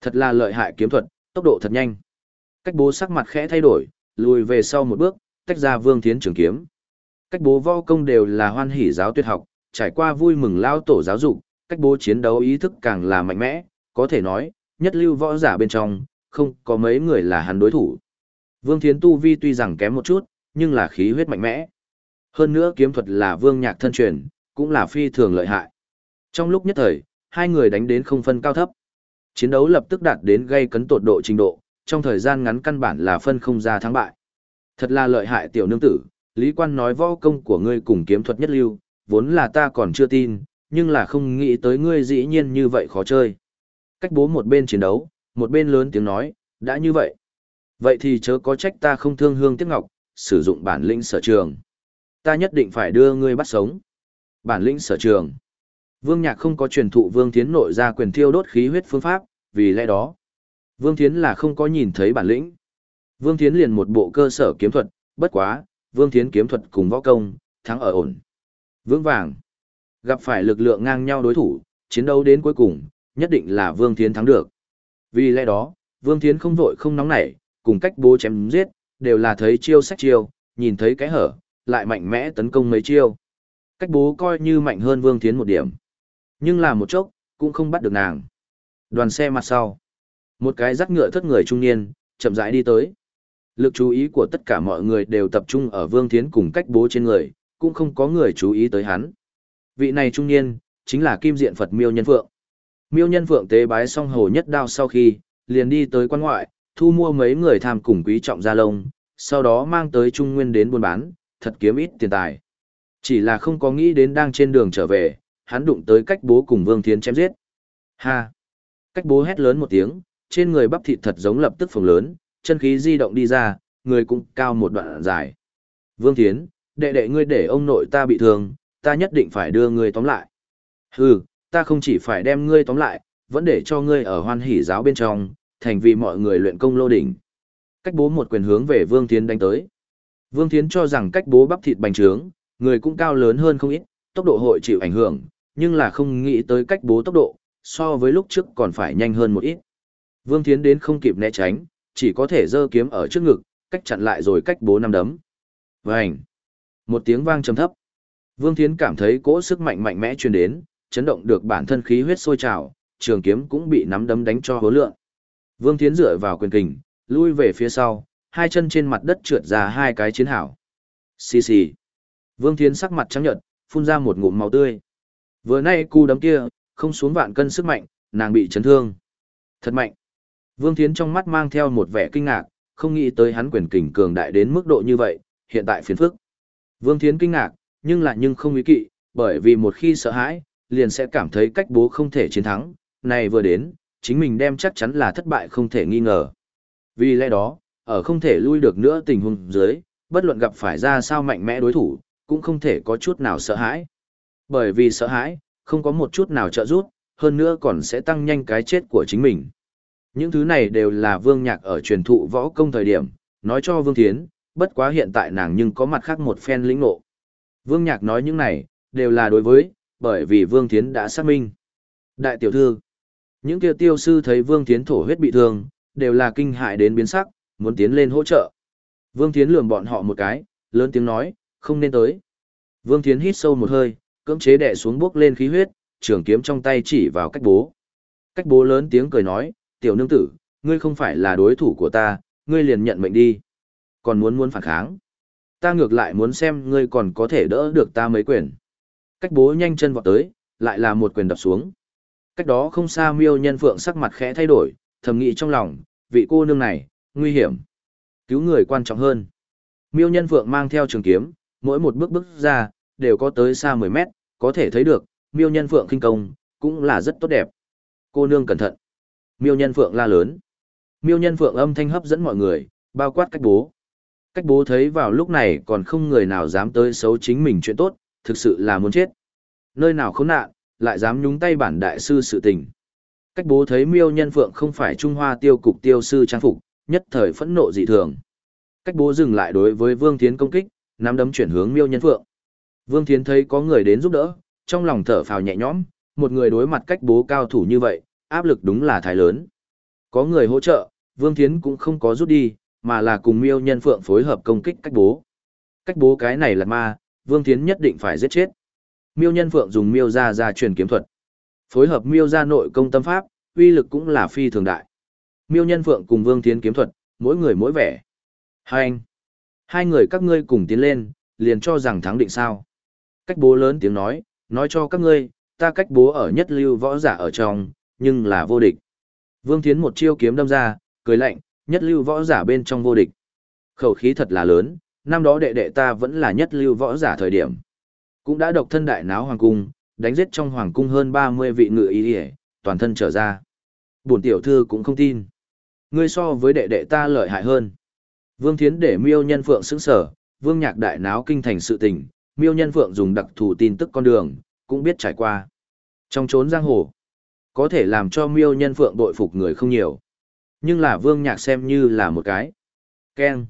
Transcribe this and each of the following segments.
Thật là lợi hại kiếm thuật, tốc độ thật nhanh. Cách bố sắc mặt khẽ thay đổi, lùi về sau một bước, tách ra Vương Thiến trường kiếm. Cách bố võ công đều là hoan hỷ giáo tuyệt học, trải qua vui mừng lao tổ giáo dục, cách bố chiến đấu ý thức càng là mạnh mẽ, có thể nói, nhất lưu võ giả bên trong, không có mấy người là hắn đối thủ. Vương Thiến tu vi tuy rằng kém một chút, nhưng là khí huyết mạnh mẽ. Hơn nữa kiếm thuật là vương nhạc thân truyền, cũng là phi thường lợi hại. Trong lúc nhất thời, hai người đánh đến không phân cao thấp. Chiến đấu lập tức đạt đến gây cấn tột độ trình độ, trong thời gian ngắn căn bản là phân không ra thắng bại. Thật là lợi hại tiểu nương tử, Lý Quan nói võ công của ngươi cùng kiếm thuật nhất lưu, vốn là ta còn chưa tin, nhưng là không nghĩ tới ngươi dĩ nhiên như vậy khó chơi. Cách bố một bên chiến đấu, một bên lớn tiếng nói, đã như vậy. Vậy thì chớ có trách ta không thương hương tiếc ngọc, sử dụng bản lĩnh sở trường. Ta nhất định phải đưa ngươi bắt sống. Bản lĩnh sở trường. Vương Nhạc không có truyền thụ Vương Thiến nội ra quyền thiêu đốt khí huyết phương pháp, vì lẽ đó, Vương Thiến là không có nhìn thấy bản lĩnh. Vương Thiến liền một bộ cơ sở kiếm thuật, bất quá, Vương Thiến kiếm thuật cùng võ công, thắng ở ổn. vương vàng. Gặp phải lực lượng ngang nhau đối thủ, chiến đấu đến cuối cùng, nhất định là Vương Thiến thắng được. Vì lẽ đó, Vương Thiến không vội không nóng nảy, cùng cách bố chém giết, đều là thấy chiêu sách chiêu, nhìn thấy cái hở, lại mạnh mẽ tấn công mấy chiêu. Cách bố coi như mạnh hơn Vương Thiến một điểm. Nhưng là một chốc, cũng không bắt được nàng. Đoàn xe mặt sau. Một cái dắt ngựa thất người trung niên, chậm rãi đi tới. Lực chú ý của tất cả mọi người đều tập trung ở Vương Thiến cùng cách bố trên người, cũng không có người chú ý tới hắn. Vị này trung niên, chính là Kim Diện Phật Miêu Nhân Phượng. Miêu Nhân Phượng tế bái xong hồ nhất đao sau khi, liền đi tới quan ngoại, thu mua mấy người tham cùng quý trọng gia lông, sau đó mang tới Trung Nguyên đến buôn bán, thật kiếm ít tiền tài. Chỉ là không có nghĩ đến đang trên đường trở về, hắn đụng tới cách bố cùng Vương Thiến chém giết. Ha! Cách bố hét lớn một tiếng, trên người bắp thịt thật giống lập tức phồng lớn, chân khí di động đi ra, người cũng cao một đoạn dài. Vương Thiến, đệ đệ ngươi để ông nội ta bị thương, ta nhất định phải đưa ngươi tóm lại. Hừ, ta không chỉ phải đem ngươi tóm lại, vẫn để cho ngươi ở hoan hỷ giáo bên trong, thành vì mọi người luyện công lô đỉnh. Cách bố một quyền hướng về Vương Thiến đánh tới. Vương Thiến cho rằng cách bố bắp thịt bành trướng, người cũng cao lớn hơn không ít, tốc độ hội chịu ảnh hưởng, nhưng là không nghĩ tới cách bố tốc độ, so với lúc trước còn phải nhanh hơn một ít. Vương Thiến đến không kịp né tránh, chỉ có thể giơ kiếm ở trước ngực, cách chặn lại rồi cách bố năm đấm. Vành! Một tiếng vang trầm thấp. Vương Thiến cảm thấy cỗ sức mạnh mạnh mẽ truyền đến, chấn động được bản thân khí huyết sôi trào, trường kiếm cũng bị nắm đấm đánh cho hố lượng. Vương Thiến dựa vào quyền kình, lui về phía sau, hai chân trên mặt đất trượt ra hai cái chiến hảo. Xì xì. Vương Thiến sắc mặt trắng nhợt, phun ra một ngụm máu tươi. Vừa nay cú đấm kia, không xuống vạn cân sức mạnh, nàng bị chấn thương. Thật mạnh. Vương Thiến trong mắt mang theo một vẻ kinh ngạc, không nghĩ tới hắn quyền kình cường đại đến mức độ như vậy, hiện tại phiền phức. Vương Thiến kinh ngạc, nhưng lại nhưng không ý kỵ, bởi vì một khi sợ hãi, liền sẽ cảm thấy cách bố không thể chiến thắng, này vừa đến, chính mình đem chắc chắn là thất bại không thể nghi ngờ. Vì lẽ đó, ở không thể lui được nữa tình huống dưới, bất luận gặp phải ra sao mạnh mẽ đối thủ, cũng không thể có chút nào sợ hãi. Bởi vì sợ hãi, không có một chút nào trợ giúp, hơn nữa còn sẽ tăng nhanh cái chết của chính mình. Những thứ này đều là Vương Nhạc ở truyền thụ võ công thời điểm, nói cho Vương Thiến, bất quá hiện tại nàng nhưng có mặt khác một phen lĩnh ngộ. Vương Nhạc nói những này, đều là đối với, bởi vì Vương Thiến đã xác minh. Đại tiểu thư, những kia tiêu sư thấy Vương Thiến thổ huyết bị thương, đều là kinh hại đến biến sắc, muốn tiến lên hỗ trợ. Vương Thiến lườm bọn họ một cái, lớn tiếng nói, không nên tới. Vương Thiến hít sâu một hơi, cưỡng chế đè xuống bước lên khí huyết, trường kiếm trong tay chỉ vào cách bố. Cách bố lớn tiếng cười nói, tiểu nương tử, ngươi không phải là đối thủ của ta, ngươi liền nhận mệnh đi. Còn muốn muốn phản kháng. Ta ngược lại muốn xem ngươi còn có thể đỡ được ta mấy quyền. Cách bố nhanh chân vọt tới, lại là một quyền đập xuống. Cách đó không xa miêu nhân phượng sắc mặt khẽ thay đổi, thầm nghĩ trong lòng, vị cô nương này, nguy hiểm. Cứu người quan trọng hơn. Miêu nhân phượng mang theo trường kiếm, mỗi một bước bước ra, đều có tới xa 10 mét, có thể thấy được, miêu nhân phượng kinh công, cũng là rất tốt đẹp. Cô nương cẩn thận. Miêu nhân phượng la lớn. Miêu nhân phượng âm thanh hấp dẫn mọi người, bao quát cách bố. Cách bố thấy vào lúc này còn không người nào dám tới xấu chính mình chuyện tốt, thực sự là muốn chết. Nơi nào khốn nạn, lại dám nhúng tay bản đại sư sự tình. Cách bố thấy miêu nhân phượng không phải Trung Hoa tiêu cục tiêu sư trang phục, nhất thời phẫn nộ dị thường. Cách bố dừng lại đối với Vương Thiến công kích, nắm đấm chuyển hướng miêu nhân phượng. Vương Thiến thấy có người đến giúp đỡ, trong lòng thở phào nhẹ nhõm, một người đối mặt cách bố cao thủ như vậy, áp lực đúng là thái lớn. Có người hỗ trợ, Vương Thiến cũng không có rút đi, mà là cùng miêu nhân phượng phối hợp công kích cách bố. Cách bố cái này là ma, Vương Thiến nhất định phải giết chết. Miêu nhân phượng dùng miêu ra ra truyền kiếm thuật. Phối hợp miêu ra nội công tâm pháp, uy lực cũng là phi thường đại. Miêu nhân phượng cùng Vương Thiến kiếm thuật, mỗi người mỗi vẻ. Hai anh, hai người các ngươi cùng tiến lên, liền cho rằng thắng định sao. Cách bố lớn tiếng nói, nói cho các ngươi, ta cách bố ở nhất lưu võ giả ở trong, nhưng là vô địch. Vương Thiến một chiêu kiếm đâm ra, cười lạnh, nhất lưu võ giả bên trong vô địch. Khẩu khí thật là lớn, năm đó đệ đệ ta vẫn là nhất lưu võ giả thời điểm. Cũng đã độc thân đại náo hoàng cung, đánh giết trong hoàng cung hơn 30 vị ngự ý hề, toàn thân trở ra. Bổn tiểu thư cũng không tin. Ngươi so với đệ đệ ta lợi hại hơn. Vương Thiến để miêu nhân phượng sững sở, vương nhạc đại náo kinh thành sự tình, miêu nhân phượng dùng đặc thù tin tức con đường, cũng biết trải qua. Trong trốn giang hồ, có thể làm cho miêu nhân phượng bội phục người không nhiều. Nhưng là vương nhạc xem như là một cái. keng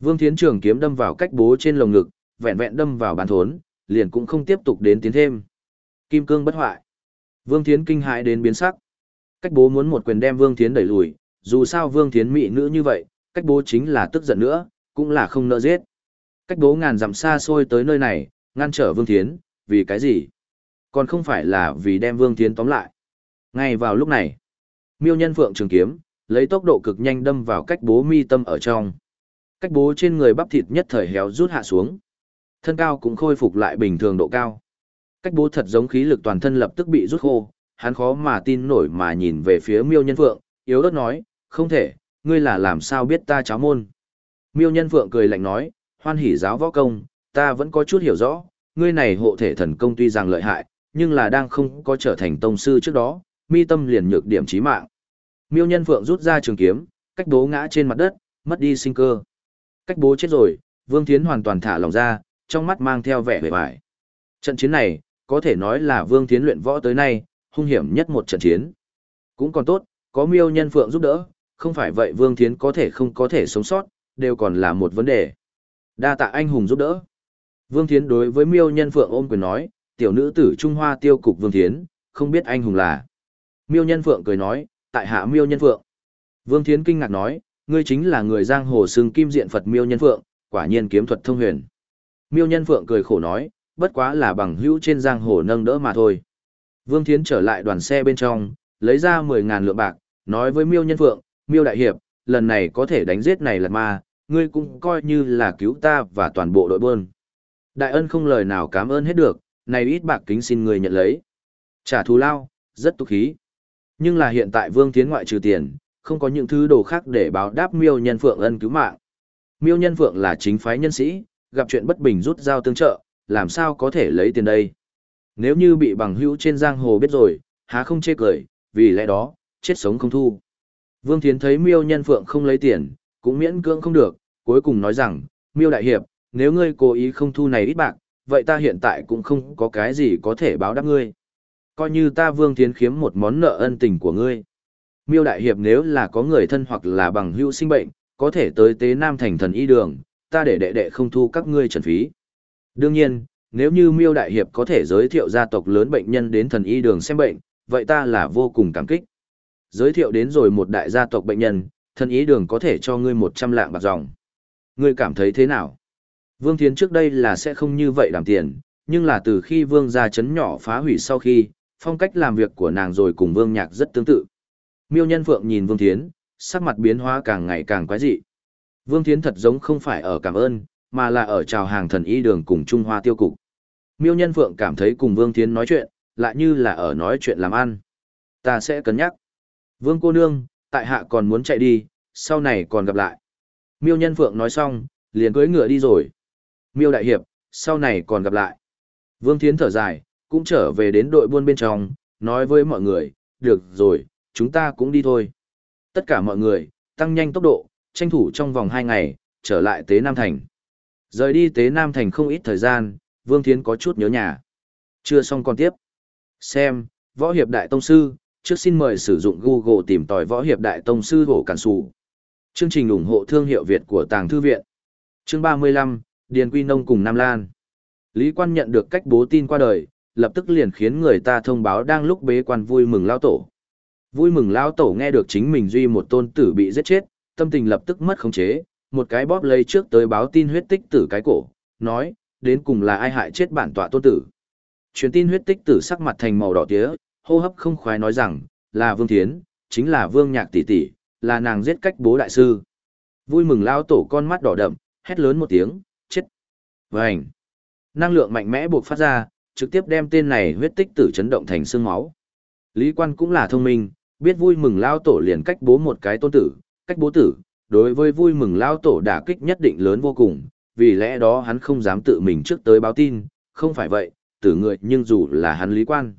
Vương Thiến Trường kiếm đâm vào cách bố trên lồng ngực, vẹn vẹn đâm vào bàn thốn, liền cũng không tiếp tục đến tiến thêm. Kim cương bất hoại. Vương Thiến kinh hãi đến biến sắc. Cách bố muốn một quyền đem Vương Thiến đẩy lùi, dù sao Vương Thiến mị nữ như vậy, cách bố chính là tức giận nữa, cũng là không nỡ giết. Cách bố ngàn dặm xa xôi tới nơi này, ngăn trở Vương Thiến, vì cái gì? Còn không phải là vì đem Vương Thiến tóm lại. Ngay vào lúc này, miêu nhân phượng trường kiếm, lấy tốc độ cực nhanh đâm vào cách bố mi tâm ở trong. Cách bố trên người bắp thịt nhất thời héo rút hạ xuống. Thân cao cũng khôi phục lại bình thường độ cao. Cách bố thật giống khí lực toàn thân lập tức bị rút khô, hắn khó mà tin nổi mà nhìn về phía miêu nhân phượng, yếu ớt nói, không thể, ngươi là làm sao biết ta cháo môn. Miêu nhân phượng cười lạnh nói, hoan hỉ giáo võ công, ta vẫn có chút hiểu rõ, ngươi này hộ thể thần công tuy rằng lợi hại, nhưng là đang không có trở thành tông sư trước đó, mi tâm liền nhược điểm chí mạng. Miêu nhân phượng rút ra trường kiếm, cách bố ngã trên mặt đất, mất đi sinh cơ. Cách bố chết rồi, Vương Thiến hoàn toàn thả lòng ra, trong mắt mang theo vẻ vẻ vải. Trận chiến này, có thể nói là Vương Thiến luyện võ tới nay, hung hiểm nhất một trận chiến. Cũng còn tốt, có miêu nhân phượng giúp đỡ, không phải vậy Vương Thiến có thể không có thể sống sót, đều còn là một vấn đề. Đa tạ anh hùng giúp đỡ. Vương Thiến đối với miêu nhân phượng ôm quyền nói, tiểu nữ tử Trung Hoa tiêu cục Vương Thiến, không biết anh hùng là. Miêu nhân phượng cười nói, tại hạ miêu nhân phượng. Vương Thiến kinh ngạc nói, ngươi chính là người giang hồ xưng kim diện Phật miêu nhân phượng, quả nhiên kiếm thuật thông huyền. Miêu nhân phượng cười khổ nói, bất quá là bằng hữu trên giang hồ nâng đỡ mà thôi. Vương Thiến trở lại đoàn xe bên trong, lấy ra 10.000 lượng bạc, nói với miêu nhân phượng, miêu đại hiệp, lần này có thể đánh giết này lật ma, ngươi cũng coi như là cứu ta và toàn bộ đội bơn. Đại ân không lời nào cảm ơn hết được, này ít bạc kính xin ngươi nhận lấy. Trả thù lao, rất tục khí. Nhưng là hiện tại Vương Thiến ngoại trừ tiền, không có những thứ đồ khác để báo đáp miêu nhân phượng ân cứu mạng. Miêu nhân phượng là chính phái nhân sĩ, gặp chuyện bất bình rút dao tương trợ, làm sao có thể lấy tiền đây. Nếu như bị bằng hữu trên giang hồ biết rồi, há không chê cười, vì lẽ đó, chết sống không thu. Vương Thiến thấy miêu nhân phượng không lấy tiền, cũng miễn cưỡng không được, cuối cùng nói rằng, miêu đại hiệp, nếu ngươi cố ý không thu này ít bạc, vậy ta hiện tại cũng không có cái gì có thể báo đáp ngươi. Coi như ta Vương Thiến khiếm một món nợ ân tình của ngươi. Miêu đại hiệp nếu là có người thân hoặc là bằng hữu sinh bệnh, có thể tới tế Nam thành thần y đường, ta để đệ đệ không thu các ngươi trần phí. Đương nhiên, nếu như Miêu đại hiệp có thể giới thiệu gia tộc lớn bệnh nhân đến thần y đường xem bệnh, vậy ta là vô cùng cảm kích. Giới thiệu đến rồi một đại gia tộc bệnh nhân, thần ý đường có thể cho ngươi 100 lạng bạc dòng. Ngươi cảm thấy thế nào? Vương Thiến trước đây là sẽ không như vậy làm tiền, nhưng là từ khi Vương gia chấn nhỏ phá hủy sau khi, phong cách làm việc của nàng rồi cùng Vương Nhạc rất tương tự. Miêu Nhân Phượng nhìn Vương Thiến, sắc mặt biến hóa càng ngày càng quái dị. Vương Thiến thật giống không phải ở cảm ơn, mà là ở chào hàng thần y đường cùng Trung Hoa tiêu cục. Miêu Nhân Phượng cảm thấy cùng Vương Thiến nói chuyện, lại như là ở nói chuyện làm ăn. Ta sẽ cân nhắc. Vương cô nương, tại hạ còn muốn chạy đi, sau này còn gặp lại. Miêu Nhân Phượng nói xong, liền cưỡi ngựa đi rồi. Miêu Đại Hiệp, sau này còn gặp lại. Vương Thiến thở dài, cũng trở về đến đội buôn bên trong, nói với mọi người, được rồi, chúng ta cũng đi thôi. Tất cả mọi người, tăng nhanh tốc độ, tranh thủ trong vòng 2 ngày, trở lại Tế Nam Thành. Rời đi Tế Nam Thành không ít thời gian, Vương Thiến có chút nhớ nhà. Chưa xong còn tiếp. Xem, Võ Hiệp Đại Tông Sư, trước xin mời sử dụng Google tìm tòi Võ Hiệp Đại Tông Sư Hổ Cản Sủ. Chương trình ủng hộ thương hiệu Việt của Tàng Thư Viện. Chương 35, Điền Quy Nông cùng Nam Lan. Lý Quan nhận được cách bố tin qua đời, lập tức liền khiến người ta thông báo đang lúc bế quan vui mừng lao tổ. Vui mừng lão tổ nghe được chính mình duy một tôn tử bị giết chết, tâm tình lập tức mất khống chế, một cái bóp lấy trước tới báo tin huyết tích tử cái cổ, nói, đến cùng là ai hại chết bản tọa tôn tử. Truyền tin huyết tích tử sắc mặt thành màu đỏ tía, hô hấp không khoái nói rằng, là Vương Thiến, chính là Vương Nhạc tỷ tỷ, là nàng giết cách bố đại sư. Vui mừng lao tổ con mắt đỏ đậm, hét lớn một tiếng, chết. Vành. Năng lượng mạnh mẽ buộc phát ra, trực tiếp đem tên này huyết tích tử chấn động thành xương máu. Lý quan cũng là thông minh, biết vui mừng lao tổ liền cách bố một cái tôn tử, cách bố tử, đối với vui mừng lao tổ đả kích nhất định lớn vô cùng, vì lẽ đó hắn không dám tự mình trước tới báo tin, không phải vậy, tử người nhưng dù là hắn lý quan.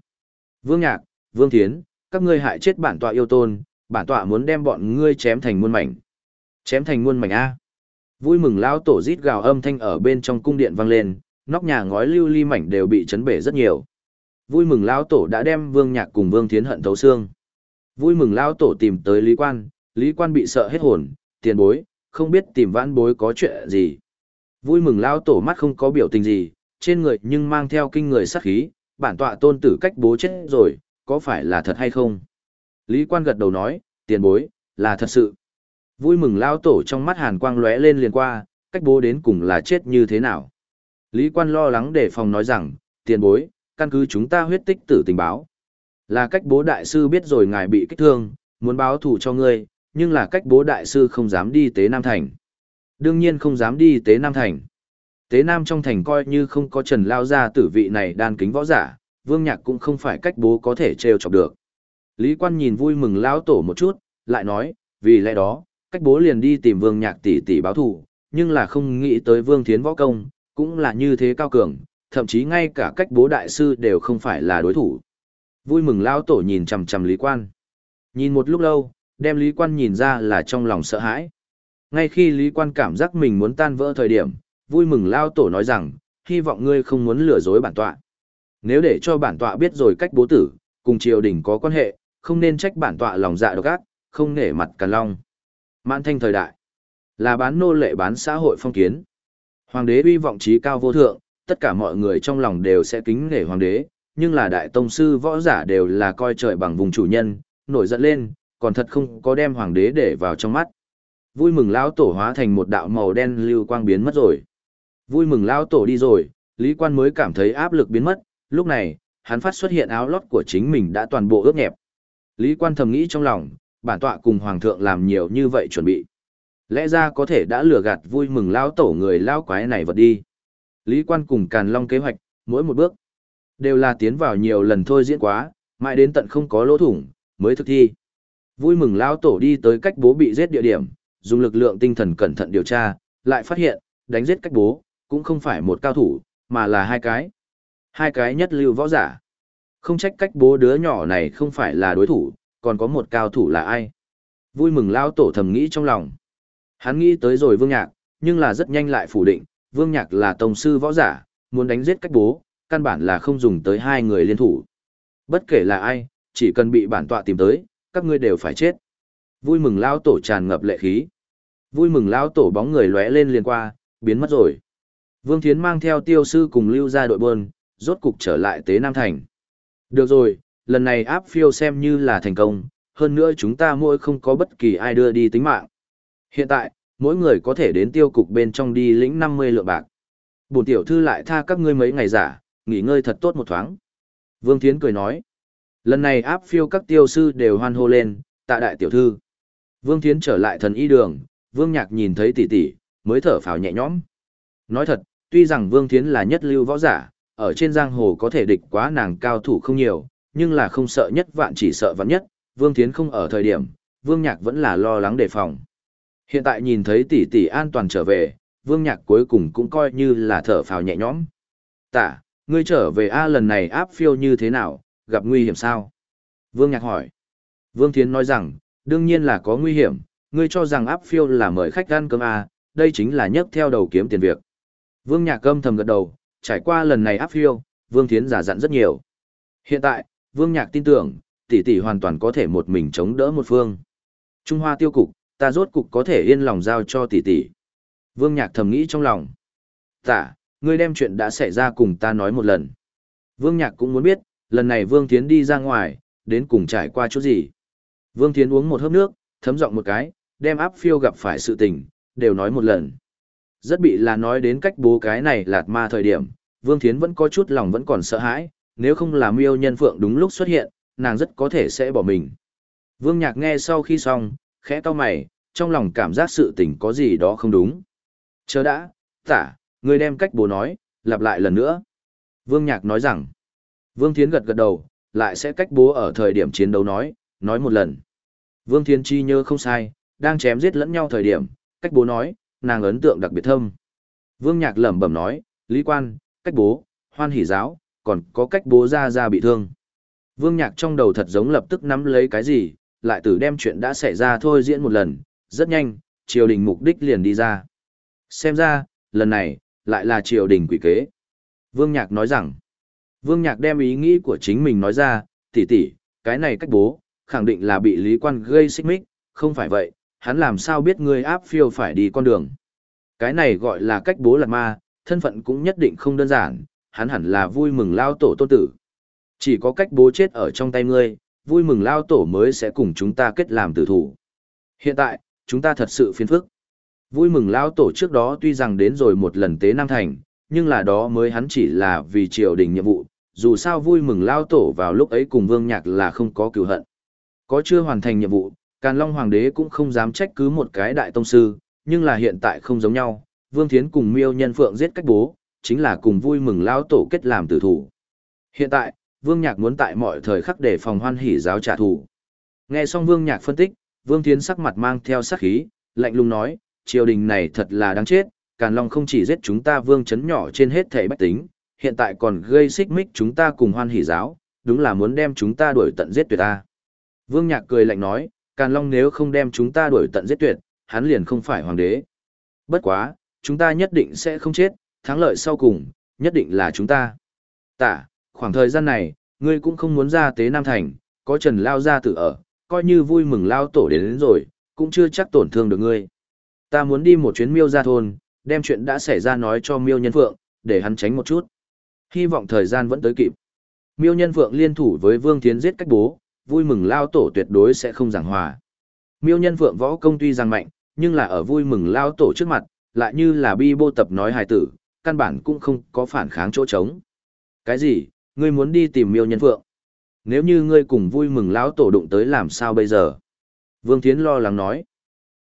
Vương Nhạc, Vương Thiến, các ngươi hại chết bản tọa yêu tôn, bản tọa muốn đem bọn ngươi chém thành muôn mảnh. Chém thành muôn mảnh A. Vui mừng Lão tổ rít gào âm thanh ở bên trong cung điện vang lên, nóc nhà ngói lưu ly mảnh đều bị chấn bể rất nhiều. Vui mừng Lão tổ đã đem Vương Nhạc cùng Vương Thiến hận thấu xương. Vui mừng Lão tổ tìm tới Lý Quan, Lý Quan bị sợ hết hồn, tiền bối, không biết tìm vãn bối có chuyện gì. Vui mừng Lão tổ mắt không có biểu tình gì, trên người nhưng mang theo kinh người sát khí, bản tọa tôn tử cách bố chết rồi, có phải là thật hay không? Lý quan gật đầu nói, tiền bối, là thật sự. Vui mừng lao tổ trong mắt hàn quang lóe lên liền qua, cách bố đến cùng là chết như thế nào? Lý quan lo lắng để phòng nói rằng, tiền bối, căn cứ chúng ta huyết tích tử tình báo. Là cách bố đại sư biết rồi ngài bị kích thương, muốn báo thù cho ngươi, nhưng là cách bố đại sư không dám đi tế Nam Thành. Đương nhiên không dám đi tế Nam Thành. Tế Nam trong thành coi như không có Trần Lao ra tử vị này đan kính võ giả, Vương Nhạc cũng không phải cách bố có thể trêu chọc được. Lý Quan nhìn vui mừng lão tổ một chút, lại nói, vì lẽ đó, cách bố liền đi tìm Vương Nhạc tỷ tỷ báo thù, nhưng là không nghĩ tới Vương Thiến võ công, cũng là như thế cao cường, thậm chí ngay cả cách bố đại sư đều không phải là đối thủ. Vui mừng lão tổ nhìn chằm chằm Lý Quan. Nhìn một lúc lâu, đem Lý Quan nhìn ra là trong lòng sợ hãi. Ngay khi Lý Quan cảm giác mình muốn tan vỡ thời điểm, vui mừng lao tổ nói rằng, hy vọng ngươi không muốn lừa dối bản tọa. Nếu để cho bản tọa biết rồi cách bố tử, cùng triều đình có quan hệ, không nên trách bản tọa lòng dạ độc ác, không nể mặt càn long. Mãn thanh thời đại, là bán nô lệ bán xã hội phong kiến. Hoàng đế uy vọng trí cao vô thượng, tất cả mọi người trong lòng đều sẽ kính nể hoàng đế, nhưng là đại tông sư võ giả đều là coi trời bằng vùng chủ nhân, nổi giận lên, còn thật không có đem hoàng đế để vào trong mắt. Vui mừng lão tổ hóa thành một đạo màu đen lưu quang biến mất rồi. Vui mừng lão tổ đi rồi, Lý Quan mới cảm thấy áp lực biến mất, lúc này, hắn phát xuất hiện áo lót của chính mình đã toàn bộ ướt nhẹp. Lý Quan thầm nghĩ trong lòng, bản tọa cùng hoàng thượng làm nhiều như vậy chuẩn bị. Lẽ ra có thể đã lừa gạt vui mừng lão tổ người lão quái này vật đi. Lý Quan cùng Càn Long kế hoạch, mỗi một bước đều là tiến vào nhiều lần thôi diễn quá, mãi đến tận không có lỗ thủng mới thực thi. Vui mừng lão tổ đi tới cách bố bị giết địa điểm, dùng lực lượng tinh thần cẩn thận điều tra, lại phát hiện, đánh giết cách bố, cũng không phải một cao thủ, mà là hai cái. Hai cái nhất lưu võ giả. Không trách cách bố đứa nhỏ này không phải là đối thủ, còn có một cao thủ là ai. Vui mừng lao tổ thầm nghĩ trong lòng. Hắn nghĩ tới rồi vương nhạc, nhưng là rất nhanh lại phủ định, vương nhạc là tổng sư võ giả, muốn đánh giết cách bố, căn bản là không dùng tới hai người liên thủ. Bất kể là ai, chỉ cần bị bản tọa tìm tới, các ngươi đều phải chết. Vui mừng lao tổ tràn ngập lệ khí. Vui mừng lao tổ bóng người lóe lên liền qua, biến mất rồi. Vương Thiến mang theo tiêu sư cùng lưu ra đội bơn, rốt cục trở lại tế Nam Thành. Được rồi, lần này áp phiêu xem như là thành công, hơn nữa chúng ta mỗi không có bất kỳ ai đưa đi tính mạng. Hiện tại, mỗi người có thể đến tiêu cục bên trong đi lĩnh 50 lượng bạc. Bổn tiểu thư lại tha các ngươi mấy ngày giả, nghỉ ngơi thật tốt một thoáng. Vương Thiến cười nói. Lần này áp phiêu các tiêu sư đều hoan hô lên, tạ đại tiểu thư. Vương Thiến trở lại thần y đường, Vương Nhạc nhìn thấy tỷ tỷ, mới thở phào nhẹ nhõm. Nói thật, tuy rằng Vương Thiến là nhất lưu võ giả, ở trên giang hồ có thể địch quá nàng cao thủ không nhiều, nhưng là không sợ nhất vạn chỉ sợ vạn nhất, Vương Thiến không ở thời điểm, Vương Nhạc vẫn là lo lắng đề phòng. Hiện tại nhìn thấy tỷ tỷ an toàn trở về, Vương Nhạc cuối cùng cũng coi như là thở phào nhẹ nhõm. Tả, ngươi trở về A lần này áp phiêu như thế nào, gặp nguy hiểm sao? Vương Nhạc hỏi. Vương Thiến nói rằng, đương nhiên là có nguy hiểm, ngươi cho rằng áp phiêu là mời khách ăn cơm A, đây chính là nhấc theo đầu kiếm tiền việc. Vương Nhạc âm thầm gật đầu, trải qua lần này áp phiêu, Vương Thiến giả dặn rất nhiều. Hiện tại, Vương Nhạc tin tưởng, tỷ tỷ hoàn toàn có thể một mình chống đỡ một phương. Trung Hoa tiêu cục, ta rốt cục có thể yên lòng giao cho tỷ tỷ. Vương Nhạc thầm nghĩ trong lòng. Tạ, ngươi đem chuyện đã xảy ra cùng ta nói một lần. Vương Nhạc cũng muốn biết, lần này Vương Thiến đi ra ngoài, đến cùng trải qua chút gì. Vương Thiến uống một hớp nước, thấm giọng một cái, đem áp phiêu gặp phải sự tình, đều nói một lần. Rất bị là nói đến cách bố cái này lạt ma thời điểm, Vương Thiến vẫn có chút lòng vẫn còn sợ hãi, nếu không là yêu nhân phượng đúng lúc xuất hiện, nàng rất có thể sẽ bỏ mình. Vương Nhạc nghe sau khi xong, khẽ to mày, trong lòng cảm giác sự tình có gì đó không đúng. Chờ đã, tả, người đem cách bố nói, lặp lại lần nữa. Vương Nhạc nói rằng, Vương Thiến gật gật đầu, lại sẽ cách bố ở thời điểm chiến đấu nói, nói một lần. Vương Thiến chi nhớ không sai, đang chém giết lẫn nhau thời điểm, cách bố nói, nàng ấn tượng đặc biệt thâm. Vương Nhạc lẩm bẩm nói, Lý Quan, cách bố, hoan hỷ giáo, còn có cách bố ra ra bị thương. Vương Nhạc trong đầu thật giống lập tức nắm lấy cái gì, lại tử đem chuyện đã xảy ra thôi diễn một lần, rất nhanh, triều đình mục đích liền đi ra. Xem ra, lần này, lại là triều đình quỷ kế. Vương Nhạc nói rằng, Vương Nhạc đem ý nghĩ của chính mình nói ra, tỷ tỷ, cái này cách bố, khẳng định là bị Lý Quan gây xích mích, không phải vậy, hắn làm sao biết ngươi áp phiêu phải đi con đường. Cái này gọi là cách bố lạt ma, thân phận cũng nhất định không đơn giản, hắn hẳn là vui mừng lao tổ tôn tử. Chỉ có cách bố chết ở trong tay ngươi, vui mừng lao tổ mới sẽ cùng chúng ta kết làm tử thủ. Hiện tại, chúng ta thật sự phiền phức. Vui mừng lao tổ trước đó tuy rằng đến rồi một lần tế Nam Thành, nhưng là đó mới hắn chỉ là vì triều đình nhiệm vụ, dù sao vui mừng lao tổ vào lúc ấy cùng vương nhạc là không có cựu hận. Có chưa hoàn thành nhiệm vụ, Càn Long Hoàng đế cũng không dám trách cứ một cái đại tông sư, nhưng là hiện tại không giống nhau, Vương Thiến cùng Miêu Nhân Phượng giết cách bố, chính là cùng vui mừng lao tổ kết làm tử thủ. Hiện tại, Vương Nhạc muốn tại mọi thời khắc để phòng hoan hỉ giáo trả thù. Nghe xong Vương Nhạc phân tích, Vương Thiến sắc mặt mang theo sát khí, lạnh lùng nói, triều đình này thật là đáng chết, Càn Long không chỉ giết chúng ta vương chấn nhỏ trên hết thể bách tính, hiện tại còn gây xích mích chúng ta cùng hoan hỷ giáo, đúng là muốn đem chúng ta đuổi tận giết tuyệt ta. Vương Nhạc cười lạnh nói, Càn Long nếu không đem chúng ta đuổi tận giết tuyệt, hắn liền không phải hoàng đế. Bất quá, chúng ta nhất định sẽ không chết, thắng lợi sau cùng, nhất định là chúng ta. Tả, khoảng thời gian này, ngươi cũng không muốn ra tế Nam Thành, có Trần Lao ra tự ở, coi như vui mừng Lao tổ đến, đến rồi, cũng chưa chắc tổn thương được ngươi. Ta muốn đi một chuyến miêu ra thôn, đem chuyện đã xảy ra nói cho miêu nhân phượng, để hắn tránh một chút. Hy vọng thời gian vẫn tới kịp. Miêu nhân phượng liên thủ với Vương Thiến giết cách bố, vui mừng Lao tổ tuyệt đối sẽ không giảng hòa. Miêu nhân vượng võ công tuy rằng mạnh, nhưng là ở vui mừng Lao tổ trước mặt, lại như là bi bô tập nói hài tử, căn bản cũng không có phản kháng chỗ trống. Cái gì, ngươi muốn đi tìm miêu nhân vượng? Nếu như ngươi cùng vui mừng lão tổ đụng tới làm sao bây giờ? Vương Thiến lo lắng nói.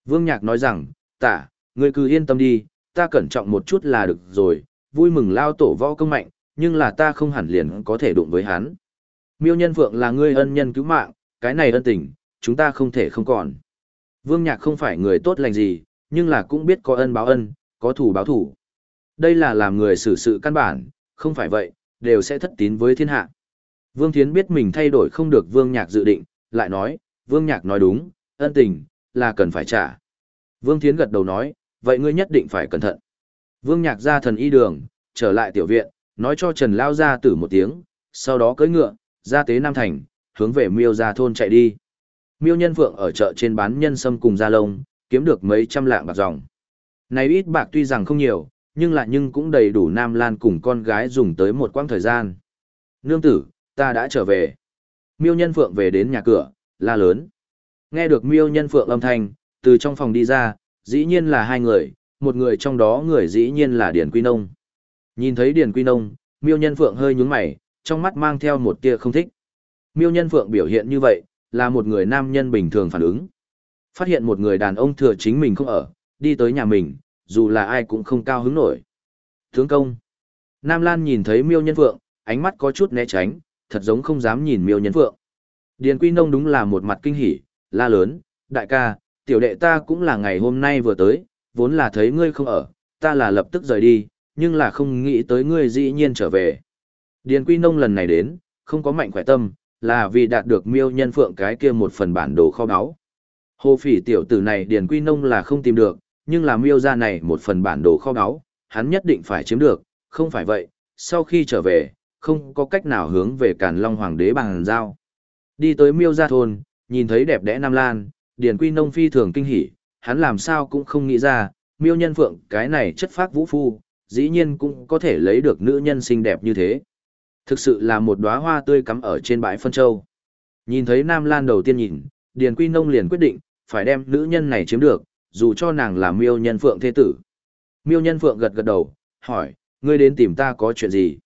Vương Nhạc nói rằng, tả, ngươi cứ yên tâm đi, ta cẩn trọng một chút là được rồi, vui mừng lao tổ võ công mạnh, nhưng là ta không hẳn liền có thể đụng với hắn. Miêu nhân phượng là ngươi ân nhân cứu mạng, cái này ân tình, chúng ta không thể không còn. Vương Nhạc không phải người tốt lành gì, nhưng là cũng biết có ân báo ân, có thủ báo thủ. Đây là làm người xử sự căn bản, không phải vậy, đều sẽ thất tín với thiên hạ. Vương Thiến biết mình thay đổi không được Vương Nhạc dự định, lại nói, Vương Nhạc nói đúng, ân tình, là cần phải trả. Vương Thiến gật đầu nói, vậy ngươi nhất định phải cẩn thận. Vương Nhạc ra thần y đường, trở lại tiểu viện, nói cho Trần Lao ra tử một tiếng, sau đó cưỡi ngựa, ra tế Nam Thành, hướng về miêu ra thôn chạy đi. Miêu nhân phượng ở chợ trên bán nhân sâm cùng gia lông, kiếm được mấy trăm lạng bạc dòng. Này ít bạc tuy rằng không nhiều, nhưng lại nhưng cũng đầy đủ Nam Lan cùng con gái dùng tới một quãng thời gian. Nương tử, ta đã trở về. Miêu nhân phượng về đến nhà cửa, la lớn. Nghe được miêu nhân phượng âm thanh, từ trong phòng đi ra, dĩ nhiên là hai người, một người trong đó người dĩ nhiên là Điền Quy Nông. Nhìn thấy Điền Quy Nông, miêu nhân phượng hơi nhúng mày, trong mắt mang theo một tia không thích. Miêu nhân phượng biểu hiện như vậy, là một người nam nhân bình thường phản ứng. Phát hiện một người đàn ông thừa chính mình không ở, đi tới nhà mình, dù là ai cũng không cao hứng nổi. Thướng công. Nam Lan nhìn thấy miêu nhân phượng, ánh mắt có chút né tránh, thật giống không dám nhìn miêu nhân phượng. Điền Quy Nông đúng là một mặt kinh hỉ, la lớn, đại ca, tiểu đệ ta cũng là ngày hôm nay vừa tới, vốn là thấy ngươi không ở, ta là lập tức rời đi, nhưng là không nghĩ tới ngươi dĩ nhiên trở về. Điền Quy Nông lần này đến, không có mạnh khỏe tâm, là vì đạt được miêu nhân phượng cái kia một phần bản đồ kho báu. Hồ phỉ tiểu tử này Điền Quy Nông là không tìm được, nhưng là miêu ra này một phần bản đồ kho báu, hắn nhất định phải chiếm được, không phải vậy, sau khi trở về, không có cách nào hướng về Càn Long Hoàng đế bằng giao. Đi tới miêu ra thôn, nhìn thấy đẹp đẽ Nam Lan, Điền Quy Nông phi thường kinh hỉ, hắn làm sao cũng không nghĩ ra, miêu nhân phượng cái này chất phác vũ phu, dĩ nhiên cũng có thể lấy được nữ nhân xinh đẹp như thế. Thực sự là một đóa hoa tươi cắm ở trên bãi phân châu. Nhìn thấy Nam Lan đầu tiên nhìn, Điền Quy Nông liền quyết định, phải đem nữ nhân này chiếm được, dù cho nàng là miêu nhân phượng thế tử. Miêu nhân phượng gật gật đầu, hỏi, ngươi đến tìm ta có chuyện gì?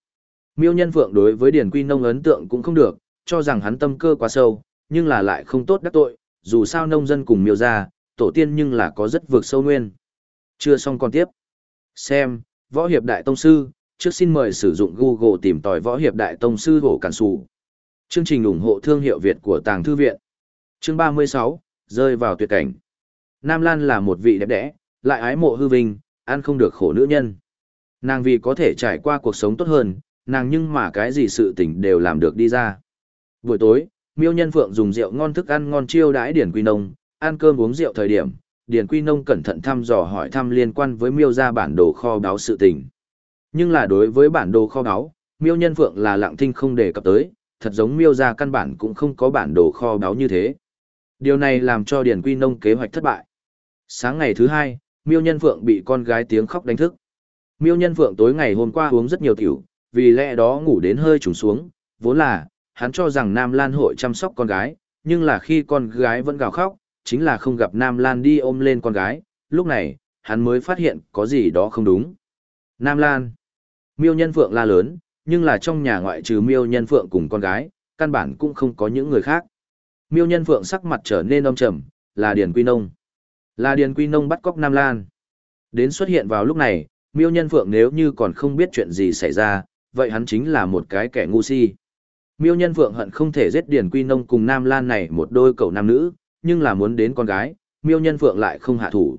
Miêu nhân phượng đối với Điền Quy Nông ấn tượng cũng không được, cho rằng hắn tâm cơ quá sâu, nhưng là lại không tốt đắc tội, dù sao nông dân cùng miêu ra, tổ tiên nhưng là có rất vượt sâu nguyên. Chưa xong còn tiếp. Xem, Võ Hiệp Đại Tông Sư, trước xin mời sử dụng Google tìm tòi Võ Hiệp Đại Tông Sư Hổ Cản Sù. Chương trình ủng hộ thương hiệu Việt của Tàng Thư Viện. Chương 36, rơi vào tuyệt cảnh. Nam Lan là một vị đẹp đẽ, lại ái mộ hư vinh, ăn không được khổ nữ nhân. Nàng vì có thể trải qua cuộc sống tốt hơn, nàng nhưng mà cái gì sự tình đều làm được đi ra. Buổi tối, Miêu Nhân Phượng dùng rượu ngon thức ăn ngon chiêu đãi Điển Quy Nông, ăn cơm uống rượu thời điểm, Điển Quy Nông cẩn thận thăm dò hỏi thăm liên quan với Miêu gia bản đồ kho báo sự tình. Nhưng là đối với bản đồ kho báu, Miêu Nhân Phượng là lặng thinh không đề cập tới, thật giống Miêu gia căn bản cũng không có bản đồ kho báu như thế. Điều này làm cho Điền Quy Nông kế hoạch thất bại. Sáng ngày thứ hai, Miêu Nhân Phượng bị con gái tiếng khóc đánh thức. Miêu Nhân Phượng tối ngày hôm qua uống rất nhiều tiểu, vì lẽ đó ngủ đến hơi trùng xuống, vốn là, hắn cho rằng Nam Lan hội chăm sóc con gái, nhưng là khi con gái vẫn gào khóc, chính là không gặp Nam Lan đi ôm lên con gái, lúc này, hắn mới phát hiện có gì đó không đúng. Nam Lan, miêu nhân phượng la lớn, nhưng là trong nhà ngoại trừ miêu nhân phượng cùng con gái, căn bản cũng không có những người khác. Miêu nhân phượng sắc mặt trở nên âm trầm, là Điền Quy Nông. Là Điền Quy Nông bắt cóc Nam Lan. Đến xuất hiện vào lúc này, miêu nhân phượng nếu như còn không biết chuyện gì xảy ra, vậy hắn chính là một cái kẻ ngu si. Miêu nhân vượng hận không thể giết Điền Quy Nông cùng Nam Lan này một đôi cậu nam nữ, nhưng là muốn đến con gái, miêu nhân vượng lại không hạ thủ.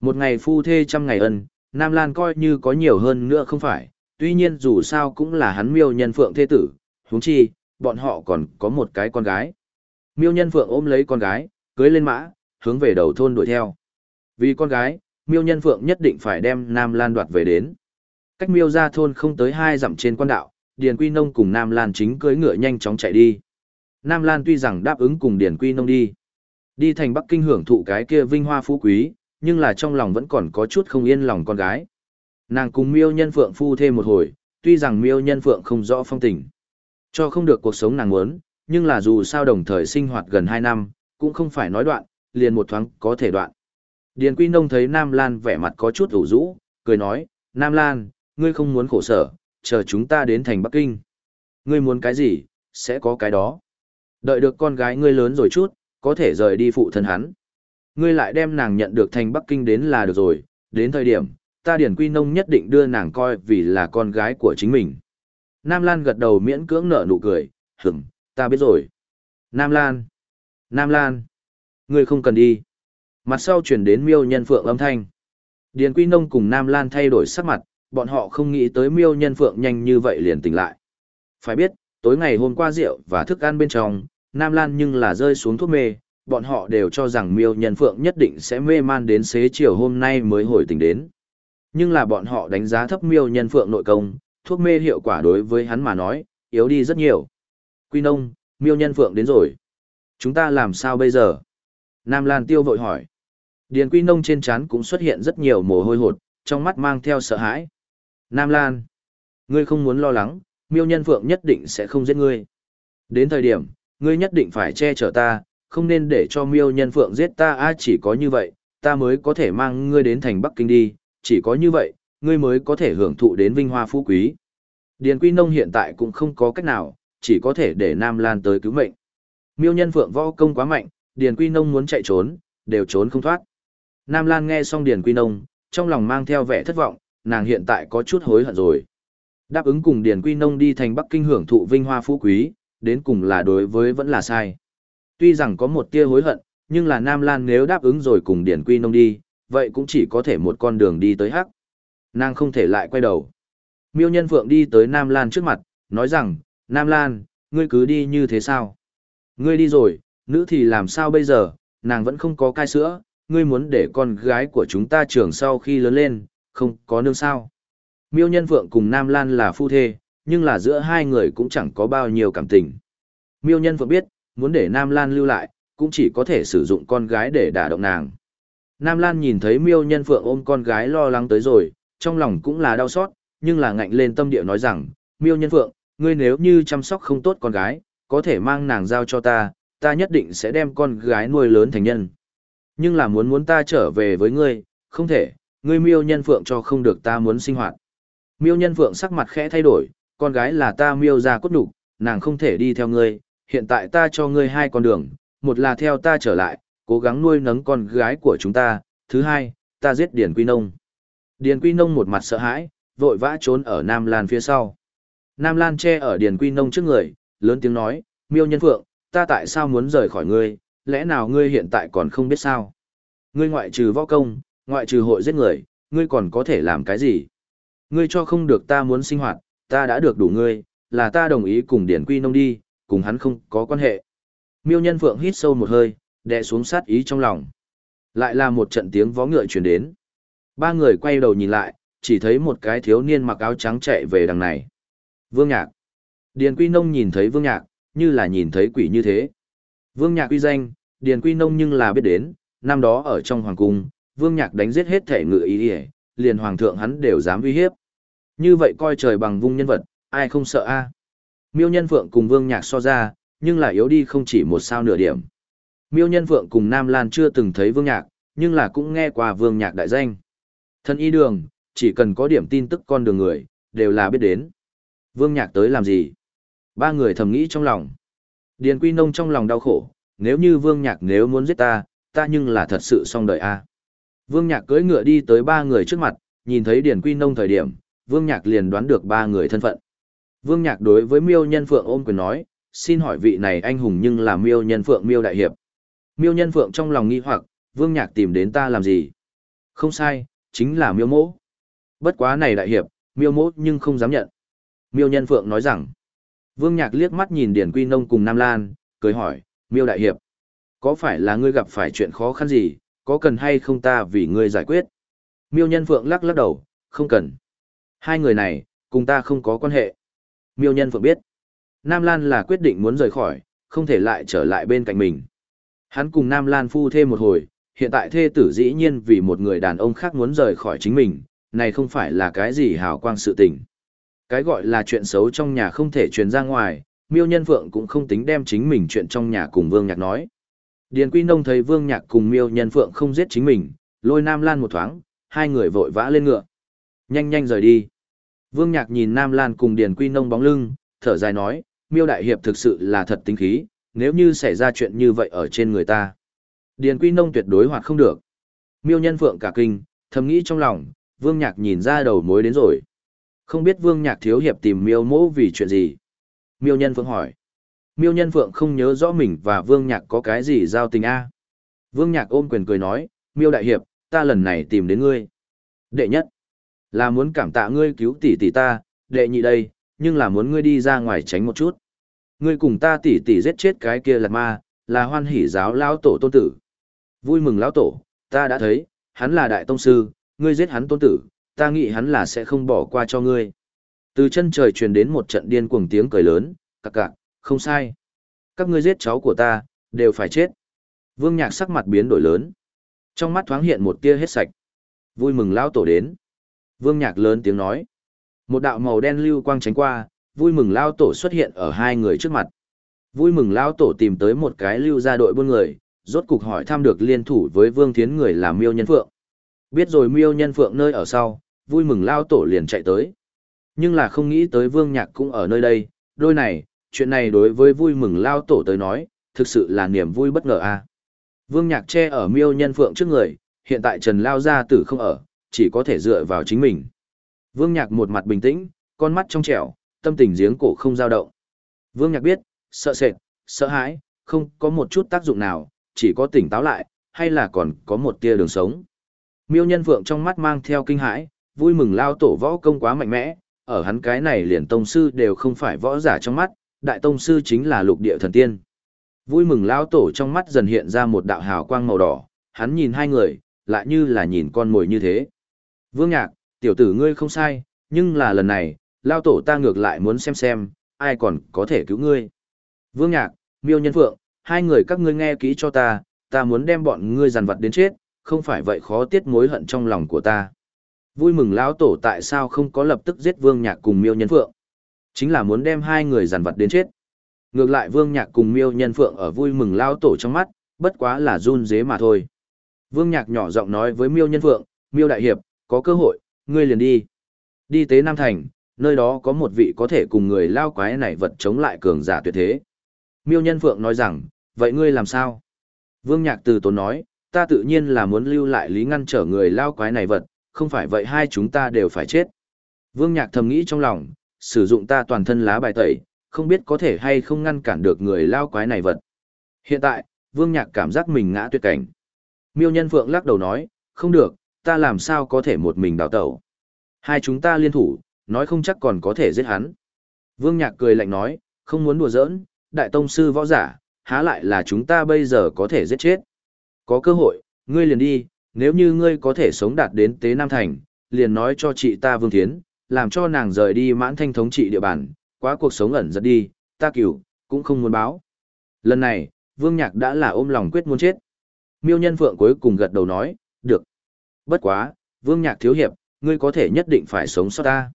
Một ngày phu thê trăm ngày ân, Nam Lan coi như có nhiều hơn nữa không phải, tuy nhiên dù sao cũng là hắn miêu nhân phượng thế tử, huống chi, bọn họ còn có một cái con gái. Miêu nhân phượng ôm lấy con gái, cưới lên mã, hướng về đầu thôn đuổi theo. Vì con gái, miêu nhân phượng nhất định phải đem Nam Lan đoạt về đến. Cách miêu ra thôn không tới hai dặm trên quan đạo, Điền Quy Nông cùng Nam Lan chính cưỡi ngựa nhanh chóng chạy đi. Nam Lan tuy rằng đáp ứng cùng Điền Quy Nông đi, đi thành Bắc Kinh hưởng thụ cái kia vinh hoa phú quý, nhưng là trong lòng vẫn còn có chút không yên lòng con gái. Nàng cùng Miêu Nhân Phượng phu thêm một hồi, tuy rằng Miêu Nhân Phượng không rõ phong tình, cho không được cuộc sống nàng muốn, nhưng là dù sao đồng thời sinh hoạt gần 2 năm, cũng không phải nói đoạn, liền một thoáng có thể đoạn. Điền Quy Nông thấy Nam Lan vẻ mặt có chút ủ rũ, cười nói, Nam Lan, ngươi không muốn khổ sở, chờ chúng ta đến thành Bắc Kinh. Ngươi muốn cái gì, sẽ có cái đó. Đợi được con gái ngươi lớn rồi chút, có thể rời đi phụ thân hắn. Ngươi lại đem nàng nhận được thành Bắc Kinh đến là được rồi, đến thời điểm, ta Điền Quy Nông nhất định đưa nàng coi vì là con gái của chính mình. Nam Lan gật đầu miễn cưỡng nở nụ cười, hửng, ta biết rồi. Nam Lan, Nam Lan, ngươi không cần đi. Mặt sau chuyển đến miêu nhân phượng âm thanh. Điền Quy Nông cùng Nam Lan thay đổi sắc mặt, bọn họ không nghĩ tới miêu nhân phượng nhanh như vậy liền tỉnh lại. Phải biết, tối ngày hôm qua rượu và thức ăn bên trong, Nam Lan nhưng là rơi xuống thuốc mê, bọn họ đều cho rằng miêu nhân phượng nhất định sẽ mê man đến xế chiều hôm nay mới hồi tỉnh đến. Nhưng là bọn họ đánh giá thấp miêu nhân phượng nội công, thuốc mê hiệu quả đối với hắn mà nói, yếu đi rất nhiều. Quy nông, miêu nhân phượng đến rồi. Chúng ta làm sao bây giờ? Nam Lan tiêu vội hỏi. Điền quy nông trên trán cũng xuất hiện rất nhiều mồ hôi hột, trong mắt mang theo sợ hãi. Nam Lan, ngươi không muốn lo lắng, miêu nhân phượng nhất định sẽ không giết ngươi. Đến thời điểm, ngươi nhất định phải che chở ta, không nên để cho miêu nhân phượng giết ta a chỉ có như vậy, ta mới có thể mang ngươi đến thành Bắc Kinh đi, chỉ có như vậy, ngươi mới có thể hưởng thụ đến vinh hoa phú quý. Điền Quy Nông hiện tại cũng không có cách nào, chỉ có thể để Nam Lan tới cứu mệnh. Miêu nhân phượng võ công quá mạnh, Điền Quy Nông muốn chạy trốn, đều trốn không thoát. Nam Lan nghe xong Điền Quy Nông, trong lòng mang theo vẻ thất vọng, nàng hiện tại có chút hối hận rồi. Đáp ứng cùng Điền Quy Nông đi thành Bắc Kinh hưởng thụ vinh hoa phú quý, đến cùng là đối với vẫn là sai. Tuy rằng có một tia hối hận, nhưng là Nam Lan nếu đáp ứng rồi cùng Điền Quy Nông đi, vậy cũng chỉ có thể một con đường đi tới hắc. Nàng không thể lại quay đầu. Miêu Nhân Phượng đi tới Nam Lan trước mặt, nói rằng, Nam Lan, ngươi cứ đi như thế sao? Ngươi đi rồi, nữ thì làm sao bây giờ, nàng vẫn không có cai sữa, ngươi muốn để con gái của chúng ta trưởng sau khi lớn lên, không có nương sao. Miêu Nhân Phượng cùng Nam Lan là phu thê, nhưng là giữa hai người cũng chẳng có bao nhiêu cảm tình. Miêu Nhân Phượng biết, muốn để Nam Lan lưu lại, cũng chỉ có thể sử dụng con gái để đả động nàng. Nam Lan nhìn thấy Miêu Nhân Phượng ôm con gái lo lắng tới rồi, trong lòng cũng là đau xót, nhưng là ngạnh lên tâm địa nói rằng, Miêu Nhân Phượng, ngươi nếu như chăm sóc không tốt con gái, có thể mang nàng giao cho ta, ta nhất định sẽ đem con gái nuôi lớn thành nhân. Nhưng là muốn muốn ta trở về với ngươi, không thể, ngươi miêu nhân phượng cho không được ta muốn sinh hoạt. Miêu nhân phượng sắc mặt khẽ thay đổi, con gái là ta miêu ra cốt đủ, nàng không thể đi theo ngươi, hiện tại ta cho ngươi hai con đường, một là theo ta trở lại, cố gắng nuôi nấng con gái của chúng ta, thứ hai, ta giết Điền Quy Nông. Điền Quy Nông một mặt sợ hãi, vội vã trốn ở Nam Lan phía sau. Nam Lan che ở Điền Quy Nông trước người, lớn tiếng nói, miêu nhân phượng, ta tại sao muốn rời khỏi ngươi, lẽ nào ngươi hiện tại còn không biết sao? Ngươi ngoại trừ võ công, ngoại trừ hội giết người, ngươi còn có thể làm cái gì? Ngươi cho không được ta muốn sinh hoạt, ta đã được đủ ngươi, là ta đồng ý cùng Điển Quy Nông đi, cùng hắn không có quan hệ. Miêu Nhân Phượng hít sâu một hơi, đè xuống sát ý trong lòng. Lại là một trận tiếng vó ngựa truyền đến. Ba người quay đầu nhìn lại, chỉ thấy một cái thiếu niên mặc áo trắng chạy về đằng này. Vương Nhạc. Điền Quy Nông nhìn thấy Vương Nhạc, như là nhìn thấy quỷ như thế. Vương Nhạc uy danh, Điền Quy Nông nhưng là biết đến, năm đó ở trong hoàng cung, Vương Nhạc đánh giết hết thể ngự ý đi liền hoàng thượng hắn đều dám uy hiếp. Như vậy coi trời bằng vung nhân vật, ai không sợ a? Miêu Nhân Phượng cùng Vương Nhạc so ra, nhưng là yếu đi không chỉ một sao nửa điểm. Miêu Nhân Phượng cùng Nam Lan chưa từng thấy Vương Nhạc, nhưng là cũng nghe qua Vương Nhạc đại danh. Thân y đường, chỉ cần có điểm tin tức con đường người, đều là biết đến. Vương Nhạc tới làm gì? Ba người thầm nghĩ trong lòng. Điền Quy Nông trong lòng đau khổ, nếu như Vương Nhạc nếu muốn giết ta, ta nhưng là thật sự xong đời a. Vương Nhạc cưỡi ngựa đi tới ba người trước mặt, nhìn thấy Điền Quy Nông thời điểm, Vương Nhạc liền đoán được ba người thân phận. Vương Nhạc đối với Miêu Nhân Phượng ôm quyền nói, xin hỏi vị này anh hùng nhưng là Miêu Nhân Phượng Miêu Đại Hiệp. Miêu Nhân Phượng trong lòng nghi hoặc, Vương Nhạc tìm đến ta làm gì? Không sai, chính là Miêu Mỗ. Bất quá này Đại Hiệp, Miêu Mỗ nhưng không dám nhận. Miêu Nhân Phượng nói rằng, Vương Nhạc liếc mắt nhìn Điền Quy Nông cùng Nam Lan, cười hỏi, Miêu Đại Hiệp, có phải là ngươi gặp phải chuyện khó khăn gì, có cần hay không ta vì ngươi giải quyết? Miêu Nhân Phượng lắc lắc đầu, không cần. Hai người này, cùng ta không có quan hệ. Miêu Nhân Phượng biết, Nam Lan là quyết định muốn rời khỏi, không thể lại trở lại bên cạnh mình. Hắn cùng Nam Lan phu thêm một hồi, hiện tại thê tử dĩ nhiên vì một người đàn ông khác muốn rời khỏi chính mình, này không phải là cái gì hào quang sự tình. Cái gọi là chuyện xấu trong nhà không thể truyền ra ngoài, miêu nhân phượng cũng không tính đem chính mình chuyện trong nhà cùng Vương Nhạc nói. Điền Quy Nông thấy Vương Nhạc cùng miêu nhân phượng không giết chính mình, lôi Nam Lan một thoáng, hai người vội vã lên ngựa. Nhanh nhanh rời đi. Vương Nhạc nhìn Nam Lan cùng Điền Quy Nông bóng lưng, thở dài nói, miêu đại hiệp thực sự là thật tính khí, nếu như xảy ra chuyện như vậy ở trên người ta. Điền Quy Nông tuyệt đối hoạt không được. Miêu nhân phượng cả kinh, thầm nghĩ trong lòng, Vương Nhạc nhìn ra đầu mối đến rồi. Không biết Vương Nhạc thiếu hiệp tìm Miêu Mỗ vì chuyện gì? Miêu Nhân Phượng hỏi. Miêu Nhân Phượng không nhớ rõ mình và Vương Nhạc có cái gì giao tình a. Vương Nhạc ôm quyền cười nói, Miêu đại hiệp, ta lần này tìm đến ngươi. Đệ nhất, là muốn cảm tạ ngươi cứu tỷ tỷ ta, đệ nhị đây, nhưng là muốn ngươi đi ra ngoài tránh một chút. Ngươi cùng ta tỉ tỉ giết chết cái kia lạt ma, là hoan hỷ giáo lão tổ tôn tử. Vui mừng lão tổ, ta đã thấy, hắn là đại tông sư, ngươi giết hắn tôn tử, ta nghĩ hắn là sẽ không bỏ qua cho ngươi. Từ chân trời truyền đến một trận điên cuồng tiếng cười lớn, cặc cặc, không sai. Các ngươi giết cháu của ta, đều phải chết. Vương Nhạc sắc mặt biến đổi lớn. Trong mắt thoáng hiện một tia hết sạch. Vui mừng lão tổ đến. Vương Nhạc lớn tiếng nói. Một đạo màu đen lưu quang tránh qua, vui mừng lao tổ xuất hiện ở hai người trước mặt. Vui mừng lao tổ tìm tới một cái lưu ra đội buôn người, rốt cục hỏi thăm được liên thủ với Vương Thiến người là Miêu Nhân Phượng. Biết rồi Miêu Nhân Phượng nơi ở sau, vui mừng lao tổ liền chạy tới. Nhưng là không nghĩ tới vương nhạc cũng ở nơi đây, đôi này, chuyện này đối với vui mừng lao tổ tới nói, thực sự là niềm vui bất ngờ a. Vương nhạc che ở miêu nhân phượng trước người, hiện tại Trần Lao Gia tử không ở, chỉ có thể dựa vào chính mình. Vương nhạc một mặt bình tĩnh, con mắt trong trẻo, tâm tình giếng cổ không dao động. Vương nhạc biết, sợ sệt, sợ hãi, không có một chút tác dụng nào, chỉ có tỉnh táo lại, hay là còn có một tia đường sống. Miêu nhân vượng trong mắt mang theo kinh hãi, vui mừng lao tổ võ công quá mạnh mẽ, ở hắn cái này liền tông sư đều không phải võ giả trong mắt, đại tông sư chính là lục địa thần tiên. Vui mừng lao tổ trong mắt dần hiện ra một đạo hào quang màu đỏ, hắn nhìn hai người, lại như là nhìn con mồi như thế. Vương Nhạc, tiểu tử ngươi không sai, nhưng là lần này, lao tổ ta ngược lại muốn xem xem, ai còn có thể cứu ngươi. Vương Nhạc, Miêu Nhân Phượng, hai người các ngươi nghe kỹ cho ta, ta muốn đem bọn ngươi giàn vật đến chết, không phải vậy khó tiết mối hận trong lòng của ta. Vui mừng lão tổ tại sao không có lập tức giết Vương Nhạc cùng Miêu Nhân Phượng? Chính là muốn đem hai người giàn vật đến chết. Ngược lại Vương Nhạc cùng Miêu Nhân Phượng ở vui mừng lao tổ trong mắt, bất quá là run dế mà thôi. Vương Nhạc nhỏ giọng nói với Miêu Nhân Phượng, Miêu Đại Hiệp, có cơ hội, ngươi liền đi. Đi tế Nam Thành, nơi đó có một vị có thể cùng người lao quái này vật chống lại cường giả tuyệt thế. Miêu Nhân Phượng nói rằng, vậy ngươi làm sao? Vương Nhạc từ tốn nói, ta tự nhiên là muốn lưu lại lý ngăn trở người lao quái này vật, không phải vậy hai chúng ta đều phải chết. Vương Nhạc thầm nghĩ trong lòng, sử dụng ta toàn thân lá bài tẩy, không biết có thể hay không ngăn cản được người lao quái này vật. Hiện tại, Vương Nhạc cảm giác mình ngã tuyệt cảnh. Miêu Nhân Phượng lắc đầu nói, không được, ta làm sao có thể một mình đào tẩu. Hai chúng ta liên thủ, nói không chắc còn có thể giết hắn. Vương Nhạc cười lạnh nói, không muốn đùa giỡn, đại tông sư võ giả, há lại là chúng ta bây giờ có thể giết chết. Có cơ hội, ngươi liền đi, nếu như ngươi có thể sống đạt đến tế Nam Thành, liền nói cho chị ta Vương Thiến, làm cho nàng rời đi mãn thanh thống trị địa bàn, quá cuộc sống ẩn giật đi, ta cửu, cũng không muốn báo. Lần này, Vương Nhạc đã là ôm lòng quyết muốn chết. Miêu Nhân Phượng cuối cùng gật đầu nói, được. Bất quá, Vương Nhạc thiếu hiệp, ngươi có thể nhất định phải sống sót ta.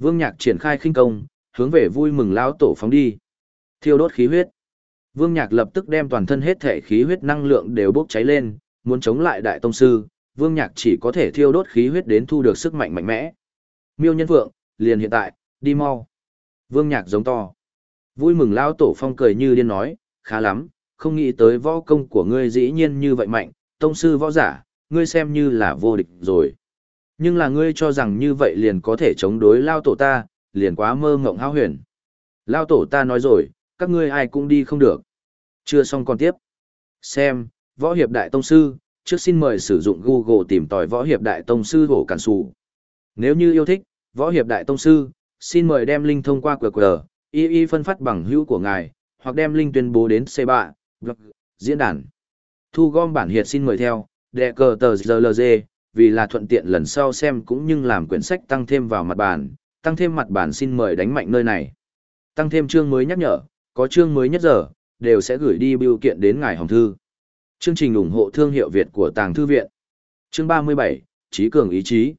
Vương Nhạc triển khai khinh công, hướng về vui mừng lão tổ phóng đi. Thiêu đốt khí huyết. Vương Nhạc lập tức đem toàn thân hết thể khí huyết năng lượng đều bốc cháy lên, muốn chống lại đại tông sư, Vương Nhạc chỉ có thể thiêu đốt khí huyết đến thu được sức mạnh mạnh mẽ. Miêu Nhân Vượng, liền hiện tại, đi mau. Vương Nhạc giống to. Vui mừng lão tổ phong cười như điên nói, khá lắm, không nghĩ tới võ công của ngươi dĩ nhiên như vậy mạnh, tông sư võ giả, ngươi xem như là vô địch rồi. Nhưng là ngươi cho rằng như vậy liền có thể chống đối lao tổ ta, liền quá mơ ngộng hao huyền. Lao tổ ta nói rồi, các ngươi ai cũng đi không được. Chưa xong còn tiếp. Xem, võ hiệp đại tông sư, trước xin mời sử dụng Google tìm tòi võ hiệp đại tông sư hổ cản sụ. Nếu như yêu thích, võ hiệp đại tông sư, xin mời đem link thông qua QR, y y phân phát bằng hữu của ngài, hoặc đem link tuyên bố đến C3, blog, diễn đàn. Thu gom bản hiệt xin mời theo, đệ cờ tờ GLG, vì là thuận tiện lần sau xem cũng như làm quyển sách tăng thêm vào mặt bản, tăng thêm mặt bản xin mời đánh mạnh nơi này. Tăng thêm chương mới nhắc nhở, có chương mới nhất giờ, đều sẽ gửi đi biểu kiện đến ngài hồng thư. Chương trình ủng hộ thương hiệu Việt của Tàng Thư Viện. Chương 37, Trí cường ý chí.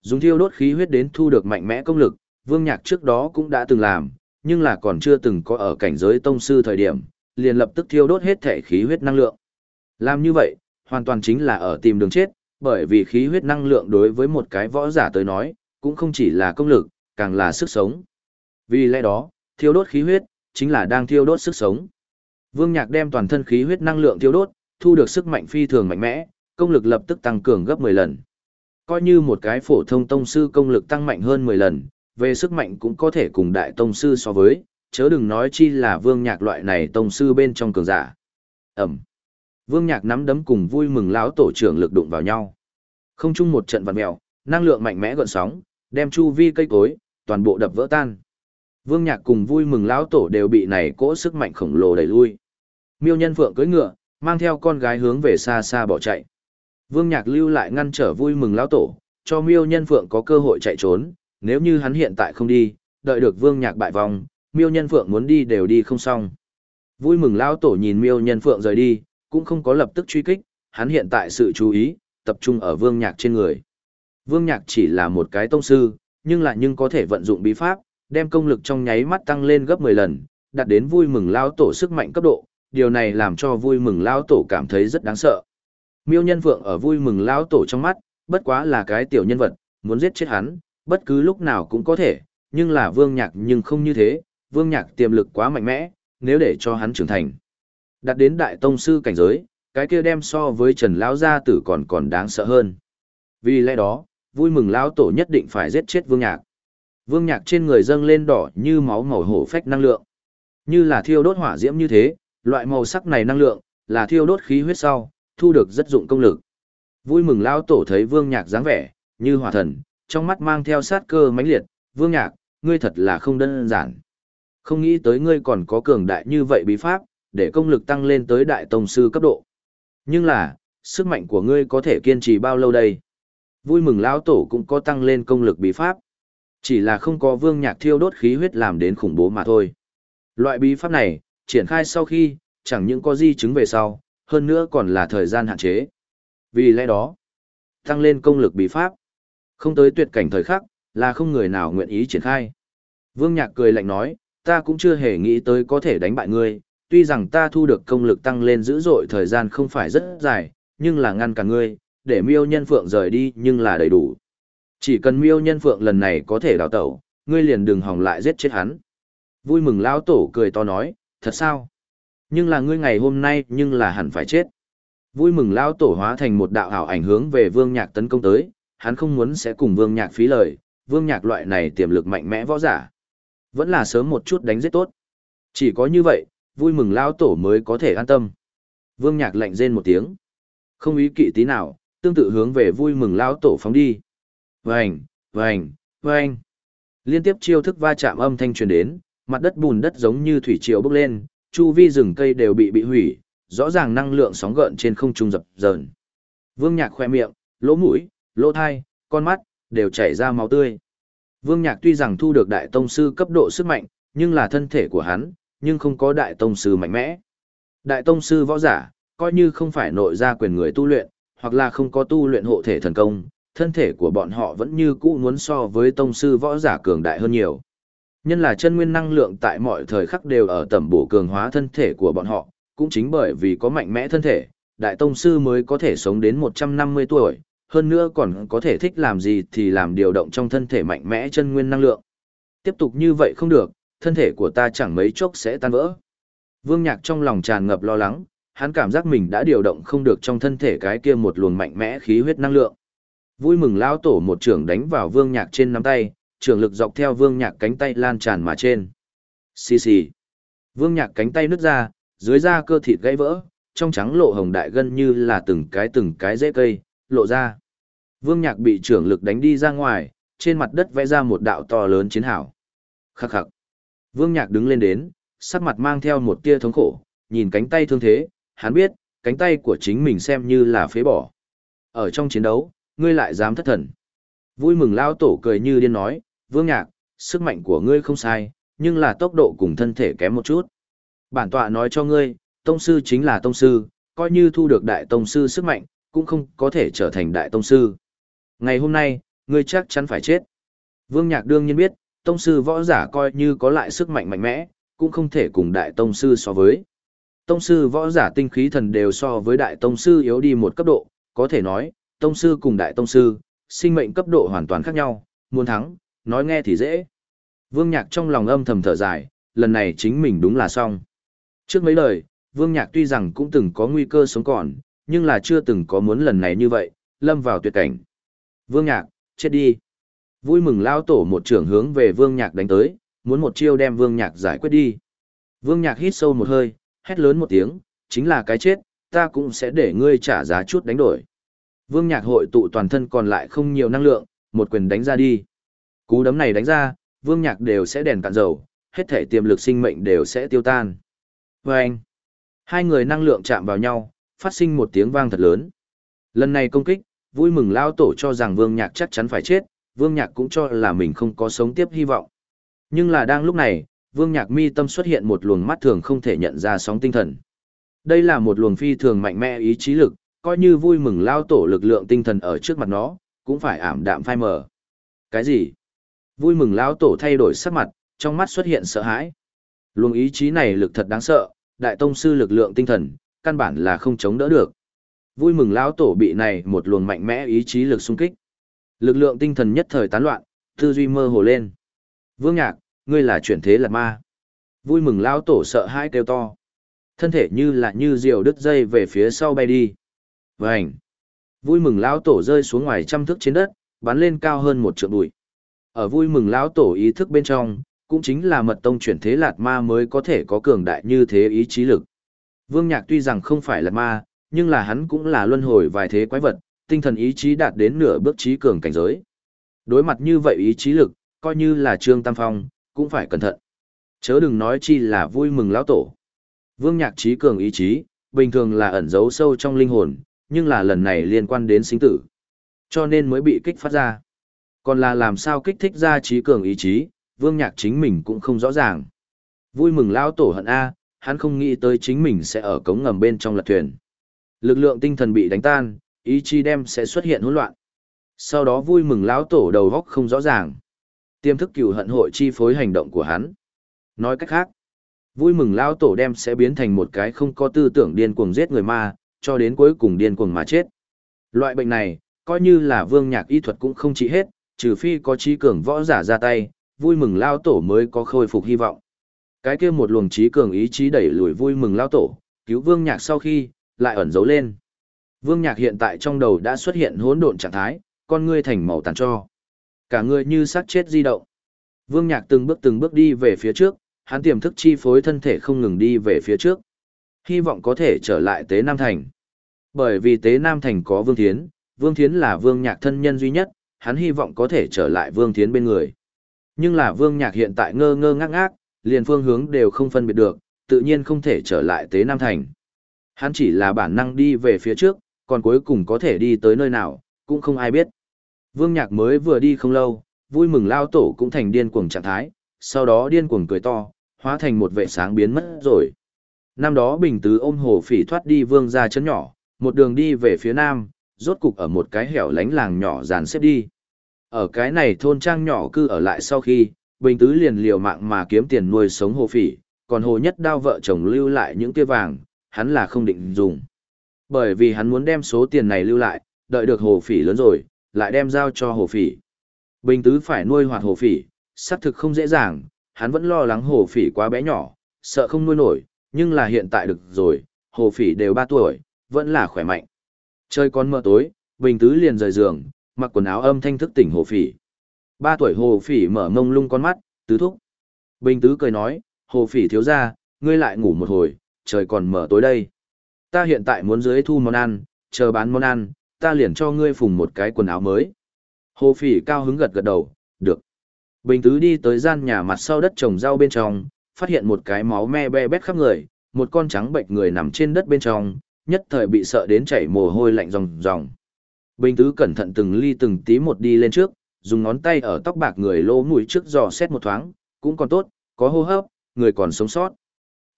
Dùng thiêu đốt khí huyết đến thu được mạnh mẽ công lực, Vương Nhạc trước đó cũng đã từng làm, nhưng là còn chưa từng có ở cảnh giới tông sư thời điểm, liền lập tức thiêu đốt hết thể khí huyết năng lượng. Làm như vậy, hoàn toàn chính là ở tìm đường chết, bởi vì khí huyết năng lượng đối với một cái võ giả tới nói, cũng không chỉ là công lực, càng là sức sống. Vì lẽ đó, thiêu đốt khí huyết, chính là đang thiêu đốt sức sống. Vương Nhạc đem toàn thân khí huyết năng lượng thiêu đốt, thu được sức mạnh phi thường mạnh mẽ, công lực lập tức tăng cường gấp 10 lần. Coi như một cái phổ thông tông sư công lực tăng mạnh hơn 10 lần, về sức mạnh cũng có thể cùng đại tông sư so với, chớ đừng nói chi là vương nhạc loại này tông sư bên trong cường giả. Ẩm. Vương nhạc nắm đấm cùng vui mừng lão tổ trưởng lực đụng vào nhau. Không chung một trận vặn mèo, năng lượng mạnh mẽ gợn sóng, đem chu vi cây cối, toàn bộ đập vỡ tan. Vương nhạc cùng vui mừng lão tổ đều bị này cỗ sức mạnh khổng lồ đẩy lui. Miêu nhân phượng cưỡi ngựa, mang theo con gái hướng về xa xa bỏ chạy. Vương nhạc lưu lại ngăn trở vui mừng lão tổ, cho miêu nhân phượng có cơ hội chạy trốn, nếu như hắn hiện tại không đi, đợi được vương nhạc bại vòng, miêu nhân phượng muốn đi đều đi không xong. Vui mừng lão tổ nhìn miêu nhân phượng rời đi, cũng không có lập tức truy kích, hắn hiện tại sự chú ý, tập trung ở vương nhạc trên người. Vương nhạc chỉ là một cái tông sư, nhưng lại nhưng có thể vận dụng bí pháp, đem công lực trong nháy mắt tăng lên gấp 10 lần, đạt đến vui mừng lao tổ sức mạnh cấp độ, điều này làm cho vui mừng lao tổ cảm thấy rất đáng sợ. Miêu nhân vượng ở vui mừng lao tổ trong mắt, bất quá là cái tiểu nhân vật, muốn giết chết hắn, bất cứ lúc nào cũng có thể, nhưng là vương nhạc nhưng không như thế, vương nhạc tiềm lực quá mạnh mẽ, nếu để cho hắn trưởng thành. Đặt đến đại tông sư cảnh giới, cái kia đem so với Trần lão gia tử còn còn đáng sợ hơn. Vì lẽ đó, vui mừng lão tổ nhất định phải giết chết vương nhạc. Vương nhạc trên người dâng lên đỏ như máu màu hổ phách năng lượng. Như là thiêu đốt hỏa diễm như thế, loại màu sắc này năng lượng, là thiêu đốt khí huyết sau, thu được rất dụng công lực. Vui mừng lão tổ thấy vương nhạc dáng vẻ, như hỏa thần, trong mắt mang theo sát cơ mãnh liệt, vương nhạc, ngươi thật là không đơn giản. Không nghĩ tới ngươi còn có cường đại như vậy bí pháp, để công lực tăng lên tới đại tông sư cấp độ. Nhưng là, sức mạnh của ngươi có thể kiên trì bao lâu đây? Vui mừng lão tổ cũng có tăng lên công lực bí pháp. Chỉ là không có vương nhạc thiêu đốt khí huyết làm đến khủng bố mà thôi. Loại bí pháp này, triển khai sau khi, chẳng những có di chứng về sau, hơn nữa còn là thời gian hạn chế. Vì lẽ đó, tăng lên công lực bí pháp. Không tới tuyệt cảnh thời khắc, là không người nào nguyện ý triển khai. Vương Nhạc cười lạnh nói, ta cũng chưa hề nghĩ tới có thể đánh bại ngươi, tuy rằng ta thu được công lực tăng lên dữ dội thời gian không phải rất dài, nhưng là ngăn cả ngươi, để miêu nhân phượng rời đi nhưng là đầy đủ. Chỉ cần miêu nhân phượng lần này có thể đào tẩu, ngươi liền đừng hòng lại giết chết hắn. Vui mừng lão tổ cười to nói, thật sao? Nhưng là ngươi ngày hôm nay nhưng là hẳn phải chết. Vui mừng lão tổ hóa thành một đạo ảo ảnh hướng về vương nhạc tấn công tới, hắn không muốn sẽ cùng vương nhạc phí lời, vương nhạc loại này tiềm lực mạnh mẽ võ giả. Vẫn là sớm một chút đánh giết tốt. Chỉ có như vậy, vui mừng lão tổ mới có thể an tâm. Vương nhạc lạnh rên một tiếng. Không ý kỵ tí nào, tương tự hướng về vui mừng lão tổ phóng đi. Vành, vành, vành. Liên tiếp chiêu thức va chạm âm thanh truyền đến, mặt đất bùn đất giống như thủy triều bốc lên, chu vi rừng cây đều bị bị hủy, rõ ràng năng lượng sóng gợn trên không trung dập dờn. Vương Nhạc khoe miệng, lỗ mũi, lỗ thai, con mắt, đều chảy ra máu tươi. Vương Nhạc tuy rằng thu được đại tông sư cấp độ sức mạnh, nhưng là thân thể của hắn, nhưng không có đại tông sư mạnh mẽ. Đại tông sư võ giả, coi như không phải nội gia quyền người tu luyện, hoặc là không có tu luyện hộ thể thần công, thân thể của bọn họ vẫn như cũ muốn so với tông sư võ giả cường đại hơn nhiều. Nhân là chân nguyên năng lượng tại mọi thời khắc đều ở tầm bổ cường hóa thân thể của bọn họ, cũng chính bởi vì có mạnh mẽ thân thể, đại tông sư mới có thể sống đến 150 tuổi, hơn nữa còn có thể thích làm gì thì làm điều động trong thân thể mạnh mẽ chân nguyên năng lượng. Tiếp tục như vậy không được, thân thể của ta chẳng mấy chốc sẽ tan vỡ. Vương Nhạc trong lòng tràn ngập lo lắng, hắn cảm giác mình đã điều động không được trong thân thể cái kia một luồng mạnh mẽ khí huyết năng lượng. Vui mừng lao tổ một trưởng đánh vào Vương Nhạc trên nắm tay, trưởng lực dọc theo Vương Nhạc cánh tay lan tràn mà trên. Xì xì. Vương Nhạc cánh tay nứt ra, dưới da cơ thịt gãy vỡ, trong trắng lộ hồng đại gân như là từng cái từng cái rễ cây, lộ ra. Vương Nhạc bị trưởng lực đánh đi ra ngoài, trên mặt đất vẽ ra một đạo to lớn chiến hảo. Khắc khắc. Vương Nhạc đứng lên đến, sắc mặt mang theo một tia thống khổ, nhìn cánh tay thương thế, hắn biết, cánh tay của chính mình xem như là phế bỏ. Ở trong chiến đấu, ngươi lại dám thất thần. Vui mừng lao tổ cười như điên nói, Vương Nhạc, sức mạnh của ngươi không sai, nhưng là tốc độ cùng thân thể kém một chút. Bản tọa nói cho ngươi, tông sư chính là tông sư, coi như thu được đại tông sư sức mạnh, cũng không có thể trở thành đại tông sư. Ngày hôm nay, ngươi chắc chắn phải chết. Vương Nhạc đương nhiên biết, tông sư võ giả coi như có lại sức mạnh mạnh mẽ, cũng không thể cùng đại tông sư so với. Tông sư võ giả tinh khí thần đều so với đại tông sư yếu đi một cấp độ, có thể nói, tông sư cùng đại tông sư, sinh mệnh cấp độ hoàn toàn khác nhau, muốn thắng, nói nghe thì dễ. Vương Nhạc trong lòng âm thầm thở dài, lần này chính mình đúng là xong. Trước mấy lời, Vương Nhạc tuy rằng cũng từng có nguy cơ sống còn, nhưng là chưa từng có muốn lần này như vậy, lâm vào tuyệt cảnh. Vương Nhạc, chết đi. Vui mừng lao tổ một trưởng hướng về Vương Nhạc đánh tới, muốn một chiêu đem Vương Nhạc giải quyết đi. Vương Nhạc hít sâu một hơi, hét lớn một tiếng, chính là cái chết, ta cũng sẽ để ngươi trả giá chút đánh đổi. Vương Nhạc hội tụ toàn thân còn lại không nhiều năng lượng, một quyền đánh ra đi. Cú đấm này đánh ra, Vương Nhạc đều sẽ đèn cạn dầu, hết thể tiềm lực sinh mệnh đều sẽ tiêu tan. Và anh, hai người năng lượng chạm vào nhau, phát sinh một tiếng vang thật lớn. Lần này công kích, vui mừng lao tổ cho rằng Vương Nhạc chắc chắn phải chết, Vương Nhạc cũng cho là mình không có sống tiếp hy vọng. Nhưng là đang lúc này, Vương Nhạc mi tâm xuất hiện một luồng mắt thường không thể nhận ra sóng tinh thần. Đây là một luồng phi thường mạnh mẽ ý chí lực, coi như vui mừng lao tổ lực lượng tinh thần ở trước mặt nó, cũng phải ảm đạm phai mờ. Cái gì? Vui mừng lao tổ thay đổi sắc mặt, trong mắt xuất hiện sợ hãi. Luồng ý chí này lực thật đáng sợ, đại tông sư lực lượng tinh thần, căn bản là không chống đỡ được. Vui mừng lao tổ bị này một luồng mạnh mẽ ý chí lực xung kích. Lực lượng tinh thần nhất thời tán loạn, tư duy mơ hồ lên. Vương Nhạc, ngươi là chuyển thế là ma. Vui mừng lao tổ sợ hãi kêu to. Thân thể như là như diều đứt dây về phía sau bay đi. Vành. Vui mừng lão tổ rơi xuống ngoài trăm thước trên đất, bắn lên cao hơn một trượng bụi. Ở vui mừng lão tổ ý thức bên trong, cũng chính là mật tông chuyển thế lạt ma mới có thể có cường đại như thế ý chí lực. Vương Nhạc tuy rằng không phải là ma, nhưng là hắn cũng là luân hồi vài thế quái vật, tinh thần ý chí đạt đến nửa bước trí cường cảnh giới. Đối mặt như vậy ý chí lực, coi như là Trương Tam Phong, cũng phải cẩn thận. Chớ đừng nói chi là vui mừng lão tổ. Vương Nhạc trí cường ý chí, bình thường là ẩn giấu sâu trong linh hồn, nhưng là lần này liên quan đến sinh tử. Cho nên mới bị kích phát ra. Còn là làm sao kích thích ra trí cường ý chí, vương nhạc chính mình cũng không rõ ràng. Vui mừng lão tổ hận A, hắn không nghĩ tới chính mình sẽ ở cống ngầm bên trong lật thuyền. Lực lượng tinh thần bị đánh tan, ý chí đem sẽ xuất hiện hỗn loạn. Sau đó vui mừng lão tổ đầu góc không rõ ràng. Tiềm thức cửu hận hội chi phối hành động của hắn. Nói cách khác, vui mừng lao tổ đem sẽ biến thành một cái không có tư tưởng điên cuồng giết người ma, cho đến cuối cùng điên cuồng mà chết. Loại bệnh này, coi như là vương nhạc y thuật cũng không trị hết, trừ phi có trí cường võ giả ra tay, vui mừng lao tổ mới có khôi phục hy vọng. Cái kia một luồng trí cường ý chí đẩy lùi vui mừng lao tổ, cứu vương nhạc sau khi, lại ẩn giấu lên. Vương nhạc hiện tại trong đầu đã xuất hiện hỗn độn trạng thái, con ngươi thành màu tàn cho. Cả người như xác chết di động. Vương nhạc từng bước từng bước đi về phía trước, hắn tiềm thức chi phối thân thể không ngừng đi về phía trước. Hy vọng có thể trở lại Tế Nam Thành. Bởi vì Tế Nam Thành có Vương Thiến, Vương Thiến là Vương Nhạc thân nhân duy nhất, hắn hy vọng có thể trở lại Vương Thiến bên người. Nhưng là Vương Nhạc hiện tại ngơ ngơ ngác ngác, liền phương hướng đều không phân biệt được, tự nhiên không thể trở lại Tế Nam Thành. Hắn chỉ là bản năng đi về phía trước, còn cuối cùng có thể đi tới nơi nào, cũng không ai biết. Vương Nhạc mới vừa đi không lâu, vui mừng lao tổ cũng thành điên cuồng trạng thái, sau đó điên cuồng cười to, hóa thành một vệ sáng biến mất rồi. Năm đó Bình Tứ ôm hồ phỉ thoát đi vương ra chấn nhỏ, một đường đi về phía nam, rốt cục ở một cái hẻo lánh làng nhỏ dàn xếp đi. Ở cái này thôn trang nhỏ cư ở lại sau khi, Bình Tứ liền liều mạng mà kiếm tiền nuôi sống hồ phỉ, còn hồ nhất đao vợ chồng lưu lại những kia vàng, hắn là không định dùng. Bởi vì hắn muốn đem số tiền này lưu lại, đợi được hồ phỉ lớn rồi, lại đem giao cho hồ phỉ. Bình Tứ phải nuôi hoạt hồ phỉ, xác thực không dễ dàng, hắn vẫn lo lắng hồ phỉ quá bé nhỏ, sợ không nuôi nổi, nhưng là hiện tại được rồi, hồ phỉ đều 3 tuổi, vẫn là khỏe mạnh. Trời còn mơ tối, Bình Tứ liền rời giường, mặc quần áo âm thanh thức tỉnh hồ phỉ. 3 tuổi hồ phỉ mở mông lung con mắt, tứ thúc. Bình Tứ cười nói, hồ phỉ thiếu ra, ngươi lại ngủ một hồi, trời còn mở tối đây. Ta hiện tại muốn dưới thu món ăn, chờ bán món ăn, ta liền cho ngươi phùng một cái quần áo mới. Hồ phỉ cao hứng gật gật đầu, được. Bình tứ đi tới gian nhà mặt sau đất trồng rau bên trong, phát hiện một cái máu me be bét khắp người, một con trắng bệnh người nằm trên đất bên trong, nhất thời bị sợ đến chảy mồ hôi lạnh ròng ròng. Bình tứ cẩn thận từng ly từng tí một đi lên trước, dùng ngón tay ở tóc bạc người lỗ mũi trước dò xét một thoáng, cũng còn tốt, có hô hấp, người còn sống sót.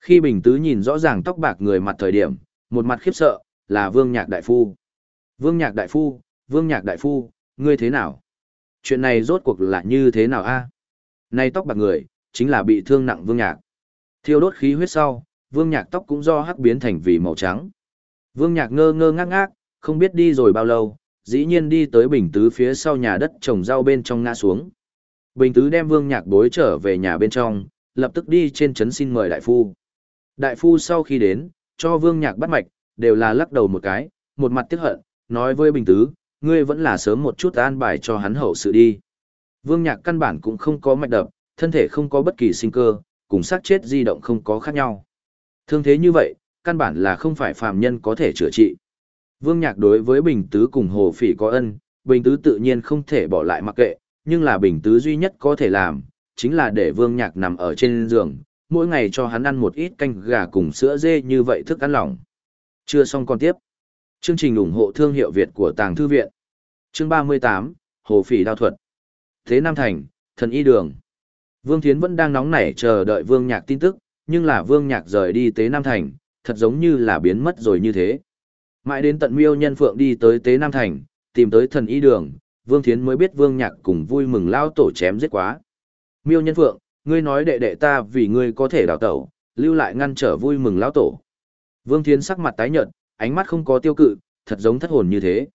Khi bình tứ nhìn rõ ràng tóc bạc người mặt thời điểm, một mặt khiếp sợ, là vương nhạc đại phu. Vương nhạc đại phu, vương nhạc đại phu, ngươi thế nào? chuyện này rốt cuộc là như thế nào a? Nay tóc bạc người, chính là bị thương nặng vương nhạc. Thiêu đốt khí huyết sau, vương nhạc tóc cũng do hắc biến thành vì màu trắng. Vương nhạc ngơ ngơ ngác ngác, không biết đi rồi bao lâu, dĩ nhiên đi tới bình tứ phía sau nhà đất trồng rau bên trong ngã xuống. Bình tứ đem vương nhạc bối trở về nhà bên trong, lập tức đi trên trấn xin mời đại phu. Đại phu sau khi đến, cho vương nhạc bắt mạch, đều là lắc đầu một cái, một mặt tiếc hận, nói với bình tứ, ngươi vẫn là sớm một chút an bài cho hắn hậu sự đi. Vương Nhạc căn bản cũng không có mạch đập, thân thể không có bất kỳ sinh cơ, cùng xác chết di động không có khác nhau. Thương thế như vậy, căn bản là không phải phàm nhân có thể chữa trị. Vương Nhạc đối với Bình Tứ cùng Hồ Phỉ có ân, Bình Tứ tự nhiên không thể bỏ lại mặc kệ, nhưng là Bình Tứ duy nhất có thể làm, chính là để Vương Nhạc nằm ở trên giường, mỗi ngày cho hắn ăn một ít canh gà cùng sữa dê như vậy thức ăn lỏng. Chưa xong còn tiếp. Chương trình ủng hộ thương hiệu Việt của Tàng Thư Viện. Chương 38, Hồ Phỉ Đao Thuật. Thế Nam Thành, Thần Y Đường. Vương Thiến vẫn đang nóng nảy chờ đợi Vương Nhạc tin tức, nhưng là Vương Nhạc rời đi Tế Nam Thành, thật giống như là biến mất rồi như thế. Mãi đến tận miêu nhân phượng đi tới Tế Nam Thành, tìm tới thần y đường, Vương Thiến mới biết Vương Nhạc cùng vui mừng lao tổ chém giết quá. Miêu nhân phượng, ngươi nói đệ đệ ta vì ngươi có thể đào tẩu, lưu lại ngăn trở vui mừng lão tổ. Vương Thiến sắc mặt tái nhợt, ánh mắt không có tiêu cự, thật giống thất hồn như thế.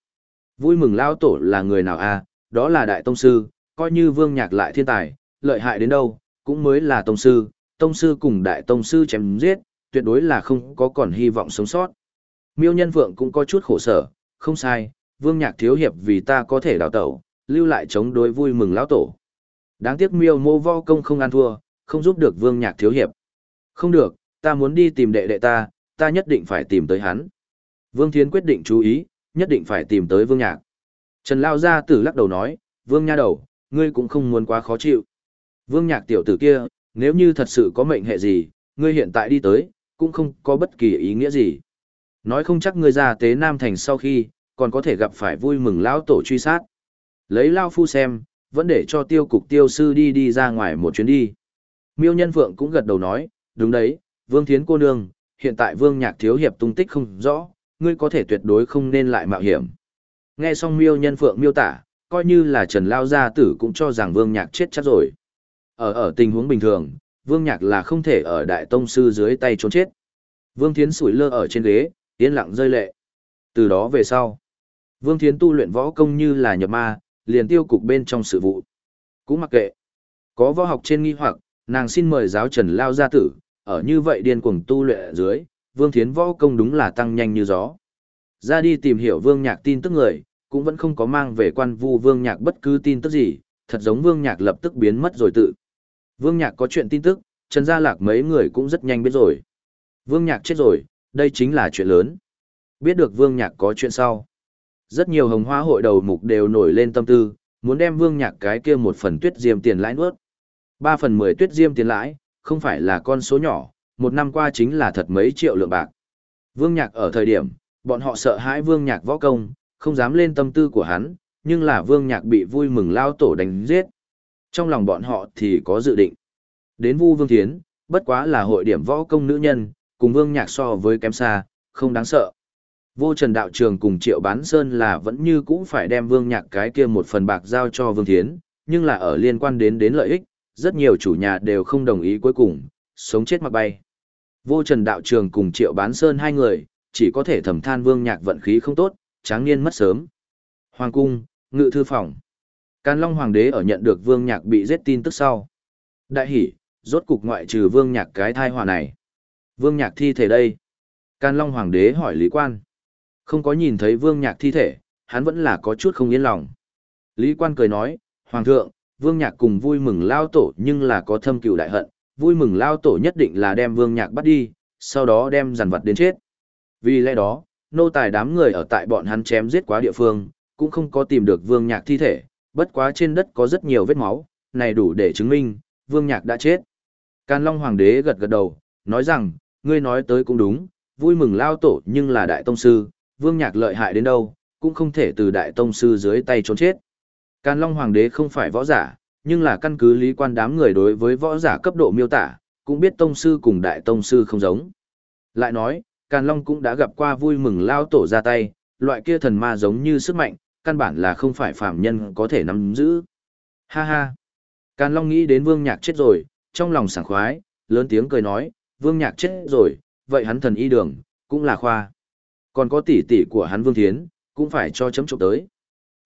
Vui mừng lão tổ là người nào a? À? đó là đại tông sư, coi như vương nhạc lại thiên tài, lợi hại đến đâu, cũng mới là tông sư, tông sư cùng đại tông sư chém giết, tuyệt đối là không có còn hy vọng sống sót. Miêu nhân vượng cũng có chút khổ sở, không sai, vương nhạc thiếu hiệp vì ta có thể đào tẩu, lưu lại chống đối vui mừng lão tổ. Đáng tiếc miêu mô vo công không ăn thua, không giúp được vương nhạc thiếu hiệp. Không được, ta muốn đi tìm đệ đệ ta, ta nhất định phải tìm tới hắn. Vương Thiến quyết định chú ý, nhất định phải tìm tới Vương Nhạc. Trần Lao Gia Tử lắc đầu nói, Vương Nha đầu, ngươi cũng không muốn quá khó chịu. Vương Nhạc tiểu tử kia, nếu như thật sự có mệnh hệ gì, ngươi hiện tại đi tới, cũng không có bất kỳ ý nghĩa gì. Nói không chắc ngươi ra tế Nam Thành sau khi, còn có thể gặp phải vui mừng lão tổ truy sát. Lấy Lao Phu xem, vẫn để cho tiêu cục tiêu sư đi đi ra ngoài một chuyến đi. Miêu Nhân Phượng cũng gật đầu nói, đúng đấy, Vương Thiến cô nương, hiện tại Vương Nhạc thiếu hiệp tung tích không rõ, ngươi có thể tuyệt đối không nên lại mạo hiểm. Nghe xong miêu nhân phượng miêu tả, coi như là Trần Lao Gia Tử cũng cho rằng Vương Nhạc chết chắc rồi. Ở ở tình huống bình thường, Vương Nhạc là không thể ở đại tông sư dưới tay trốn chết. Vương Thiến sủi lơ ở trên ghế, yên lặng rơi lệ. Từ đó về sau, Vương Thiến tu luyện võ công như là nhập ma, liền tiêu cục bên trong sự vụ. Cũng mặc kệ. Có võ học trên nghi hoặc, nàng xin mời giáo trần lao gia tử, ở như vậy điên cuồng tu luyện ở dưới, Vương Thiến võ công đúng là tăng nhanh như gió. Ra đi tìm hiểu Vương Nhạc tin tức người, cũng vẫn không có mang về quan vu Vương Nhạc bất cứ tin tức gì, thật giống Vương Nhạc lập tức biến mất rồi tự. Vương Nhạc có chuyện tin tức, Trần Gia Lạc mấy người cũng rất nhanh biết rồi. Vương Nhạc chết rồi, đây chính là chuyện lớn. Biết được Vương Nhạc có chuyện sau. Rất nhiều hồng hoa hội đầu mục đều nổi lên tâm tư, muốn đem Vương Nhạc cái kia một phần tuyết diêm tiền lãi nuốt. Ba phần mười tuyết diêm tiền lãi, không phải là con số nhỏ, một năm qua chính là thật mấy triệu lượng bạc. Vương Nhạc ở thời điểm, bọn họ sợ hãi Vương Nhạc võ công, không dám lên tâm tư của hắn, nhưng là Vương Nhạc bị vui mừng lao tổ đánh giết. Trong lòng bọn họ thì có dự định. Đến Vu Vương Thiến, bất quá là hội điểm võ công nữ nhân, cùng Vương Nhạc so với kém xa, không đáng sợ. Vô Trần Đạo Trường cùng Triệu Bán Sơn là vẫn như cũ phải đem Vương Nhạc cái kia một phần bạc giao cho Vương Thiến, nhưng là ở liên quan đến đến lợi ích, rất nhiều chủ nhà đều không đồng ý cuối cùng, sống chết mặc bay. Vô Trần Đạo Trường cùng Triệu Bán Sơn hai người, chỉ có thể thầm than Vương Nhạc vận khí không tốt, tráng niên mất sớm. Hoàng cung, ngự thư phòng. Càn Long Hoàng đế ở nhận được Vương Nhạc bị giết tin tức sau. Đại hỉ, rốt cục ngoại trừ Vương Nhạc cái thai họa này. Vương Nhạc thi thể đây. Càn Long Hoàng đế hỏi Lý Quan. Không có nhìn thấy Vương Nhạc thi thể, hắn vẫn là có chút không yên lòng. Lý Quan cười nói, Hoàng thượng, Vương Nhạc cùng vui mừng lao tổ nhưng là có thâm cựu đại hận, vui mừng lao tổ nhất định là đem Vương Nhạc bắt đi, sau đó đem giàn vật đến chết. Vì lẽ đó, nô tài đám người ở tại bọn hắn chém giết quá địa phương, cũng không có tìm được Vương Nhạc thi thể, bất quá trên đất có rất nhiều vết máu, này đủ để chứng minh, Vương Nhạc đã chết. Can Long Hoàng đế gật gật đầu, nói rằng, ngươi nói tới cũng đúng, vui mừng lao tổ nhưng là đại tông sư, Vương Nhạc lợi hại đến đâu, cũng không thể từ đại tông sư dưới tay trốn chết. Càn Long Hoàng đế không phải võ giả, nhưng là căn cứ lý quan đám người đối với võ giả cấp độ miêu tả, cũng biết tông sư cùng đại tông sư không giống. Lại nói, Càn Long cũng đã gặp qua vui mừng lao tổ ra tay, loại kia thần ma giống như sức mạnh, căn bản là không phải phàm nhân có thể nắm giữ. Ha ha! Càn Long nghĩ đến Vương Nhạc chết rồi, trong lòng sảng khoái, lớn tiếng cười nói, Vương Nhạc chết rồi, vậy hắn thần y đường, cũng là khoa. Còn có tỷ tỷ của hắn Vương Thiến, cũng phải cho chấm trộm tới.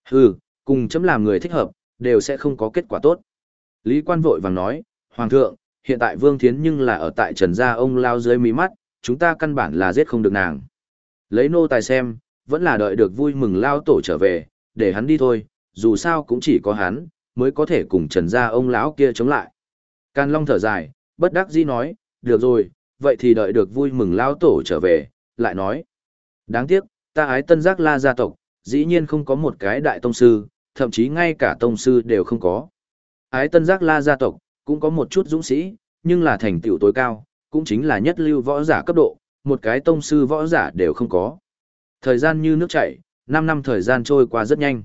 Hừ, cùng chấm làm người thích hợp, đều sẽ không có kết quả tốt. Lý quan vội vàng nói, Hoàng thượng, hiện tại Vương Thiến nhưng là ở tại trần gia ông lao dưới mí mắt, chúng ta căn bản là giết không được nàng. Lấy nô tài xem, vẫn là đợi được vui mừng lao tổ trở về, để hắn đi thôi, dù sao cũng chỉ có hắn, mới có thể cùng trần gia ông lão kia chống lại. Can Long thở dài, bất đắc dĩ nói, được rồi, vậy thì đợi được vui mừng lao tổ trở về, lại nói. Đáng tiếc, ta ái tân giác la gia tộc, dĩ nhiên không có một cái đại tông sư, thậm chí ngay cả tông sư đều không có. Ái tân giác la gia tộc, cũng có một chút dũng sĩ, nhưng là thành tựu tối cao, cũng chính là nhất lưu võ giả cấp độ, một cái tông sư võ giả đều không có. Thời gian như nước chảy, 5 năm thời gian trôi qua rất nhanh.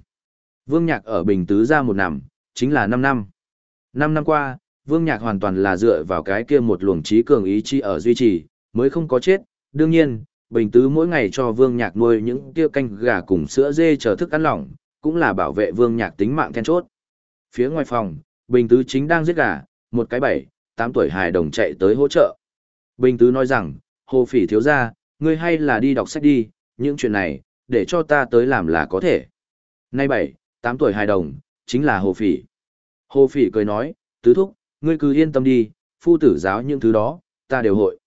Vương Nhạc ở Bình Tứ ra một năm, chính là 5 năm. 5 năm qua, Vương Nhạc hoàn toàn là dựa vào cái kia một luồng trí cường ý chí ở duy trì, mới không có chết. Đương nhiên, Bình Tứ mỗi ngày cho Vương Nhạc nuôi những kia canh gà cùng sữa dê chờ thức ăn lỏng, cũng là bảo vệ Vương Nhạc tính mạng then chốt. Phía ngoài phòng, Bình Tứ chính đang giết gà, một cái bảy, tám tuổi hài đồng chạy tới hỗ trợ. Bình Tứ nói rằng, Hồ Phỉ thiếu gia, ngươi hay là đi đọc sách đi, những chuyện này, để cho ta tới làm là có thể. Nay bảy, tám tuổi hài đồng, chính là Hồ Phỉ. Hồ Phỉ cười nói, tứ thúc, ngươi cứ yên tâm đi, phu tử giáo những thứ đó, ta đều hội.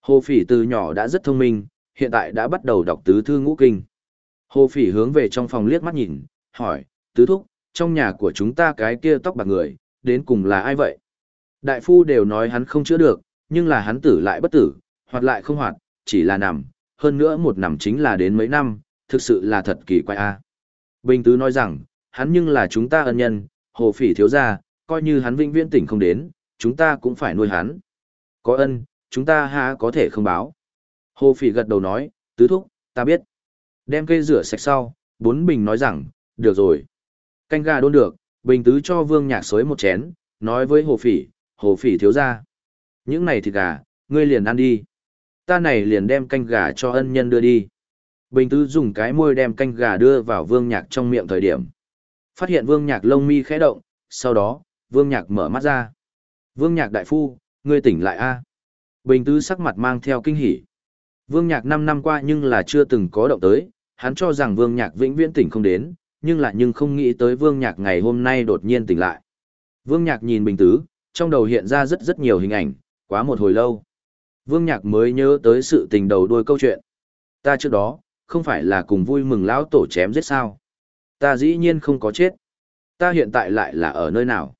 Hồ Phỉ từ nhỏ đã rất thông minh, hiện tại đã bắt đầu đọc tứ thư ngũ kinh. Hồ Phỉ hướng về trong phòng liếc mắt nhìn, hỏi, tứ thúc, trong nhà của chúng ta cái kia tóc bạc người, đến cùng là ai vậy? Đại phu đều nói hắn không chữa được, nhưng là hắn tử lại bất tử, hoạt lại không hoạt, chỉ là nằm, hơn nữa một nằm chính là đến mấy năm, thực sự là thật kỳ quái a. Bình tứ nói rằng, hắn nhưng là chúng ta ân nhân, hồ phỉ thiếu gia, coi như hắn vĩnh viễn tỉnh không đến, chúng ta cũng phải nuôi hắn. Có ân, chúng ta há có thể không báo. Hồ phỉ gật đầu nói, tứ thúc, ta biết. Đem cây rửa sạch sau, bốn bình nói rằng, được rồi. Canh gà đôn được, bình tứ cho vương nhạc xối một chén, nói với hồ phỉ, hồ phỉ thiếu gia. Những này thịt gà, ngươi liền ăn đi. Ta này liền đem canh gà cho ân nhân đưa đi. Bình tứ dùng cái môi đem canh gà đưa vào vương nhạc trong miệng thời điểm. Phát hiện vương nhạc lông mi khẽ động, sau đó, vương nhạc mở mắt ra. Vương nhạc đại phu, ngươi tỉnh lại a. Bình tứ sắc mặt mang theo kinh hỉ. Vương Nhạc 5 năm qua nhưng là chưa từng có động tới, hắn cho rằng Vương Nhạc vĩnh viễn tỉnh không đến, nhưng lại nhưng không nghĩ tới Vương Nhạc ngày hôm nay đột nhiên tỉnh lại. Vương Nhạc nhìn Bình tứ, trong đầu hiện ra rất rất nhiều hình ảnh, quá một hồi lâu. Vương Nhạc mới nhớ tới sự tình đầu đuôi câu chuyện. Ta trước đó, không phải là cùng vui mừng lão tổ chém giết sao. Ta dĩ nhiên không có chết. Ta hiện tại lại là ở nơi nào?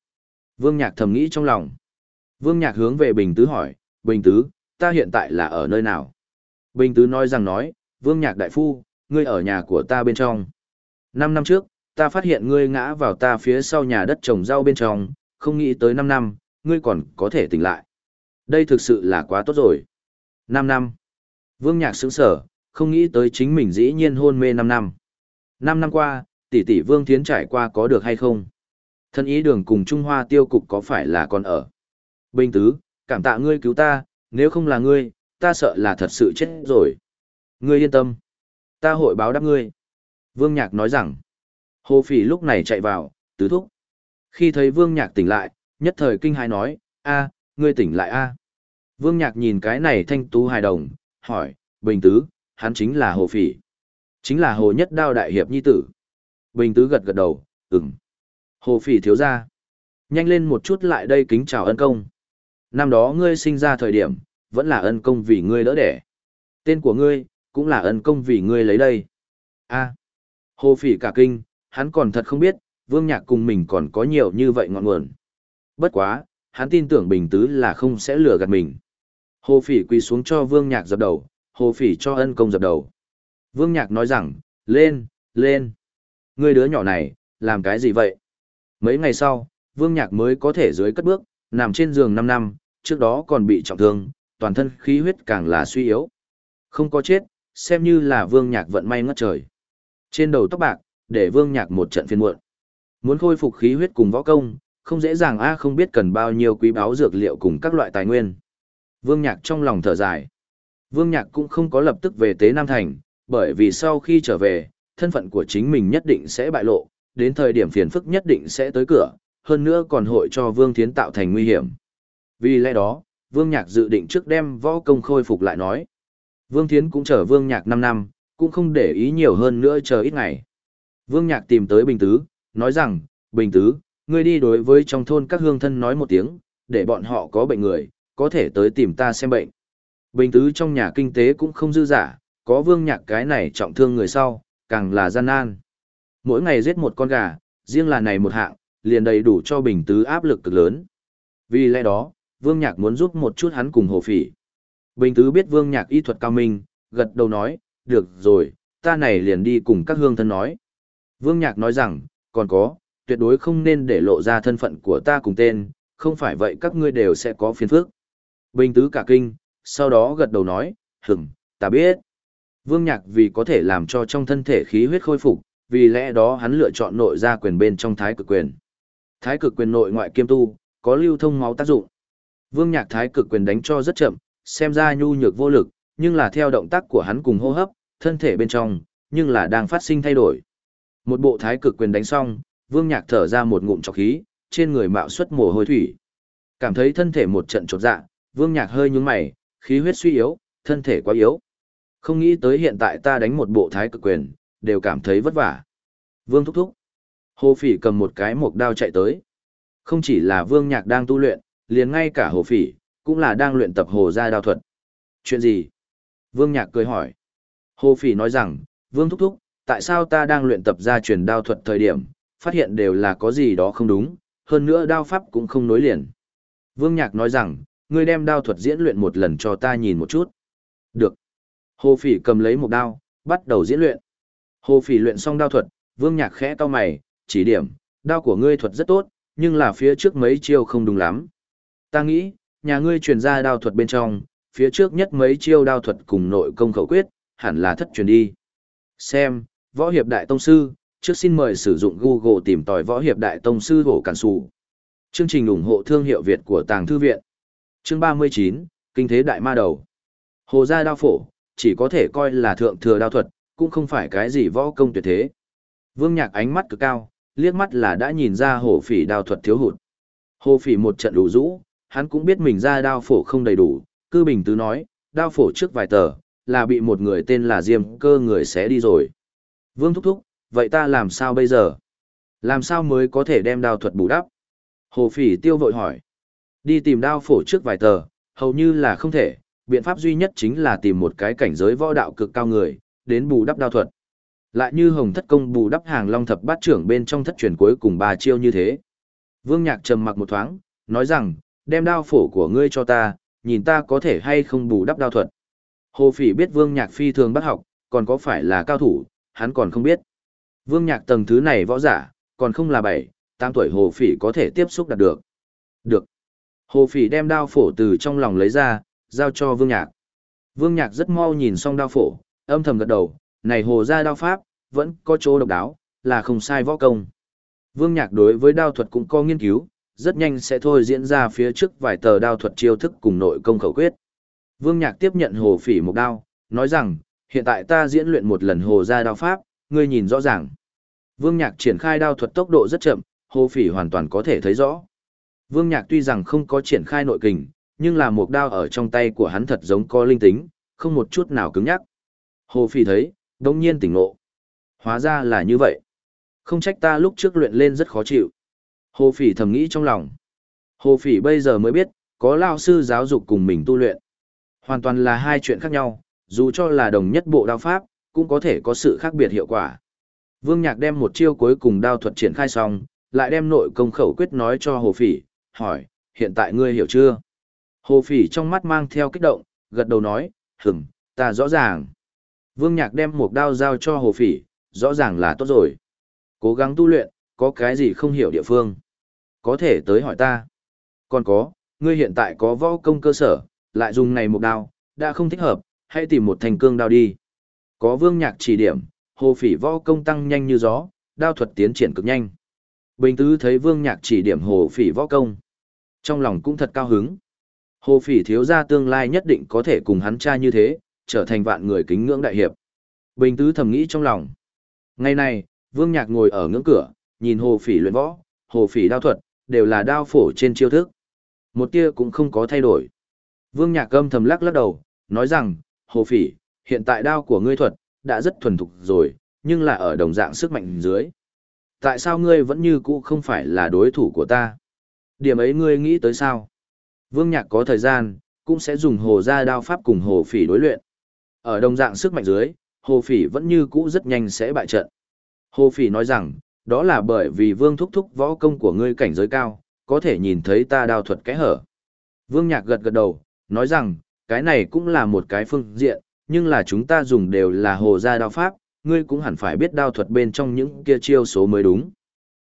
Vương Nhạc thầm nghĩ trong lòng. Vương Nhạc hướng về Bình Tứ hỏi, Bình Tứ, ta hiện tại là ở nơi nào? Bình Tứ nói rằng nói, Vương Nhạc đại phu, ngươi ở nhà của ta bên trong. Năm năm trước, ta phát hiện ngươi ngã vào ta phía sau nhà đất trồng rau bên trong, không nghĩ tới năm năm, ngươi còn có thể tỉnh lại. Đây thực sự là quá tốt rồi. Năm năm. Vương Nhạc sững sở, không nghĩ tới chính mình dĩ nhiên hôn mê năm năm. Năm năm qua, tỷ tỷ Vương Thiến trải qua có được hay không? Thân ý đường cùng Trung Hoa tiêu cục có phải là còn ở? Bình tứ, cảm tạ ngươi cứu ta, nếu không là ngươi, ta sợ là thật sự chết rồi. Ngươi yên tâm. Ta hội báo đáp ngươi. Vương Nhạc nói rằng. Hồ Phỉ lúc này chạy vào, tứ thúc. Khi thấy Vương Nhạc tỉnh lại, nhất thời kinh hãi nói, a, ngươi tỉnh lại a. Vương Nhạc nhìn cái này thanh tú hài đồng, hỏi, Bình Tứ, hắn chính là Hồ Phỉ. Chính là Hồ Nhất Đao Đại Hiệp Nhi Tử. Bình Tứ gật gật đầu, ừm. Hồ Phỉ thiếu ra. Nhanh lên một chút lại đây kính chào ân công. Năm đó ngươi sinh ra thời điểm, vẫn là ân công vì ngươi đỡ đẻ. Tên của ngươi, cũng là ân công vì ngươi lấy đây. a Hồ Phỉ cả kinh, hắn còn thật không biết, Vương Nhạc cùng mình còn có nhiều như vậy ngọn nguồn. Bất quá, hắn tin tưởng Bình Tứ là không sẽ lừa gạt mình. Hồ Phỉ quỳ xuống cho Vương Nhạc dập đầu, Hồ Phỉ cho ân công dập đầu. Vương Nhạc nói rằng, lên, lên. Ngươi đứa nhỏ này, làm cái gì vậy? Mấy ngày sau, Vương Nhạc mới có thể dưới cất bước, nằm trên giường 5 năm, trước đó còn bị trọng thương, toàn thân khí huyết càng là suy yếu. Không có chết, xem như là Vương Nhạc vận may ngất trời. Trên đầu tóc bạc, để Vương Nhạc một trận phiền muộn. Muốn khôi phục khí huyết cùng võ công, không dễ dàng a không biết cần bao nhiêu quý báu dược liệu cùng các loại tài nguyên. Vương Nhạc trong lòng thở dài. Vương Nhạc cũng không có lập tức về Tế Nam Thành, bởi vì sau khi trở về, thân phận của chính mình nhất định sẽ bại lộ, đến thời điểm phiền phức nhất định sẽ tới cửa, hơn nữa còn hội cho Vương Thiến tạo thành nguy hiểm. Vì lẽ đó, Vương Nhạc dự định trước đem võ công khôi phục lại nói. Vương Thiến cũng chờ Vương Nhạc 5 năm, cũng không để ý nhiều hơn nữa chờ ít ngày. Vương Nhạc tìm tới Bình Tứ, nói rằng, Bình Tứ, ngươi đi đối với trong thôn các hương thân nói một tiếng, để bọn họ có bệnh người, có thể tới tìm ta xem bệnh. Bình Tứ trong nhà kinh tế cũng không dư giả, có Vương Nhạc cái này trọng thương người sau, càng là gian nan. Mỗi ngày giết một con gà, riêng là này một hạng, liền đầy đủ cho Bình Tứ áp lực cực lớn. Vì lẽ đó, Vương Nhạc muốn giúp một chút hắn cùng Hồ Phỉ. Bình Tứ biết Vương Nhạc y thuật cao minh, gật đầu nói, được rồi, ta này liền đi cùng các hương thân nói. Vương Nhạc nói rằng, còn có, tuyệt đối không nên để lộ ra thân phận của ta cùng tên, không phải vậy các ngươi đều sẽ có phiền phức. Bình Tứ cả kinh, sau đó gật đầu nói, hửm, ta biết. Vương Nhạc vì có thể làm cho trong thân thể khí huyết khôi phục, vì lẽ đó hắn lựa chọn nội gia quyền bên trong thái cực quyền. Thái cực quyền nội ngoại kiêm tu, có lưu thông máu tác dụng. Vương Nhạc thái cực quyền đánh cho rất chậm, xem ra nhu nhược vô lực, nhưng là theo động tác của hắn cùng hô hấp, thân thể bên trong, nhưng là đang phát sinh thay đổi. Một bộ thái cực quyền đánh xong, Vương Nhạc thở ra một ngụm trọc khí, trên người mạo xuất mồ hôi thủy. Cảm thấy thân thể một trận chột dạ, Vương Nhạc hơi nhướng mày, khí huyết suy yếu, thân thể quá yếu. Không nghĩ tới hiện tại ta đánh một bộ thái cực quyền, đều cảm thấy vất vả. Vương thúc thúc. Hồ Phỉ cầm một cái mộc đao chạy tới. Không chỉ là Vương Nhạc đang tu luyện, liền ngay cả Hồ Phỉ, cũng là đang luyện tập hồ gia đao thuật. Chuyện gì? Vương Nhạc cười hỏi. Hồ Phỉ nói rằng, Vương thúc thúc, tại sao ta đang luyện tập gia truyền đao thuật thời điểm, phát hiện đều là có gì đó không đúng, hơn nữa đao pháp cũng không nối liền. Vương Nhạc nói rằng, ngươi đem đao thuật diễn luyện một lần cho ta nhìn một chút. Được. Hồ Phỉ cầm lấy một đao, bắt đầu diễn luyện. Hồ Phỉ luyện xong đao thuật, Vương Nhạc khẽ cau mày, chỉ điểm, đao của ngươi thuật rất tốt, nhưng là phía trước mấy chiêu không đúng lắm. Ta nghĩ, nhà ngươi truyền ra đao thuật bên trong, phía trước nhất mấy chiêu đao thuật cùng nội công khẩu quyết, hẳn là thất truyền đi. Xem, võ hiệp đại tông sư, trước xin mời sử dụng Google tìm tòi võ hiệp đại tông sư hổ cản sủ. Chương trình ủng hộ thương hiệu Việt của Tàng Thư Viện. Chương 39, Kinh thế đại ma đầu. Hồ gia đao phổ, chỉ có thể coi là thượng thừa đao thuật, cũng không phải cái gì võ công tuyệt thế. Vương Nhạc ánh mắt cực cao, liếc mắt là đã nhìn ra hồ phỉ đao thuật thiếu hụt. Hồ phỉ một trận đủ rũ, hắn cũng biết mình ra đao phổ không đầy đủ, cư bình tứ nói, đao phổ trước vài tờ, là bị một người tên là Diêm cơ người xé đi rồi. Vương thúc thúc, vậy ta làm sao bây giờ? Làm sao mới có thể đem đao thuật bù đắp? Hồ phỉ tiêu vội hỏi. Đi tìm đao phổ trước vài tờ, hầu như là không thể, biện pháp duy nhất chính là tìm một cái cảnh giới võ đạo cực cao người, đến bù đắp đao thuật. Lại như hồng thất công bù đắp hàng long thập bát trưởng bên trong thất truyền cuối cùng ba chiêu như thế. Vương Nhạc trầm mặc một thoáng, nói rằng, đem đao phổ của ngươi cho ta, nhìn ta có thể hay không bù đắp đao thuật. Hồ Phỉ biết Vương Nhạc phi thường bắt học, còn có phải là cao thủ, hắn còn không biết. Vương Nhạc tầng thứ này võ giả, còn không là bảy, tám tuổi Hồ Phỉ có thể tiếp xúc đạt được. Được. Hồ Phỉ đem đao phổ từ trong lòng lấy ra, giao cho Vương Nhạc. Vương Nhạc rất mau nhìn xong đao phổ, âm thầm gật đầu, này hồ ra đao pháp, vẫn có chỗ độc đáo, là không sai võ công. Vương Nhạc đối với đao thuật cũng có nghiên cứu, rất nhanh sẽ thôi diễn ra phía trước vài tờ đao thuật chiêu thức cùng nội công khẩu quyết. Vương Nhạc tiếp nhận hồ phỉ một đao, nói rằng, hiện tại ta diễn luyện một lần hồ ra đao pháp, ngươi nhìn rõ ràng. Vương Nhạc triển khai đao thuật tốc độ rất chậm, hồ phỉ hoàn toàn có thể thấy rõ. Vương Nhạc tuy rằng không có triển khai nội kình, nhưng là một đao ở trong tay của hắn thật giống có linh tính, không một chút nào cứng nhắc. Hồ phỉ thấy, đông nhiên tỉnh ngộ. Hóa ra là như vậy. Không trách ta lúc trước luyện lên rất khó chịu. Hồ phỉ thầm nghĩ trong lòng. Hồ phỉ bây giờ mới biết, có lao sư giáo dục cùng mình tu luyện. Hoàn toàn là hai chuyện khác nhau, dù cho là đồng nhất bộ đao pháp, cũng có thể có sự khác biệt hiệu quả. Vương Nhạc đem một chiêu cuối cùng đao thuật triển khai xong, lại đem nội công khẩu quyết nói cho Hồ Phỉ, hỏi, hiện tại ngươi hiểu chưa? Hồ Phỉ trong mắt mang theo kích động, gật đầu nói, hửm, ta rõ ràng. Vương Nhạc đem một đao giao cho Hồ Phỉ, rõ ràng là tốt rồi. Cố gắng tu luyện, có cái gì không hiểu địa phương. Có thể tới hỏi ta. Còn có, ngươi hiện tại có võ công cơ sở, lại dùng này một đao, đã không thích hợp, hãy tìm một thành cương đao đi. Có vương nhạc chỉ điểm, hồ phỉ võ công tăng nhanh như gió, đao thuật tiến triển cực nhanh. Bình tứ thấy vương nhạc chỉ điểm hồ phỉ võ công. Trong lòng cũng thật cao hứng. Hồ phỉ thiếu gia tương lai nhất định có thể cùng hắn cha như thế, trở thành vạn người kính ngưỡng đại hiệp. Bình tứ thầm nghĩ trong lòng. Ngày này, vương nhạc ngồi ở ngưỡng cửa, nhìn hồ phỉ luyện võ, hồ phỉ đao thuật, đều là đao phổ trên chiêu thức. Một tia cũng không có thay đổi. Vương nhạc âm thầm lắc lắc đầu, nói rằng, hồ phỉ, hiện tại đao của ngươi thuật, đã rất thuần thục rồi, nhưng là ở đồng dạng sức mạnh dưới. Tại sao ngươi vẫn như cũ không phải là đối thủ của ta? Điểm ấy ngươi nghĩ tới sao? Vương nhạc có thời gian, cũng sẽ dùng hồ ra đao pháp cùng hồ phỉ đối luyện. Ở đồng dạng sức mạnh dưới, hồ phỉ vẫn như cũ rất nhanh sẽ bại trận. Hồ phỉ nói rằng, đó là bởi vì vương thúc thúc võ công của ngươi cảnh giới cao, có thể nhìn thấy ta đao thuật cái hở. Vương nhạc gật gật đầu, nói rằng, cái này cũng là một cái phương diện, nhưng là chúng ta dùng đều là hồ gia đao pháp, ngươi cũng hẳn phải biết đao thuật bên trong những kia chiêu số mới đúng.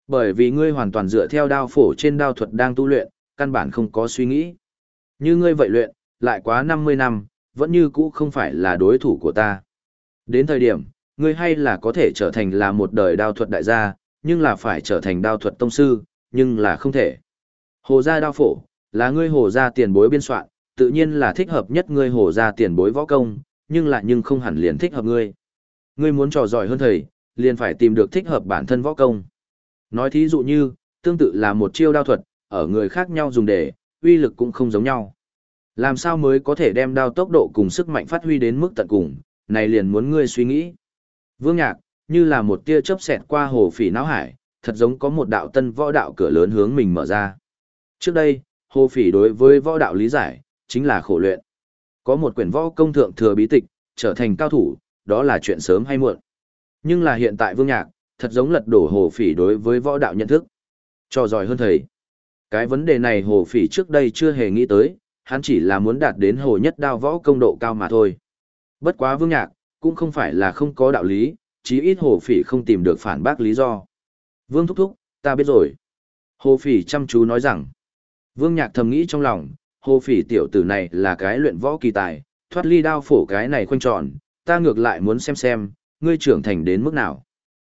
Bởi vì ngươi hoàn toàn dựa theo đao phổ trên đao thuật đang tu luyện, căn bản không có suy nghĩ. Như ngươi vậy luyện, lại quá 50 năm, vẫn như cũ không phải là đối thủ của ta. Đến thời điểm, ngươi hay là có thể trở thành là một đời đao thuật đại gia, nhưng là phải trở thành đao thuật tông sư, nhưng là không thể. Hồ gia đao phổ, là ngươi hồ gia tiền bối biên soạn, tự nhiên là thích hợp nhất ngươi hồ gia tiền bối võ công, nhưng lại nhưng không hẳn liền thích hợp ngươi. Ngươi muốn trò giỏi hơn thầy, liền phải tìm được thích hợp bản thân võ công. Nói thí dụ như, tương tự là một chiêu đao thuật, ở người khác nhau dùng để, uy lực cũng không giống nhau. Làm sao mới có thể đem đao tốc độ cùng sức mạnh phát huy đến mức tận cùng, này liền muốn ngươi suy nghĩ. Vương Nhạc, như là một tia chớp xẹt qua hồ phỉ não hải, thật giống có một đạo tân võ đạo cửa lớn hướng mình mở ra. Trước đây, hồ phỉ đối với võ đạo lý giải, chính là khổ luyện. Có một quyển võ công thượng thừa bí tịch, trở thành cao thủ, đó là chuyện sớm hay muộn. Nhưng là hiện tại Vương Nhạc, thật giống lật đổ hồ phỉ đối với võ đạo nhận thức. Cho giỏi hơn thầy. Cái vấn đề này hồ phỉ trước đây chưa hề nghĩ tới, hắn chỉ là muốn đạt đến hồ nhất đao võ công độ cao mà thôi. Bất quá Vương Nhạc, cũng không phải là không có đạo lý, chí ít hồ phỉ không tìm được phản bác lý do. Vương thúc thúc, ta biết rồi. Hồ phỉ chăm chú nói rằng, Vương Nhạc thầm nghĩ trong lòng, hồ phỉ tiểu tử này là cái luyện võ kỳ tài, thoát ly đao phổ cái này khoanh tròn, ta ngược lại muốn xem xem, ngươi trưởng thành đến mức nào.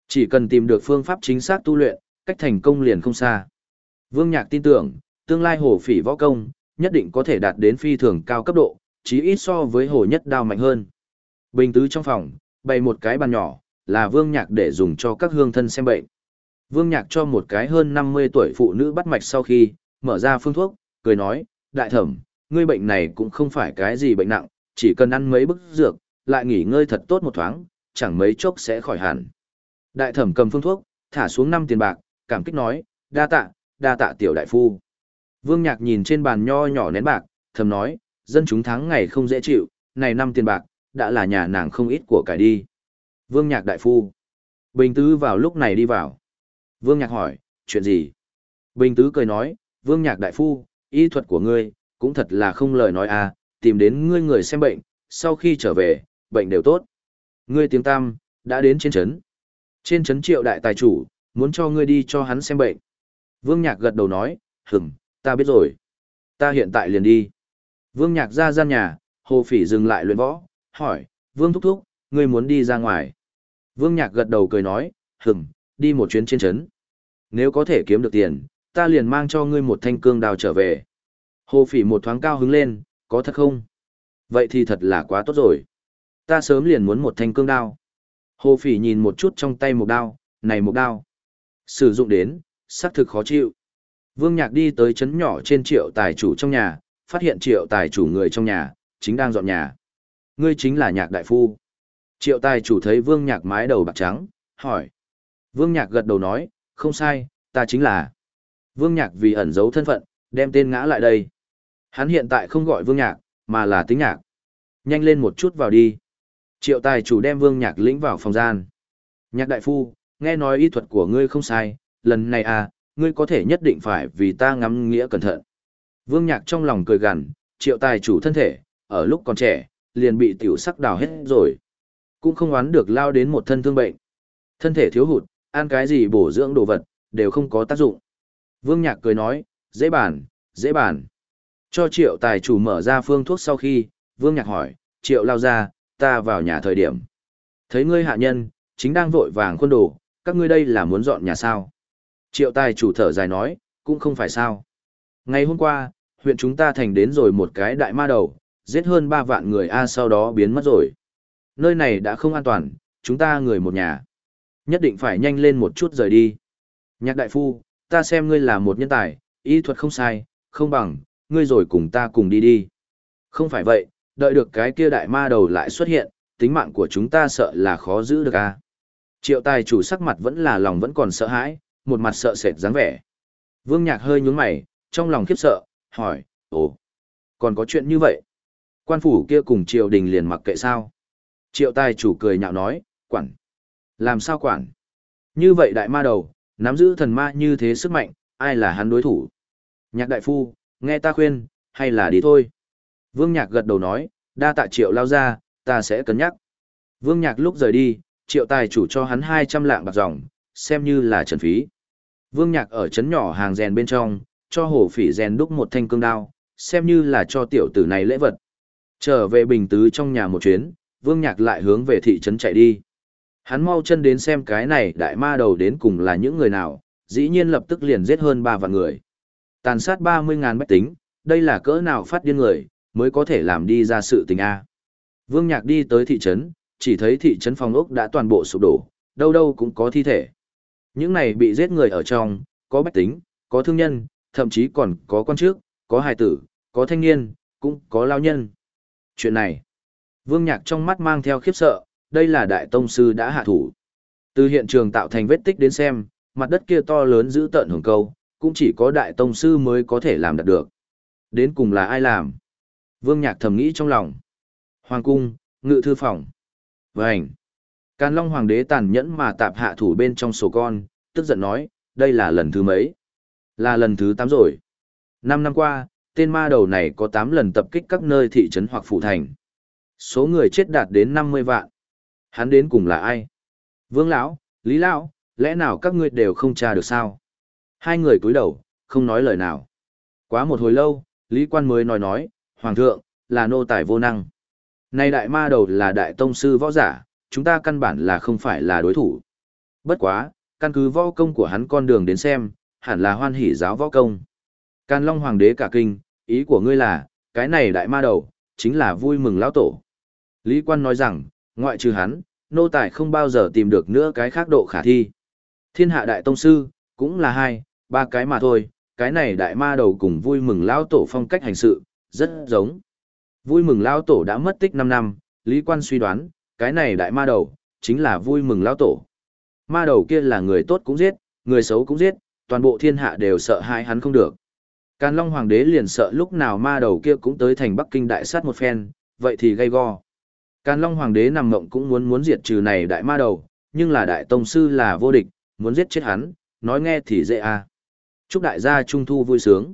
Chỉ cần tìm được phương pháp chính xác tu luyện, cách thành công liền không xa. Vương Nhạc tin tưởng, tương lai hồ phỉ võ công, nhất định có thể đạt đến phi thường cao cấp độ, chí ít so với hồ nhất đao mạnh hơn. Bình tứ trong phòng, bày một cái bàn nhỏ, là Vương Nhạc để dùng cho các hương thân xem bệnh. Vương Nhạc cho một cái hơn 50 tuổi phụ nữ bắt mạch sau khi, mở ra phương thuốc, cười nói, đại thẩm, ngươi bệnh này cũng không phải cái gì bệnh nặng, chỉ cần ăn mấy bức dược, lại nghỉ ngơi thật tốt một thoáng, chẳng mấy chốc sẽ khỏi hẳn. Đại thẩm cầm phương thuốc, thả xuống năm tiền bạc, cảm kích nói, đa tạ, đa tạ tiểu đại phu. Vương Nhạc nhìn trên bàn nho nhỏ nén bạc, thầm nói, dân chúng tháng ngày không dễ chịu, này năm tiền bạc, đã là nhà nàng không ít của cải đi. Vương Nhạc đại phu. Bình Tứ vào lúc này đi vào. Vương Nhạc hỏi, chuyện gì? Bình Tứ cười nói, Vương Nhạc đại phu, y thuật của ngươi, cũng thật là không lời nói à, tìm đến ngươi người xem bệnh, sau khi trở về, bệnh đều tốt. Ngươi tiếng tam, đã đến trên trấn. Trên trấn triệu đại tài chủ, muốn cho ngươi đi cho hắn xem bệnh. Vương Nhạc gật đầu nói, hửm, ta biết rồi. Ta hiện tại liền đi. Vương Nhạc ra gian nhà, Hồ Phỉ dừng lại luyện võ, hỏi, Vương Thúc Thúc, ngươi muốn đi ra ngoài. Vương Nhạc gật đầu cười nói, hừng, đi một chuyến trên trấn. Nếu có thể kiếm được tiền, ta liền mang cho ngươi một thanh cương đào trở về. Hồ Phỉ một thoáng cao hứng lên, có thật không? Vậy thì thật là quá tốt rồi. Ta sớm liền muốn một thanh cương đao. Hồ Phỉ nhìn một chút trong tay một đao, này một đao. Sử dụng đến, xác thực khó chịu. Vương Nhạc đi tới chấn nhỏ trên triệu tài chủ trong nhà, phát hiện triệu tài chủ người trong nhà, chính đang dọn nhà. Ngươi chính là nhạc đại phu. Triệu tài chủ thấy Vương Nhạc mái đầu bạc trắng, hỏi. Vương Nhạc gật đầu nói, không sai, ta chính là. Vương Nhạc vì ẩn giấu thân phận, đem tên ngã lại đây. Hắn hiện tại không gọi Vương Nhạc, mà là tính nhạc. Nhanh lên một chút vào đi. Triệu tài chủ đem Vương Nhạc lĩnh vào phòng gian. Nhạc đại phu, nghe nói y thuật của ngươi không sai, lần này à, ngươi có thể nhất định phải vì ta ngắm nghĩa cẩn thận. Vương Nhạc trong lòng cười gằn, triệu tài chủ thân thể, ở lúc còn trẻ, liền bị tiểu sắc đào hết rồi. Cũng không oán được lao đến một thân thương bệnh. Thân thể thiếu hụt, ăn cái gì bổ dưỡng đồ vật, đều không có tác dụng. Vương Nhạc cười nói, dễ bàn, dễ bàn. Cho triệu tài chủ mở ra phương thuốc sau khi, Vương Nhạc hỏi, triệu lao ra, ta vào nhà thời điểm. Thấy ngươi hạ nhân, chính đang vội vàng khuôn đồ, các ngươi đây là muốn dọn nhà sao? Triệu tài chủ thở dài nói, cũng không phải sao. Ngày hôm qua, huyện chúng ta thành đến rồi một cái đại ma đầu, giết hơn 3 vạn người A sau đó biến mất rồi. Nơi này đã không an toàn, chúng ta người một nhà. Nhất định phải nhanh lên một chút rời đi. Nhạc đại phu, ta xem ngươi là một nhân tài, y thuật không sai, không bằng, ngươi rồi cùng ta cùng đi đi. Không phải vậy, đợi được cái kia đại ma đầu lại xuất hiện, tính mạng của chúng ta sợ là khó giữ được a. Triệu tài chủ sắc mặt vẫn là lòng vẫn còn sợ hãi, một mặt sợ sệt dáng vẻ. Vương Nhạc hơi nhướng mày, trong lòng khiếp sợ, hỏi, ồ, còn có chuyện như vậy? Quan phủ kia cùng triều đình liền mặc kệ sao? Triệu tài chủ cười nhạo nói, quản. Làm sao quản? Như vậy đại ma đầu, nắm giữ thần ma như thế sức mạnh, ai là hắn đối thủ? Nhạc đại phu, nghe ta khuyên, hay là đi thôi? Vương Nhạc gật đầu nói, đa tạ triệu lao ra, ta sẽ cân nhắc. Vương Nhạc lúc rời đi, triệu tài chủ cho hắn 200 lạng bạc dòng, xem như là trần phí. Vương Nhạc ở trấn nhỏ hàng rèn bên trong, cho hổ phỉ rèn đúc một thanh cương đao, xem như là cho tiểu tử này lễ vật. Trở về bình tứ trong nhà một chuyến, Vương Nhạc lại hướng về thị trấn chạy đi. Hắn mau chân đến xem cái này đại ma đầu đến cùng là những người nào, dĩ nhiên lập tức liền giết hơn ba vạn người. Tàn sát 30.000 bách tính, đây là cỡ nào phát điên người, mới có thể làm đi ra sự tình A. Vương Nhạc đi tới thị trấn, chỉ thấy thị trấn phòng ốc đã toàn bộ sụp đổ, đâu đâu cũng có thi thể. Những này bị giết người ở trong, có bách tính, có thương nhân, thậm chí còn có quan chức, có hài tử, có thanh niên, cũng có lao nhân. Chuyện này, Vương Nhạc trong mắt mang theo khiếp sợ, đây là đại tông sư đã hạ thủ. Từ hiện trường tạo thành vết tích đến xem, mặt đất kia to lớn giữ tận hồng câu, cũng chỉ có đại tông sư mới có thể làm đạt được. Đến cùng là ai làm? Vương Nhạc thầm nghĩ trong lòng. Hoàng cung, ngự thư phòng. Vânh. Càn Long Hoàng đế tàn nhẫn mà tạp hạ thủ bên trong sổ con, tức giận nói, đây là lần thứ mấy? Là lần thứ 8 rồi. Năm năm qua, tên ma đầu này có 8 lần tập kích các nơi thị trấn hoặc phủ thành. Số người chết đạt đến 50 vạn. Hắn đến cùng là ai? Vương lão, Lý lão, lẽ nào các ngươi đều không tra được sao? Hai người cúi đầu, không nói lời nào. Quá một hồi lâu, Lý quan mới nói nói, Hoàng thượng, là nô tài vô năng. nay đại ma đầu là đại tông sư võ giả, chúng ta căn bản là không phải là đối thủ. Bất quá, căn cứ võ công của hắn con đường đến xem, hẳn là hoan hỷ giáo võ công. Càn Long Hoàng đế cả kinh, ý của ngươi là, cái này đại ma đầu, chính là vui mừng lão tổ. Lý quan nói rằng, ngoại trừ hắn, nô tài không bao giờ tìm được nữa cái khác độ khả thi. Thiên hạ đại tông sư, cũng là hai, ba cái mà thôi, cái này đại ma đầu cùng vui mừng lão tổ phong cách hành sự, rất giống. Vui mừng lão tổ đã mất tích 5 năm, Lý Quan suy đoán, cái này đại ma đầu, chính là vui mừng lão tổ. Ma đầu kia là người tốt cũng giết, người xấu cũng giết, toàn bộ thiên hạ đều sợ hai hắn không được. Càn Long Hoàng đế liền sợ lúc nào ma đầu kia cũng tới thành Bắc Kinh đại sát một phen, vậy thì gây go. Càn Long Hoàng đế nằm mộng cũng muốn muốn diệt trừ này đại ma đầu, nhưng là đại tông sư là vô địch, muốn giết chết hắn, nói nghe thì dễ à. Chúc đại gia Trung Thu vui sướng.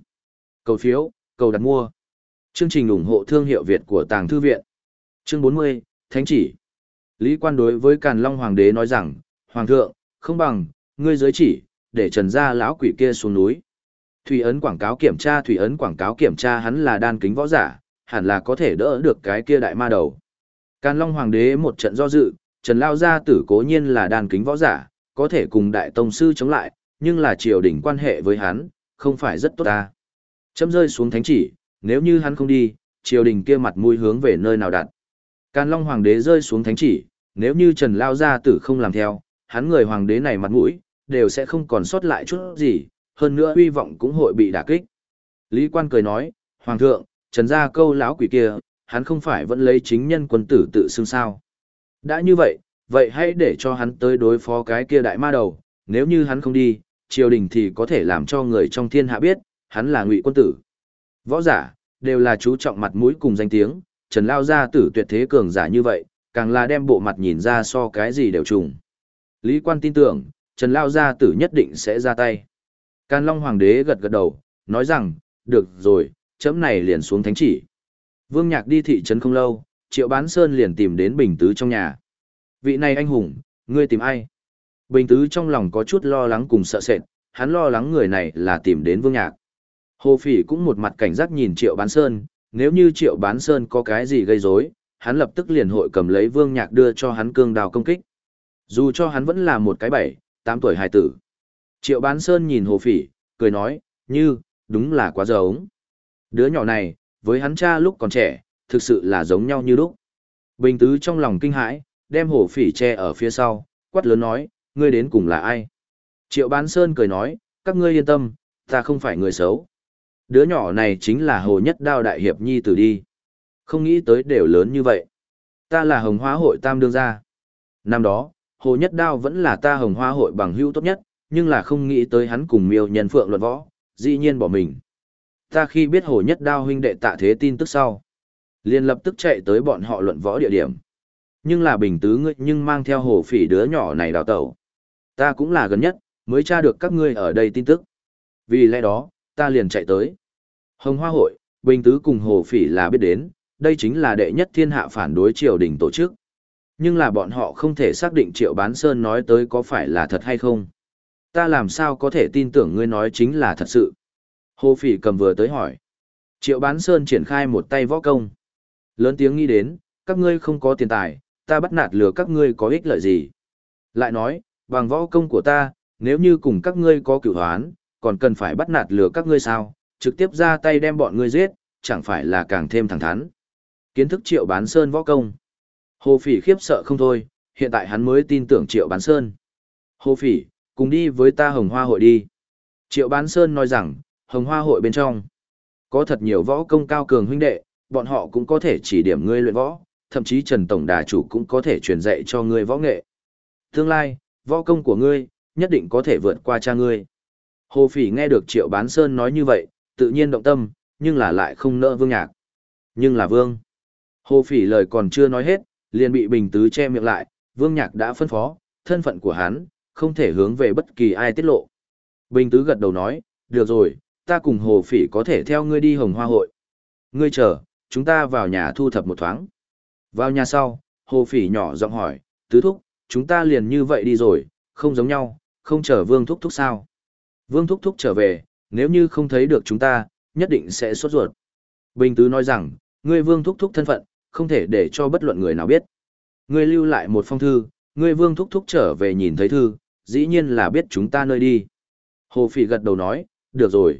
Cầu phiếu, cầu đặt mua. Chương trình ủng hộ thương hiệu Việt của Tàng Thư Viện. Chương 40, Thánh chỉ. Lý quan đối với Càn Long Hoàng đế nói rằng, Hoàng thượng, không bằng, ngươi giới chỉ, để trần gia lão quỷ kia xuống núi. Thủy ấn quảng cáo kiểm tra thủy ấn quảng cáo kiểm tra hắn là đan kính võ giả, hẳn là có thể đỡ được cái kia đại ma đầu. Càn Long Hoàng đế một trận do dự, Trần Lao Gia tử cố nhiên là đàn kính võ giả, có thể cùng đại tông sư chống lại, nhưng là triều đình quan hệ với hắn, không phải rất tốt ta. Chấm rơi xuống thánh chỉ, nếu như hắn không đi, triều đình kia mặt mũi hướng về nơi nào đặt. Càn Long Hoàng đế rơi xuống thánh chỉ, nếu như Trần Lao Gia tử không làm theo, hắn người hoàng đế này mặt mũi, đều sẽ không còn sót lại chút gì, hơn nữa uy vọng cũng hội bị đả kích. Lý quan cười nói, Hoàng thượng, Trần gia câu lão quỷ kia, hắn không phải vẫn lấy chính nhân quân tử tự xưng sao. Đã như vậy, vậy hãy để cho hắn tới đối phó cái kia đại ma đầu, nếu như hắn không đi, triều đình thì có thể làm cho người trong thiên hạ biết, hắn là ngụy quân tử. Võ giả, đều là chú trọng mặt mũi cùng danh tiếng, Trần Lao gia tử tuyệt thế cường giả như vậy, càng là đem bộ mặt nhìn ra so cái gì đều trùng. Lý quan tin tưởng, Trần Lao gia tử nhất định sẽ ra tay. Can Long Hoàng đế gật gật đầu, nói rằng, được rồi, chấm này liền xuống thánh chỉ. Vương Nhạc đi thị trấn không lâu, Triệu Bán Sơn liền tìm đến Bình Tứ trong nhà. Vị này anh hùng, ngươi tìm ai? Bình Tứ trong lòng có chút lo lắng cùng sợ sệt, hắn lo lắng người này là tìm đến Vương Nhạc. Hồ Phỉ cũng một mặt cảnh giác nhìn Triệu Bán Sơn, nếu như Triệu Bán Sơn có cái gì gây rối, hắn lập tức liền hội cầm lấy Vương Nhạc đưa cho hắn cương đào công kích. Dù cho hắn vẫn là một cái bảy, tám tuổi hài tử. Triệu Bán Sơn nhìn Hồ Phỉ, cười nói, như, đúng là quá giống. Đứa nhỏ này, với hắn cha lúc còn trẻ, thực sự là giống nhau như lúc. Bình tứ trong lòng kinh hãi, đem hổ phỉ che ở phía sau, quát lớn nói, ngươi đến cùng là ai? Triệu bán sơn cười nói, các ngươi yên tâm, ta không phải người xấu. Đứa nhỏ này chính là hồ nhất đao đại hiệp nhi tử đi. Không nghĩ tới đều lớn như vậy. Ta là hồng hóa hội tam đương gia. Năm đó, hồ nhất đao vẫn là ta hồng hoa hội bằng hữu tốt nhất, nhưng là không nghĩ tới hắn cùng miêu nhân phượng luận võ, dĩ nhiên bỏ mình. Ta khi biết hồ nhất đao huynh đệ tạ thế tin tức sau, liền lập tức chạy tới bọn họ luận võ địa điểm. Nhưng là bình tứ ngươi nhưng mang theo hồ phỉ đứa nhỏ này đào tẩu. Ta cũng là gần nhất, mới tra được các ngươi ở đây tin tức. Vì lẽ đó, ta liền chạy tới. Hồng Hoa Hội, Bình Tứ cùng Hồ Phỉ là biết đến, đây chính là đệ nhất thiên hạ phản đối triều đình tổ chức. Nhưng là bọn họ không thể xác định Triệu Bán Sơn nói tới có phải là thật hay không. Ta làm sao có thể tin tưởng ngươi nói chính là thật sự. Hồ Phỉ cầm vừa tới hỏi. Triệu Bán Sơn triển khai một tay võ công. Lớn tiếng nghĩ đến, các ngươi không có tiền tài, ta bắt nạt lừa các ngươi có ích lợi gì. Lại nói, bằng võ công của ta, nếu như cùng các ngươi có cửu hoán, còn cần phải bắt nạt lừa các ngươi sao, trực tiếp ra tay đem bọn ngươi giết, chẳng phải là càng thêm thẳng thắn. Kiến thức triệu bán sơn võ công. Hồ phỉ khiếp sợ không thôi, hiện tại hắn mới tin tưởng triệu bán sơn. Hồ phỉ, cùng đi với ta hồng hoa hội đi. Triệu bán sơn nói rằng, hồng hoa hội bên trong, có thật nhiều võ công cao cường huynh đệ, bọn họ cũng có thể chỉ điểm ngươi luyện võ, thậm chí Trần Tổng Đà chủ cũng có thể truyền dạy cho ngươi võ nghệ. Tương lai, võ công của ngươi, nhất định có thể vượt qua cha ngươi. Hồ Phỉ nghe được Triệu Bán Sơn nói như vậy, tự nhiên động tâm, nhưng là lại không nỡ Vương Nhạc. Nhưng là Vương. Hồ Phỉ lời còn chưa nói hết, liền bị Bình Tứ che miệng lại, Vương Nhạc đã phân phó, thân phận của hắn, không thể hướng về bất kỳ ai tiết lộ. Bình Tứ gật đầu nói, được rồi, ta cùng Hồ Phỉ có thể theo ngươi đi hồng hoa hội. Ngươi chờ, chúng ta vào nhà thu thập một thoáng. Vào nhà sau, Hồ Phỉ nhỏ giọng hỏi, tứ thúc, chúng ta liền như vậy đi rồi, không giống nhau, không chờ Vương thúc thúc sao. Vương thúc thúc trở về, nếu như không thấy được chúng ta, nhất định sẽ sốt ruột. Bình Tứ nói rằng, ngươi Vương thúc thúc thân phận, không thể để cho bất luận người nào biết. Ngươi lưu lại một phong thư, ngươi Vương thúc thúc trở về nhìn thấy thư, dĩ nhiên là biết chúng ta nơi đi. Hồ Phỉ gật đầu nói, được rồi.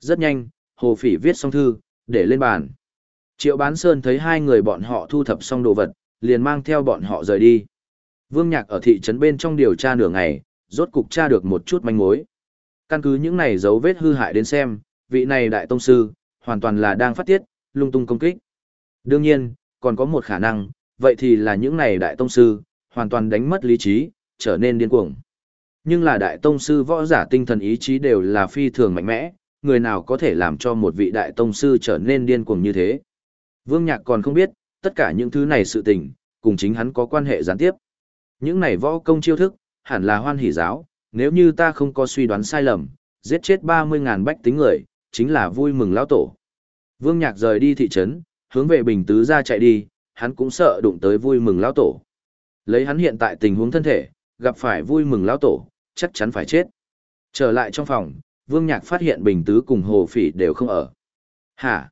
Rất nhanh, Hồ Phỉ viết xong thư, để lên bàn. Triệu Bán Sơn thấy hai người bọn họ thu thập xong đồ vật, liền mang theo bọn họ rời đi. Vương Nhạc ở thị trấn bên trong điều tra nửa ngày, rốt cục tra được một chút manh mối. Căn cứ những này dấu vết hư hại đến xem, vị này đại tông sư, hoàn toàn là đang phát tiết, lung tung công kích. Đương nhiên, còn có một khả năng, vậy thì là những này đại tông sư, hoàn toàn đánh mất lý trí, trở nên điên cuồng. Nhưng là đại tông sư võ giả tinh thần ý chí đều là phi thường mạnh mẽ, người nào có thể làm cho một vị đại tông sư trở nên điên cuồng như thế. Vương Nhạc còn không biết, tất cả những thứ này sự tình, cùng chính hắn có quan hệ gián tiếp. Những này võ công chiêu thức, hẳn là hoan hỷ giáo, nếu như ta không có suy đoán sai lầm, giết chết 30.000 bách tính người, chính là vui mừng lão tổ. Vương Nhạc rời đi thị trấn, hướng về Bình Tứ ra chạy đi, hắn cũng sợ đụng tới vui mừng lão tổ. Lấy hắn hiện tại tình huống thân thể, gặp phải vui mừng lão tổ, chắc chắn phải chết. Trở lại trong phòng, Vương Nhạc phát hiện Bình Tứ cùng Hồ Phỉ đều không ở. Hả?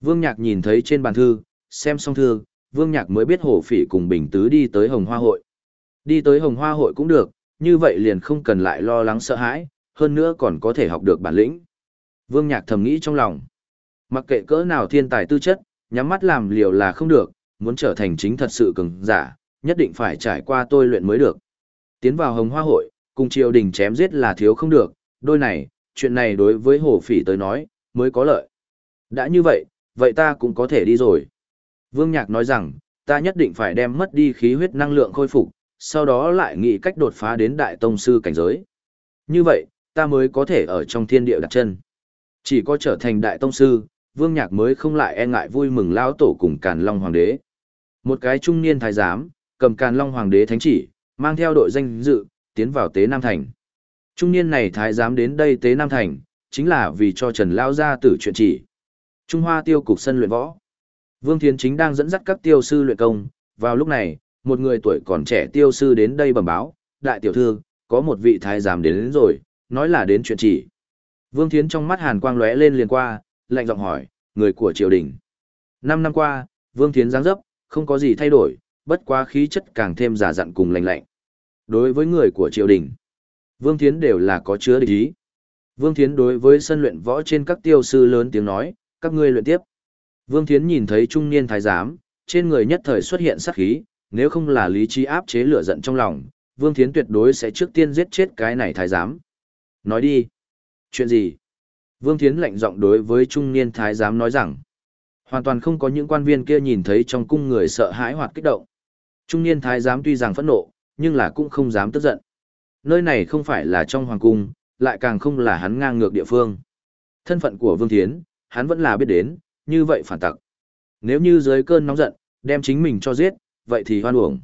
Vương Nhạc nhìn thấy trên bàn thư, xem xong thư, Vương Nhạc mới biết Hồ Phỉ cùng Bình Tứ đi tới Hồng Hoa Hội. Đi tới Hồng Hoa Hội cũng được, như vậy liền không cần lại lo lắng sợ hãi, hơn nữa còn có thể học được bản lĩnh. Vương Nhạc thầm nghĩ trong lòng. Mặc kệ cỡ nào thiên tài tư chất, nhắm mắt làm liều là không được, muốn trở thành chính thật sự cường giả, nhất định phải trải qua tôi luyện mới được. Tiến vào Hồng Hoa Hội, cùng triều đình chém giết là thiếu không được, đôi này, chuyện này đối với Hồ Phỉ tới nói, mới có lợi. Đã như vậy, vậy ta cũng có thể đi rồi. Vương Nhạc nói rằng, ta nhất định phải đem mất đi khí huyết năng lượng khôi phục, sau đó lại nghĩ cách đột phá đến đại tông sư cảnh giới. Như vậy, ta mới có thể ở trong thiên địa đặt chân. Chỉ có trở thành đại tông sư, Vương Nhạc mới không lại e ngại vui mừng lao tổ cùng Càn Long Hoàng đế. Một cái trung niên thái giám, cầm Càn Long Hoàng đế thánh chỉ, mang theo đội danh dự, tiến vào Tế Nam Thành. Trung niên này thái giám đến đây Tế Nam Thành, chính là vì cho Trần Lao gia tử chuyện chỉ. Trung Hoa tiêu cục sân luyện võ. Vương Thiến chính đang dẫn dắt các tiêu sư luyện công, vào lúc này, một người tuổi còn trẻ tiêu sư đến đây bẩm báo, đại tiểu thư, có một vị thái giám đến, đến rồi, nói là đến chuyện chỉ. Vương Thiến trong mắt hàn quang lóe lên liền qua, lạnh giọng hỏi, người của triều đình. Năm năm qua, Vương Thiến giáng dấp, không có gì thay đổi, bất quá khí chất càng thêm giả dặn cùng lạnh lạnh. Đối với người của triều đình, Vương Thiến đều là có chứa địch ý. Vương Thiến đối với sân luyện võ trên các tiêu sư lớn tiếng nói, các ngươi luyện tiếp. Vương Thiến nhìn thấy trung niên thái giám, trên người nhất thời xuất hiện sát khí, nếu không là lý trí áp chế lửa giận trong lòng, Vương Thiến tuyệt đối sẽ trước tiên giết chết cái này thái giám. Nói đi. Chuyện gì? Vương Thiến lạnh giọng đối với trung niên thái giám nói rằng, hoàn toàn không có những quan viên kia nhìn thấy trong cung người sợ hãi hoặc kích động. Trung niên thái giám tuy rằng phẫn nộ, nhưng là cũng không dám tức giận. Nơi này không phải là trong hoàng cung, lại càng không là hắn ngang ngược địa phương. Thân phận của Vương Thiến, hắn vẫn là biết đến, như vậy phản tặc. Nếu như dưới cơn nóng giận, đem chính mình cho giết, vậy thì hoan uổng.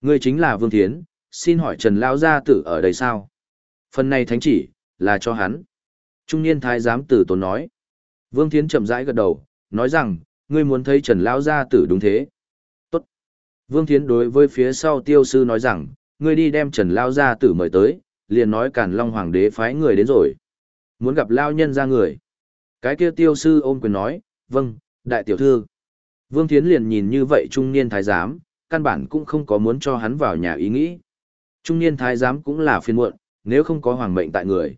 Ngươi chính là Vương Thiến, xin hỏi Trần Lao Gia Tử ở đây sao? Phần này thánh chỉ, là cho hắn. Trung niên thái giám tử tốn nói. Vương Thiến chậm rãi gật đầu, nói rằng, ngươi muốn thấy Trần Lao Gia Tử đúng thế. Tốt. Vương Thiến đối với phía sau tiêu sư nói rằng, ngươi đi đem Trần Lao Gia Tử mời tới, liền nói Càn Long Hoàng đế phái người đến rồi. Muốn gặp Lao nhân ra người. Cái kia tiêu sư ôm quyền nói, vâng, đại tiểu thư. Vương Thiến liền nhìn như vậy trung niên thái giám, căn bản cũng không có muốn cho hắn vào nhà ý nghĩ. Trung niên thái giám cũng là phiền muộn, nếu không có hoàng mệnh tại người.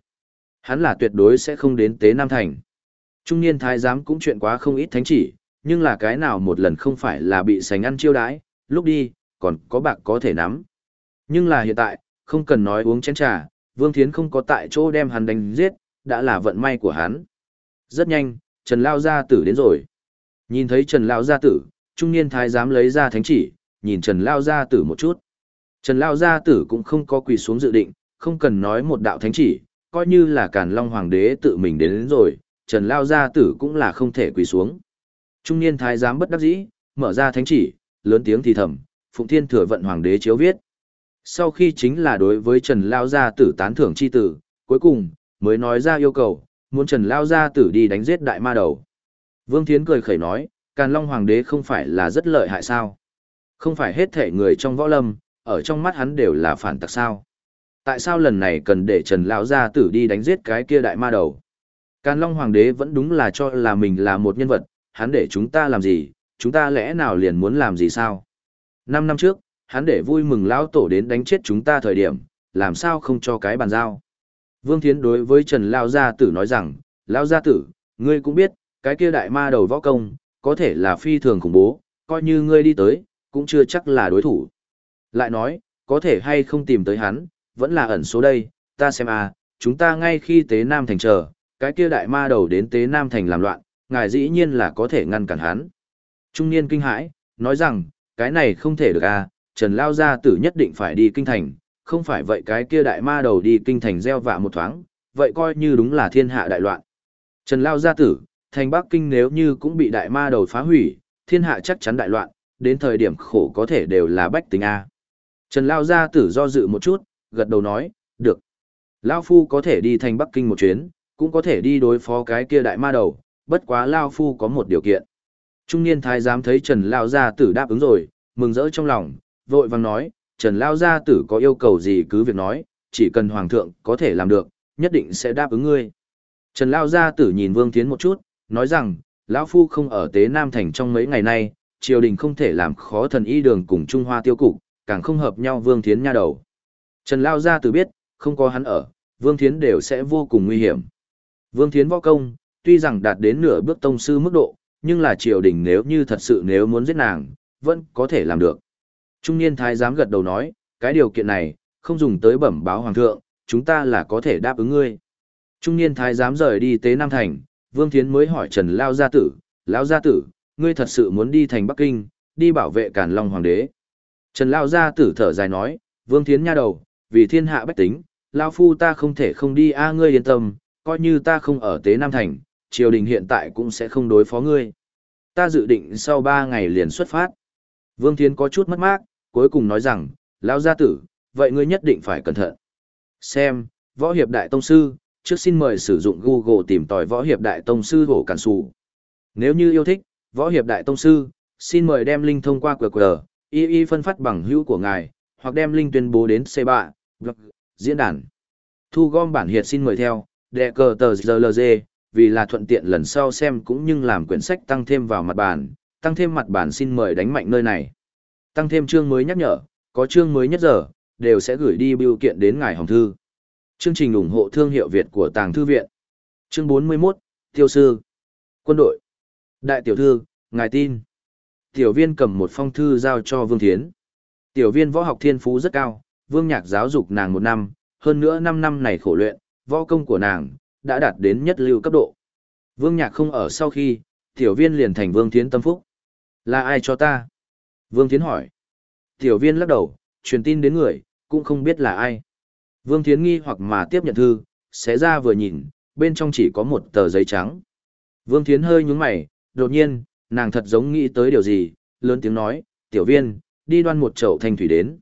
Hắn là tuyệt đối sẽ không đến tế Nam Thành. Trung niên thái giám cũng chuyện quá không ít thánh chỉ, nhưng là cái nào một lần không phải là bị sành ăn chiêu đãi, lúc đi, còn có bạc có thể nắm. Nhưng là hiện tại, không cần nói uống chén trà, Vương Thiến không có tại chỗ đem hắn đánh giết, đã là vận may của hắn. Rất nhanh, Trần Lao Gia Tử đến rồi. Nhìn thấy Trần Lao Gia Tử, trung niên thái giám lấy ra thánh chỉ, nhìn Trần Lao Gia Tử một chút. Trần Lao Gia Tử cũng không có quỳ xuống dự định, không cần nói một đạo thánh chỉ, coi như là Càn Long Hoàng đế tự mình đến, đến rồi, Trần Lao Gia Tử cũng là không thể quỳ xuống. Trung niên thái giám bất đắc dĩ, mở ra thánh chỉ, lớn tiếng thì thầm, Phụng Thiên Thừa Vận Hoàng đế chiếu viết. Sau khi chính là đối với Trần Lao Gia Tử tán thưởng chi tử, cuối cùng, mới nói ra yêu cầu, muốn Trần Lao Gia Tử đi đánh giết đại ma đầu. Vương Thiến cười khẩy nói, Càn Long Hoàng đế không phải là rất lợi hại sao? Không phải hết thể người trong võ lâm, ở trong mắt hắn đều là phản tặc sao? Tại sao lần này cần để Trần Lão Gia Tử đi đánh giết cái kia đại ma đầu? Càn Long Hoàng đế vẫn đúng là cho là mình là một nhân vật, hắn để chúng ta làm gì, chúng ta lẽ nào liền muốn làm gì sao? Năm năm trước, hắn để vui mừng Lão Tổ đến đánh chết chúng ta thời điểm, làm sao không cho cái bàn giao? Vương Thiến đối với Trần lao Gia Tử nói rằng, lao Gia Tử, ngươi cũng biết, cái kia đại ma đầu võ công, có thể là phi thường khủng bố, coi như ngươi đi tới, cũng chưa chắc là đối thủ. Lại nói, có thể hay không tìm tới hắn, vẫn là ẩn số đây, ta xem à, chúng ta ngay khi tế Nam Thành chờ, cái kia đại ma đầu đến tế Nam Thành làm loạn, ngài dĩ nhiên là có thể ngăn cản hắn. Trung niên kinh hãi, nói rằng, cái này không thể được à, Trần Lao Gia Tử nhất định phải đi kinh thành, không phải vậy cái kia đại ma đầu đi kinh thành gieo vạ một thoáng, vậy coi như đúng là thiên hạ đại loạn. Trần Lao Gia Tử, thành Bắc Kinh nếu như cũng bị đại ma đầu phá hủy, thiên hạ chắc chắn đại loạn, đến thời điểm khổ có thể đều là bách tính A. Trần Lao Gia Tử do dự một chút, gật đầu nói, được. Lao Phu có thể đi thành Bắc Kinh một chuyến, cũng có thể đi đối phó cái kia đại ma đầu, bất quá Lao Phu có một điều kiện. Trung niên thái giám thấy Trần Lao Gia Tử đáp ứng rồi, mừng rỡ trong lòng, vội vàng nói, Trần Lao Gia Tử có yêu cầu gì cứ việc nói, chỉ cần Hoàng thượng có thể làm được, nhất định sẽ đáp ứng ngươi. Trần Lao Gia Tử nhìn Vương Thiến một chút, nói rằng, lão Phu không ở Tế Nam Thành trong mấy ngày nay, triều đình không thể làm khó thần y đường cùng Trung Hoa tiêu cục, càng không hợp nhau Vương Thiến nha đầu. Trần Lao Gia Tử biết, không có hắn ở, Vương Thiến đều sẽ vô cùng nguy hiểm. Vương Thiến võ công, tuy rằng đạt đến nửa bước tông sư mức độ, nhưng là triều đình nếu như thật sự nếu muốn giết nàng, vẫn có thể làm được. Trung niên thái giám gật đầu nói, cái điều kiện này, không dùng tới bẩm báo hoàng thượng, chúng ta là có thể đáp ứng ngươi. Trung niên thái giám rời đi tế Nam Thành, Vương Thiến mới hỏi Trần Lao Gia Tử, Lao Gia Tử, ngươi thật sự muốn đi thành Bắc Kinh, đi bảo vệ Càn Long Hoàng đế. Trần Lao Gia Tử thở dài nói, Vương Thiến nha đầu, vì thiên hạ bách tính, Lao Phu ta không thể không đi a ngươi yên tâm, coi như ta không ở tế Nam Thành, triều đình hiện tại cũng sẽ không đối phó ngươi. Ta dự định sau 3 ngày liền xuất phát. Vương Thiến có chút mất mát, cuối cùng nói rằng, Lão Gia Tử, vậy ngươi nhất định phải cẩn thận. Xem, Võ Hiệp Đại Tông Sư, trước xin mời sử dụng Google tìm tòi Võ Hiệp Đại Tông Sư hổ cản sụ. Nếu như yêu thích, Võ Hiệp Đại Tông Sư, xin mời đem link thông qua QR, y y phân phát bằng hữu của ngài, hoặc đem link tuyên bố đến C3, diễn đàn. Thu gom bản hiệt xin mời theo, đệ cờ tờ GLG, vì là thuận tiện lần sau xem cũng như làm quyển sách tăng thêm vào mặt bản, tăng thêm mặt bản xin mời đánh mạnh nơi này. Tăng thêm chương mới nhắc nhở, có chương mới nhất giờ, đều sẽ gửi đi biểu kiện đến ngài hồng thư. Chương trình ủng hộ thương hiệu Việt của Tàng Thư Viện. Chương 41, Tiêu sư. Quân đội. Đại tiểu thư, ngài tin. Tiểu viên cầm một phong thư giao cho Vương Thiến. Tiểu viên võ học thiên phú rất cao, Vương Nhạc giáo dục nàng một năm, hơn nữa năm năm này khổ luyện, võ công của nàng đã đạt đến nhất lưu cấp độ. Vương Nhạc không ở sau khi, tiểu viên liền thành Vương Thiến tâm phúc. Là ai cho ta? Vương Thiến hỏi. Tiểu viên lắc đầu, truyền tin đến người, cũng không biết là ai. Vương Thiến nghi hoặc mà tiếp nhận thư, xé ra vừa nhìn, bên trong chỉ có một tờ giấy trắng. Vương Thiến hơi nhúng mày, đột nhiên, nàng thật giống nghĩ tới điều gì, lớn tiếng nói, tiểu viên, đi đoan một chậu thanh thủy đến.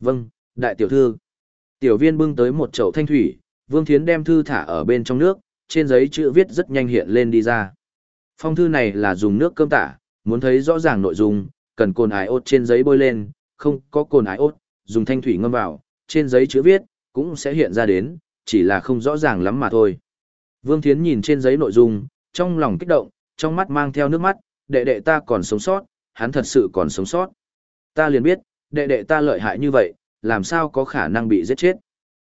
Vâng, đại tiểu thư. Tiểu viên bưng tới một chậu thanh thủy, Vương Thiến đem thư thả ở bên trong nước, trên giấy chữ viết rất nhanh hiện lên đi ra. Phong thư này là dùng nước cơm tả, muốn thấy rõ ràng nội dung, cần cồn ái ốt trên giấy bôi lên, không có cồn ái ốt, dùng thanh thủy ngâm vào, trên giấy chữ viết, cũng sẽ hiện ra đến, chỉ là không rõ ràng lắm mà thôi. Vương Thiến nhìn trên giấy nội dung, trong lòng kích động, trong mắt mang theo nước mắt, đệ đệ ta còn sống sót, hắn thật sự còn sống sót. Ta liền biết, đệ đệ ta lợi hại như vậy, làm sao có khả năng bị giết chết.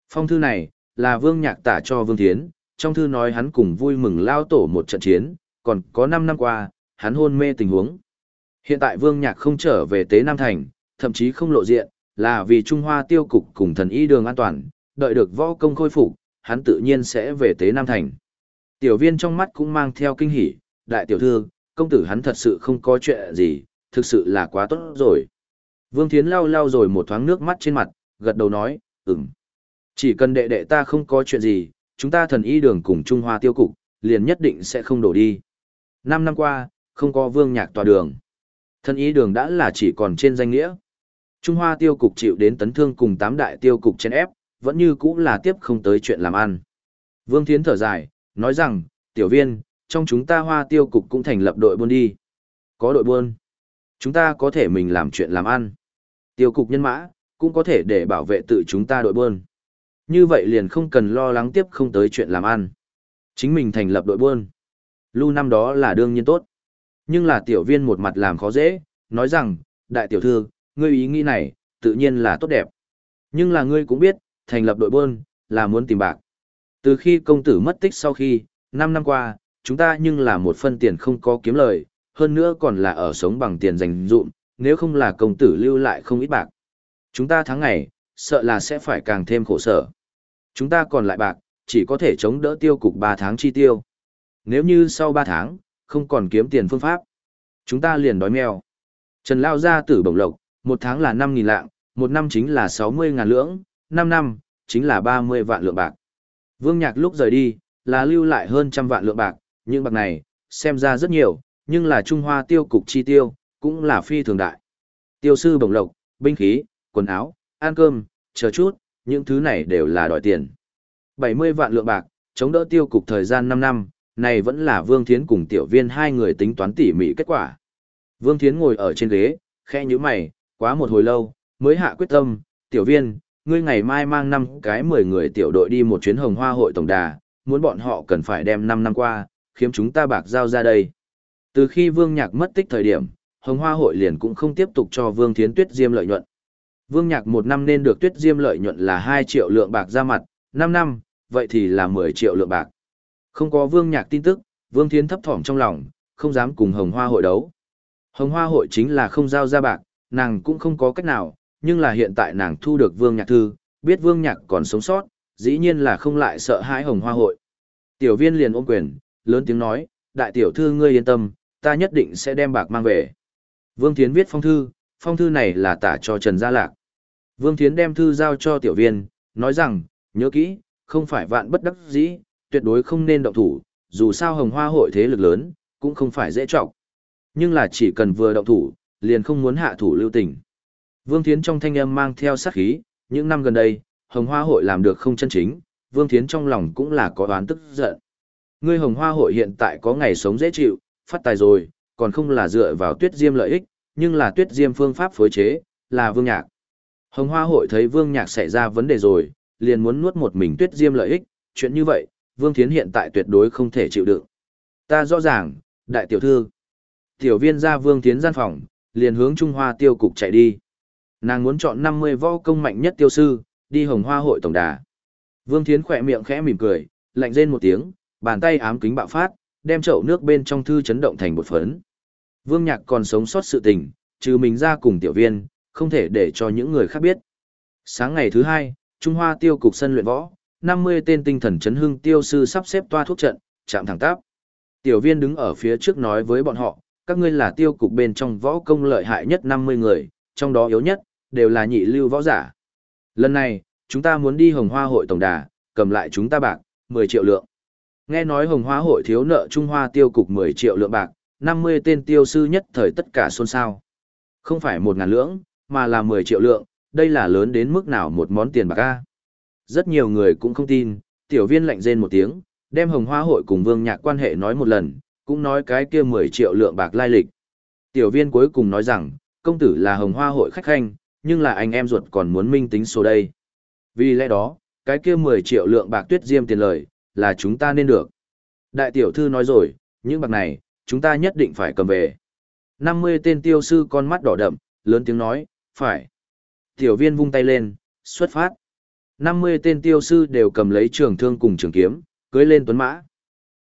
Phong thư này, là Vương Nhạc tả cho Vương Thiến, trong thư nói hắn cùng vui mừng lao tổ một trận chiến, còn có 5 năm qua, hắn hôn mê tình huống. Hiện tại Vương Nhạc không trở về Tế Nam Thành, thậm chí không lộ diện, là vì Trung Hoa tiêu cục cùng thần y đường an toàn, đợi được võ công khôi phục, hắn tự nhiên sẽ về Tế Nam Thành. Tiểu viên trong mắt cũng mang theo kinh hỉ, đại tiểu thư, công tử hắn thật sự không có chuyện gì, thực sự là quá tốt rồi. Vương Thiến lau lau rồi một thoáng nước mắt trên mặt, gật đầu nói, ừm. Chỉ cần đệ đệ ta không có chuyện gì, chúng ta thần y đường cùng Trung Hoa tiêu cục, liền nhất định sẽ không đổ đi. Năm năm qua, không có vương nhạc tòa đường thân ý đường đã là chỉ còn trên danh nghĩa. Trung Hoa tiêu cục chịu đến tấn thương cùng tám đại tiêu cục trên ép, vẫn như cũng là tiếp không tới chuyện làm ăn. Vương Thiến thở dài, nói rằng, tiểu viên, trong chúng ta hoa tiêu cục cũng thành lập đội buôn đi. Có đội buôn. Chúng ta có thể mình làm chuyện làm ăn. Tiêu cục nhân mã, cũng có thể để bảo vệ tự chúng ta đội buôn. Như vậy liền không cần lo lắng tiếp không tới chuyện làm ăn. Chính mình thành lập đội buôn. Lưu năm đó là đương nhiên tốt. Nhưng là tiểu viên một mặt làm khó dễ, nói rằng, đại tiểu thư, ngươi ý nghĩ này, tự nhiên là tốt đẹp. Nhưng là ngươi cũng biết, thành lập đội buôn, là muốn tìm bạc. Từ khi công tử mất tích sau khi, 5 năm qua, chúng ta nhưng là một phân tiền không có kiếm lời, hơn nữa còn là ở sống bằng tiền dành dụm, nếu không là công tử lưu lại không ít bạc. Chúng ta tháng ngày, sợ là sẽ phải càng thêm khổ sở. Chúng ta còn lại bạc, chỉ có thể chống đỡ tiêu cục 3 tháng chi tiêu. Nếu như sau 3 tháng, không còn kiếm tiền phương pháp, chúng ta liền đói mèo. Trần Lao ra tử bổng lộc, một tháng là 5.000 lạng, một năm chính là 60 ngàn lưỡng, 5 năm, chính là 30 vạn lượng bạc. Vương Nhạc lúc rời đi, là lưu lại hơn trăm vạn lượng bạc, những bạc này, xem ra rất nhiều, nhưng là Trung Hoa tiêu cục chi tiêu, cũng là phi thường đại. Tiêu sư bổng lộc, binh khí, quần áo, ăn cơm, chờ chút, những thứ này đều là đòi tiền. 70 vạn lượng bạc, chống đỡ tiêu cục thời gian 5 năm, này vẫn là Vương Thiến cùng tiểu viên hai người tính toán tỉ mỉ kết quả. Vương Thiến ngồi ở trên ghế, khẽ như mày, quá một hồi lâu, mới hạ quyết tâm, tiểu viên, ngươi ngày mai mang năm cái 10 người tiểu đội đi một chuyến hồng hoa hội tổng đà, muốn bọn họ cần phải đem 5 năm qua, khiếm chúng ta bạc giao ra đây. Từ khi Vương Nhạc mất tích thời điểm, hồng hoa hội liền cũng không tiếp tục cho Vương Thiến Tuyết Diêm lợi nhuận. Vương Nhạc một năm nên được Tuyết Diêm lợi nhuận là 2 triệu lượng bạc ra mặt, 5 năm, vậy thì là 10 triệu lượng bạc. Không có Vương Nhạc tin tức, Vương Thiến thấp thỏm trong lòng, không dám cùng Hồng Hoa hội đấu. Hồng Hoa hội chính là không giao ra bạc, nàng cũng không có cách nào, nhưng là hiện tại nàng thu được Vương Nhạc thư, biết Vương Nhạc còn sống sót, dĩ nhiên là không lại sợ hãi Hồng Hoa hội. Tiểu viên liền ôm quyền, lớn tiếng nói, đại tiểu thư ngươi yên tâm, ta nhất định sẽ đem bạc mang về. Vương Thiến viết phong thư, phong thư này là tả cho Trần Gia Lạc. Vương Thiến đem thư giao cho tiểu viên, nói rằng, nhớ kỹ, không phải vạn bất đắc dĩ, tuyệt đối không nên động thủ, dù sao hồng hoa hội thế lực lớn, cũng không phải dễ trọng. Nhưng là chỉ cần vừa động thủ, liền không muốn hạ thủ lưu tình. Vương Thiến trong thanh âm mang theo sát khí, những năm gần đây, hồng hoa hội làm được không chân chính, Vương Thiến trong lòng cũng là có oán tức giận. Ngươi hồng hoa hội hiện tại có ngày sống dễ chịu, phát tài rồi, còn không là dựa vào tuyết diêm lợi ích, nhưng là tuyết diêm phương pháp phối chế, là vương nhạc. Hồng hoa hội thấy vương nhạc xảy ra vấn đề rồi, liền muốn nuốt một mình tuyết diêm lợi ích, chuyện như vậy, vương thiến hiện tại tuyệt đối không thể chịu đựng. Ta rõ ràng, đại tiểu thư. Tiểu viên ra vương thiến gian phòng, liền hướng Trung Hoa tiêu cục chạy đi. Nàng muốn chọn 50 võ công mạnh nhất tiêu sư, đi hồng hoa hội tổng đà. Vương thiến khỏe miệng khẽ mỉm cười, lạnh rên một tiếng, bàn tay ám kính bạo phát, đem chậu nước bên trong thư chấn động thành một phấn. Vương Nhạc còn sống sót sự tình, trừ mình ra cùng tiểu viên, không thể để cho những người khác biết. Sáng ngày thứ hai, Trung Hoa tiêu cục sân luyện võ, 50 tên tinh thần chấn hưng tiêu sư sắp xếp toa thuốc trận, chạm thẳng tắp. Tiểu viên đứng ở phía trước nói với bọn họ, các ngươi là tiêu cục bên trong võ công lợi hại nhất 50 người, trong đó yếu nhất, đều là nhị lưu võ giả. Lần này, chúng ta muốn đi hồng hoa hội tổng đà, cầm lại chúng ta bạc, 10 triệu lượng. Nghe nói hồng hoa hội thiếu nợ Trung Hoa tiêu cục 10 triệu lượng bạc, 50 tên tiêu sư nhất thời tất cả xôn xao. Không phải một ngàn lưỡng, mà là 10 triệu lượng, đây là lớn đến mức nào một món tiền bạc a. Rất nhiều người cũng không tin, tiểu viên lạnh rên một tiếng, đem hồng hoa hội cùng vương nhạc quan hệ nói một lần, cũng nói cái kia 10 triệu lượng bạc lai lịch. Tiểu viên cuối cùng nói rằng, công tử là hồng hoa hội khách khanh, nhưng là anh em ruột còn muốn minh tính số đây. Vì lẽ đó, cái kia 10 triệu lượng bạc tuyết diêm tiền lời, là chúng ta nên được. Đại tiểu thư nói rồi, những bạc này, chúng ta nhất định phải cầm về. 50 tên tiêu sư con mắt đỏ đậm, lớn tiếng nói, phải. Tiểu viên vung tay lên, xuất phát. 50 tên tiêu sư đều cầm lấy trường thương cùng trường kiếm, cưới lên tuấn mã.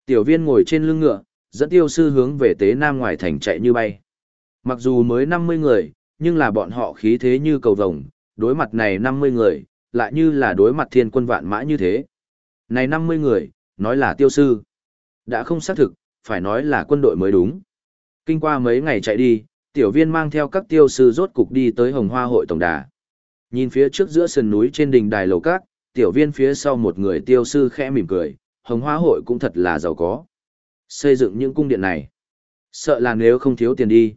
Tiểu viên ngồi trên lưng ngựa, dẫn tiêu sư hướng về tế nam ngoài thành chạy như bay. Mặc dù mới 50 người, nhưng là bọn họ khí thế như cầu vồng, đối mặt này 50 người, lại như là đối mặt thiên quân vạn mã như thế. Này 50 người, nói là tiêu sư. Đã không xác thực, phải nói là quân đội mới đúng. Kinh qua mấy ngày chạy đi, tiểu viên mang theo các tiêu sư rốt cục đi tới hồng hoa hội tổng đà. Nhìn phía trước giữa sườn núi trên đỉnh đài lầu cát, tiểu viên phía sau một người tiêu sư khẽ mỉm cười, hồng hoa hội cũng thật là giàu có. Xây dựng những cung điện này. Sợ là nếu không thiếu tiền đi.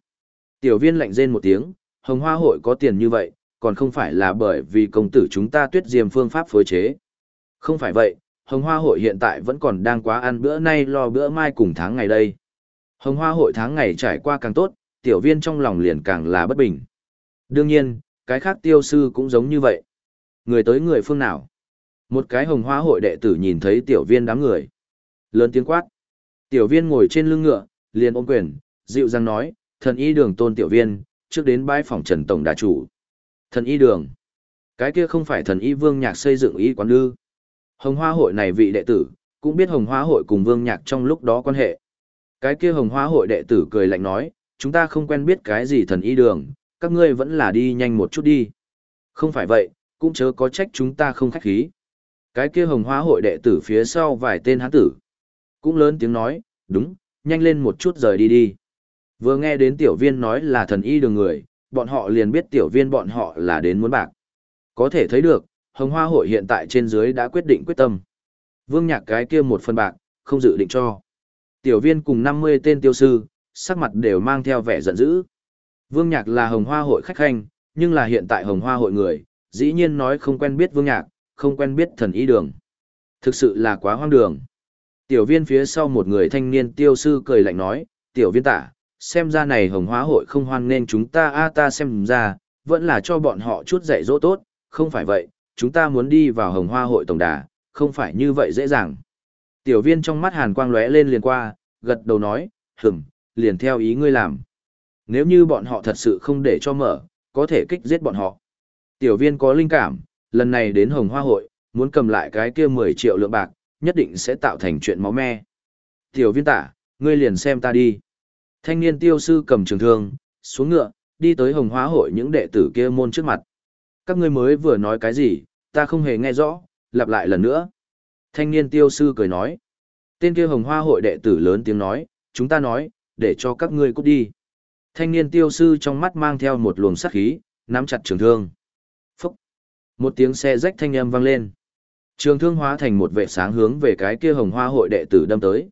Tiểu viên lạnh rên một tiếng, hồng hoa hội có tiền như vậy, còn không phải là bởi vì công tử chúng ta tuyết diêm phương pháp phối chế. Không phải vậy, hồng hoa hội hiện tại vẫn còn đang quá ăn bữa nay lo bữa mai cùng tháng ngày đây. Hồng hoa hội tháng ngày trải qua càng tốt, tiểu viên trong lòng liền càng là bất bình. Đương nhiên, cái khác tiêu sư cũng giống như vậy. Người tới người phương nào? Một cái hồng hoa hội đệ tử nhìn thấy tiểu viên đám người. Lớn tiếng quát. Tiểu viên ngồi trên lưng ngựa, liền ôm quyền, dịu dàng nói, thần y đường tôn tiểu viên, trước đến bãi phòng trần tổng đà chủ. Thần y đường. Cái kia không phải thần y vương nhạc xây dựng y quán ư. Hồng hoa hội này vị đệ tử, cũng biết hồng hoa hội cùng vương nhạc trong lúc đó quan hệ. Cái kia hồng hoa hội đệ tử cười lạnh nói, chúng ta không quen biết cái gì thần y đường, các ngươi vẫn là đi nhanh một chút đi. Không phải vậy, cũng chớ có trách chúng ta không khách khí. Cái kia hồng hoa hội đệ tử phía sau vài tên hán tử. Cũng lớn tiếng nói, đúng, nhanh lên một chút rời đi đi. Vừa nghe đến tiểu viên nói là thần y đường người, bọn họ liền biết tiểu viên bọn họ là đến muốn bạc. Có thể thấy được, hồng hoa hội hiện tại trên dưới đã quyết định quyết tâm. Vương nhạc cái kia một phần bạc, không dự định cho. Tiểu viên cùng 50 tên tiêu sư, sắc mặt đều mang theo vẻ giận dữ. Vương nhạc là hồng hoa hội khách khanh, nhưng là hiện tại hồng hoa hội người, dĩ nhiên nói không quen biết vương nhạc, không quen biết thần y đường. Thực sự là quá hoang đường. Tiểu viên phía sau một người thanh niên tiêu sư cười lạnh nói, tiểu viên tả, xem ra này hồng Hoa hội không hoan nên chúng ta a ta xem ra, vẫn là cho bọn họ chút dạy dỗ tốt, không phải vậy, chúng ta muốn đi vào hồng hoa hội tổng đà, không phải như vậy dễ dàng. Tiểu viên trong mắt hàn quang lóe lên liền qua, gật đầu nói, hửm, liền theo ý ngươi làm. Nếu như bọn họ thật sự không để cho mở, có thể kích giết bọn họ. Tiểu viên có linh cảm, lần này đến hồng hoa hội, muốn cầm lại cái kia 10 triệu lượng bạc, nhất định sẽ tạo thành chuyện máu me. Tiểu viên tả, ngươi liền xem ta đi. Thanh niên tiêu sư cầm trường thương, xuống ngựa, đi tới hồng Hoa hội những đệ tử kia môn trước mặt. Các ngươi mới vừa nói cái gì, ta không hề nghe rõ, lặp lại lần nữa. Thanh niên tiêu sư cười nói. Tên kia hồng hoa hội đệ tử lớn tiếng nói, chúng ta nói, để cho các ngươi cút đi. Thanh niên tiêu sư trong mắt mang theo một luồng sát khí, nắm chặt trường thương. Phúc! Một tiếng xe rách thanh âm vang lên. Trường thương hóa thành một vệ sáng hướng về cái kia hồng hoa hội đệ tử đâm tới.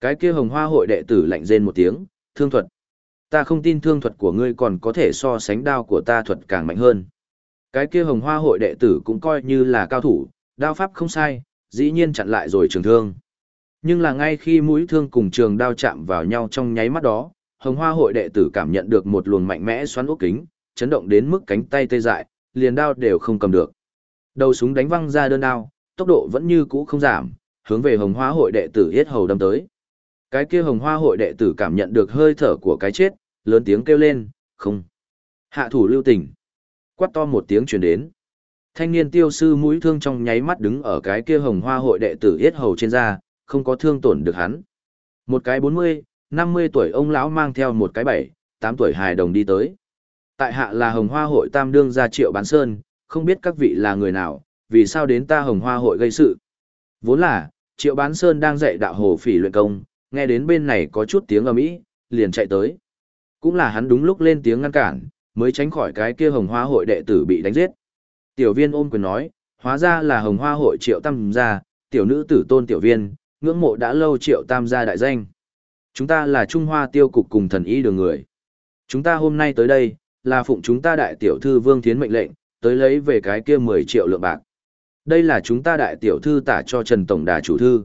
Cái kia hồng hoa hội đệ tử lạnh rên một tiếng, thương thuật. Ta không tin thương thuật của ngươi còn có thể so sánh đao của ta thuật càng mạnh hơn. Cái kia hồng hoa hội đệ tử cũng coi như là cao thủ, đao pháp không sai, dĩ nhiên chặn lại rồi trường thương. Nhưng là ngay khi mũi thương cùng trường đao chạm vào nhau trong nháy mắt đó, hồng hoa hội đệ tử cảm nhận được một luồng mạnh mẽ xoắn ốc kính, chấn động đến mức cánh tay tê dại, liền đao đều không cầm được. Đầu súng đánh văng ra đơn đao, tốc độ vẫn như cũ không giảm, hướng về hồng hoa hội đệ tử yết hầu đâm tới. Cái kia hồng hoa hội đệ tử cảm nhận được hơi thở của cái chết, lớn tiếng kêu lên, không. Hạ thủ lưu tình. Quát to một tiếng truyền đến. Thanh niên tiêu sư mũi thương trong nháy mắt đứng ở cái kia hồng hoa hội đệ tử yết hầu trên da, không có thương tổn được hắn. Một cái 40, 50 tuổi ông lão mang theo một cái 7, 8 tuổi hài đồng đi tới. Tại hạ là hồng hoa hội tam đương gia triệu bán sơn, không biết các vị là người nào, vì sao đến ta hồng hoa hội gây sự. Vốn là, triệu bán sơn đang dạy đạo hồ phỉ luyện công, nghe đến bên này có chút tiếng ầm ĩ, liền chạy tới. Cũng là hắn đúng lúc lên tiếng ngăn cản, mới tránh khỏi cái kia hồng hoa hội đệ tử bị đánh giết. Tiểu viên ôm quyền nói, hóa ra là hồng hoa hội triệu tam gia, tiểu nữ tử tôn tiểu viên, ngưỡng mộ đã lâu triệu tam gia đại danh. Chúng ta là Trung Hoa tiêu cục cùng thần y đường người. Chúng ta hôm nay tới đây, là phụng chúng ta đại tiểu thư Vương Thiến mệnh lệnh, tới lấy về cái kia 10 triệu lượng bạc. Đây là chúng ta đại tiểu thư tả cho Trần Tổng Đà chủ thư.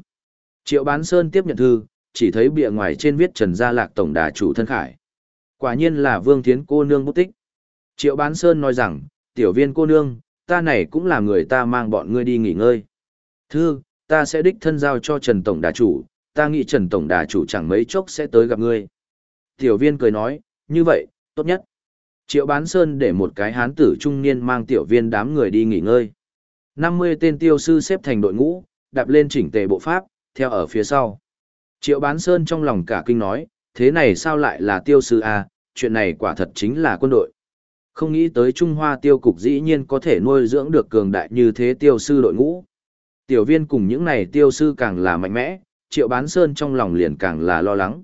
Triệu Bán Sơn tiếp nhận thư, chỉ thấy bìa ngoài trên viết Trần Gia Lạc Tổng Đà chủ thân khải. Quả nhiên là Vương Thiến cô nương bút tích. Triệu Bán Sơn nói rằng, tiểu viên cô nương, ta này cũng là người ta mang bọn ngươi đi nghỉ ngơi. Thư, ta sẽ đích thân giao cho Trần Tổng Đà chủ, ta nghĩ Trần Tổng Đà chủ chẳng mấy chốc sẽ tới gặp ngươi. Tiểu viên cười nói, như vậy, tốt nhất. Triệu Bán Sơn để một cái hán tử trung niên mang tiểu viên đám người đi nghỉ ngơi. 50 tên tiêu sư xếp thành đội ngũ, đạp lên chỉnh tề bộ pháp, theo ở phía sau. Triệu Bán Sơn trong lòng cả kinh nói, thế này sao lại là tiêu sư A, chuyện này quả thật chính là quân đội. Không nghĩ tới Trung Hoa tiêu cục dĩ nhiên có thể nuôi dưỡng được cường đại như thế tiêu sư đội ngũ. Tiểu viên cùng những này tiêu sư càng là mạnh mẽ, Triệu Bán Sơn trong lòng liền càng là lo lắng.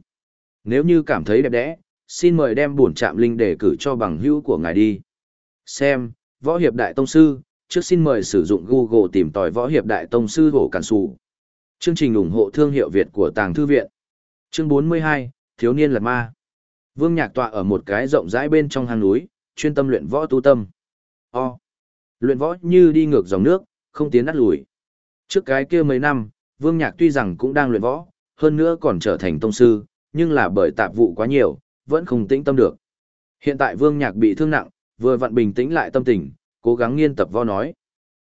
Nếu như cảm thấy đẹp đẽ, xin mời đem bổn trạm linh để cử cho bằng hữu của ngài đi. Xem, Võ Hiệp Đại Tông Sư, trước xin mời sử dụng Google tìm tòi Võ Hiệp Đại Tông Sư Hổ Cản Sù. Chương trình ủng hộ thương hiệu Việt của Tàng Thư Viện. Chương 42, Thiếu niên lật ma. Vương Nhạc tọa ở một cái rộng rãi bên trong hang núi, chuyên tâm luyện võ tu tâm. O. Luyện võ như đi ngược dòng nước, không tiến nát lùi. Trước cái kia mấy năm, Vương Nhạc tuy rằng cũng đang luyện võ, hơn nữa còn trở thành tông sư, nhưng là bởi tạp vụ quá nhiều, vẫn không tĩnh tâm được. Hiện tại Vương Nhạc bị thương nặng, vừa vặn bình tĩnh lại tâm tình, cố gắng nghiên tập võ nói.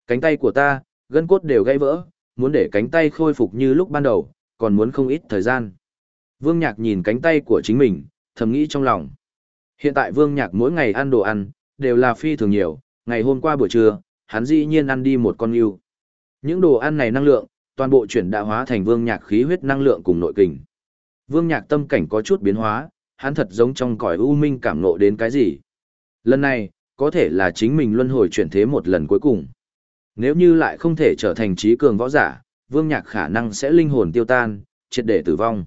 Cánh tay của ta, gân cốt đều gãy vỡ, muốn để cánh tay khôi phục như lúc ban đầu, còn muốn không ít thời gian. Vương Nhạc nhìn cánh tay của chính mình, thầm nghĩ trong lòng. Hiện tại Vương Nhạc mỗi ngày ăn đồ ăn, đều là phi thường nhiều, ngày hôm qua buổi trưa, hắn dĩ nhiên ăn đi một con yêu. Những đồ ăn này năng lượng, toàn bộ chuyển đã hóa thành Vương Nhạc khí huyết năng lượng cùng nội kình. Vương Nhạc tâm cảnh có chút biến hóa, hắn thật giống trong cõi u minh cảm ngộ đến cái gì. Lần này, có thể là chính mình luân hồi chuyển thế một lần cuối cùng. Nếu như lại không thể trở thành trí cường võ giả, Vương Nhạc khả năng sẽ linh hồn tiêu tan, triệt để tử vong.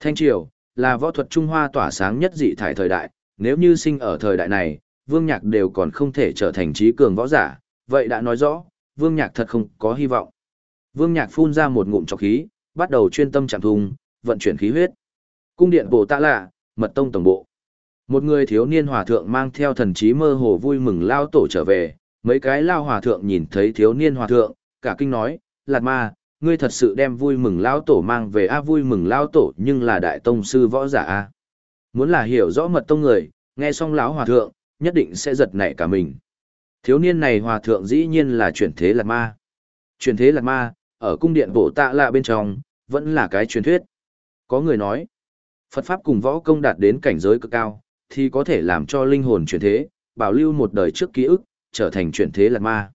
Thanh Triều, là võ thuật Trung Hoa tỏa sáng nhất dị thải thời đại, nếu như sinh ở thời đại này, Vương Nhạc đều còn không thể trở thành trí cường võ giả, vậy đã nói rõ, Vương Nhạc thật không có hy vọng. Vương Nhạc phun ra một ngụm trọc khí, bắt đầu chuyên tâm chạm thùng, vận chuyển khí huyết. Cung điện Bồ Tạ Lạ, Mật Tông Tổng Bộ. Một người thiếu niên hòa thượng mang theo thần trí mơ hồ vui mừng lao tổ trở về, mấy cái lao hòa thượng nhìn thấy thiếu niên hòa thượng, cả kinh nói, Lạt ma, ngươi thật sự đem vui mừng lao tổ mang về a? Vui mừng lao tổ nhưng là đại tông sư võ giả a? Muốn là hiểu rõ mật tông người nghe xong lão hòa thượng nhất định sẽ giật nảy cả mình. Thiếu niên này hòa thượng dĩ nhiên là chuyển thế lạt ma. Chuyển thế lạt ma ở cung điện bộ tạ lạ bên trong vẫn là cái truyền thuyết có người nói phật pháp cùng võ công đạt đến cảnh giới cực cao thì có thể làm cho linh hồn chuyển thế bảo lưu một đời trước ký ức trở thành chuyển thế lạt ma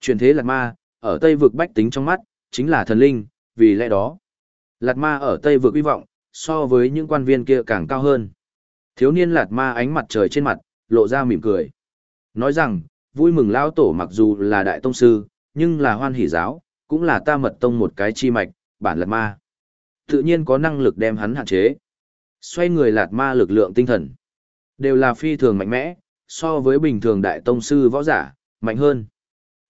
chuyển thế lạt ma ở tây vực bách tính trong mắt chính là thần linh, vì lẽ đó. Lạt ma ở Tây vực uy vọng, so với những quan viên kia càng cao hơn. Thiếu niên lạt ma ánh mặt trời trên mặt, lộ ra mỉm cười. Nói rằng, vui mừng lao tổ mặc dù là đại tông sư, nhưng là hoan hỷ giáo, cũng là ta mật tông một cái chi mạch, bản lật ma. Tự nhiên có năng lực đem hắn hạn chế. Xoay người lạt ma lực lượng tinh thần. Đều là phi thường mạnh mẽ, so với bình thường đại tông sư võ giả, mạnh hơn.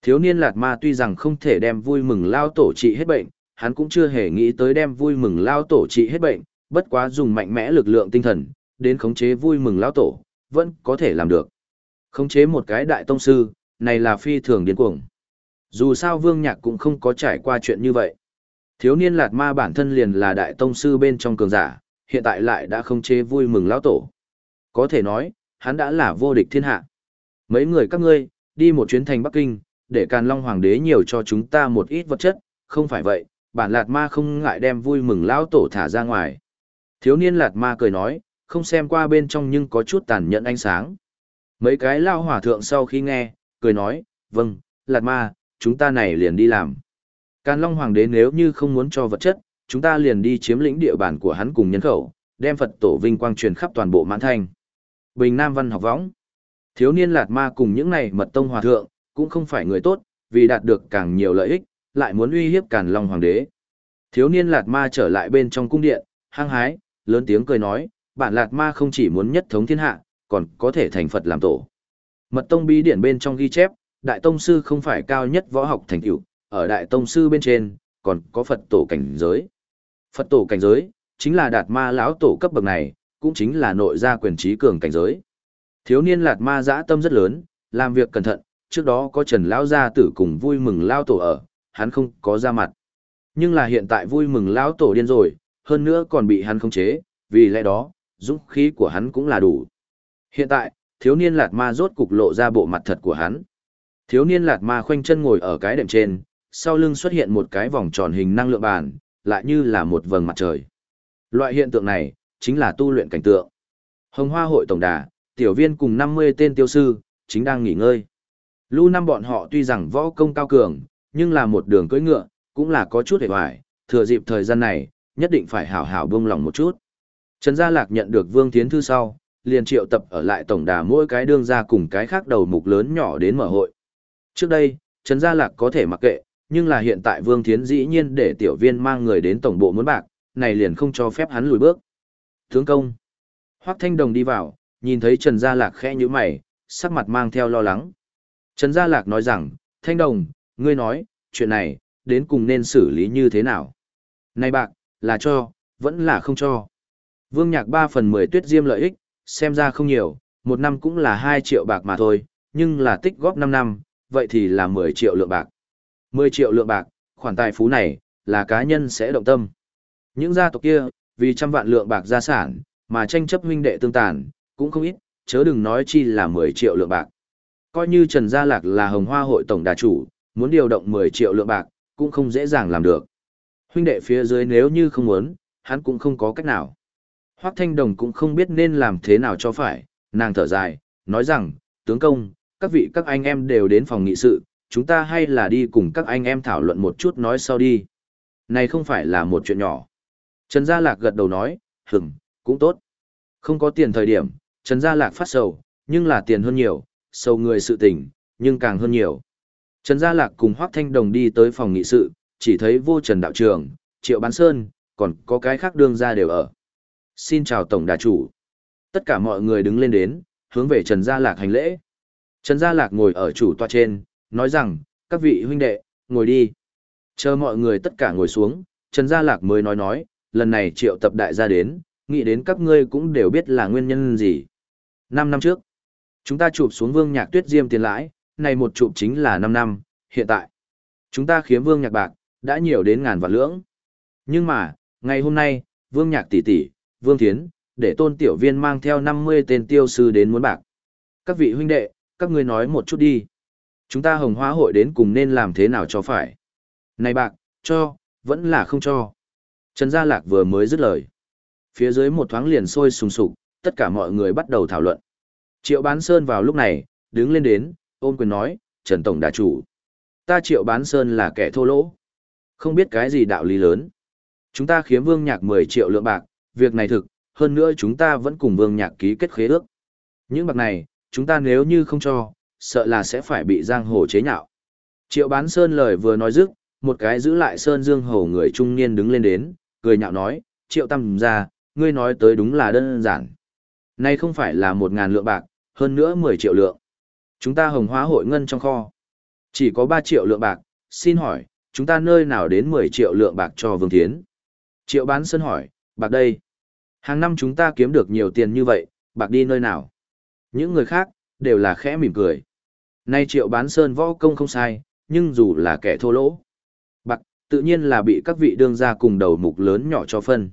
Thiếu niên lạt ma tuy rằng không thể đem vui mừng lao tổ trị hết bệnh, hắn cũng chưa hề nghĩ tới đem vui mừng lao tổ trị hết bệnh, bất quá dùng mạnh mẽ lực lượng tinh thần, đến khống chế vui mừng lao tổ, vẫn có thể làm được. Khống chế một cái đại tông sư, này là phi thường điên cuồng. Dù sao vương nhạc cũng không có trải qua chuyện như vậy. Thiếu niên lạt ma bản thân liền là đại tông sư bên trong cường giả, hiện tại lại đã không chế vui mừng lão tổ. Có thể nói, hắn đã là vô địch thiên hạ. Mấy người các ngươi, đi một chuyến thành Bắc Kinh, để Càn Long Hoàng đế nhiều cho chúng ta một ít vật chất, không phải vậy, bản Lạt Ma không ngại đem vui mừng lão tổ thả ra ngoài. Thiếu niên Lạt Ma cười nói, không xem qua bên trong nhưng có chút tàn nhẫn ánh sáng. Mấy cái lao hỏa thượng sau khi nghe, cười nói, vâng, Lạt Ma, chúng ta này liền đi làm. Càn Long Hoàng đế nếu như không muốn cho vật chất, chúng ta liền đi chiếm lĩnh địa bàn của hắn cùng nhân khẩu, đem Phật tổ vinh quang truyền khắp toàn bộ mãn thanh. Bình Nam Văn học võng. Thiếu niên Lạt Ma cùng những này mật tông hòa thượng, cũng không phải người tốt, vì đạt được càng nhiều lợi ích, lại muốn uy hiếp Càn Long Hoàng đế. Thiếu niên Lạt Ma trở lại bên trong cung điện, hăng hái, lớn tiếng cười nói, bản Lạt Ma không chỉ muốn nhất thống thiên hạ, còn có thể thành Phật làm tổ. Mật tông bí điển bên trong ghi chép, Đại Tông Sư không phải cao nhất võ học thành tựu, ở Đại Tông Sư bên trên, còn có Phật tổ cảnh giới. Phật tổ cảnh giới, chính là đạt ma lão tổ cấp bậc này, cũng chính là nội gia quyền trí cường cảnh giới. Thiếu niên Lạt Ma dã tâm rất lớn, làm việc cẩn thận, trước đó có Trần Lão Gia tử cùng vui mừng Lao Tổ ở, hắn không có ra mặt. Nhưng là hiện tại vui mừng Lão Tổ điên rồi, hơn nữa còn bị hắn khống chế, vì lẽ đó, dũng khí của hắn cũng là đủ. Hiện tại, thiếu niên Lạt Ma rốt cục lộ ra bộ mặt thật của hắn. Thiếu niên Lạt Ma khoanh chân ngồi ở cái đệm trên, sau lưng xuất hiện một cái vòng tròn hình năng lượng bàn, lại như là một vầng mặt trời. Loại hiện tượng này, chính là tu luyện cảnh tượng. Hồng Hoa hội tổng đà, tiểu viên cùng 50 tên tiêu sư, chính đang nghỉ ngơi. Lưu năm bọn họ tuy rằng võ công cao cường, nhưng là một đường cưỡi ngựa, cũng là có chút hề hoài, thừa dịp thời gian này, nhất định phải hảo hảo buông lòng một chút. Trần Gia Lạc nhận được Vương Tiến Thư sau, liền triệu tập ở lại tổng đà mỗi cái đương ra cùng cái khác đầu mục lớn nhỏ đến mở hội. Trước đây, Trần Gia Lạc có thể mặc kệ, nhưng là hiện tại Vương Thiến dĩ nhiên để tiểu viên mang người đến tổng bộ muốn bạc, này liền không cho phép hắn lùi bước. Tướng công. Hoắc Thanh Đồng đi vào, nhìn thấy Trần Gia Lạc khẽ như mày, sắc mặt mang theo lo lắng. Trần Gia Lạc nói rằng, Thanh Đồng, ngươi nói, chuyện này, đến cùng nên xử lý như thế nào? Này bạc, là cho, vẫn là không cho. Vương Nhạc 3 phần 10 tuyết diêm lợi ích, xem ra không nhiều, một năm cũng là 2 triệu bạc mà thôi, nhưng là tích góp 5 năm, vậy thì là 10 triệu lượng bạc. 10 triệu lượng bạc, khoản tài phú này, là cá nhân sẽ động tâm. Những gia tộc kia, vì trăm vạn lượng bạc gia sản, mà tranh chấp huynh đệ tương tàn, cũng không ít, chớ đừng nói chi là 10 triệu lượng bạc coi như Trần Gia Lạc là hồng hoa hội tổng đà chủ, muốn điều động 10 triệu lượng bạc, cũng không dễ dàng làm được. Huynh đệ phía dưới nếu như không muốn, hắn cũng không có cách nào. Hoác Thanh Đồng cũng không biết nên làm thế nào cho phải, nàng thở dài, nói rằng, tướng công, các vị các anh em đều đến phòng nghị sự, chúng ta hay là đi cùng các anh em thảo luận một chút nói sau đi. Này không phải là một chuyện nhỏ. Trần Gia Lạc gật đầu nói, hừng, cũng tốt. Không có tiền thời điểm, Trần Gia Lạc phát sầu, nhưng là tiền hơn nhiều, sầu người sự tình, nhưng càng hơn nhiều. Trần Gia Lạc cùng Hoác Thanh Đồng đi tới phòng nghị sự, chỉ thấy vô Trần Đạo Trường, Triệu Bán Sơn, còn có cái khác đương ra đều ở. Xin chào Tổng Đà Chủ. Tất cả mọi người đứng lên đến, hướng về Trần Gia Lạc hành lễ. Trần Gia Lạc ngồi ở chủ tòa trên, nói rằng, các vị huynh đệ, ngồi đi. Chờ mọi người tất cả ngồi xuống, Trần Gia Lạc mới nói nói, lần này triệu tập đại gia đến, nghĩ đến các ngươi cũng đều biết là nguyên nhân gì. Năm năm trước, chúng ta chụp xuống vương nhạc tuyết diêm tiền lãi, này một chụp chính là 5 năm, hiện tại. Chúng ta khiếm vương nhạc bạc, đã nhiều đến ngàn vạn lưỡng. Nhưng mà, ngày hôm nay, vương nhạc tỷ tỷ, vương thiến, để tôn tiểu viên mang theo 50 tên tiêu sư đến muốn bạc. Các vị huynh đệ, các ngươi nói một chút đi. Chúng ta hồng Hoa hội đến cùng nên làm thế nào cho phải. Này bạc, cho, vẫn là không cho. Trần Gia Lạc vừa mới dứt lời. Phía dưới một thoáng liền sôi sùng sục, tất cả mọi người bắt đầu thảo luận. Triệu Bán Sơn vào lúc này, đứng lên đến, ôm quyền nói, Trần Tổng Đà Chủ. Ta Triệu Bán Sơn là kẻ thô lỗ. Không biết cái gì đạo lý lớn. Chúng ta khiếm vương nhạc 10 triệu lượng bạc, việc này thực, hơn nữa chúng ta vẫn cùng vương nhạc ký kết khế ước. Những bạc này, chúng ta nếu như không cho, sợ là sẽ phải bị giang hồ chế nhạo. Triệu bán sơn lời vừa nói dứt, một cái giữ lại sơn dương hồ người trung niên đứng lên đến, cười nhạo nói, triệu tâm ra, ngươi nói tới đúng là đơn giản. Nay không phải là một ngàn lượng bạc, hơn nữa 10 triệu lượng. Chúng ta hồng hóa hội ngân trong kho. Chỉ có 3 triệu lượng bạc, xin hỏi, chúng ta nơi nào đến 10 triệu lượng bạc cho Vương Thiến? Triệu bán sơn hỏi, bạc đây. Hàng năm chúng ta kiếm được nhiều tiền như vậy, bạc đi nơi nào? Những người khác, đều là khẽ mỉm cười. Nay triệu bán sơn võ công không sai, nhưng dù là kẻ thô lỗ. Bạc, tự nhiên là bị các vị đương gia cùng đầu mục lớn nhỏ cho phân.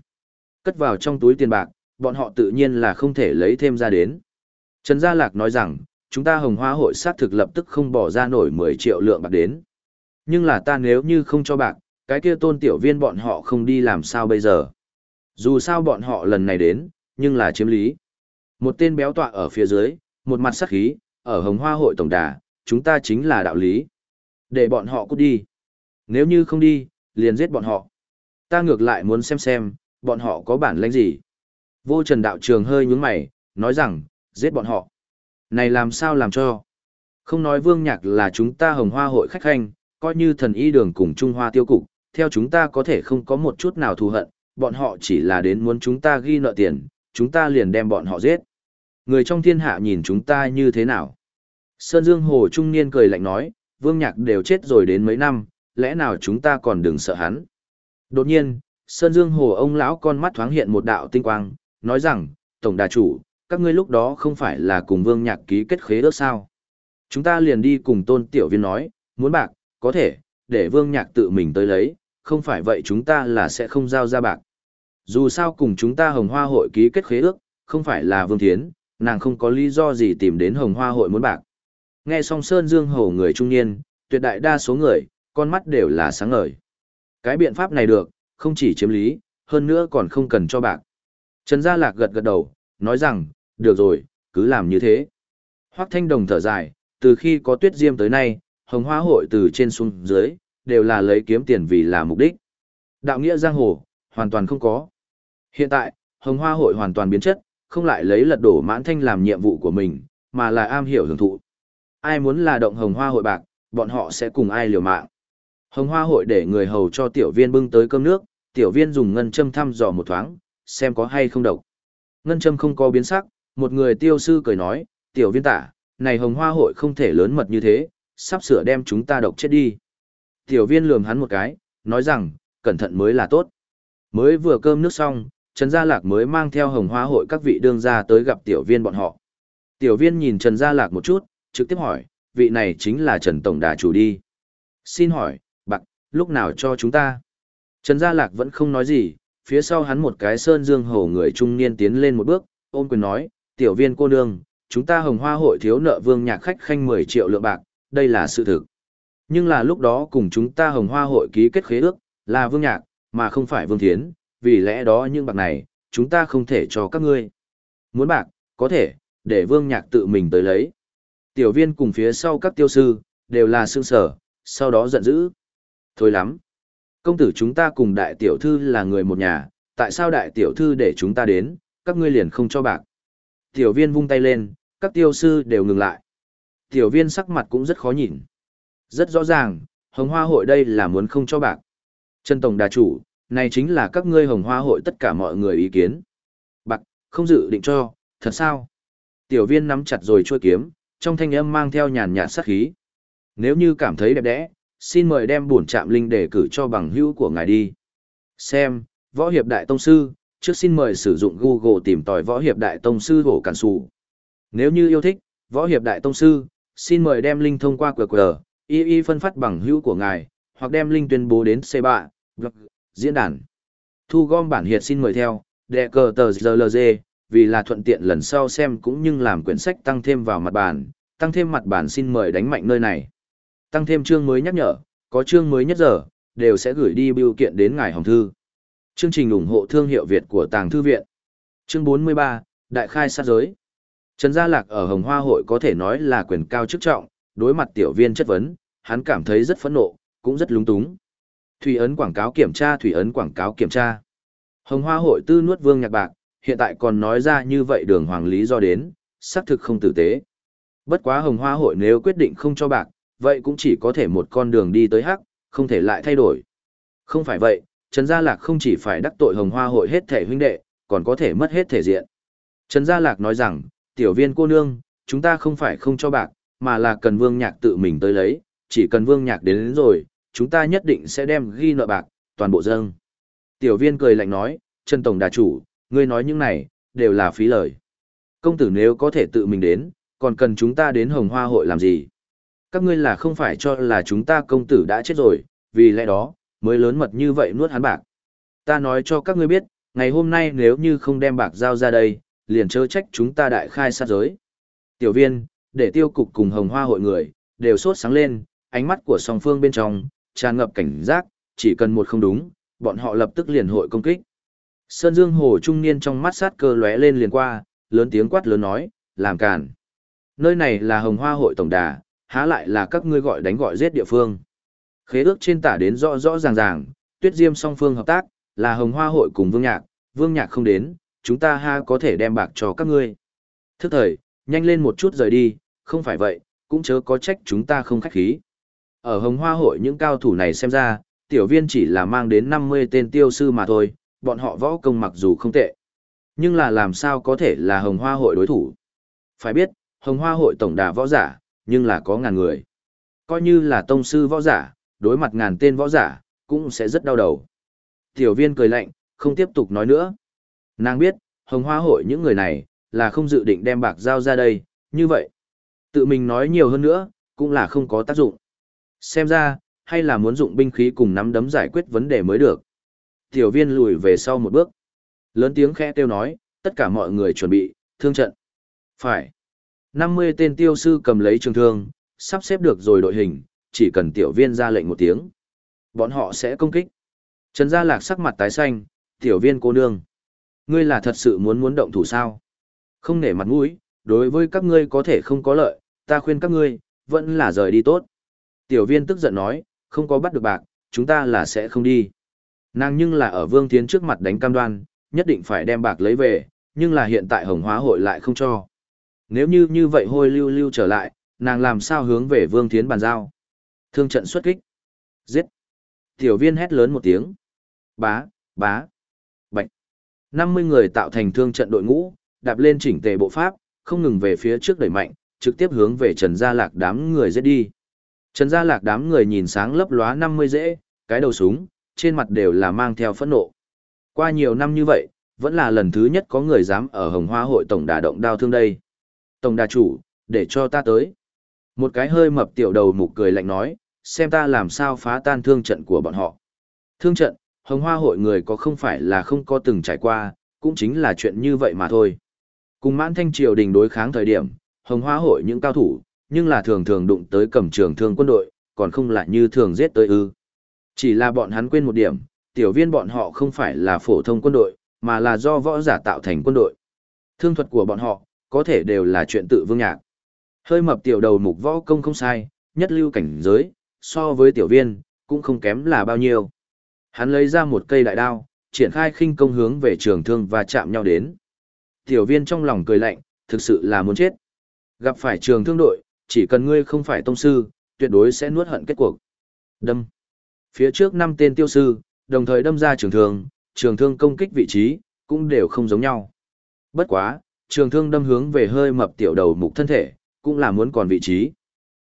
Cất vào trong túi tiền bạc, bọn họ tự nhiên là không thể lấy thêm ra đến. Trần Gia Lạc nói rằng, chúng ta hồng hoa hội sát thực lập tức không bỏ ra nổi 10 triệu lượng bạc đến. Nhưng là ta nếu như không cho bạc, cái kia tôn tiểu viên bọn họ không đi làm sao bây giờ. Dù sao bọn họ lần này đến, nhưng là chiếm lý. Một tên béo tọa ở phía dưới, một mặt sắc khí, ở hồng hoa hội tổng đà, chúng ta chính là đạo lý. Để bọn họ cút đi. Nếu như không đi, liền giết bọn họ. Ta ngược lại muốn xem xem, bọn họ có bản lãnh gì. Vô trần đạo trường hơi nhướng mày, nói rằng, giết bọn họ. Này làm sao làm cho? Không nói vương nhạc là chúng ta hồng hoa hội khách khanh, coi như thần y đường cùng Trung Hoa tiêu cục, theo chúng ta có thể không có một chút nào thù hận, bọn họ chỉ là đến muốn chúng ta ghi nợ tiền, chúng ta liền đem bọn họ giết. Người trong thiên hạ nhìn chúng ta như thế nào? Sơn Dương Hồ Trung Niên cười lạnh nói, Vương Nhạc đều chết rồi đến mấy năm, lẽ nào chúng ta còn đừng sợ hắn? Đột nhiên, Sơn Dương Hồ ông lão con mắt thoáng hiện một đạo tinh quang, nói rằng, Tổng đà chủ, các ngươi lúc đó không phải là cùng Vương Nhạc ký kết khế ước sao? Chúng ta liền đi cùng tôn tiểu viên nói, muốn bạc, có thể, để Vương Nhạc tự mình tới lấy, không phải vậy chúng ta là sẽ không giao ra bạc. Dù sao cùng chúng ta hồng hoa hội ký kết khế ước, không phải là Vương Thiến, nàng không có lý do gì tìm đến hồng hoa hội muốn bạc. Nghe xong Sơn Dương Hầu người trung niên, tuyệt đại đa số người, con mắt đều là sáng ngời. Cái biện pháp này được, không chỉ chiếm lý, hơn nữa còn không cần cho bạc. Trần Gia Lạc gật gật đầu, nói rằng, được rồi, cứ làm như thế. Hoác Thanh Đồng thở dài, từ khi có tuyết diêm tới nay, hồng hoa hội từ trên xuống dưới, đều là lấy kiếm tiền vì là mục đích. Đạo nghĩa giang hồ, hoàn toàn không có. Hiện tại, hồng hoa hội hoàn toàn biến chất, không lại lấy lật đổ mãn thanh làm nhiệm vụ của mình, mà là am hiểu hưởng thụ. Ai muốn là động hồng hoa hội bạc, bọn họ sẽ cùng ai liều mạng. Hồng hoa hội để người hầu cho tiểu viên bưng tới cơm nước, tiểu viên dùng ngân châm thăm dò một thoáng, xem có hay không độc. Ngân châm không có biến sắc, một người tiêu sư cười nói, tiểu viên tả, này hồng hoa hội không thể lớn mật như thế, sắp sửa đem chúng ta độc chết đi. Tiểu viên lườm hắn một cái, nói rằng, cẩn thận mới là tốt. Mới vừa cơm nước xong, Trần Gia Lạc mới mang theo hồng hoa hội các vị đương gia tới gặp tiểu viên bọn họ. Tiểu viên nhìn Trần Gia Lạc một chút, trực tiếp hỏi, vị này chính là Trần Tổng Đà chủ đi. Xin hỏi, bạc, lúc nào cho chúng ta? Trần Gia Lạc vẫn không nói gì, phía sau hắn một cái sơn dương hầu người trung niên tiến lên một bước, ôm quyền nói, tiểu viên cô nương, chúng ta hồng hoa hội thiếu nợ vương nhạc khách khanh 10 triệu lượng bạc, đây là sự thực. Nhưng là lúc đó cùng chúng ta hồng hoa hội ký kết khế ước, là vương nhạc, mà không phải vương thiến, vì lẽ đó những bạc này, chúng ta không thể cho các ngươi. Muốn bạc, có thể, để vương nhạc tự mình tới lấy. Tiểu viên cùng phía sau các tiêu sư, đều là sương sở, sau đó giận dữ. Thôi lắm. Công tử chúng ta cùng đại tiểu thư là người một nhà, tại sao đại tiểu thư để chúng ta đến, các ngươi liền không cho bạc. Tiểu viên vung tay lên, các tiêu sư đều ngừng lại. Tiểu viên sắc mặt cũng rất khó nhìn. Rất rõ ràng, hồng hoa hội đây là muốn không cho bạc. Trần Tổng đà chủ, này chính là các ngươi hồng hoa hội tất cả mọi người ý kiến. Bạc, không dự định cho, thật sao? Tiểu viên nắm chặt rồi chua kiếm, trong thanh âm mang theo nhàn nhạt sát khí. Nếu như cảm thấy đẹp đẽ, xin mời đem bổn trạm linh để cử cho bằng hữu của ngài đi. Xem, võ hiệp đại tông sư, trước xin mời sử dụng Google tìm tòi võ hiệp đại tông sư hổ cản sụ. Nếu như yêu thích, võ hiệp đại tông sư, xin mời đem link thông qua QR, y y phân phát bằng hữu của ngài, hoặc đem link tuyên bố đến C3, blog, diễn đàn. Thu gom bản hiệt xin mời theo, đệ cờ tờ GLG, vì là thuận tiện lần sau xem cũng như làm quyển sách tăng thêm vào mặt bản, tăng thêm mặt bản xin mời đánh mạnh nơi này. Tăng thêm chương mới nhắc nhở, có chương mới nhất giờ, đều sẽ gửi đi biểu kiện đến ngài hồng thư. Chương trình ủng hộ thương hiệu Việt của Tàng Thư Viện. Chương 43, Đại khai sát giới. Trần Gia Lạc ở Hồng Hoa Hội có thể nói là quyền cao chức trọng, đối mặt tiểu viên chất vấn, hắn cảm thấy rất phẫn nộ, cũng rất lúng túng. Thủy ấn quảng cáo kiểm tra, thủy ấn quảng cáo kiểm tra. Hồng Hoa Hội tư nuốt vương nhạc bạc, hiện tại còn nói ra như vậy đường hoàng lý do đến, xác thực không tử tế. Bất quá Hồng Hoa Hội nếu quyết định không cho bạc, vậy cũng chỉ có thể một con đường đi tới hắc, không thể lại thay đổi. Không phải vậy, Trần Gia Lạc không chỉ phải đắc tội Hồng Hoa Hội hết thể huynh đệ, còn có thể mất hết thể diện. Trần Gia Lạc nói rằng, tiểu viên cô nương, chúng ta không phải không cho bạc, mà là cần vương nhạc tự mình tới lấy, chỉ cần vương nhạc đến, đến rồi, chúng ta nhất định sẽ đem ghi nợ bạc, toàn bộ dâng. Tiểu viên cười lạnh nói, Trần Tổng Đà Chủ, ngươi nói những này, đều là phí lời. Công tử nếu có thể tự mình đến, còn cần chúng ta đến hồng hoa hội làm gì? Các ngươi là không phải cho là chúng ta công tử đã chết rồi, vì lẽ đó, mới lớn mật như vậy nuốt hắn bạc. Ta nói cho các ngươi biết, ngày hôm nay nếu như không đem bạc giao ra đây, liền chớ trách chúng ta đại khai sát giới. Tiểu viên, để tiêu cục cùng hồng hoa hội người, đều sốt sáng lên, ánh mắt của song phương bên trong, tràn ngập cảnh giác, chỉ cần một không đúng, bọn họ lập tức liền hội công kích. Sơn Dương Hồ trung niên trong mắt sát cơ lóe lên liền qua, lớn tiếng quát lớn nói, làm càn. Nơi này là hồng hoa hội tổng đà, há lại là các ngươi gọi đánh gọi giết địa phương. Khế ước trên tả đến rõ rõ ràng ràng, tuyết diêm song phương hợp tác, là hồng hoa hội cùng vương nhạc, vương nhạc không đến, chúng ta ha có thể đem bạc cho các ngươi. Thức thời, nhanh lên một chút rời đi, không phải vậy, cũng chớ có trách chúng ta không khách khí. Ở hồng hoa hội những cao thủ này xem ra, tiểu viên chỉ là mang đến 50 tên tiêu sư mà thôi, bọn họ võ công mặc dù không tệ. Nhưng là làm sao có thể là hồng hoa hội đối thủ. Phải biết, hồng hoa hội tổng đà võ giả, nhưng là có ngàn người. Coi như là tông sư võ giả, đối mặt ngàn tên võ giả, cũng sẽ rất đau đầu. Tiểu viên cười lạnh, không tiếp tục nói nữa. Nàng biết, hồng hoa hội những người này, là không dự định đem bạc giao ra đây, như vậy. Tự mình nói nhiều hơn nữa, cũng là không có tác dụng. Xem ra, hay là muốn dụng binh khí cùng nắm đấm giải quyết vấn đề mới được. Tiểu viên lùi về sau một bước. Lớn tiếng khẽ kêu nói, tất cả mọi người chuẩn bị, thương trận. Phải. 50 tên tiêu sư cầm lấy trường thương, sắp xếp được rồi đội hình, chỉ cần tiểu viên ra lệnh một tiếng. Bọn họ sẽ công kích. Trần Gia Lạc sắc mặt tái xanh, tiểu viên cô nương. Ngươi là thật sự muốn muốn động thủ sao? Không nể mặt mũi, đối với các ngươi có thể không có lợi, ta khuyên các ngươi, vẫn là rời đi tốt. Tiểu viên tức giận nói, không có bắt được bạc, chúng ta là sẽ không đi. Nàng nhưng là ở Vương Thiến trước mặt đánh cam đoan, nhất định phải đem bạc lấy về, nhưng là hiện tại Hồng Hóa hội lại không cho. Nếu như như vậy hôi lưu lưu trở lại, nàng làm sao hướng về Vương Thiến bàn giao. Thương trận xuất kích. Giết. Tiểu viên hét lớn một tiếng. Bá, bá, bệnh. 50 người tạo thành thương trận đội ngũ, đạp lên chỉnh tề bộ pháp, không ngừng về phía trước đẩy mạnh, trực tiếp hướng về Trần Gia Lạc đám người giết đi. Trần Gia Lạc đám người nhìn sáng lấp lóa 50 dễ, cái đầu súng, trên mặt đều là mang theo phẫn nộ. Qua nhiều năm như vậy, vẫn là lần thứ nhất có người dám ở Hồng Hoa hội tổng đà động đao thương đây. Tổng đà chủ, để cho ta tới. Một cái hơi mập tiểu đầu mục cười lạnh nói, xem ta làm sao phá tan thương trận của bọn họ. Thương trận, Hồng Hoa hội người có không phải là không có từng trải qua, cũng chính là chuyện như vậy mà thôi. Cùng mãn thanh triều đình đối kháng thời điểm, Hồng Hoa hội những cao thủ, nhưng là thường thường đụng tới cầm trường thương quân đội, còn không lại như thường giết tới ư. Chỉ là bọn hắn quên một điểm, tiểu viên bọn họ không phải là phổ thông quân đội, mà là do võ giả tạo thành quân đội. Thương thuật của bọn họ, có thể đều là chuyện tự vương nhạc. Hơi mập tiểu đầu mục võ công không sai, nhất lưu cảnh giới, so với tiểu viên, cũng không kém là bao nhiêu. Hắn lấy ra một cây đại đao, triển khai khinh công hướng về trường thương và chạm nhau đến. Tiểu viên trong lòng cười lạnh, thực sự là muốn chết. Gặp phải trường thương đội, chỉ cần ngươi không phải tông sư, tuyệt đối sẽ nuốt hận kết cuộc. Đâm. Phía trước năm tên tiêu sư, đồng thời đâm ra trường thương, trường thương công kích vị trí, cũng đều không giống nhau. Bất quá, trường thương đâm hướng về hơi mập tiểu đầu mục thân thể, cũng là muốn còn vị trí.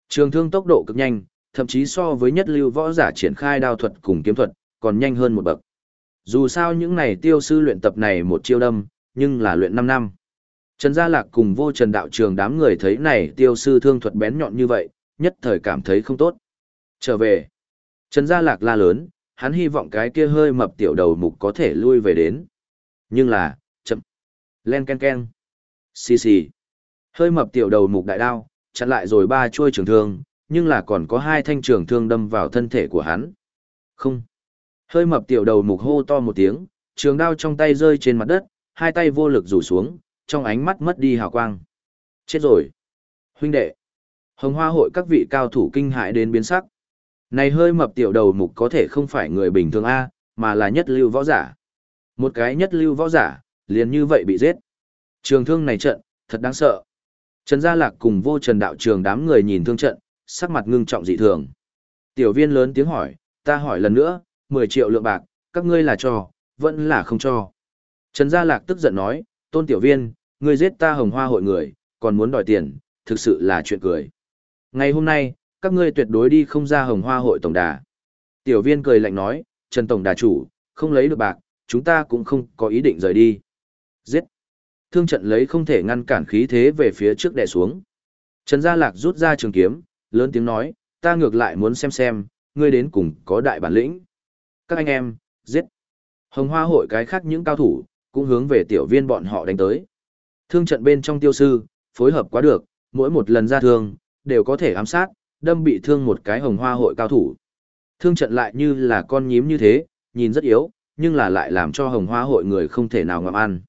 Trường thương tốc độ cực nhanh, thậm chí so với nhất lưu võ giả triển khai đao thuật cùng kiếm thuật, còn nhanh hơn một bậc. Dù sao những này tiêu sư luyện tập này một chiêu đâm, nhưng là luyện 5 năm. Trần Gia Lạc cùng vô trần đạo trường đám người thấy này tiêu sư thương thuật bén nhọn như vậy, nhất thời cảm thấy không tốt. Trở về. Trần Gia Lạc la lớn, hắn hy vọng cái kia hơi mập tiểu đầu mục có thể lui về đến. Nhưng là, chậm. Len ken ken. Xì xì. Hơi mập tiểu đầu mục đại đao, chặn lại rồi ba chuôi trường thương, nhưng là còn có hai thanh trường thương đâm vào thân thể của hắn. Không. Hơi mập tiểu đầu mục hô to một tiếng, trường đao trong tay rơi trên mặt đất, hai tay vô lực rủ xuống, trong ánh mắt mất đi hào quang. Chết rồi. Huynh đệ. Hồng hoa hội các vị cao thủ kinh hại đến biến sắc. Này hơi mập tiểu đầu mục có thể không phải người bình thường A, mà là nhất lưu võ giả. Một cái nhất lưu võ giả, liền như vậy bị giết. Trường thương này trận, thật đáng sợ. Trần Gia Lạc cùng vô trần đạo trường đám người nhìn thương trận, sắc mặt ngưng trọng dị thường. Tiểu viên lớn tiếng hỏi, ta hỏi lần nữa, 10 triệu lượng bạc, các ngươi là cho, vẫn là không cho. Trần Gia Lạc tức giận nói, tôn tiểu viên, ngươi giết ta hồng hoa hội người, còn muốn đòi tiền, thực sự là chuyện cười. Ngày hôm nay, các ngươi tuyệt đối đi không ra hồng hoa hội tổng đà. Tiểu viên cười lạnh nói, Trần Tổng đà chủ, không lấy được bạc, chúng ta cũng không có ý định rời đi. Giết! Thương trận lấy không thể ngăn cản khí thế về phía trước đè xuống. Trần Gia Lạc rút ra trường kiếm, lớn tiếng nói, ta ngược lại muốn xem xem, ngươi đến cùng có đại bản lĩnh. Các anh em, giết! Hồng hoa hội cái khác những cao thủ, cũng hướng về tiểu viên bọn họ đánh tới. Thương trận bên trong tiêu sư, phối hợp quá được, mỗi một lần ra thương, đều có thể ám sát, đâm bị thương một cái hồng hoa hội cao thủ. Thương trận lại như là con nhím như thế, nhìn rất yếu, nhưng là lại làm cho hồng hoa hội người không thể nào ngậm ăn.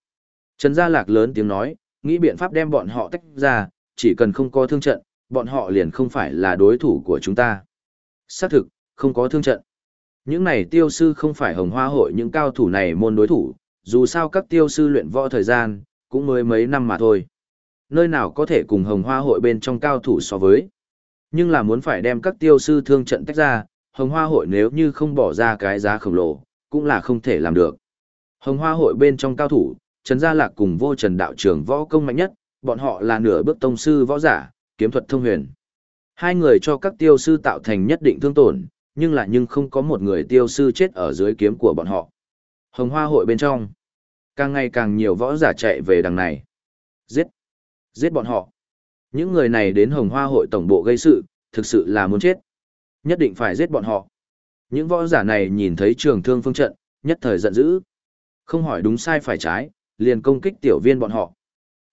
Trần Gia Lạc lớn tiếng nói, nghĩ biện pháp đem bọn họ tách ra, chỉ cần không có thương trận, bọn họ liền không phải là đối thủ của chúng ta. Xác thực, không có thương trận. Những này tiêu sư không phải hồng hoa hội những cao thủ này môn đối thủ, dù sao các tiêu sư luyện võ thời gian, cũng mới mấy năm mà thôi. Nơi nào có thể cùng hồng hoa hội bên trong cao thủ so với. Nhưng là muốn phải đem các tiêu sư thương trận tách ra, hồng hoa hội nếu như không bỏ ra cái giá khổng lồ, cũng là không thể làm được. Hồng hoa hội bên trong cao thủ, Trần Gia Lạc cùng vô trần đạo trưởng võ công mạnh nhất, bọn họ là nửa bước tông sư võ giả, kiếm thuật thông huyền. Hai người cho các tiêu sư tạo thành nhất định thương tổn, nhưng là nhưng không có một người tiêu sư chết ở dưới kiếm của bọn họ. Hồng hoa hội bên trong, càng ngày càng nhiều võ giả chạy về đằng này. Giết! Giết bọn họ! Những người này đến hồng hoa hội tổng bộ gây sự, thực sự là muốn chết. Nhất định phải giết bọn họ. Những võ giả này nhìn thấy trường thương phương trận, nhất thời giận dữ. Không hỏi đúng sai phải trái, liền công kích tiểu viên bọn họ.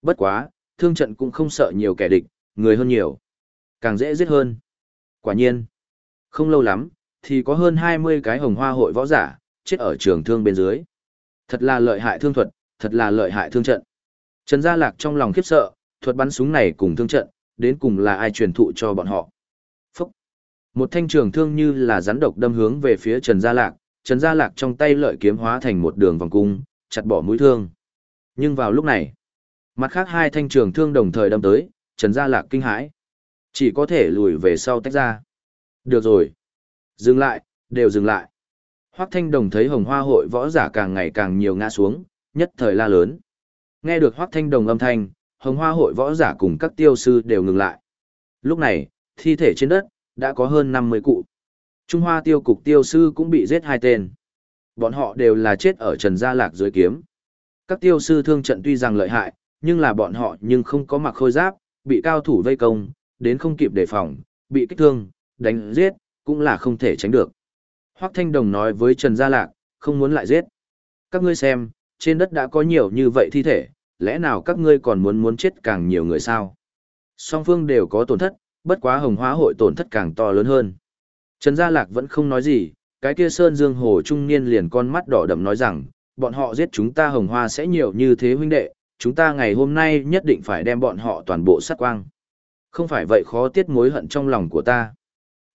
Bất quá, thương trận cũng không sợ nhiều kẻ địch, người hơn nhiều. Càng dễ giết hơn. Quả nhiên. Không lâu lắm, thì có hơn 20 cái hồng hoa hội võ giả, chết ở trường thương bên dưới. Thật là lợi hại thương thuật, thật là lợi hại thương trận. Trần Gia Lạc trong lòng khiếp sợ, thuật bắn súng này cùng thương trận, đến cùng là ai truyền thụ cho bọn họ. Phúc! Một thanh trường thương như là rắn độc đâm hướng về phía Trần Gia Lạc, Trần Gia Lạc trong tay lợi kiếm hóa thành một đường vòng cung, chặt bỏ mũi thương. Nhưng vào lúc này, mặt khác hai thanh trường thương đồng thời đâm tới, Trần Gia Lạc kinh hãi. Chỉ có thể lùi về sau tách ra. Được rồi. Dừng lại, đều dừng lại. Hoắc Thanh Đồng thấy hồng hoa hội võ giả càng ngày càng nhiều ngã xuống, nhất thời la lớn. Nghe được Hoắc Thanh Đồng âm thanh, hồng hoa hội võ giả cùng các tiêu sư đều ngừng lại. Lúc này, thi thể trên đất, đã có hơn 50 cụ. Trung hoa tiêu cục tiêu sư cũng bị giết hai tên. Bọn họ đều là chết ở Trần Gia Lạc dưới kiếm. Các tiêu sư thương trận tuy rằng lợi hại, nhưng là bọn họ nhưng không có mặc khôi giáp, bị cao thủ vây công, đến không kịp đề phòng, bị kích thương, đánh giết, cũng là không thể tránh được. Hoắc Thanh Đồng nói với Trần Gia Lạc, không muốn lại giết. Các ngươi xem, trên đất đã có nhiều như vậy thi thể, lẽ nào các ngươi còn muốn muốn chết càng nhiều người sao? Song phương đều có tổn thất, bất quá hồng hóa hội tổn thất càng to lớn hơn. Trần Gia Lạc vẫn không nói gì, cái kia Sơn Dương Hồ Trung Niên liền con mắt đỏ đậm nói rằng, bọn họ giết chúng ta hồng hoa sẽ nhiều như thế huynh đệ, chúng ta ngày hôm nay nhất định phải đem bọn họ toàn bộ sát quang. Không phải vậy khó tiết mối hận trong lòng của ta.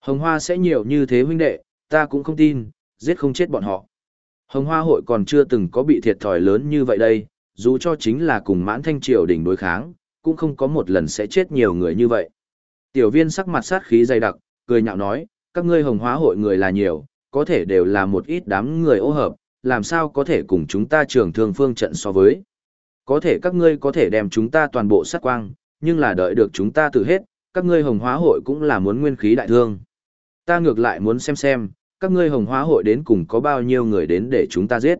Hồng hoa sẽ nhiều như thế huynh đệ, ta cũng không tin, giết không chết bọn họ. Hồng hoa hội còn chưa từng có bị thiệt thòi lớn như vậy đây, dù cho chính là cùng mãn thanh triều đỉnh đối kháng, cũng không có một lần sẽ chết nhiều người như vậy. Tiểu viên sắc mặt sát khí dày đặc, cười nhạo nói, các ngươi hồng hóa hội người là nhiều, có thể đều là một ít đám người ô hợp, làm sao có thể cùng chúng ta trường thương phương trận so với. Có thể các ngươi có thể đem chúng ta toàn bộ sát quang, nhưng là đợi được chúng ta tự hết, các ngươi hồng hóa hội cũng là muốn nguyên khí đại thương. Ta ngược lại muốn xem xem, các ngươi hồng Hoa hội đến cùng có bao nhiêu người đến để chúng ta giết.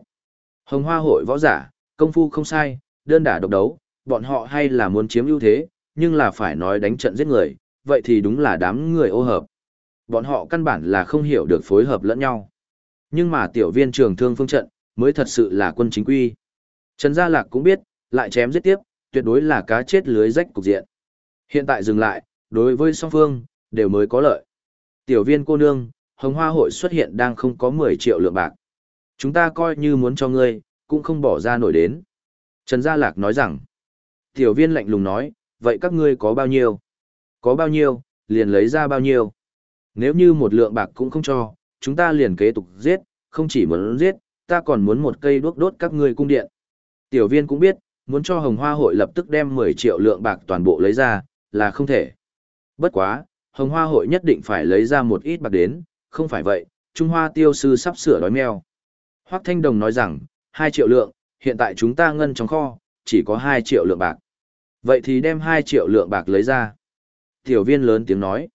Hồng hoa hội võ giả, công phu không sai, đơn đả độc đấu, bọn họ hay là muốn chiếm ưu thế, nhưng là phải nói đánh trận giết người, vậy thì đúng là đám người ô hợp. Bọn họ căn bản là không hiểu được phối hợp lẫn nhau. Nhưng mà tiểu viên trường thương phương trận, mới thật sự là quân chính quy. Trần Gia Lạc cũng biết, lại chém giết tiếp, tuyệt đối là cá chết lưới rách cục diện. Hiện tại dừng lại, đối với song phương, đều mới có lợi. Tiểu viên cô nương, hồng hoa hội xuất hiện đang không có 10 triệu lượng bạc. Chúng ta coi như muốn cho ngươi, cũng không bỏ ra nổi đến. Trần Gia Lạc nói rằng, tiểu viên lạnh lùng nói, vậy các ngươi có bao nhiêu? Có bao nhiêu, liền lấy ra bao nhiêu? Nếu như một lượng bạc cũng không cho, chúng ta liền kế tục giết, không chỉ muốn giết, ta còn muốn một cây đuốc đốt các ngươi cung điện. Tiểu viên cũng biết, muốn cho hồng hoa hội lập tức đem 10 triệu lượng bạc toàn bộ lấy ra, là không thể. Bất quá, hồng hoa hội nhất định phải lấy ra một ít bạc đến, không phải vậy, Trung Hoa tiêu sư sắp sửa đói meo. Hoác Thanh Đồng nói rằng, 2 triệu lượng, hiện tại chúng ta ngân trong kho, chỉ có 2 triệu lượng bạc. Vậy thì đem 2 triệu lượng bạc lấy ra. Tiểu viên lớn tiếng nói.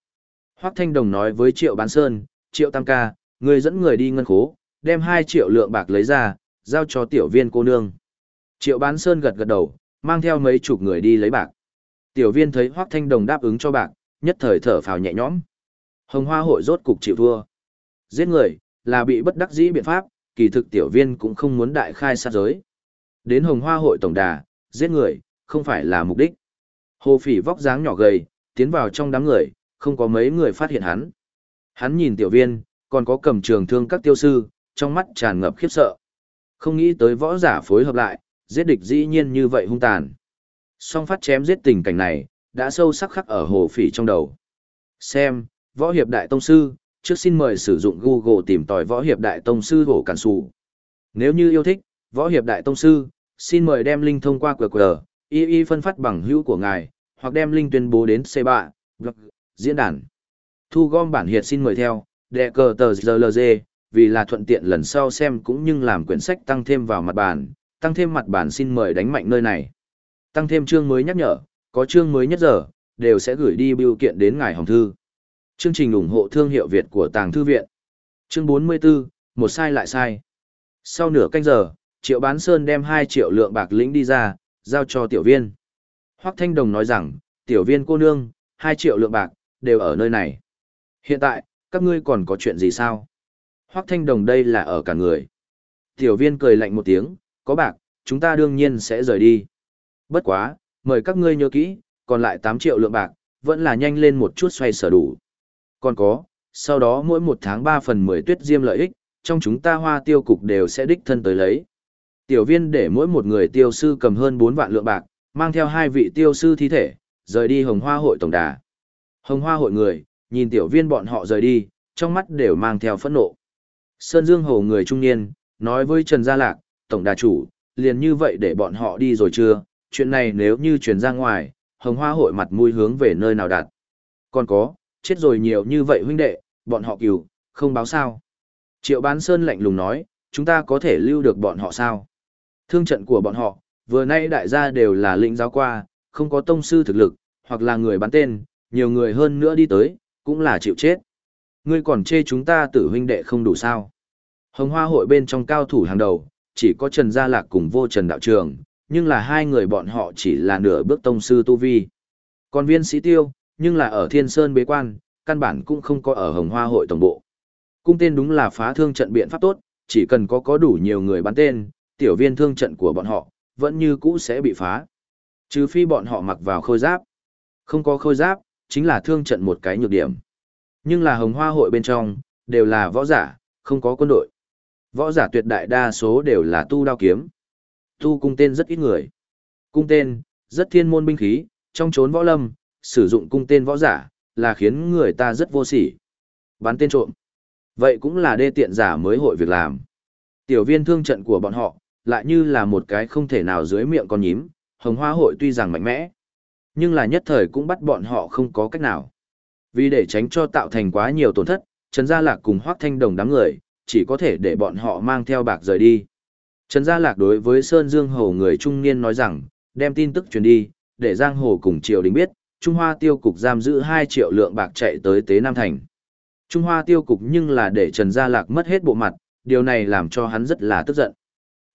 Hoác Thanh Đồng nói với Triệu Bán Sơn, Triệu Tam Ca, người dẫn người đi ngân khố, đem 2 triệu lượng bạc lấy ra, giao cho tiểu viên cô nương. Triệu Bán Sơn gật gật đầu, mang theo mấy chục người đi lấy bạc. Tiểu viên thấy Hoác Thanh Đồng đáp ứng cho bạc, nhất thời thở phào nhẹ nhõm. Hồng Hoa hội rốt cục chịu thua. Giết người, là bị bất đắc dĩ biện pháp, kỳ thực tiểu viên cũng không muốn đại khai sát giới. Đến Hồng Hoa hội tổng đà, giết người, không phải là mục đích. Hồ phỉ vóc dáng nhỏ gầy, tiến vào trong đám người, không có mấy người phát hiện hắn. Hắn nhìn tiểu viên, còn có cầm trường thương các tiêu sư, trong mắt tràn ngập khiếp sợ. Không nghĩ tới võ giả phối hợp lại, giết địch dĩ nhiên như vậy hung tàn. Song phát chém giết tình cảnh này, đã sâu sắc khắc ở hồ phỉ trong đầu. Xem, võ hiệp đại tông sư, trước xin mời sử dụng Google tìm tòi võ hiệp đại tông sư hổ cản Sủ. Nếu như yêu thích, võ hiệp đại tông sư, xin mời đem link thông qua QR, y y phân phát bằng hữu của ngài, hoặc đem link tuyên bố đến C3, blog, diễn đàn. Thu gom bản hiệt xin mời theo, đệ cờ tờ GLG, vì là thuận tiện lần sau xem cũng như làm quyển sách tăng thêm vào mặt bản, tăng thêm mặt bản xin mời đánh mạnh nơi này. Tăng thêm chương mới nhắc nhở, có chương mới nhất giờ, đều sẽ gửi đi biểu kiện đến ngài hồng thư. Chương trình ủng hộ thương hiệu Việt của Tàng Thư Viện. Chương 44, một sai lại sai. Sau nửa canh giờ, Triệu Bán Sơn đem 2 triệu lượng bạc lĩnh đi ra, giao cho tiểu viên. Hoắc Thanh Đồng nói rằng, tiểu viên cô nương, 2 triệu lượng bạc, đều ở nơi này. Hiện tại, các ngươi còn có chuyện gì sao? Hoắc Thanh Đồng đây là ở cả người. Tiểu viên cười lạnh một tiếng, có bạc, chúng ta đương nhiên sẽ rời đi. Bất quá, mời các ngươi nhớ kỹ, còn lại 8 triệu lượng bạc, vẫn là nhanh lên một chút xoay sở đủ. Còn có, sau đó mỗi một tháng 3 phần 10 tuyết diêm lợi ích, trong chúng ta hoa tiêu cục đều sẽ đích thân tới lấy. Tiểu viên để mỗi một người tiêu sư cầm hơn 4 vạn lượng bạc, mang theo hai vị tiêu sư thi thể, rời đi hồng hoa hội tổng đà. Hồng hoa hội người, nhìn tiểu viên bọn họ rời đi, trong mắt đều mang theo phẫn nộ. Sơn Dương Hồ người trung niên, nói với Trần Gia Lạc, tổng đà chủ, liền như vậy để bọn họ đi rồi chưa, chuyện này nếu như truyền ra ngoài, hồng hoa hội mặt mũi hướng về nơi nào đặt Còn có, chết rồi nhiều như vậy huynh đệ, bọn họ cửu, không báo sao. Triệu bán sơn lạnh lùng nói, chúng ta có thể lưu được bọn họ sao? Thương trận của bọn họ, vừa nay đại gia đều là lĩnh giáo qua, không có tông sư thực lực, hoặc là người bán tên, nhiều người hơn nữa đi tới, cũng là chịu chết. Ngươi còn chê chúng ta tử huynh đệ không đủ sao? Hồng hoa hội bên trong cao thủ hàng đầu, chỉ có Trần Gia Lạc cùng vô Trần Đạo Trường, nhưng là hai người bọn họ chỉ là nửa bước tông sư tu vi. Còn viên sĩ tiêu, nhưng là ở Thiên Sơn bế quan, căn bản cũng không có ở Hồng Hoa hội tổng bộ. Cung tên đúng là phá thương trận biện pháp tốt, chỉ cần có có đủ nhiều người bắn tên, tiểu viên thương trận của bọn họ, vẫn như cũ sẽ bị phá. Trừ phi bọn họ mặc vào khôi giáp. Không có khôi giáp, chính là thương trận một cái nhược điểm. Nhưng là hồng hoa hội bên trong, đều là võ giả, không có quân đội. Võ giả tuyệt đại đa số đều là tu đao kiếm. Tu cung tên rất ít người. Cung tên, rất thiên môn binh khí, trong chốn võ lâm, sử dụng cung tên võ giả, là khiến người ta rất vô sỉ. Bắn tên trộm. Vậy cũng là đê tiện giả mới hội việc làm. Tiểu viên thương trận của bọn họ, lại như là một cái không thể nào dưới miệng con nhím, hồng hoa hội tuy rằng mạnh mẽ, nhưng là nhất thời cũng bắt bọn họ không có cách nào. Vì để tránh cho tạo thành quá nhiều tổn thất, Trần Gia Lạc cùng Hoác Thanh Đồng đám người, chỉ có thể để bọn họ mang theo bạc rời đi. Trần Gia Lạc đối với Sơn Dương Hầu người trung niên nói rằng, đem tin tức truyền đi, để Giang Hồ cùng triều đình biết, Trung Hoa tiêu cục giam giữ 2 triệu lượng bạc chạy tới Tế Nam Thành. Trung Hoa tiêu cục nhưng là để Trần Gia Lạc mất hết bộ mặt, điều này làm cho hắn rất là tức giận.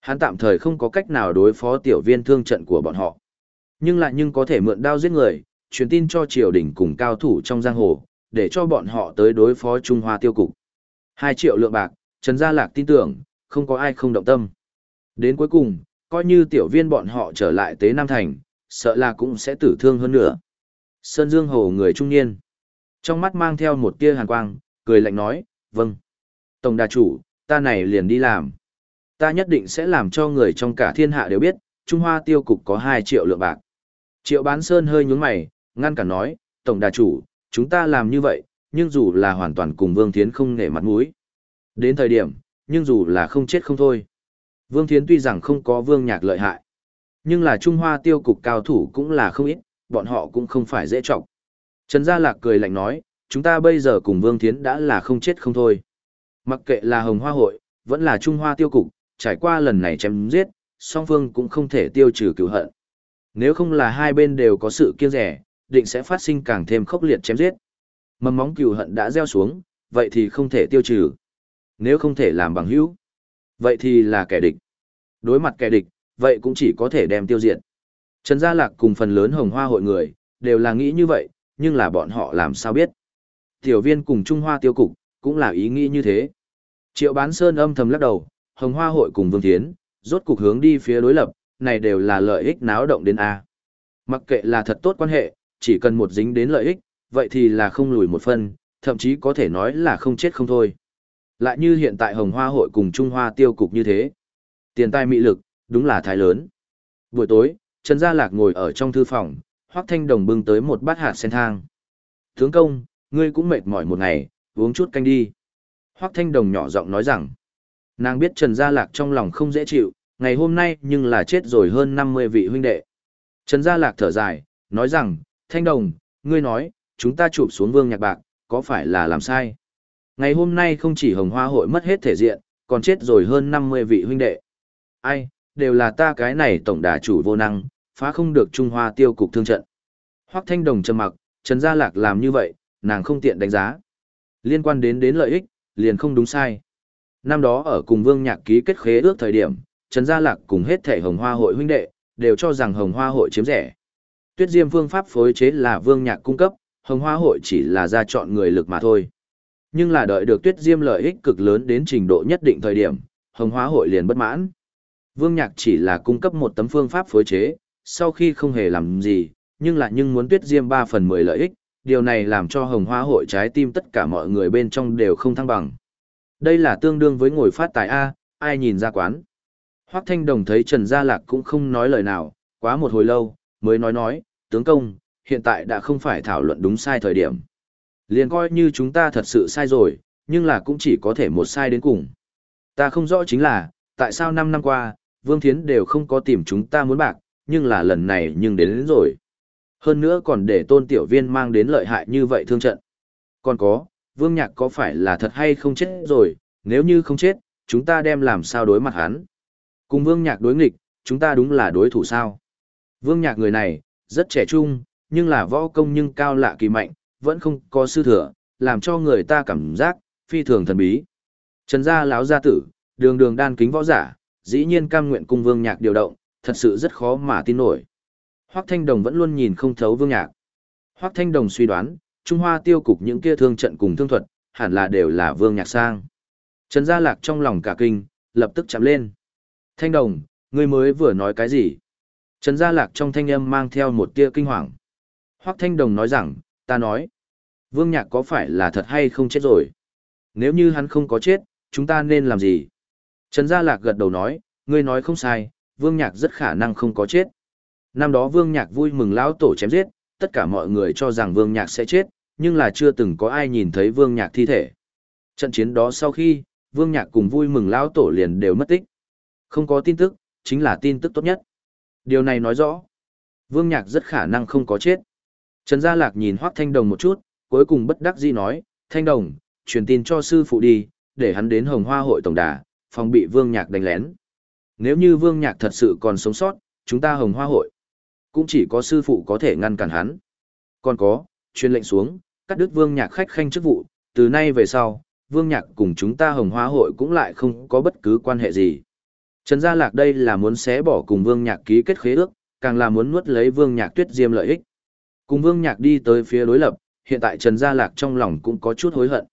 Hắn tạm thời không có cách nào đối phó tiểu viên thương trận của bọn họ. Nhưng lại nhưng có thể mượn đao giết người, truyền tin cho triều đình cùng cao thủ trong giang hồ, để cho bọn họ tới đối phó Trung Hoa tiêu cục. 2 triệu lượng bạc, Trần Gia Lạc tin tưởng, không có ai không động tâm. Đến cuối cùng, coi như tiểu viên bọn họ trở lại Tế Nam Thành, sợ là cũng sẽ tử thương hơn nữa. Sơn Dương Hồ người trung niên. Trong mắt mang theo một tia hàn quang, cười lạnh nói, vâng. Tổng đà chủ, ta này liền đi làm. Ta nhất định sẽ làm cho người trong cả thiên hạ đều biết, Trung Hoa tiêu cục có 2 triệu lượng bạc. Triệu bán Sơn hơi nhướng mày, ngăn cản nói, Tổng đà chủ, chúng ta làm như vậy, nhưng dù là hoàn toàn cùng Vương Thiến không nể mặt mũi. Đến thời điểm, nhưng dù là không chết không thôi. Vương Thiến tuy rằng không có Vương Nhạc lợi hại, nhưng là Trung Hoa tiêu cục cao thủ cũng là không ít, bọn họ cũng không phải dễ trọng. Trần Gia Lạc cười lạnh nói, chúng ta bây giờ cùng Vương Thiến đã là không chết không thôi. Mặc kệ là Hồng Hoa Hội, vẫn là Trung Hoa tiêu cục, trải qua lần này chém giết, song phương cũng không thể tiêu trừ cứu hận. Nếu không là hai bên đều có sự kiêng rẻ, định sẽ phát sinh càng thêm khốc liệt chém giết. Mầm móng cừu hận đã gieo xuống, vậy thì không thể tiêu trừ. Nếu không thể làm bằng hữu, vậy thì là kẻ địch. Đối mặt kẻ địch, vậy cũng chỉ có thể đem tiêu diệt. Trần Gia Lạc cùng phần lớn hồng hoa hội người, đều là nghĩ như vậy, nhưng là bọn họ làm sao biết. Tiểu viên cùng Trung Hoa tiêu cục, cũng là ý nghĩ như thế. Triệu bán sơn âm thầm lắc đầu, hồng hoa hội cùng Vương Thiến, rốt cục hướng đi phía đối lập, này đều là lợi ích náo động đến A. Mặc kệ là thật tốt quan hệ, chỉ cần một dính đến lợi ích, vậy thì là không lùi một phân, thậm chí có thể nói là không chết không thôi. Lại như hiện tại hồng hoa hội cùng Trung Hoa tiêu cục như thế. Tiền tài mị lực, đúng là thái lớn. Buổi tối, Trần Gia Lạc ngồi ở trong thư phòng, Hoắc Thanh Đồng bưng tới một bát hạt sen thang. Tướng công, ngươi cũng mệt mỏi một ngày, uống chút canh đi. Hoắc Thanh Đồng nhỏ giọng nói rằng, nàng biết Trần Gia Lạc trong lòng không dễ chịu, ngày hôm nay nhưng là chết rồi hơn 50 vị huynh đệ. Trần Gia Lạc thở dài, nói rằng, Thanh Đồng, ngươi nói, chúng ta chụp xuống vương nhạc bạc, có phải là làm sai? Ngày hôm nay không chỉ hồng hoa hội mất hết thể diện, còn chết rồi hơn 50 vị huynh đệ. Ai, đều là ta cái này tổng đà chủ vô năng, phá không được Trung Hoa tiêu cục thương trận. Hoắc Thanh Đồng trầm mặc, Trần Gia Lạc làm như vậy, nàng không tiện đánh giá. Liên quan đến đến lợi ích, liền không đúng sai. Năm đó ở cùng Vương Nhạc ký kết khế ước thời điểm, Trần Gia Lạc cùng hết thể Hồng Hoa hội huynh đệ, đều cho rằng Hồng Hoa hội chiếm rẻ. Tuyết Diêm phương pháp phối chế là Vương Nhạc cung cấp, Hồng Hoa hội chỉ là ra chọn người lực mà thôi. Nhưng là đợi được Tuyết Diêm lợi ích cực lớn đến trình độ nhất định thời điểm, Hồng Hoa hội liền bất mãn. Vương Nhạc chỉ là cung cấp một tấm phương pháp phối chế, sau khi không hề làm gì, nhưng lại nhưng muốn tuyết diêm 3 phần 10 lợi ích, điều này làm cho hồng hoa hội trái tim tất cả mọi người bên trong đều không thăng bằng. Đây là tương đương với ngồi phát tài A, ai nhìn ra quán. Hoác Thanh Đồng thấy Trần Gia Lạc cũng không nói lời nào, quá một hồi lâu, mới nói nói, tướng công, hiện tại đã không phải thảo luận đúng sai thời điểm. Liền coi như chúng ta thật sự sai rồi, nhưng là cũng chỉ có thể một sai đến cùng. Ta không rõ chính là, tại sao 5 năm qua, Vương Thiến đều không có tìm chúng ta muốn bạc, nhưng là lần này nhưng đến, đến rồi. Hơn nữa còn để tôn tiểu viên mang đến lợi hại như vậy thương trận. Còn có, Vương Nhạc có phải là thật hay không chết rồi, nếu như không chết, chúng ta đem làm sao đối mặt hắn. Cùng Vương Nhạc đối nghịch, chúng ta đúng là đối thủ sao. Vương Nhạc người này, rất trẻ trung, nhưng là võ công nhưng cao lạ kỳ mạnh, vẫn không có sư thừa, làm cho người ta cảm giác, phi thường thần bí. Trần gia láo gia tử, đường đường đan kính võ giả, dĩ nhiên cam nguyện cung Vương Nhạc điều động, thật sự rất khó mà tin nổi. Hoắc Thanh Đồng vẫn luôn nhìn không thấu Vương Nhạc. Hoắc Thanh Đồng suy đoán, Trung Hoa tiêu cục những kia thương trận cùng thương thuật, hẳn là đều là Vương Nhạc sang. Trần Gia Lạc trong lòng cả kinh, lập tức chạm lên. Thanh Đồng, ngươi mới vừa nói cái gì? Trần Gia Lạc trong thanh âm mang theo một tia kinh hoàng. Hoắc Thanh Đồng nói rằng, ta nói, Vương Nhạc có phải là thật hay không chết rồi? Nếu như hắn không có chết, chúng ta nên làm gì? Trần Gia Lạc gật đầu nói, ngươi nói không sai, Vương Nhạc rất khả năng không có chết. Năm đó Vương Nhạc vui mừng lão tổ chém giết, tất cả mọi người cho rằng Vương Nhạc sẽ chết, nhưng là chưa từng có ai nhìn thấy Vương Nhạc thi thể. Trận chiến đó sau khi, Vương Nhạc cùng vui mừng lão tổ liền đều mất tích. Không có tin tức, chính là tin tức tốt nhất. Điều này nói rõ, Vương Nhạc rất khả năng không có chết. Trần Gia Lạc nhìn Hoắc Thanh Đồng một chút, cuối cùng bất đắc dĩ nói, Thanh Đồng, truyền tin cho sư phụ đi, để hắn đến hồng hoa hội tổng đà, phòng bị vương nhạc đánh lén. Nếu như vương nhạc thật sự còn sống sót, chúng ta hồng hoa hội. Cũng chỉ có sư phụ có thể ngăn cản hắn. Còn có, truyền lệnh xuống, cắt đứt vương nhạc khách khanh chức vụ, từ nay về sau, vương nhạc cùng chúng ta hồng hoa hội cũng lại không có bất cứ quan hệ gì. Trần Gia Lạc đây là muốn xé bỏ cùng vương nhạc ký kết khế ước, càng là muốn nuốt lấy vương nhạc tuyết diêm lợi ích. Cùng vương nhạc đi tới phía đối lập, hiện tại Trần Gia Lạc trong lòng cũng có chút hối hận.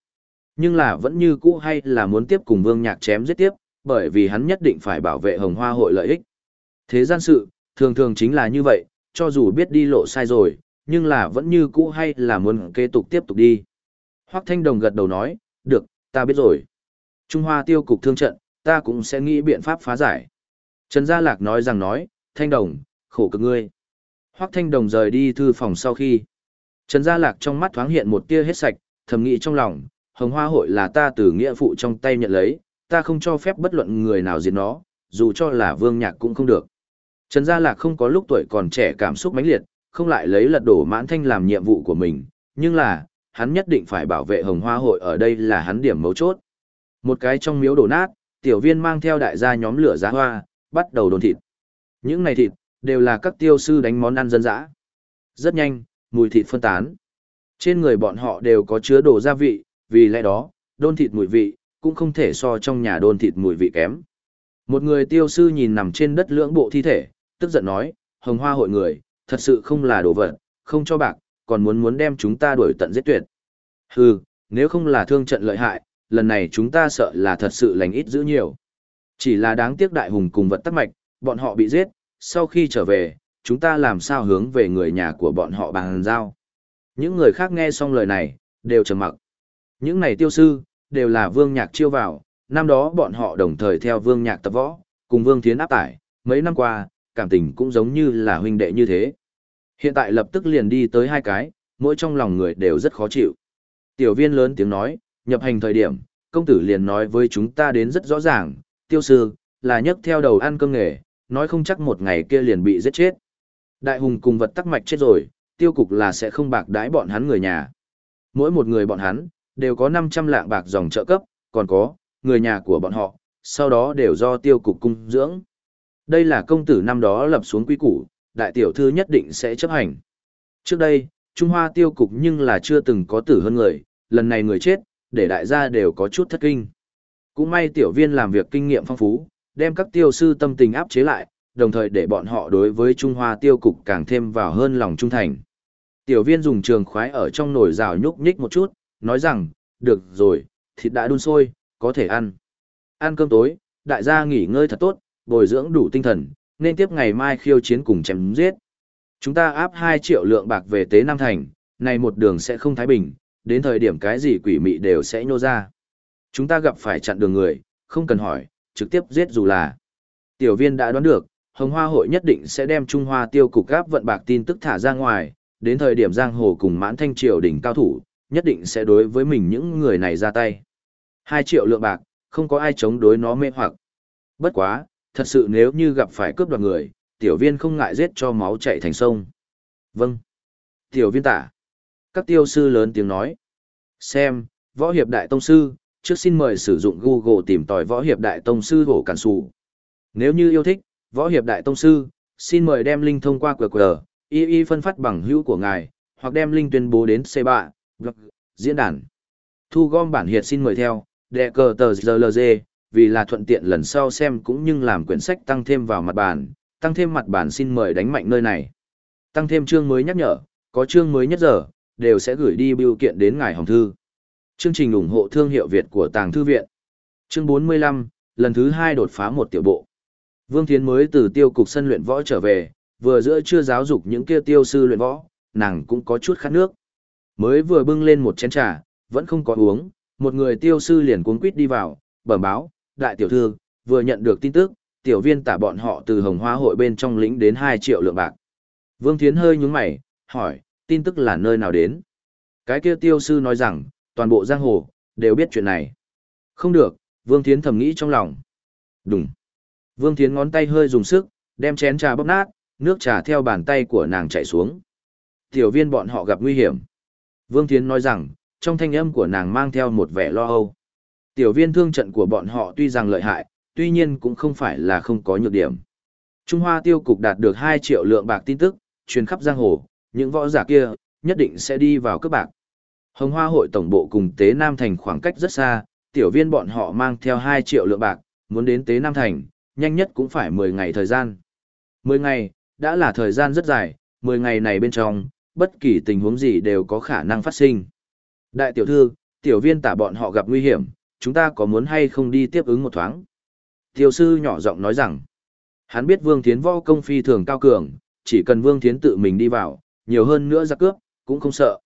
Nhưng là vẫn như cũ hay là muốn tiếp cùng vương nhạc chém giết tiếp, bởi vì hắn nhất định phải bảo vệ hồng hoa hội lợi ích. Thế gian sự, thường thường chính là như vậy, cho dù biết đi lộ sai rồi, nhưng là vẫn như cũ hay là muốn kế tục tiếp tục đi. Hoắc Thanh Đồng gật đầu nói, được, ta biết rồi. Trung Hoa tiêu cục thương trận, ta cũng sẽ nghĩ biện pháp phá giải. Trần Gia Lạc nói rằng nói, Thanh Đồng, khổ cực ngươi. Hoắc Thanh Đồng rời đi thư phòng sau khi. Trần Gia Lạc trong mắt thoáng hiện một tia hết sạch, thầm nghĩ trong lòng, hồng hoa hội là ta từ nghĩa phụ trong tay nhận lấy, ta không cho phép bất luận người nào diệt nó, dù cho là vương nhạc cũng không được. Trần Gia Lạc không có lúc tuổi còn trẻ cảm xúc mãnh liệt, không lại lấy lật đổ mãn thanh làm nhiệm vụ của mình, nhưng là, hắn nhất định phải bảo vệ hồng hoa hội ở đây là hắn điểm mấu chốt. Một cái trong miếu đổ nát, tiểu viên mang theo đại gia nhóm lửa giá hoa, bắt đầu đồn thịt. Những này thịt, đều là các tiêu sư đánh món ăn dân dã. Rất nhanh, mùi thịt phân tán. Trên người bọn họ đều có chứa đồ gia vị, vì lẽ đó, đôn thịt mùi vị, cũng không thể so trong nhà đôn thịt mùi vị kém. Một người tiêu sư nhìn nằm trên đất lưỡng bộ thi thể, tức giận nói, hồng hoa hội người, thật sự không là đồ vật, không cho bạc, còn muốn muốn đem chúng ta đuổi tận giết tuyệt. Hừ, nếu không là thương trận lợi hại, lần này chúng ta sợ là thật sự lành ít giữ nhiều. Chỉ là đáng tiếc đại hùng cùng vật tắc mạch, bọn họ bị giết, sau khi trở về, chúng ta làm sao hướng về người nhà của bọn họ bằng giao. Những người khác nghe xong lời này, đều trầm mặc. Những này tiêu sư, đều là vương nhạc chiêu vào, năm đó bọn họ đồng thời theo vương nhạc tập võ, cùng vương thiến áp tải, mấy năm qua, cảm tình cũng giống như là huynh đệ như thế. Hiện tại lập tức liền đi tới hai cái, mỗi trong lòng người đều rất khó chịu. Tiểu viên lớn tiếng nói, nhập hành thời điểm, công tử liền nói với chúng ta đến rất rõ ràng, tiêu sư, là nhấc theo đầu ăn cơm nghề, nói không chắc một ngày kia liền bị giết chết. Đại hùng cùng vật tắc mạch chết rồi, tiêu cục là sẽ không bạc đái bọn hắn người nhà. Mỗi một người bọn hắn, đều có 500 lạng bạc dòng trợ cấp, còn có, người nhà của bọn họ, sau đó đều do tiêu cục cung dưỡng. Đây là công tử năm đó lập xuống quy củ, đại tiểu thư nhất định sẽ chấp hành. Trước đây, Trung Hoa tiêu cục nhưng là chưa từng có tử hơn người, lần này người chết, để đại gia đều có chút thất kinh. Cũng may tiểu viên làm việc kinh nghiệm phong phú, đem các tiêu sư tâm tình áp chế lại, đồng thời để bọn họ đối với Trung Hoa tiêu cục càng thêm vào hơn lòng trung thành. Tiểu viên dùng trường khoái ở trong nồi rào nhúc nhích một chút, nói rằng, được rồi, thịt đã đun sôi, có thể ăn. Ăn cơm tối, đại gia nghỉ ngơi thật tốt, bồi dưỡng đủ tinh thần, nên tiếp ngày mai khiêu chiến cùng chém giết. Chúng ta áp 2 triệu lượng bạc về tế Nam Thành, này một đường sẽ không thái bình, đến thời điểm cái gì quỷ mị đều sẽ nhô ra. Chúng ta gặp phải chặn đường người, không cần hỏi, trực tiếp giết dù là. Tiểu viên đã đoán được, Hồng Hoa hội nhất định sẽ đem Trung Hoa tiêu cục gáp vận bạc tin tức thả ra ngoài, đến thời điểm giang hồ cùng mãn thanh triều đỉnh cao thủ, nhất định sẽ đối với mình những người này ra tay. 2 triệu lượng bạc, không có ai chống đối nó mê hoặc. Bất quá, thật sự nếu như gặp phải cướp đoạt người, tiểu viên không ngại giết cho máu chạy thành sông. Vâng. Tiểu viên tả. Các tiêu sư lớn tiếng nói. Xem, võ hiệp đại tông sư, trước xin mời sử dụng Google tìm tòi võ hiệp đại tông sư hổ cản sụ. Nếu như yêu thích, võ hiệp đại tông sư, xin mời đem link thông qua QR, y y phân phát bằng hữu của ngài, hoặc đem link tuyên bố đến C3, blog, diễn đàn. Thu gom bản hiệt xin mời theo, đệ cờ tờ GLG, vì là thuận tiện lần sau xem cũng như làm quyển sách tăng thêm vào mặt bản, tăng thêm mặt bản xin mời đánh mạnh nơi này. Tăng thêm chương mới nhắc nhở, có chương mới nhất giờ, đều sẽ gửi đi biểu kiện đến ngài hồng thư. Chương trình ủng hộ thương hiệu Việt của Tàng Thư Viện. Chương 45, lần thứ 2 đột phá một tiểu bộ. Vương Thiến mới từ tiêu cục sân luyện võ trở về, vừa giữa chưa giáo dục những kia tiêu sư luyện võ, nàng cũng có chút khát nước. Mới vừa bưng lên một chén trà, vẫn không có uống, một người tiêu sư liền cuống quýt đi vào, bẩm báo, đại tiểu thư, vừa nhận được tin tức, tiểu viên tả bọn họ từ hồng hoa hội bên trong lĩnh đến 2 triệu lượng bạc. Vương Thiến hơi nhúng mày, hỏi, tin tức là nơi nào đến? Cái kia tiêu sư nói rằng, toàn bộ giang hồ, đều biết chuyện này. Không được, Vương Thiến thầm nghĩ trong lòng. Đúng. Vương Thiến ngón tay hơi dùng sức, đem chén trà bóp nát, nước trà theo bàn tay của nàng chảy xuống. Tiểu viên bọn họ gặp nguy hiểm. Vương Thiến nói rằng, trong thanh âm của nàng mang theo một vẻ lo âu. Tiểu viên thương trận của bọn họ tuy rằng lợi hại, tuy nhiên cũng không phải là không có nhược điểm. Trung Hoa tiêu cục đạt được 2 triệu lượng bạc tin tức, truyền khắp giang hồ, những võ giả kia, nhất định sẽ đi vào cướp bạc. Hồng Hoa hội tổng bộ cùng Tế Nam Thành khoảng cách rất xa, tiểu viên bọn họ mang theo 2 triệu lượng bạc, muốn đến Tế Nam Thành, nhanh nhất cũng phải 10 ngày thời gian. 10 ngày, đã là thời gian rất dài, 10 ngày này bên trong, bất kỳ tình huống gì đều có khả năng phát sinh. Đại tiểu thư, tiểu viên tả bọn họ gặp nguy hiểm, chúng ta có muốn hay không đi tiếp ứng một thoáng? Tiểu sư nhỏ giọng nói rằng, hắn biết Vương Thiến võ công phi thường cao cường, chỉ cần Vương Thiến tự mình đi vào, nhiều hơn nữa ra cướp, cũng không sợ.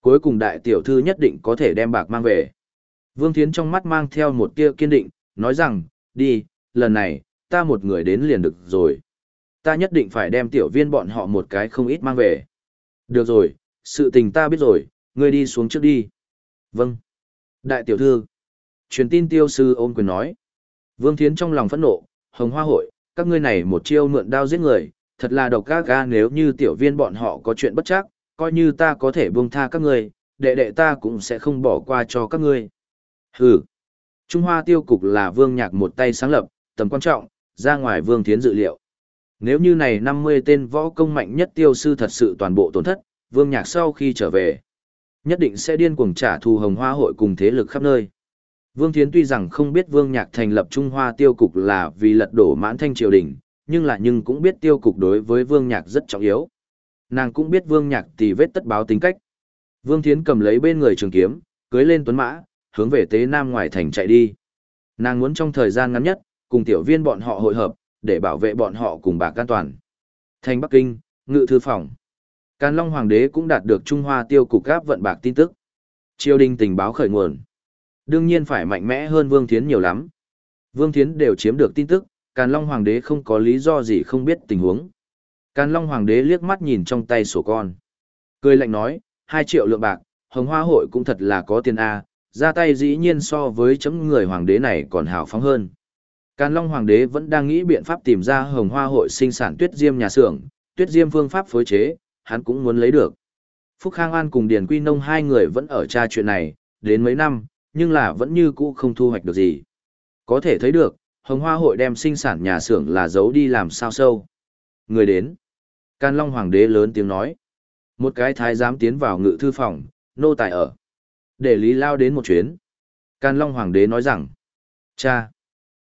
Cuối cùng đại tiểu thư nhất định có thể đem bạc mang về. Vương Thiến trong mắt mang theo một tia kiên định, nói rằng, đi, lần này, ta một người đến liền được rồi. Ta nhất định phải đem tiểu viên bọn họ một cái không ít mang về. Được rồi, sự tình ta biết rồi, ngươi đi xuống trước đi. Vâng. Đại tiểu thư. Truyền tin tiêu sư ôm quyền nói. Vương Thiến trong lòng phẫn nộ, hồng hoa hội, các ngươi này một chiêu mượn đao giết người, thật là độc các ga nếu như tiểu viên bọn họ có chuyện bất chắc, coi như ta có thể buông tha các ngươi, đệ đệ ta cũng sẽ không bỏ qua cho các ngươi. Hừ. Trung Hoa tiêu cục là vương nhạc một tay sáng lập, tầm quan trọng, ra ngoài vương thiến dự liệu. Nếu như này 50 tên võ công mạnh nhất tiêu sư thật sự toàn bộ tổn thất, vương nhạc sau khi trở về, nhất định sẽ điên cuồng trả thù hồng hoa hội cùng thế lực khắp nơi. Vương Thiến tuy rằng không biết Vương Nhạc thành lập Trung Hoa tiêu cục là vì lật đổ mãn thanh triều đình, nhưng lại nhưng cũng biết tiêu cục đối với Vương Nhạc rất trọng yếu. Nàng cũng biết Vương Nhạc tì vết tất báo tính cách. Vương Thiến cầm lấy bên người trường kiếm, cưới lên tuấn mã, hướng về tế nam ngoài thành chạy đi. Nàng muốn trong thời gian ngắn nhất, cùng tiểu viên bọn họ hội hợp, để bảo vệ bọn họ cùng bạc an toàn. Thành Bắc Kinh, ngự thư phòng. Càn Long Hoàng đế cũng đạt được Trung Hoa tiêu cục gáp vận bạc tin tức. Triều đình tình báo khởi nguồn. Đương nhiên phải mạnh mẽ hơn Vương Thiến nhiều lắm. Vương Thiến đều chiếm được tin tức, Càn Long Hoàng đế không có lý do gì không biết tình huống. Càn Long Hoàng đế liếc mắt nhìn trong tay sổ con. Cười lạnh nói, 2 triệu lượng bạc, hồng hoa hội cũng thật là có tiền A, ra tay dĩ nhiên so với chấm người hoàng đế này còn hào phóng hơn. Càn Long Hoàng đế vẫn đang nghĩ biện pháp tìm ra hồng hoa hội sinh sản tuyết diêm nhà xưởng, tuyết diêm phương pháp phối chế, hắn cũng muốn lấy được. Phúc Khang An cùng Điền Quy Nông hai người vẫn ở tra chuyện này, đến mấy năm, nhưng là vẫn như cũ không thu hoạch được gì. Có thể thấy được, hồng hoa hội đem sinh sản nhà xưởng là giấu đi làm sao sâu. Người đến. Càn Long Hoàng đế lớn tiếng nói. Một cái thái giám tiến vào ngự thư phòng, nô tài ở. Để Lý Lao đến một chuyến. Càn Long Hoàng đế nói rằng. Cha.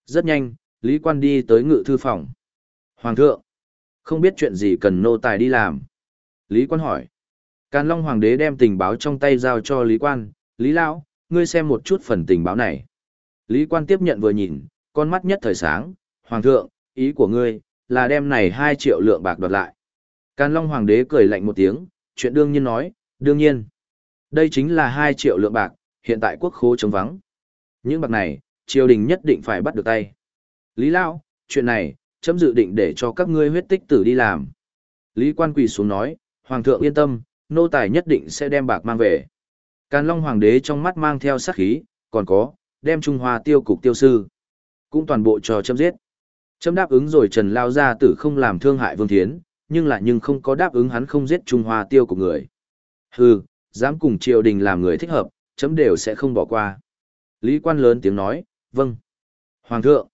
Rất nhanh, Lý Quan đi tới ngự thư phòng. Hoàng thượng. Không biết chuyện gì cần nô tài đi làm. Lý Quan hỏi. Càn Long Hoàng đế đem tình báo trong tay giao cho Lý Quan. Lý Lão, ngươi xem một chút phần tình báo này. Lý Quan tiếp nhận vừa nhìn, con mắt nhất thời sáng. Hoàng thượng, ý của ngươi, là đem này 2 triệu lượng bạc đoạt lại. Càn Long Hoàng đế cười lạnh một tiếng, chuyện đương nhiên nói, đương nhiên. Đây chính là 2 triệu lượng bạc, hiện tại quốc khố trống vắng. Những bạc này, triều đình nhất định phải bắt được tay. Lý Lão, chuyện này, chấm dự định để cho các ngươi huyết tích tử đi làm. Lý Quan quỳ xuống nói, Hoàng thượng yên tâm, nô tài nhất định sẽ đem bạc mang về. Càn Long Hoàng đế trong mắt mang theo sát khí, còn có, đem Trung Hoa tiêu cục tiêu sư. Cũng toàn bộ cho chấm giết. Chấm đáp ứng rồi Trần Lao ra tử không làm thương hại Vương Thiến, nhưng lại nhưng không có đáp ứng hắn không giết Trung Hoa tiêu của người. Hừ, dám cùng triều đình làm người thích hợp, chấm đều sẽ không bỏ qua. Lý quan lớn tiếng nói, vâng. Hoàng thượng.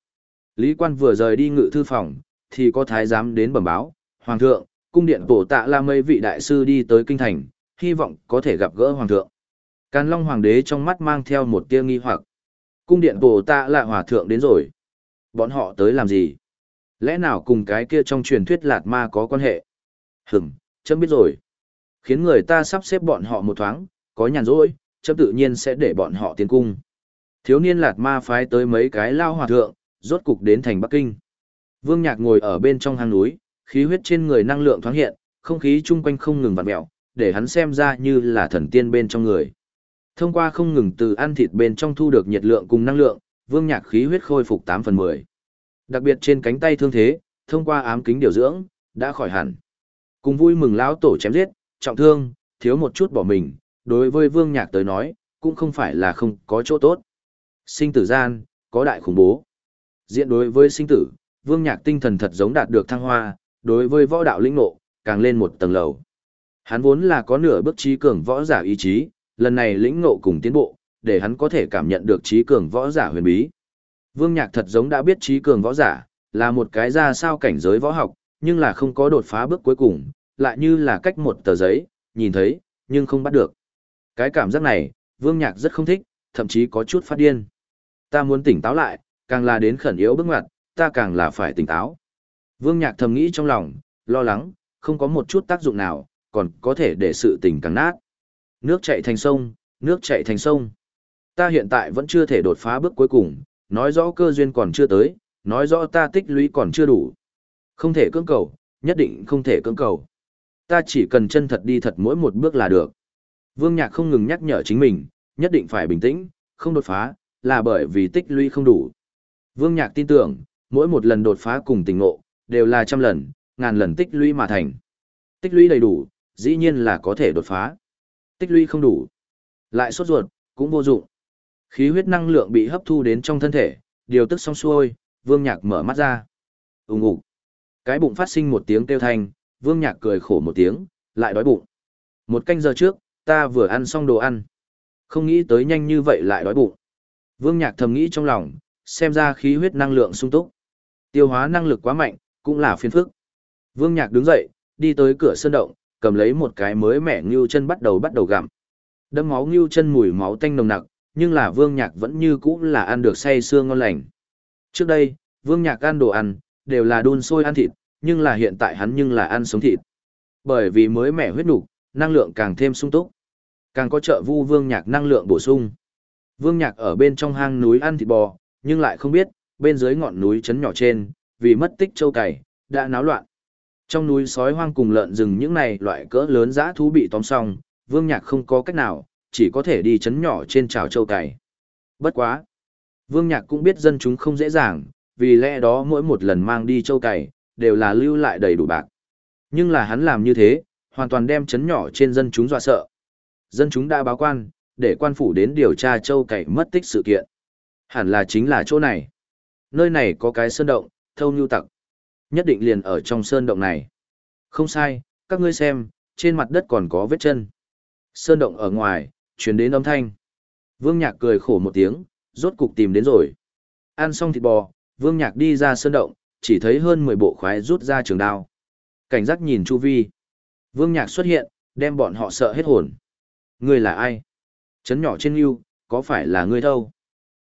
Lý quan vừa rời đi ngự thư phòng, thì có thái giám đến bẩm báo. Hoàng thượng, cung điện bổ tạ la mây vị đại sư đi tới kinh thành, hy vọng có thể gặp gỡ hoàng thượng. Càn Long Hoàng đế trong mắt mang theo một tia nghi hoặc. Cung điện bổ tạ là hòa thượng đến rồi. Bọn họ tới làm gì? Lẽ nào cùng cái kia trong truyền thuyết lạt ma có quan hệ? hừng chấm biết rồi. Khiến người ta sắp xếp bọn họ một thoáng, có nhàn rỗi, chấm tự nhiên sẽ để bọn họ tiến cung. Thiếu niên lạt ma phái tới mấy cái lao hòa thượng, rốt cục đến thành Bắc Kinh. Vương Nhạc ngồi ở bên trong hang núi, khí huyết trên người năng lượng thoáng hiện, không khí chung quanh không ngừng vặn mèo, để hắn xem ra như là thần tiên bên trong người. Thông qua không ngừng từ ăn thịt bên trong thu được nhiệt lượng cùng năng lượng, Vương Nhạc khí huyết khôi phục 8 phần 10. Đặc biệt trên cánh tay thương thế, thông qua ám kính điều dưỡng, đã khỏi hẳn. Cùng vui mừng lão tổ chém giết, trọng thương, thiếu một chút bỏ mình, đối với Vương Nhạc tới nói, cũng không phải là không có chỗ tốt. Sinh tử gian, có đại khủng bố. Diện đối với sinh tử, Vương Nhạc tinh thần thật giống đạt được thăng hoa, đối với võ đạo lĩnh ngộ, càng lên một tầng lầu. Hắn vốn là có nửa bước trí cường võ giả ý chí, lần này lĩnh ngộ cùng tiến bộ, để hắn có thể cảm nhận được trí cường võ giả huyền bí. Vương Nhạc thật giống đã biết trí cường võ giả, là một cái ra sao cảnh giới võ học, nhưng là không có đột phá bước cuối cùng, lại như là cách một tờ giấy, nhìn thấy, nhưng không bắt được. Cái cảm giác này, Vương Nhạc rất không thích, thậm chí có chút phát điên. Ta muốn tỉnh táo lại, càng là đến khẩn yếu bước ngoặt, ta càng là phải tỉnh táo. Vương Nhạc thầm nghĩ trong lòng, lo lắng, không có một chút tác dụng nào, còn có thể để sự tình càng nát. Nước chảy thành sông, nước chảy thành sông. Ta hiện tại vẫn chưa thể đột phá bước cuối cùng, nói rõ cơ duyên còn chưa tới, nói rõ ta tích lũy còn chưa đủ. Không thể cưỡng cầu, nhất định không thể cưỡng cầu. Ta chỉ cần chân thật đi thật mỗi một bước là được. Vương Nhạc không ngừng nhắc nhở chính mình, nhất định phải bình tĩnh, không đột phá, là bởi vì tích lũy không đủ. Vương Nhạc tin tưởng, mỗi một lần đột phá cùng tình ngộ, đều là trăm lần, ngàn lần tích lũy mà thành. Tích lũy đầy đủ, dĩ nhiên là có thể đột phá. Tích lũy không đủ, lại sốt ruột, cũng vô dụng. Khí huyết năng lượng bị hấp thu đến trong thân thể, điều tức xong xuôi, Vương Nhạc mở mắt ra. Ùng ục. Cái bụng phát sinh một tiếng kêu thanh, Vương Nhạc cười khổ một tiếng, lại đói bụng. Một canh giờ trước, ta vừa ăn xong đồ ăn. Không nghĩ tới nhanh như vậy lại đói bụng. Vương Nhạc thầm nghĩ trong lòng, xem ra khí huyết năng lượng sung túc. Tiêu hóa năng lực quá mạnh, cũng là phiền phức. Vương Nhạc đứng dậy, đi tới cửa sơn động, cầm lấy một cái mới mẻ ngưu chân bắt đầu bắt đầu gặm. Đâm máu ngưu chân mùi máu tanh nồng nặc, nhưng là Vương Nhạc vẫn như cũ là ăn được say xương ngon lành. Trước đây, Vương Nhạc ăn đồ ăn, đều là đun sôi ăn thịt, nhưng là hiện tại hắn nhưng là ăn sống thịt. Bởi vì mới mẻ huyết nục, năng lượng càng thêm sung túc. Càng có trợ vu Vương Nhạc năng lượng bổ sung. Vương Nhạc ở bên trong hang núi ăn thịt bò, nhưng lại không biết, bên dưới ngọn núi trấn nhỏ trên, vì mất tích châu cày, đã náo loạn. Trong núi sói hoang cùng lợn rừng những này loại cỡ lớn dã thú bị tóm xong, Vương Nhạc không có cách nào, chỉ có thể đi chấn nhỏ trên trào châu cày. Bất quá. Vương Nhạc cũng biết dân chúng không dễ dàng, vì lẽ đó mỗi một lần mang đi châu cày, đều là lưu lại đầy đủ bạc. Nhưng là hắn làm như thế, hoàn toàn đem chấn nhỏ trên dân chúng dọa sợ. Dân chúng đã báo quan, để quan phủ đến điều tra châu cậy mất tích sự kiện. Hẳn là chính là chỗ này. Nơi này có cái sơn động, thâu nhu tặc. Nhất định liền ở trong sơn động này. Không sai, các ngươi xem, trên mặt đất còn có vết chân. Sơn động ở ngoài, truyền đến âm thanh. Vương Nhạc cười khổ một tiếng, rốt cục tìm đến rồi. Ăn xong thịt bò, Vương Nhạc đi ra sơn động, chỉ thấy hơn 10 bộ khoái rút ra trường đao. Cảnh giác nhìn chu vi. Vương Nhạc xuất hiện, đem bọn họ sợ hết hồn. Ngươi là ai? Chấn nhỏ trên yêu, có phải là ngươi đâu?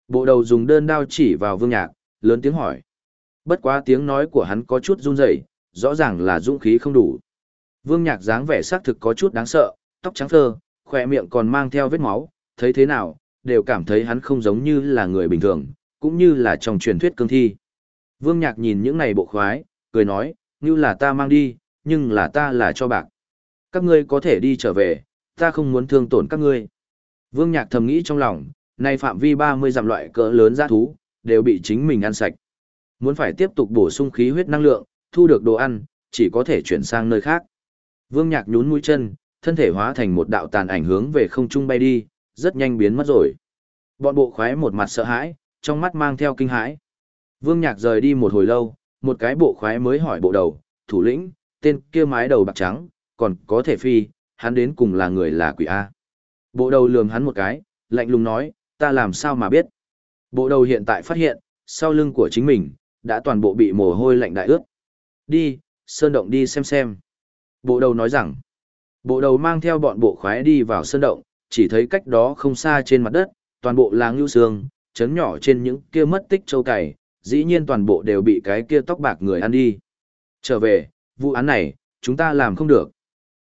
Bộ đầu dùng đơn đao chỉ vào Vương Nhạc, lớn tiếng hỏi. Bất quá tiếng nói của hắn có chút run rẩy, rõ ràng là dũng khí không đủ. Vương Nhạc dáng vẻ xác thực có chút đáng sợ, tóc trắng phơ, khỏe miệng còn mang theo vết máu, thấy thế nào, đều cảm thấy hắn không giống như là người bình thường, cũng như là trong truyền thuyết cương thi. Vương Nhạc nhìn những này bộ khoái, cười nói, như là ta mang đi, nhưng là ta là cho bạc. Các ngươi có thể đi trở về, ta không muốn thương tổn các ngươi. Vương Nhạc thầm nghĩ trong lòng, nay phạm vi 30 dặm loại cỡ lớn gia thú, đều bị chính mình ăn sạch. Muốn phải tiếp tục bổ sung khí huyết năng lượng, thu được đồ ăn, chỉ có thể chuyển sang nơi khác. Vương Nhạc nhún mũi chân, thân thể hóa thành một đạo tàn ảnh hướng về không trung bay đi, rất nhanh biến mất rồi. Bọn bộ khoái một mặt sợ hãi, trong mắt mang theo kinh hãi. Vương Nhạc rời đi một hồi lâu, một cái bộ khoái mới hỏi bộ đầu, thủ lĩnh, tên kia mái đầu bạc trắng, còn có thể phi, hắn đến cùng là người là quỷ A. Bộ đầu lườm hắn một cái, lạnh lùng nói, ta làm sao mà biết. Bộ đầu hiện tại phát hiện, sau lưng của chính mình, đã toàn bộ bị mồ hôi lạnh đại ướt. Đi, sơn động đi xem xem. Bộ đầu nói rằng, bộ đầu mang theo bọn bộ khoái đi vào sơn động, chỉ thấy cách đó không xa trên mặt đất, toàn bộ là ngưu xương, chấn nhỏ trên những kia mất tích châu cày, dĩ nhiên toàn bộ đều bị cái kia tóc bạc người ăn đi. Trở về, vụ án này, chúng ta làm không được.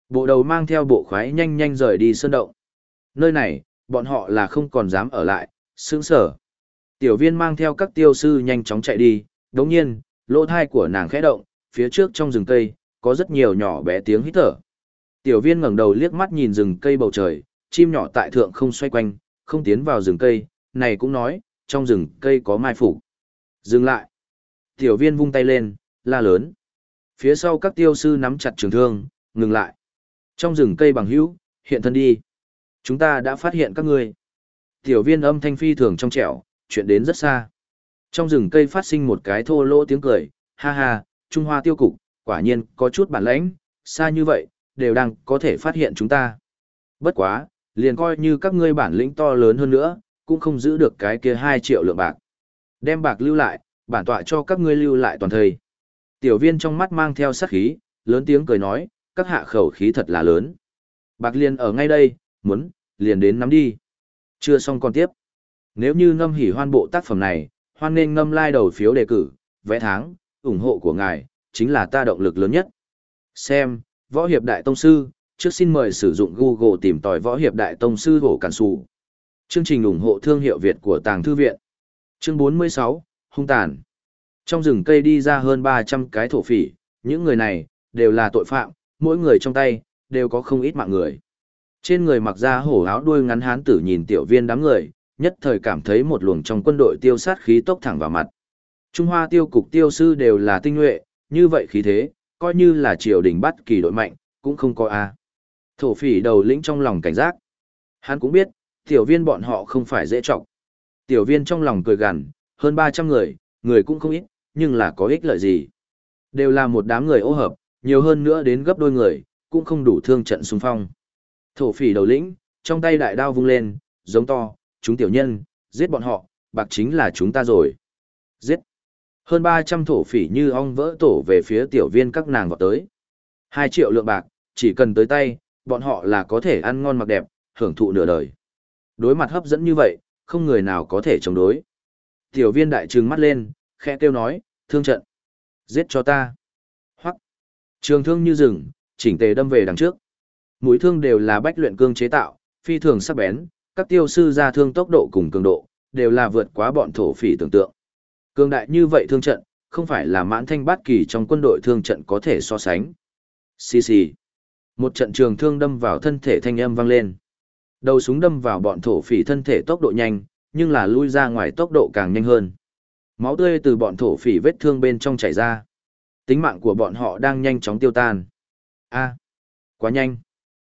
Bộ đầu mang theo bộ khoái nhanh nhanh rời đi sơn động. Nơi này, bọn họ là không còn dám ở lại, sướng sở. Tiểu viên mang theo các tiêu sư nhanh chóng chạy đi, đồng nhiên, lỗ thai của nàng khẽ động, phía trước trong rừng cây, có rất nhiều nhỏ bé tiếng hít thở. Tiểu viên ngẩng đầu liếc mắt nhìn rừng cây bầu trời, chim nhỏ tại thượng không xoay quanh, không tiến vào rừng cây, này cũng nói, trong rừng cây có mai phục. Dừng lại. Tiểu viên vung tay lên, la lớn. Phía sau các tiêu sư nắm chặt trường thương, ngừng lại. Trong rừng cây bằng hữu, hiện thân đi. Chúng ta đã phát hiện các ngươi. Tiểu viên âm thanh phi thường trong trẻo, chuyện đến rất xa. Trong rừng cây phát sinh một cái thô lỗ tiếng cười, ha ha, Trung Hoa tiêu cục, quả nhiên có chút bản lãnh, xa như vậy, đều đang có thể phát hiện chúng ta. Bất quá, liền coi như các ngươi bản lĩnh to lớn hơn nữa, cũng không giữ được cái kia 2 triệu lượng bạc. Đem bạc lưu lại, bản tọa cho các ngươi lưu lại toàn thời. Tiểu viên trong mắt mang theo sát khí, lớn tiếng cười nói, các hạ khẩu khí thật là lớn. Bạc liền ở ngay đây, muốn, liền đến nắm đi. Chưa xong còn tiếp. Nếu như ngâm hỉ hoan bộ tác phẩm này, hoan nên ngâm lai like đầu phiếu đề cử, vẽ tháng, ủng hộ của ngài, chính là ta động lực lớn nhất. Xem, Võ Hiệp Đại Tông Sư, trước xin mời sử dụng Google tìm tòi Võ Hiệp Đại Tông Sư Hổ Cản Sù. Chương trình ủng hộ thương hiệu Việt của Tàng Thư Viện. Chương 46, Hung Tàn. Trong rừng cây đi ra hơn 300 cái thổ phỉ, những người này, đều là tội phạm, mỗi người trong tay, đều có không ít mạng người. Trên người mặc ra hổ áo đuôi ngắn hán tử nhìn tiểu viên đám người, nhất thời cảm thấy một luồng trong quân đội tiêu sát khí tốc thẳng vào mặt. Trung Hoa tiêu cục tiêu sư đều là tinh nhuệ, như vậy khí thế, coi như là triều đình bắt kỳ đội mạnh, cũng không có a. Thổ phỉ đầu lĩnh trong lòng cảnh giác. Hắn cũng biết, tiểu viên bọn họ không phải dễ trọng. Tiểu viên trong lòng cười gằn, hơn 300 người, người cũng không ít, nhưng là có ích lợi gì. Đều là một đám người ô hợp, nhiều hơn nữa đến gấp đôi người, cũng không đủ thương trận xung phong. Thổ phỉ đầu lĩnh, trong tay đại đao vung lên, giống to, chúng tiểu nhân, giết bọn họ, bạc chính là chúng ta rồi. Giết. Hơn 300 thổ phỉ như ong vỡ tổ về phía tiểu viên các nàng vào tới. 2 triệu lượng bạc, chỉ cần tới tay, bọn họ là có thể ăn ngon mặc đẹp, hưởng thụ nửa đời. Đối mặt hấp dẫn như vậy, không người nào có thể chống đối. Tiểu viên đại trừng mắt lên, khẽ kêu nói, thương trận. Giết cho ta. Hoắc. Trường thương như rừng, chỉnh tề đâm về đằng trước. Mũi thương đều là bách luyện cương chế tạo, phi thường sắc bén, các tiêu sư ra thương tốc độ cùng cường độ, đều là vượt quá bọn thổ phỉ tưởng tượng. Cường đại như vậy thương trận, không phải là mãn thanh bát kỳ trong quân đội thương trận có thể so sánh. Xì xì. Một trận trường thương đâm vào thân thể thanh âm vang lên. Đầu súng đâm vào bọn thổ phỉ thân thể tốc độ nhanh, nhưng là lui ra ngoài tốc độ càng nhanh hơn. Máu tươi từ bọn thổ phỉ vết thương bên trong chảy ra. Tính mạng của bọn họ đang nhanh chóng tiêu tan. A, quá nhanh.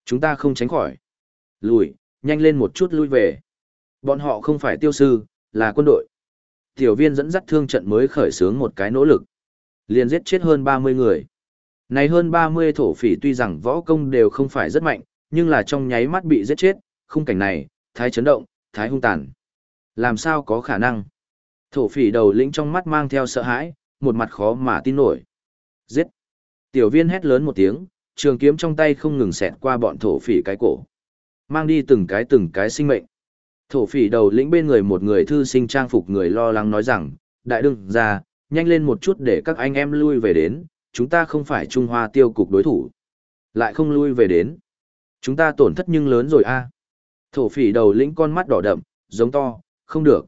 Chúng ta không tránh khỏi. Lùi, nhanh lên một chút lui về. Bọn họ không phải tiêu sư, là quân đội. Tiểu viên dẫn dắt thương trận mới khởi xướng một cái nỗ lực. liền giết chết hơn 30 người. Này hơn 30 thổ phỉ tuy rằng võ công đều không phải rất mạnh, nhưng là trong nháy mắt bị giết chết, khung cảnh này, thái chấn động, thái hung tàn. Làm sao có khả năng? Thổ phỉ đầu lĩnh trong mắt mang theo sợ hãi, một mặt khó mà tin nổi. Giết! Tiểu viên hét lớn một tiếng, trường kiếm trong tay không ngừng xẹt qua bọn thổ phỉ cái cổ. Mang đi từng cái từng cái sinh mệnh. Thổ phỉ đầu lĩnh bên người một người thư sinh trang phục người lo lắng nói rằng, đại đương ra, nhanh lên một chút để các anh em lui về đến, chúng ta không phải Trung Hoa tiêu cục đối thủ. Lại không lui về đến. Chúng ta tổn thất nhưng lớn rồi a. Thổ phỉ đầu lĩnh con mắt đỏ đậm, giống to, không được.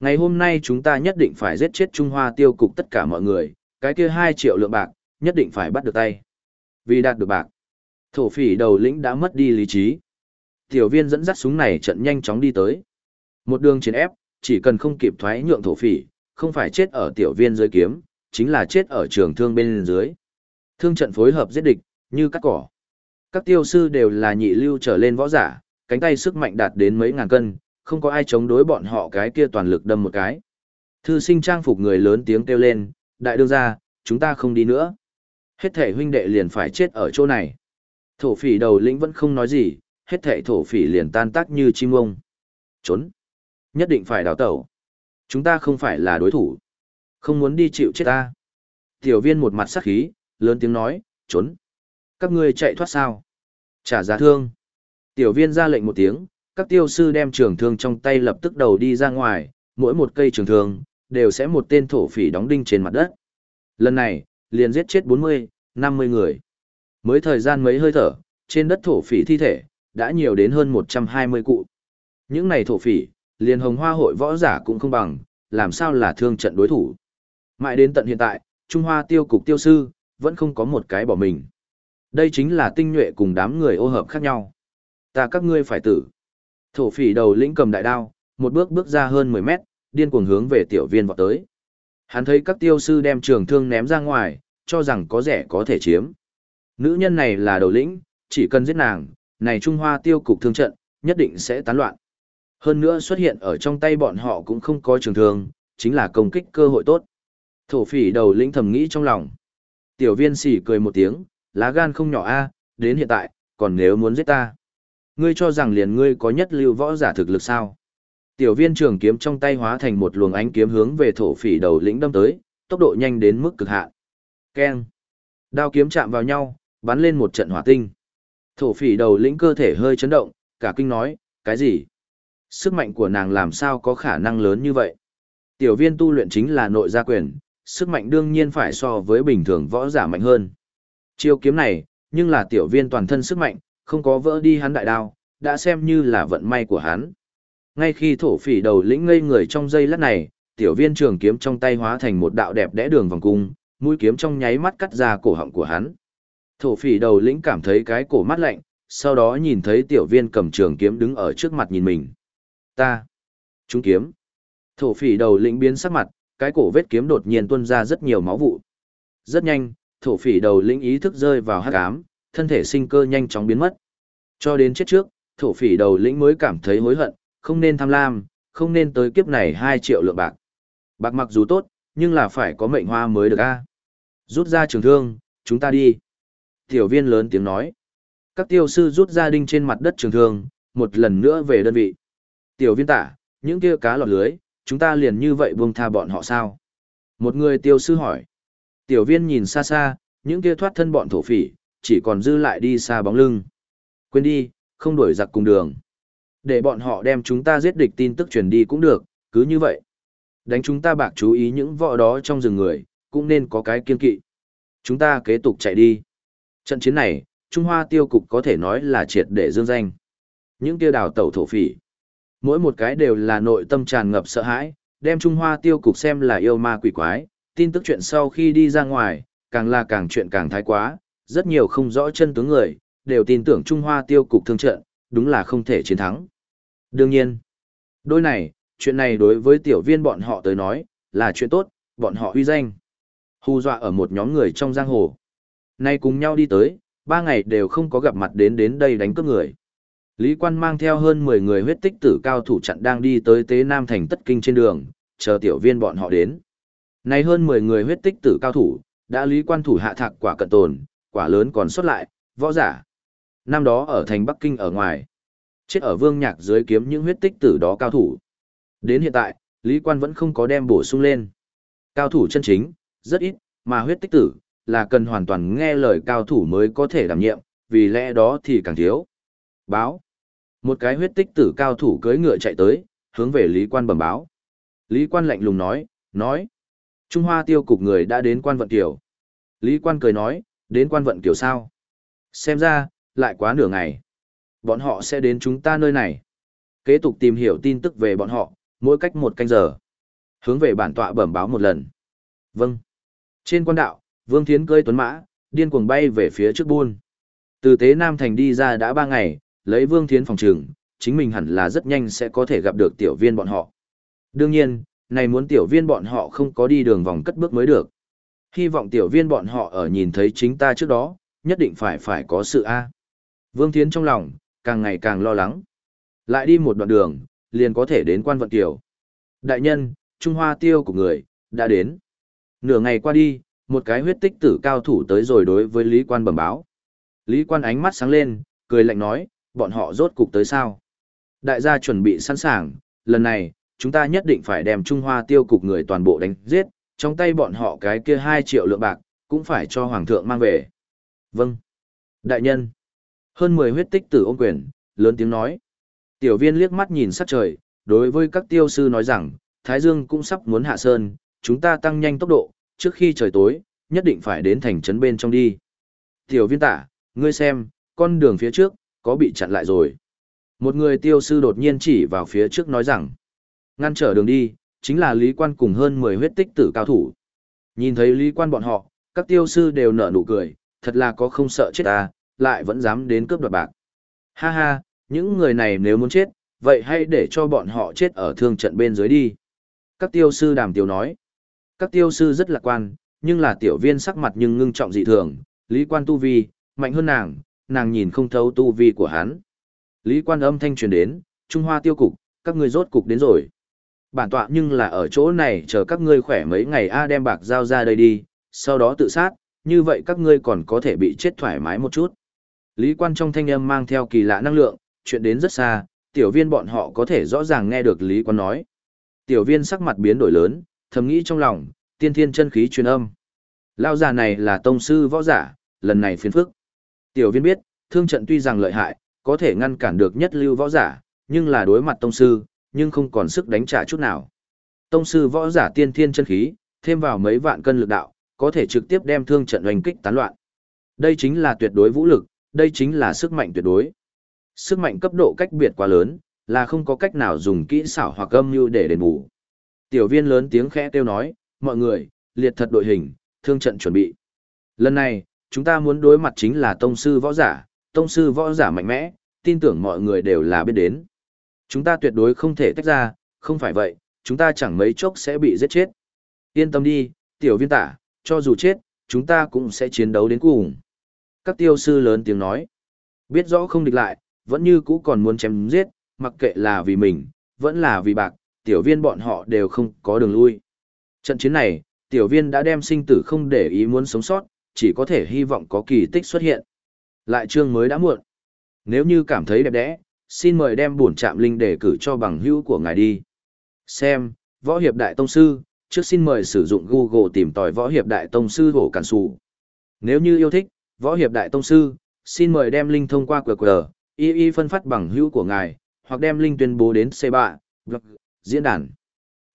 Ngày hôm nay chúng ta nhất định phải giết chết Trung Hoa tiêu cục tất cả mọi người, cái kia 2 triệu lượng bạc, nhất định phải bắt được tay. Vì đạt được bạc, thổ phỉ đầu lĩnh đã mất đi lý trí. Tiểu viên dẫn dắt súng này trận nhanh chóng đi tới. Một đường chiến ép, chỉ cần không kịp thoái nhượng thổ phỉ, không phải chết ở tiểu viên dưới kiếm, chính là chết ở trường thương bên dưới. Thương trận phối hợp giết địch, như cắt cỏ. Các tiêu sư đều là nhị lưu trở lên võ giả, cánh tay sức mạnh đạt đến mấy ngàn cân, không có ai chống đối bọn họ cái kia toàn lực đâm một cái. Thư sinh trang phục người lớn tiếng kêu lên, đại đương gia chúng ta không đi nữa. Hết thể huynh đệ liền phải chết ở chỗ này. Thổ phỉ đầu lĩnh vẫn không nói gì, hết thể thổ phỉ liền tan tác như chim ông. Trốn. Nhất định phải đào tẩu. Chúng ta không phải là đối thủ. Không muốn đi chịu chết ta. Tiểu viên một mặt sắc khí, lớn tiếng nói, trốn. Các ngươi chạy thoát sao? Trả giá thương. Tiểu viên ra lệnh một tiếng, các tiêu sư đem trường thương trong tay lập tức đầu đi ra ngoài, mỗi một cây trường thương, đều sẽ một tên thổ phỉ đóng đinh trên mặt đất. Lần này, liền giết chết 40, 50 người. Mới thời gian mấy hơi thở, trên đất thổ phỉ thi thể, đã nhiều đến hơn 120 cụ. Những này thổ phỉ, liền hồng hoa hội võ giả cũng không bằng, làm sao là thương trận đối thủ. Mãi đến tận hiện tại, Trung Hoa tiêu cục tiêu sư, vẫn không có một cái bỏ mình. Đây chính là tinh nhuệ cùng đám người ô hợp khác nhau. Ta các ngươi phải tử. Thổ phỉ đầu lĩnh cầm đại đao, một bước bước ra hơn 10 mét, điên cuồng hướng về tiểu viên vọt tới. Hắn thấy các tiêu sư đem trường thương ném ra ngoài, cho rằng có rẻ có thể chiếm. Nữ nhân này là đầu lĩnh, chỉ cần giết nàng, này Trung Hoa tiêu cục thương trận, nhất định sẽ tán loạn. Hơn nữa xuất hiện ở trong tay bọn họ cũng không có trường thương, chính là công kích cơ hội tốt. Thổ phỉ đầu lĩnh thầm nghĩ trong lòng. Tiểu viên sỉ cười một tiếng, lá gan không nhỏ a, đến hiện tại, còn nếu muốn giết ta. Ngươi cho rằng liền ngươi có nhất lưu võ giả thực lực sao? Tiểu viên trường kiếm trong tay hóa thành một luồng ánh kiếm hướng về thổ phỉ đầu lĩnh đâm tới, tốc độ nhanh đến mức cực hạn. Keng. Đao kiếm chạm vào nhau, bắn lên một trận hỏa tinh. Thổ phỉ đầu lĩnh cơ thể hơi chấn động, cả kinh nói, cái gì? Sức mạnh của nàng làm sao có khả năng lớn như vậy? Tiểu viên tu luyện chính là nội gia quyền, sức mạnh đương nhiên phải so với bình thường võ giả mạnh hơn. Chiêu kiếm này, nhưng là tiểu viên toàn thân sức mạnh, không có vỡ đi hắn đại đao, đã xem như là vận may của hắn. Ngay khi thổ phỉ đầu lĩnh ngây người trong giây lát này, tiểu viên trường kiếm trong tay hóa thành một đạo đẹp đẽ đường vòng cung, mũi kiếm trong nháy mắt cắt ra cổ họng của hắn. Thổ phỉ đầu lĩnh cảm thấy cái cổ mắt lạnh, sau đó nhìn thấy tiểu viên cầm trường kiếm đứng ở trước mặt nhìn mình. Ta! Chúng kiếm! Thổ phỉ đầu lĩnh biến sắc mặt, cái cổ vết kiếm đột nhiên tuôn ra rất nhiều máu vụ. Rất nhanh, thổ phỉ đầu lĩnh ý thức rơi vào hắc ám, thân thể sinh cơ nhanh chóng biến mất. Cho đến chết trước, thổ phỉ đầu lĩnh mới cảm thấy hối hận, không nên tham lam, không nên tới kiếp này 2 triệu lượng bạc. Bạc mặc dù tốt, nhưng là phải có mệnh hoa mới được a. Rút ra trường thương, chúng ta đi. Tiểu viên lớn tiếng nói. Các tiêu sư rút ra đinh trên mặt đất trường thương, một lần nữa về đơn vị. Tiểu viên tả, những kia cá lọt lưới, chúng ta liền như vậy buông tha bọn họ sao? Một người tiêu sư hỏi. Tiểu viên nhìn xa xa, những kia thoát thân bọn thổ phỉ, chỉ còn dư lại đi xa bóng lưng. Quên đi, không đuổi giặc cùng đường. Để bọn họ đem chúng ta giết địch tin tức truyền đi cũng được, cứ như vậy. Đánh chúng ta bạc chú ý những võ đó trong rừng người, cũng nên có cái kiên kỵ. Chúng ta kế tục chạy đi. Trận chiến này, Trung Hoa tiêu cục có thể nói là triệt để dương danh. Những kia đào tẩu thổ phỉ. Mỗi một cái đều là nội tâm tràn ngập sợ hãi, đem Trung Hoa tiêu cục xem là yêu ma quỷ quái, tin tức chuyện sau khi đi ra ngoài, càng là càng chuyện càng thái quá, rất nhiều không rõ chân tướng người, đều tin tưởng Trung Hoa tiêu cục thương trận, đúng là không thể chiến thắng. Đương nhiên, đôi này, chuyện này đối với tiểu viên bọn họ tới nói, là chuyện tốt, bọn họ uy danh. Hù dọa ở một nhóm người trong giang hồ. Nay cùng nhau đi tới, ba ngày đều không có gặp mặt đến đến đây đánh cướp người. Lý quan mang theo hơn 10 người huyết tích tử cao thủ chặn đang đi tới tế Nam Thành tất kinh trên đường, chờ tiểu viên bọn họ đến. Nay hơn 10 người huyết tích tử cao thủ, đã lý quan thủ hạ thạc quả cận tồn, quả lớn còn xuất lại, võ giả. Năm đó ở thành Bắc Kinh ở ngoài, chết ở vương nhạc dưới kiếm những huyết tích tử đó cao thủ. Đến hiện tại, lý quan vẫn không có đem bổ sung lên. Cao thủ chân chính, rất ít, mà huyết tích tử, là cần hoàn toàn nghe lời cao thủ mới có thể đảm nhiệm, vì lẽ đó thì càng thiếu. Báo. Một cái huyết tích tử cao thủ cưỡi ngựa chạy tới, hướng về Lý Quan bẩm báo. Lý Quan lạnh lùng nói, nói. Trung Hoa tiêu cục người đã đến quan vận tiểu Lý Quan cười nói, đến quan vận tiểu sao? Xem ra, lại quá nửa ngày. Bọn họ sẽ đến chúng ta nơi này. Kế tục tìm hiểu tin tức về bọn họ, mỗi cách một canh giờ. Hướng về bản tọa bẩm báo một lần. Vâng. Trên quan đạo, Vương Thiến cơi tuấn mã, điên cuồng bay về phía trước buôn. Từ tế Nam Thành đi ra đã ba ngày, lấy Vương Thiến phòng trường, chính mình hẳn là rất nhanh sẽ có thể gặp được tiểu viên bọn họ. Đương nhiên, này muốn tiểu viên bọn họ không có đi đường vòng cất bước mới được. Hy vọng tiểu viên bọn họ ở nhìn thấy chính ta trước đó, nhất định phải phải có sự A. Vương Thiến trong lòng, càng ngày càng lo lắng. Lại đi một đoạn đường, liền có thể đến quan vận tiểu. Đại nhân, Trung Hoa tiêu của người, đã đến. Nửa ngày qua đi, một cái huyết tích tử cao thủ tới rồi đối với Lý Quan bẩm báo. Lý Quan ánh mắt sáng lên, cười lạnh nói, bọn họ rốt cục tới sao? Đại gia chuẩn bị sẵn sàng, lần này, chúng ta nhất định phải đem Trung Hoa tiêu cục người toàn bộ đánh giết, trong tay bọn họ cái kia 2 triệu lượng bạc, cũng phải cho Hoàng thượng mang về. Vâng. Đại nhân. Hơn 10 huyết tích tử ôm quyền, lớn tiếng nói. Tiểu viên liếc mắt nhìn sát trời, đối với các tiêu sư nói rằng, Thái Dương cũng sắp muốn hạ sơn, chúng ta tăng nhanh tốc độ, trước khi trời tối, nhất định phải đến thành trấn bên trong đi. Tiểu viên tả, ngươi xem, con đường phía trước, có bị chặn lại rồi. Một người tiêu sư đột nhiên chỉ vào phía trước nói rằng, ngăn trở đường đi, chính là Lý Quan cùng hơn 10 huyết tích tử cao thủ. Nhìn thấy Lý Quan bọn họ, các tiêu sư đều nở nụ cười, thật là có không sợ chết ta, lại vẫn dám đến cướp đoạt bạc. Ha ha, những người này nếu muốn chết, vậy hãy để cho bọn họ chết ở thương trận bên dưới đi. Các tiêu sư đàm tiểu nói, các tiêu sư rất lạc quan, nhưng là tiểu viên sắc mặt nhưng ngưng trọng dị thường, Lý Quan tu vi, mạnh hơn nàng, nàng nhìn không thấu tu vi của hắn. Lý Quan âm thanh truyền đến, Trung Hoa tiêu cục, các ngươi rốt cục đến rồi. Bản tọa nhưng là ở chỗ này chờ các ngươi khỏe mấy ngày a đem bạc giao ra đây đi, sau đó tự sát, như vậy các ngươi còn có thể bị chết thoải mái một chút. Lý quan trong thanh âm mang theo kỳ lạ năng lượng, chuyện đến rất xa, tiểu viên bọn họ có thể rõ ràng nghe được Lý quan nói. Tiểu viên sắc mặt biến đổi lớn, thầm nghĩ trong lòng, tiên thiên chân khí truyền âm. Lao già này là tông sư võ giả, lần này phiền phức. Tiểu viên biết, thương trận tuy rằng lợi hại, có thể ngăn cản được nhất lưu võ giả, nhưng là đối mặt tông sư, nhưng không còn sức đánh trả chút nào. Tông sư võ giả tiên thiên chân khí, thêm vào mấy vạn cân lực đạo, có thể trực tiếp đem thương trận oanh kích tán loạn. Đây chính là tuyệt đối vũ lực, đây chính là sức mạnh tuyệt đối. Sức mạnh cấp độ cách biệt quá lớn, là không có cách nào dùng kỹ xảo hoặc âm mưu để đền bù. Tiểu viên lớn tiếng khẽ kêu nói, mọi người, liệt thật đội hình, thương trận chuẩn bị. Lần này, chúng ta muốn đối mặt chính là tông sư võ giả, tông sư võ giả mạnh mẽ, tin tưởng mọi người đều là biết đến. Chúng ta tuyệt đối không thể tách ra, không phải vậy, chúng ta chẳng mấy chốc sẽ bị giết chết. Yên tâm đi, tiểu viên tả, cho dù chết, chúng ta cũng sẽ chiến đấu đến cùng. Các tiêu sư lớn tiếng nói, biết rõ không địch lại, vẫn như cũ còn muốn chém giết, mặc kệ là vì mình, vẫn là vì bạc, tiểu viên bọn họ đều không có đường lui. Trận chiến này, tiểu viên đã đem sinh tử không để ý muốn sống sót, chỉ có thể hy vọng có kỳ tích xuất hiện. Lại chương mới đã muộn. Nếu như cảm thấy đẹp đẽ, xin mời đem bổn trạm linh để cử cho bằng hữu của ngài đi. Xem, Võ Hiệp Đại Tông Sư, trước xin mời sử dụng Google tìm tòi Võ Hiệp Đại Tông Sư hổ cản sụ. Nếu như yêu thích, Võ Hiệp Đại Tông Sư, xin mời đem linh thông qua QR, y y phân phát bằng hữu của ngài, hoặc đem linh tuyên bố đến C3, diễn đàn.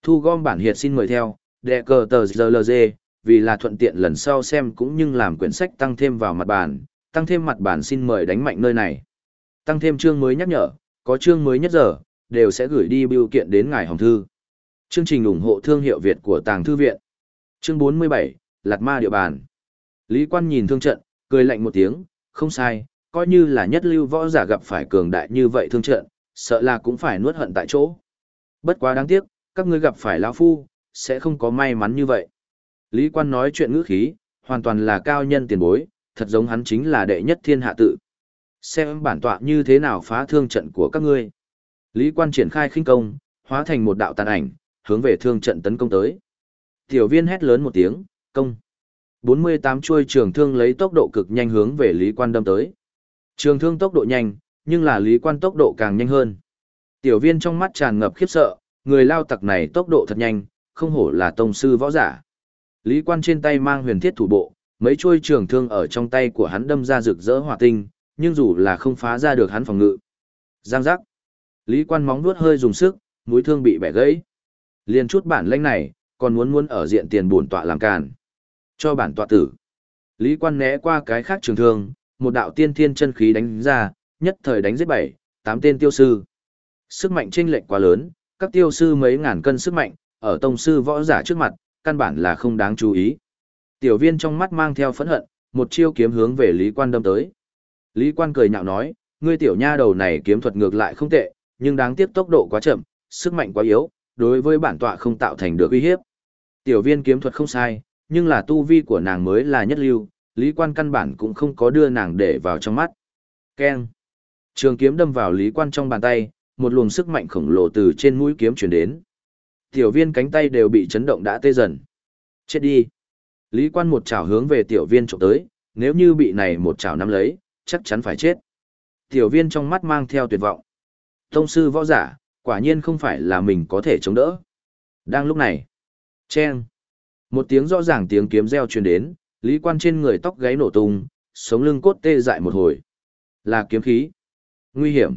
Thu gom bản hiệp xin mời theo, đệ cờ tờ ZLZ, vì là thuận tiện lần sau xem cũng như làm quyển sách tăng thêm vào mặt bản, tăng thêm mặt bản xin mời đánh mạnh nơi này. Tăng thêm chương mới nhắc nhở, có chương mới nhất giờ, đều sẽ gửi đi biểu kiện đến ngài hồng thư. Chương trình ủng hộ thương hiệu Việt của Tàng Thư Viện. Chương 47, Lạt Ma Địa Bàn. Lý Quan nhìn thương trận, cười lạnh một tiếng, không sai, coi như là nhất lưu võ giả gặp phải cường đại như vậy thương trận, sợ là cũng phải nuốt hận tại chỗ. Bất quá đáng tiếc, các ngươi gặp phải lão phu, sẽ không có may mắn như vậy. Lý Quan nói chuyện ngữ khí, hoàn toàn là cao nhân tiền bối, thật giống hắn chính là đệ nhất thiên hạ tự. Xem bản tọa như thế nào phá thương trận của các ngươi. Lý Quan triển khai khinh công, hóa thành một đạo tàn ảnh, hướng về thương trận tấn công tới. Tiểu viên hét lớn một tiếng, công. 48 chuôi trường thương lấy tốc độ cực nhanh hướng về Lý Quan đâm tới. Trường thương tốc độ nhanh, nhưng là Lý Quan tốc độ càng nhanh hơn. Tiểu viên trong mắt tràn ngập khiếp sợ, người lao tặc này tốc độ thật nhanh, không hổ là tông sư võ giả. Lý Quan trên tay mang huyền thiết thủ bộ, mấy chuôi trường thương ở trong tay của hắn đâm ra rực rỡ hỏa tinh, nhưng dù là không phá ra được hắn phòng ngự. Giang giác. Lý Quan móng vuốt hơi dùng sức, mũi thương bị bẻ gãy. Liên chút bản lĩnh này, còn muốn muốn ở diện tiền bổn tọa làm càn. Cho bản tọa tử. Lý Quan né qua cái khác trường thương, một đạo tiên thiên chân khí đánh ra, nhất thời đánh giết bảy, tám tên tiêu sư. Sức mạnh chênh lệch quá lớn, các tiêu sư mấy ngàn cân sức mạnh, ở tông sư võ giả trước mặt, căn bản là không đáng chú ý. Tiểu viên trong mắt mang theo phẫn hận, một chiêu kiếm hướng về Lý Quan đâm tới. Lý Quan cười nhạo nói, ngươi tiểu nha đầu này kiếm thuật ngược lại không tệ, nhưng đáng tiếc tốc độ quá chậm, sức mạnh quá yếu, đối với bản tọa không tạo thành được uy hiếp. Tiểu viên kiếm thuật không sai, nhưng là tu vi của nàng mới là nhất lưu, Lý Quan căn bản cũng không có đưa nàng để vào trong mắt. Keng. Trường kiếm đâm vào Lý Quan trong bàn tay, một luồng sức mạnh khổng lồ từ trên mũi kiếm chuyển đến. Tiểu viên cánh tay đều bị chấn động đã tê dần. Chết đi. Lý Quan một chảo hướng về tiểu viên trộm tới, nếu như bị này một chảo nắm lấy, chắc chắn phải chết. Tiểu viên trong mắt mang theo tuyệt vọng. Tông sư võ giả, quả nhiên không phải là mình có thể chống đỡ. Đang lúc này, chen, một tiếng rõ ràng tiếng kiếm reo truyền đến, lý quan trên người tóc gáy nổ tung, sống lưng cốt tê dại một hồi. Là kiếm khí. Nguy hiểm.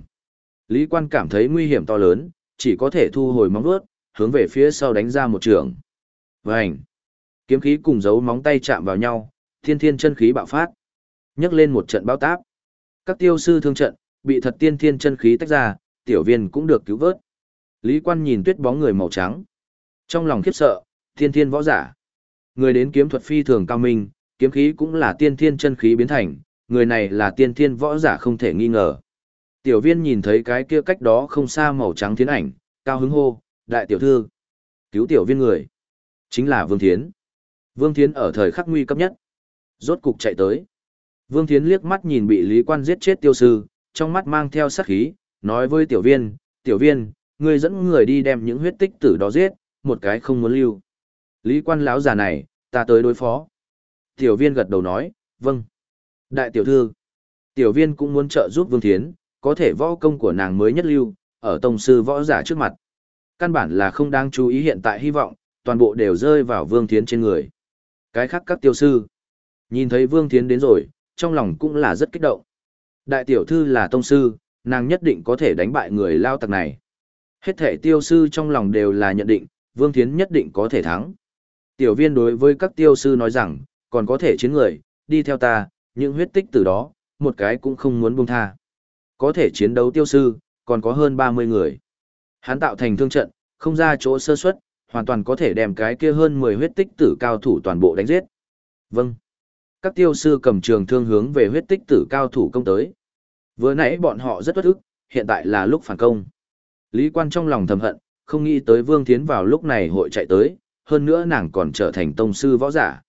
Lý quan cảm thấy nguy hiểm to lớn, chỉ có thể thu hồi móng vuốt, hướng về phía sau đánh ra một trường. Vành. Kiếm khí cùng dấu móng tay chạm vào nhau, thiên thiên chân khí bạo phát. nhấc lên một trận bao táp. Các tiêu sư thương trận, bị thật tiên thiên chân khí tách ra, tiểu viên cũng được cứu vớt. Lý quan nhìn tuyết bóng người màu trắng. Trong lòng khiếp sợ, thiên thiên võ giả. Người đến kiếm thuật phi thường cao minh, kiếm khí cũng là tiên thiên chân khí biến thành, người này là tiên thiên võ giả không thể nghi ngờ. Tiểu viên nhìn thấy cái kia cách đó không xa màu trắng thiến ảnh, cao hứng hô, đại tiểu thư. Cứu tiểu viên người. Chính là Vương Thiến. Vương Thiến ở thời khắc nguy cấp nhất. Rốt cục chạy tới. Vương Thiến liếc mắt nhìn bị Lý Quan giết chết tiêu sư, trong mắt mang theo sát khí, nói với tiểu viên, tiểu viên, ngươi dẫn người đi đem những huyết tích tử đó giết, một cái không muốn lưu. Lý quan lão già này, ta tới đối phó. Tiểu viên gật đầu nói, vâng. Đại tiểu thư, Tiểu viên cũng muốn trợ giúp Vương Thiến, có thể võ công của nàng mới nhất lưu, ở tông sư võ giả trước mặt. Căn bản là không đáng chú ý hiện tại hy vọng, toàn bộ đều rơi vào Vương Thiến trên người. Cái khác các tiêu sư. Nhìn thấy Vương Thiến đến rồi, trong lòng cũng là rất kích động. Đại tiểu thư là tông sư, nàng nhất định có thể đánh bại người lao tặc này. Hết thể tiêu sư trong lòng đều là nhận định, Vương Thiến nhất định có thể thắng. Tiểu viên đối với các tiêu sư nói rằng, còn có thể chiến người, đi theo ta, những huyết tích từ đó, một cái cũng không muốn buông tha. Có thể chiến đấu tiêu sư, còn có hơn 30 người. Hắn tạo thành thương trận, không ra chỗ sơ suất, hoàn toàn có thể đem cái kia hơn 10 huyết tích tử cao thủ toàn bộ đánh giết. Vâng. Các tiêu sư cầm trường thương hướng về huyết tích tử cao thủ công tới. Vừa nãy bọn họ rất bất ức, hiện tại là lúc phản công. Lý quan trong lòng thầm hận, không nghĩ tới Vương Thiến vào lúc này hội chạy tới, hơn nữa nàng còn trở thành tông sư võ giả.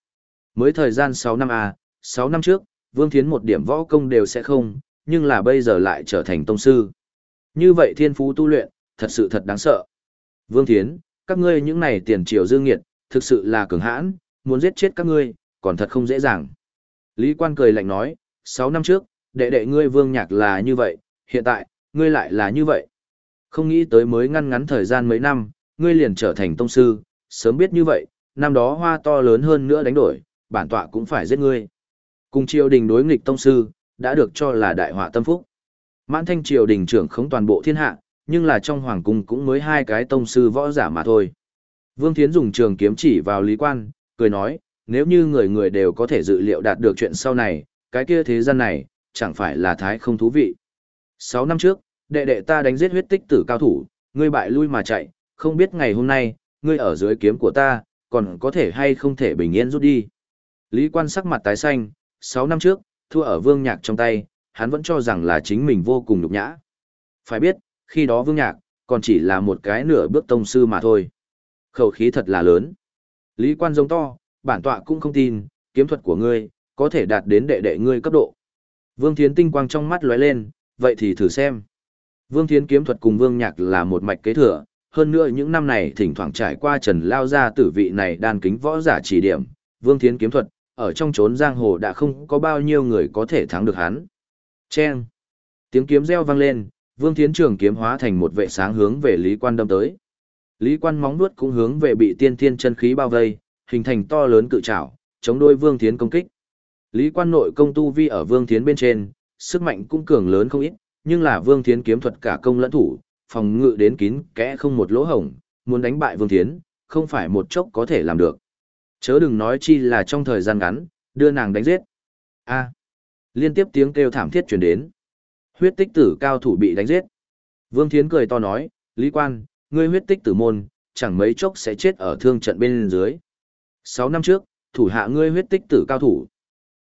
Mới thời gian 6 năm à, A, 6 năm trước, Vương Thiến một điểm võ công đều sẽ không, nhưng là bây giờ lại trở thành tông sư. Như vậy thiên phú tu luyện, thật sự thật đáng sợ. Vương Thiến, các ngươi những này tiền triều dương nghiệt, thực sự là cường hãn, muốn giết chết các ngươi, còn thật không dễ dàng. Lý Quan cười lạnh nói, 6 năm trước, đệ đệ ngươi Vương Nhạc là như vậy, hiện tại, ngươi lại là như vậy. Không nghĩ tới mới ngăn ngắn thời gian mấy năm, ngươi liền trở thành tông sư, sớm biết như vậy, năm đó hoa to lớn hơn nữa đánh đổi, bản tọa cũng phải giết ngươi. Cùng triều đình đối nghịch tông sư, đã được cho là đại họa tâm phúc. Mãn thanh triều đình trưởng khống toàn bộ thiên hạ, nhưng là trong hoàng cung cũng mới hai cái tông sư võ giả mà thôi. Vương Thiến dùng trường kiếm chỉ vào Lý Quan, cười nói, nếu như người người đều có thể dự liệu đạt được chuyện sau này, cái kia thế gian này, chẳng phải là thái không thú vị. Sáu năm trước, đệ đệ ta đánh giết huyết tích tử cao thủ, ngươi bại lui mà chạy, không biết ngày hôm nay, ngươi ở dưới kiếm của ta, còn có thể hay không thể bình yên rút đi. Lý quan sắc mặt tái xanh, sáu năm trước, thua ở vương nhạc trong tay, hắn vẫn cho rằng là chính mình vô cùng nhục nhã. Phải biết, khi đó vương nhạc, còn chỉ là một cái nửa bước tông sư mà thôi. Khẩu khí thật là lớn. Lý quan giống to, bản tọa cũng không tin, kiếm thuật của ngươi, có thể đạt đến đệ đệ ngươi cấp độ. Vương Thiến tinh quang trong mắt lóe lên, vậy thì thử xem. Vương Thiến kiếm thuật cùng Vương Nhạc là một mạch kế thừa, hơn nữa những năm này thỉnh thoảng trải qua Trần Lao gia tử vị này đan kính võ giả chỉ điểm, Vương Thiến kiếm thuật, ở trong chốn giang hồ đã không có bao nhiêu người có thể thắng được hắn. Chen! Tiếng kiếm reo vang lên, Vương Thiến trường kiếm hóa thành một vệ sáng hướng về Lý Quan đâm tới. Lý Quan móng nuốt cũng hướng về bị tiên thiên chân khí bao vây, hình thành to lớn cự trảo, chống đôi Vương Thiến công kích. Lý Quan nội công tu vi ở Vương Thiến bên trên, sức mạnh cũng cường lớn không ít, nhưng là Vương Thiến kiếm thuật cả công lẫn thủ, phòng ngự đến kín kẽ không một lỗ hổng, muốn đánh bại Vương Thiến, không phải một chốc có thể làm được. Chớ đừng nói chi là trong thời gian ngắn, đưa nàng đánh giết. A. À. liên tiếp tiếng kêu thảm thiết truyền đến. Huyết tích tử cao thủ bị đánh giết. Vương Thiến cười to nói, Lý Quan, ngươi huyết tích tử môn, chẳng mấy chốc sẽ chết ở thương trận bên dưới. Sáu năm trước, thủ hạ ngươi huyết tích tử cao thủ.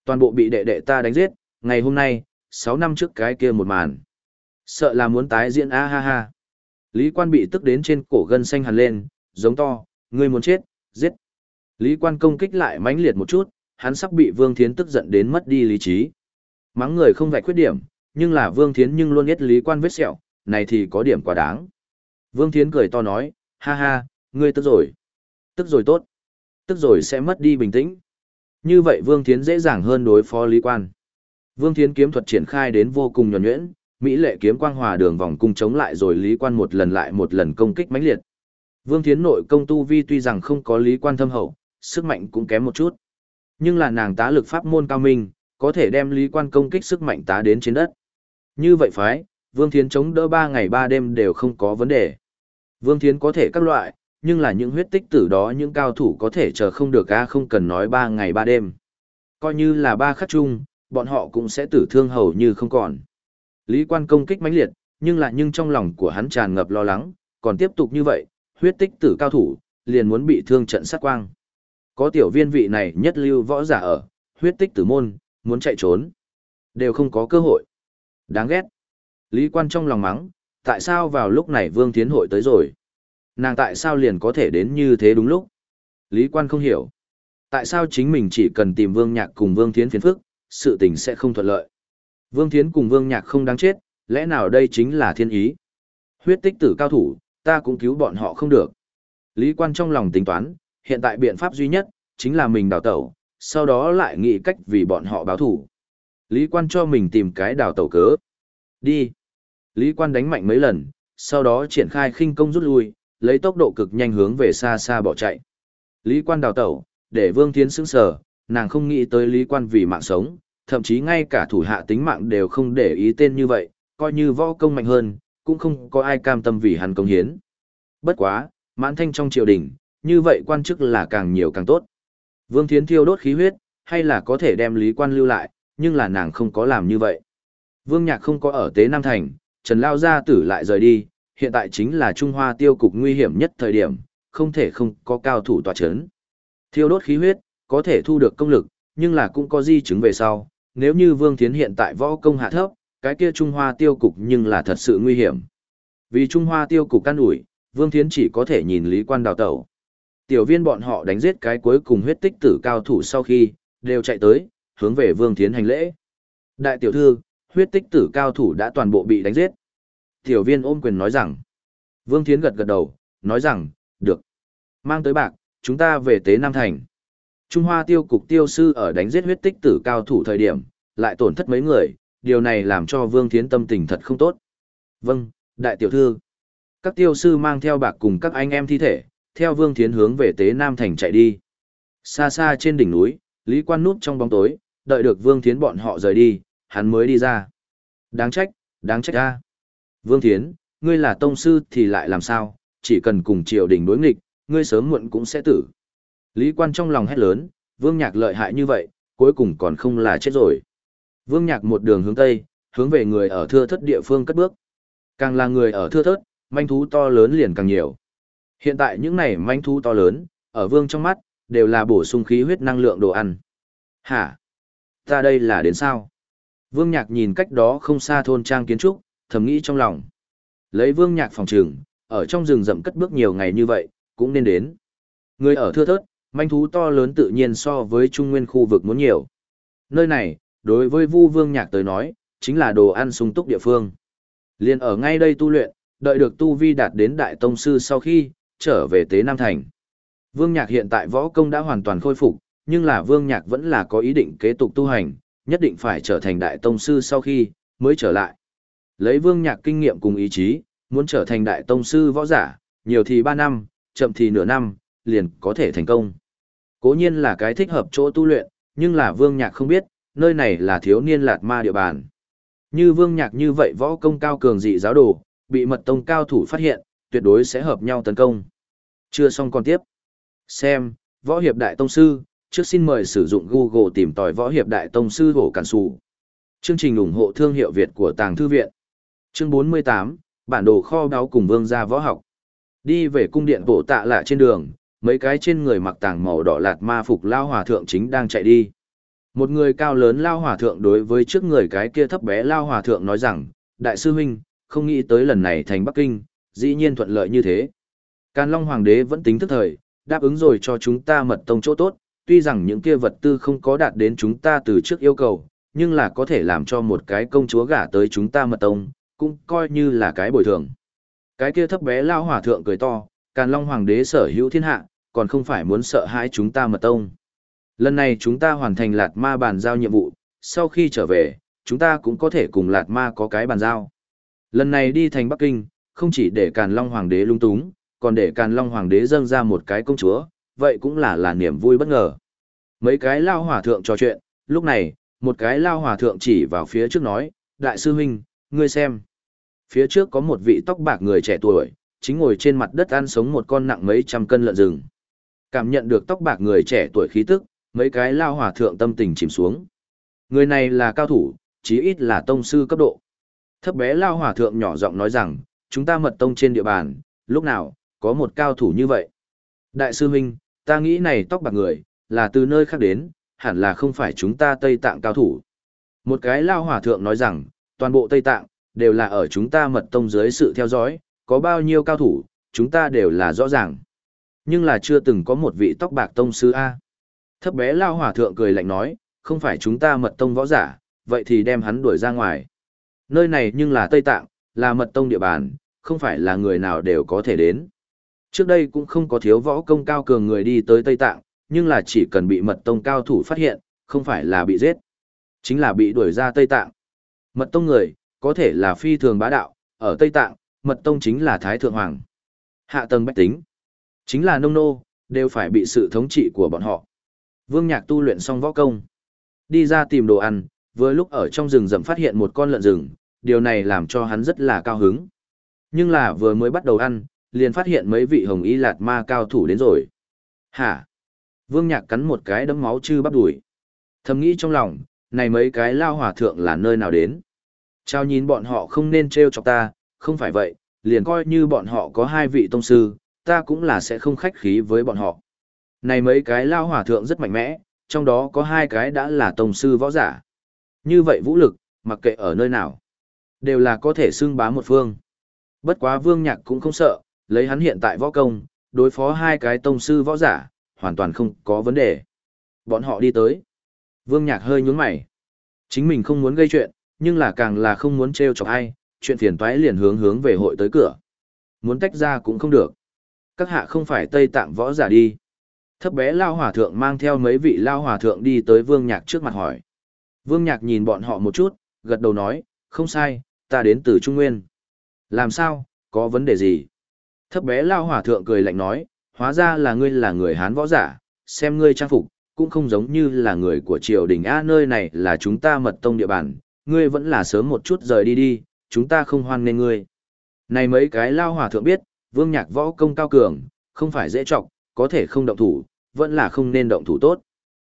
Toàn bộ bị đệ đệ ta đánh giết, ngày hôm nay, sáu năm trước cái kia một màn. Sợ là muốn tái diễn a ha ha. Lý quan bị tức đến trên cổ gân xanh hẳn lên, giống to, ngươi muốn chết, giết. Lý quan công kích lại mãnh liệt một chút, hắn sắp bị Vương Thiến tức giận đến mất đi lý trí. Mắng người không vạch khuyết điểm, nhưng là Vương Thiến nhưng luôn biết Lý quan vết sẹo, này thì có điểm quá đáng. Vương Thiến cười to nói, ha ha, ngươi tức rồi. Tức rồi tốt. Tức rồi sẽ mất đi bình tĩnh. Như vậy Vương Thiến dễ dàng hơn đối phó Lý quan. Vương Thiến kiếm thuật triển khai đến vô cùng nhuần nhuyễn, Mỹ lệ kiếm quang hòa đường vòng cung chống lại rồi Lý Quan một lần lại một lần công kích mãnh liệt. Vương Thiến nội công tu vi tuy rằng không có Lý Quan thâm hậu, sức mạnh cũng kém một chút. Nhưng là nàng tá lực pháp môn cao minh, có thể đem Lý Quan công kích sức mạnh tá đến trên đất. Như vậy phái, Vương Thiến chống đỡ 3 ngày 3 đêm đều không có vấn đề. Vương Thiến có thể các loại, nhưng là những huyết tích tử đó những cao thủ có thể chờ không được a không cần nói 3 ngày 3 đêm. Coi như là ba khắc chung, bọn họ cũng sẽ tử thương hầu như không còn. Lý quan công kích mãnh liệt, nhưng lại nhưng trong lòng của hắn tràn ngập lo lắng, còn tiếp tục như vậy, huyết tích tử cao thủ, liền muốn bị thương trận sát quang. Có tiểu viên vị này nhất lưu võ giả ở, huyết tích tử môn, muốn chạy trốn. Đều không có cơ hội. Đáng ghét. Lý quan trong lòng mắng, tại sao vào lúc này Vương Thiến hội tới rồi? Nàng tại sao liền có thể đến như thế đúng lúc? Lý quan không hiểu. Tại sao chính mình chỉ cần tìm Vương Nhạc cùng Vương Thiến phiền phức, sự tình sẽ không thuận lợi. Vương Thiến cùng Vương Nhạc không đáng chết, lẽ nào đây chính là thiên ý? Huyết tích tử cao thủ, ta cũng cứu bọn họ không được. Lý quan trong lòng tính toán, hiện tại biện pháp duy nhất, chính là mình đào tẩu, sau đó lại nghĩ cách vì bọn họ báo thủ. Lý quan cho mình tìm cái đào tẩu cớ. Đi. Lý quan đánh mạnh mấy lần, sau đó triển khai khinh công rút lui, lấy tốc độ cực nhanh hướng về xa xa bỏ chạy. Lý quan đào tẩu, để Vương Thiến sững sờ, nàng không nghĩ tới Lý quan vì mạng sống, thậm chí ngay cả thủ hạ tính mạng đều không để ý tên như vậy, coi như võ công mạnh hơn, cũng không có ai cam tâm vì hắn công hiến. Bất quá, mãn thanh trong triều đình, như vậy quan chức là càng nhiều càng tốt. Vương Thiến thiêu đốt khí huyết, hay là có thể đem Lý quan lưu lại, nhưng là nàng không có làm như vậy. Vương Nhạc không có ở Tế Nam Thành, Trần Lao Gia Tử lại rời đi, hiện tại chính là Trung Hoa tiêu cục nguy hiểm nhất thời điểm, không thể không có cao thủ tòa chấn. Thiêu đốt khí huyết, có thể thu được công lực, nhưng là cũng có di chứng về sau, nếu như Vương Thiến hiện tại võ công hạ thấp, cái kia Trung Hoa tiêu cục nhưng là thật sự nguy hiểm. Vì Trung Hoa tiêu cục căn ủi, Vương Thiến chỉ có thể nhìn Lý Quan đào tẩu. Tiểu viên bọn họ đánh giết cái cuối cùng huyết tích tử cao thủ sau khi, đều chạy tới, hướng về Vương Thiến hành lễ. Đại tiểu thư, huyết tích tử cao thủ đã toàn bộ bị đánh giết. Tiểu viên ôm quyền nói rằng. Vương Thiến gật gật đầu, nói rằng, được. Mang tới bạc, chúng ta về tế Nam Thành. Trung Hoa tiêu cục tiêu sư ở đánh giết huyết tích tử cao thủ thời điểm, lại tổn thất mấy người, điều này làm cho Vương Thiến tâm tình thật không tốt. Vâng, đại tiểu thư. Các tiêu sư mang theo bạc cùng các anh em thi thể, theo Vương Thiến hướng về tế Nam Thành chạy đi. Xa xa trên đỉnh núi, Lý Quan núp trong bóng tối, đợi được Vương Thiến bọn họ rời đi, hắn mới đi ra. Đáng trách, đáng trách ra. Vương Thiến, ngươi là tông sư thì lại làm sao, chỉ cần cùng triều đình đối nghịch, ngươi sớm muộn cũng sẽ tử. Lý quan trong lòng hét lớn, vương nhạc lợi hại như vậy, cuối cùng còn không là chết rồi. Vương nhạc một đường hướng tây, hướng về người ở thưa thất địa phương cất bước. Càng là người ở thưa thất, manh thú to lớn liền càng nhiều. Hiện tại những này manh thú to lớn, ở vương trong mắt, đều là bổ sung khí huyết năng lượng đồ ăn. Hả? Ta đây là đến sao? Vương nhạc nhìn cách đó không xa thôn trang kiến trúc, thầm nghĩ trong lòng. Lấy vương nhạc phòng trường, ở trong rừng rậm cất bước nhiều ngày như vậy, cũng nên đến. Người ở thưa thớt, manh thú to lớn tự nhiên so với trung nguyên khu vực muốn nhiều. Nơi này, đối với Vu Vương Nhạc tới nói, chính là đồ ăn sung túc địa phương. Liên ở ngay đây tu luyện, đợi được tu vi đạt đến đại tông sư sau khi trở về Tế Nam Thành. Vương Nhạc hiện tại võ công đã hoàn toàn khôi phục, nhưng là Vương Nhạc vẫn là có ý định kế tục tu hành, nhất định phải trở thành đại tông sư sau khi mới trở lại. Lấy Vương Nhạc kinh nghiệm cùng ý chí, muốn trở thành đại tông sư võ giả, nhiều thì 3 năm, chậm thì nửa năm, liền có thể thành công. Cố nhiên là cái thích hợp chỗ tu luyện, nhưng là Vương Nhạc không biết, nơi này là thiếu niên lạt ma địa bàn. Như Vương Nhạc như vậy võ công cao cường dị giáo đồ, bị mật tông cao thủ phát hiện, tuyệt đối sẽ hợp nhau tấn công. Chưa xong còn tiếp. Xem, võ hiệp đại tông sư, trước xin mời sử dụng Google tìm tòi võ hiệp đại tông sư hổ cản sù. Chương trình ủng hộ thương hiệu Việt của Tàng Thư Viện. Chương 48, bản đồ kho báo cùng vương gia võ học. Đi về cung điện bộ tạ lạ trên đường, mấy cái trên người mặc tàng màu đỏ lạt ma phục lao hòa thượng chính đang chạy đi. Một người cao lớn lao hòa thượng đối với trước người cái kia thấp bé lao hòa thượng nói rằng, Đại sư huynh, không nghĩ tới lần này thành Bắc Kinh, dĩ nhiên thuận lợi như thế. Càn Long Hoàng đế vẫn tính thức thời, đáp ứng rồi cho chúng ta mật tông chỗ tốt, tuy rằng những kia vật tư không có đạt đến chúng ta từ trước yêu cầu, nhưng là có thể làm cho một cái công chúa gả tới chúng ta mật tông, cũng coi như là cái bồi thường. Cái kia thấp bé lao hòa thượng cười to, Càn Long Hoàng đế sở hữu thiên hạ, còn không phải muốn sợ hãi chúng ta mật tông. Lần này chúng ta hoàn thành Lạt Ma bàn giao nhiệm vụ, sau khi trở về, chúng ta cũng có thể cùng Lạt Ma có cái bàn giao. Lần này đi thành Bắc Kinh, không chỉ để Càn Long Hoàng đế lung túng, còn để Càn Long Hoàng đế dâng ra một cái công chúa, vậy cũng là là niềm vui bất ngờ. Mấy cái lao hòa thượng trò chuyện, lúc này, một cái lao hòa thượng chỉ vào phía trước nói, Đại sư huynh, ngươi xem. Phía trước có một vị tóc bạc người trẻ tuổi, chính ngồi trên mặt đất ăn sống một con nặng mấy trăm cân lợn rừng. Cảm nhận được tóc bạc người trẻ tuổi khí tức, mấy cái lao hòa thượng tâm tình chìm xuống. Người này là cao thủ, chí ít là tông sư cấp độ. Thấp bé lao hòa thượng nhỏ giọng nói rằng, chúng ta mật tông trên địa bàn, lúc nào, có một cao thủ như vậy. Đại sư huynh, ta nghĩ này tóc bạc người, là từ nơi khác đến, hẳn là không phải chúng ta Tây Tạng cao thủ. Một cái lao hòa thượng nói rằng, toàn bộ Tây Tạng, đều là ở chúng ta mật tông dưới sự theo dõi, có bao nhiêu cao thủ, chúng ta đều là rõ ràng. Nhưng là chưa từng có một vị tóc bạc tông sư A. Thấp bé lao hòa thượng cười lạnh nói, không phải chúng ta mật tông võ giả, vậy thì đem hắn đuổi ra ngoài. Nơi này nhưng là Tây Tạng, là mật tông địa bàn, không phải là người nào đều có thể đến. Trước đây cũng không có thiếu võ công cao cường người đi tới Tây Tạng, nhưng là chỉ cần bị mật tông cao thủ phát hiện, không phải là bị giết. Chính là bị đuổi ra Tây Tạng. Mật tông người, có thể là phi thường bá đạo, ở Tây Tạng, mật tông chính là Thái Thượng Hoàng. Hạ tầng bách tính, chính là nông nô, đều phải bị sự thống trị của bọn họ. Vương Nhạc tu luyện xong võ công, đi ra tìm đồ ăn, vừa lúc ở trong rừng rậm phát hiện một con lợn rừng, điều này làm cho hắn rất là cao hứng. Nhưng là vừa mới bắt đầu ăn, liền phát hiện mấy vị hồng y lạt ma cao thủ đến rồi. Hả? Vương Nhạc cắn một cái đấm máu chư bắp đùi. Thầm nghĩ trong lòng, này mấy cái lao hòa thượng là nơi nào đến? Trao nhìn bọn họ không nên trêu chọc ta, không phải vậy, liền coi như bọn họ có hai vị tông sư, ta cũng là sẽ không khách khí với bọn họ. Này mấy cái lao hỏa thượng rất mạnh mẽ, trong đó có hai cái đã là tông sư võ giả. Như vậy vũ lực, mặc kệ ở nơi nào, đều là có thể xưng bá một phương. Bất quá vương nhạc cũng không sợ, lấy hắn hiện tại võ công, đối phó hai cái tông sư võ giả, hoàn toàn không có vấn đề. Bọn họ đi tới. Vương nhạc hơi nhướng mày. Chính mình không muốn gây chuyện, nhưng là càng là không muốn trêu chọc ai, chuyện phiền toái liền hướng hướng về hội tới cửa. Muốn tách ra cũng không được. Các hạ không phải Tây Tạng võ giả đi. Thấp bé Lao Hòa Thượng mang theo mấy vị Lao Hòa Thượng đi tới Vương Nhạc trước mặt hỏi. Vương Nhạc nhìn bọn họ một chút, gật đầu nói, không sai, ta đến từ Trung Nguyên. Làm sao, có vấn đề gì? Thấp bé Lao Hòa Thượng cười lạnh nói, hóa ra là ngươi là người Hán võ giả, xem ngươi trang phục, cũng không giống như là người của triều đình A nơi này là chúng ta mật tông địa bàn, ngươi vẫn là sớm một chút rời đi đi, chúng ta không hoan nên ngươi. Này mấy cái lao hòa thượng biết, vương nhạc võ công cao cường, không phải dễ trọng, có thể không động thủ, vẫn là không nên động thủ tốt.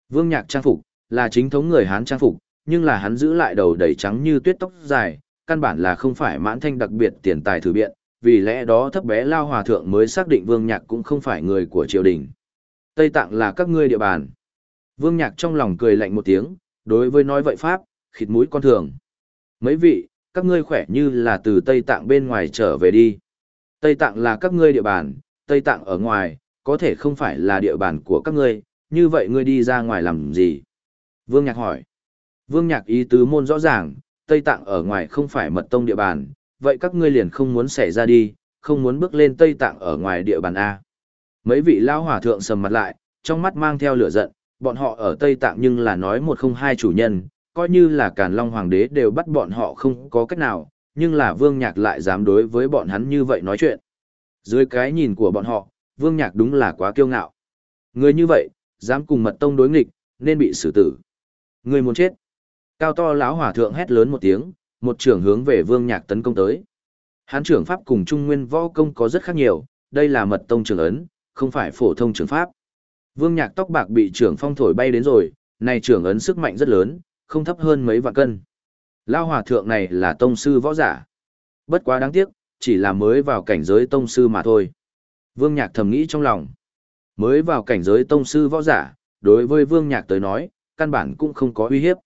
Vương nhạc trang phục, là chính thống người Hán trang phục, nhưng là hắn giữ lại đầu đầy trắng như tuyết tóc dài, căn bản là không phải mãn thanh đặc biệt tiền tài thử biện, vì lẽ đó thấp bé lao hòa thượng mới xác định vương nhạc cũng không phải người của triều đình. Tây Tạng là các ngươi địa bàn. Vương nhạc trong lòng cười lạnh một tiếng, đối với nói vậy Pháp, khịt mũi con thường. Mấy vị, các ngươi khỏe như là từ Tây Tạng bên ngoài trở về đi. Tây Tạng là các ngươi địa bàn, Tây Tạng ở ngoài, có thể không phải là địa bàn của các ngươi, như vậy ngươi đi ra ngoài làm gì? Vương Nhạc hỏi. Vương Nhạc ý tứ môn rõ ràng, Tây Tạng ở ngoài không phải mật tông địa bàn, vậy các ngươi liền không muốn xảy ra đi, không muốn bước lên Tây Tạng ở ngoài địa bàn A. Mấy vị lao hòa thượng sầm mặt lại, trong mắt mang theo lửa giận, bọn họ ở Tây Tạng nhưng là nói một không hai chủ nhân, coi như là Càn Long Hoàng đế đều bắt bọn họ không có cách nào, nhưng là Vương Nhạc lại dám đối với bọn hắn như vậy nói chuyện. Dưới cái nhìn của bọn họ, Vương Nhạc đúng là quá kiêu ngạo. Người như vậy, dám cùng mật tông đối nghịch, nên bị xử tử. Người muốn chết. Cao to lão hỏa thượng hét lớn một tiếng, một trưởng hướng về Vương Nhạc tấn công tới. Hán trưởng pháp cùng Trung Nguyên võ công có rất khác nhiều, đây là mật tông trưởng ấn, không phải phổ thông trưởng pháp. Vương Nhạc tóc bạc bị trưởng phong thổi bay đến rồi, này trưởng ấn sức mạnh rất lớn, không thấp hơn mấy vạn cân. Lao hòa thượng này là tông sư võ giả. Bất quá đáng tiếc, chỉ là mới vào cảnh giới tông sư mà thôi. Vương Nhạc thầm nghĩ trong lòng. Mới vào cảnh giới tông sư võ giả, đối với Vương Nhạc tới nói, căn bản cũng không có uy hiếp.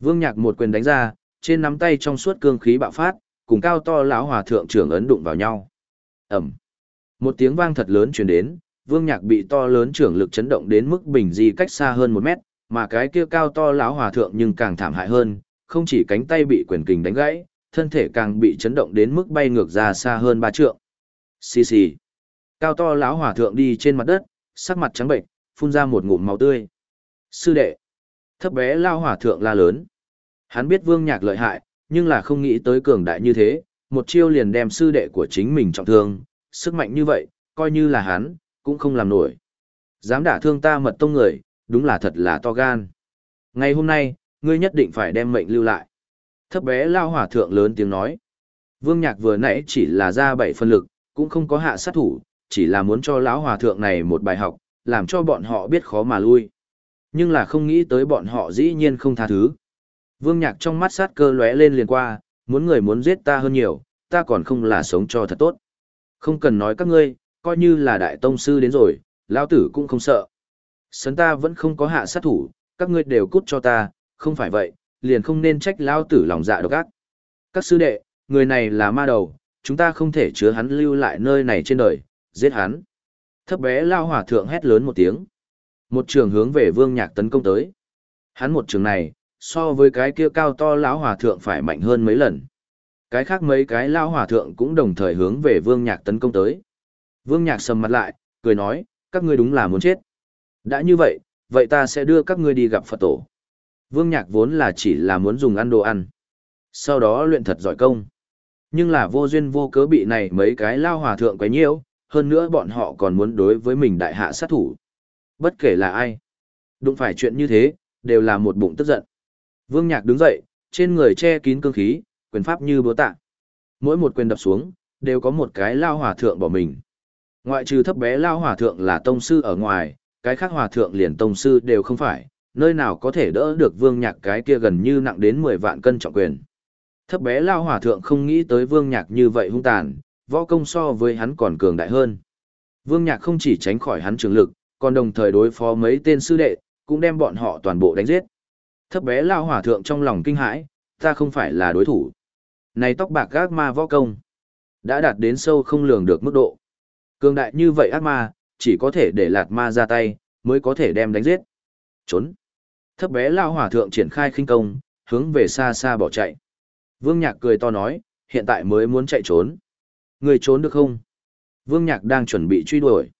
Vương Nhạc một quyền đánh ra, trên nắm tay trong suốt cương khí bạo phát, cùng cao to lão hòa thượng trưởng ấn đụng vào nhau. Ẩm. Một tiếng vang thật lớn truyền đến, Vương Nhạc bị to lớn trưởng lực chấn động đến mức bình di cách xa hơn một mét, mà cái kia cao to lão hòa thượng nhưng càng thảm hại hơn, không chỉ cánh tay bị quyền kình đánh gãy, thân thể càng bị chấn động đến mức bay ngược ra xa hơn ba trượng. Xì xì. Cao to lão hòa thượng đi trên mặt đất, sắc mặt trắng bệnh, phun ra một ngụm máu tươi. Sư đệ. Thấp bé lão hòa thượng la lớn. Hắn biết Vương Nhạc lợi hại, nhưng là không nghĩ tới cường đại như thế, một chiêu liền đem sư đệ của chính mình trọng thương, sức mạnh như vậy, coi như là hắn, cũng không làm nổi. Dám đả thương ta mật tông người, đúng là thật là to gan. Ngày hôm nay, ngươi nhất định phải đem mệnh lưu lại. Thấp bé lao hỏa thượng lớn tiếng nói. Vương Nhạc vừa nãy chỉ là ra bảy phân lực, cũng không có hạ sát thủ, chỉ là muốn cho lão hòa thượng này một bài học, làm cho bọn họ biết khó mà lui. Nhưng là không nghĩ tới bọn họ dĩ nhiên không tha thứ. Vương Nhạc trong mắt sát cơ lóe lên liền qua, muốn người muốn giết ta hơn nhiều, ta còn không là sống cho thật tốt. Không cần nói các ngươi, coi như là đại tông sư đến rồi, lão tử cũng không sợ. Sấn ta vẫn không có hạ sát thủ, các ngươi đều cút cho ta, không phải vậy, liền không nên trách lao tử lòng dạ độc ác. Các sư đệ, người này là ma đầu, chúng ta không thể chứa hắn lưu lại nơi này trên đời, giết hắn. Thấp bé lao hỏa thượng hét lớn một tiếng. Một trường hướng về vương nhạc tấn công tới. Hắn một trường này, so với cái kia cao to lão hòa thượng phải mạnh hơn mấy lần. Cái khác mấy cái lão hòa thượng cũng đồng thời hướng về vương nhạc tấn công tới. Vương nhạc sầm mặt lại, cười nói, các ngươi đúng là muốn chết. Đã như vậy, vậy ta sẽ đưa các ngươi đi gặp Phật tổ. Vương Nhạc vốn là chỉ là muốn dùng ăn đồ ăn. Sau đó luyện thật giỏi công. Nhưng là vô duyên vô cớ bị này mấy cái lao hòa thượng quấy nhiễu, hơn nữa bọn họ còn muốn đối với mình đại hạ sát thủ. Bất kể là ai, đụng phải chuyện như thế, đều là một bụng tức giận. Vương Nhạc đứng dậy, trên người che kín cương khí, quyền pháp như búa tạ. Mỗi một quyền đập xuống, đều có một cái lao hòa thượng bỏ mình. Ngoại trừ thấp bé lao hòa thượng là tông sư ở ngoài, cái khác hòa thượng liền tông sư đều không phải, nơi nào có thể đỡ được vương nhạc cái kia gần như nặng đến 10 vạn cân trọng quyền. Thấp bé lao hòa thượng không nghĩ tới vương nhạc như vậy hung tàn, võ công so với hắn còn cường đại hơn. Vương nhạc không chỉ tránh khỏi hắn trường lực, còn đồng thời đối phó mấy tên sư đệ, cũng đem bọn họ toàn bộ đánh giết. Thấp bé lao hòa thượng trong lòng kinh hãi, ta không phải là đối thủ. Này tóc bạc gác ma võ công, đã đạt đến sâu không lường được mức độ. Cường đại như vậy ác ma, chỉ có thể để lạt ma ra tay, mới có thể đem đánh giết. Trốn. Thấp bé lao hỏa thượng triển khai khinh công, hướng về xa xa bỏ chạy. Vương Nhạc cười to nói, hiện tại mới muốn chạy trốn. Người trốn được không? Vương Nhạc đang chuẩn bị truy đuổi.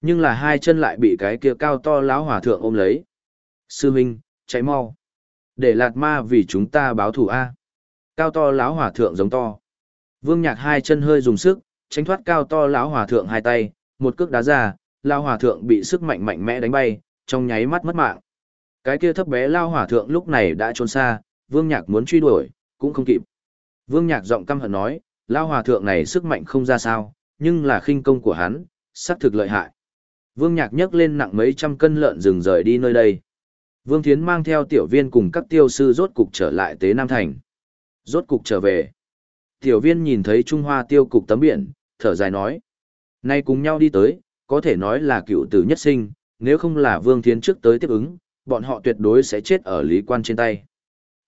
Nhưng là hai chân lại bị cái kia cao to lão hỏa thượng ôm lấy. Sư Minh, chạy mau. Để lạt ma vì chúng ta báo thù A. Cao to lão hỏa thượng giống to. Vương Nhạc hai chân hơi dùng sức, tránh thoát cao to lão hỏa thượng hai tay, một cước đá ra, lão hỏa thượng bị sức mạnh mạnh mẽ đánh bay, trong nháy mắt mất mạng. Cái kia thấp bé lao hỏa thượng lúc này đã trốn xa, Vương Nhạc muốn truy đuổi, cũng không kịp. Vương Nhạc giọng căm hận nói, lao hòa thượng này sức mạnh không ra sao, nhưng là khinh công của hắn, xác thực lợi hại. Vương Nhạc nhấc lên nặng mấy trăm cân lợn rừng rời đi nơi đây. Vương Thiến mang theo tiểu viên cùng các tiêu sư rốt cục trở lại Tế Nam Thành. Rốt cục trở về. Tiểu viên nhìn thấy Trung Hoa tiêu cục tấm biển, thở dài nói. Nay cùng nhau đi tới, có thể nói là cựu tử nhất sinh, nếu không là Vương Thiến trước tới tiếp ứng, bọn họ tuyệt đối sẽ chết ở lý quan trên tay.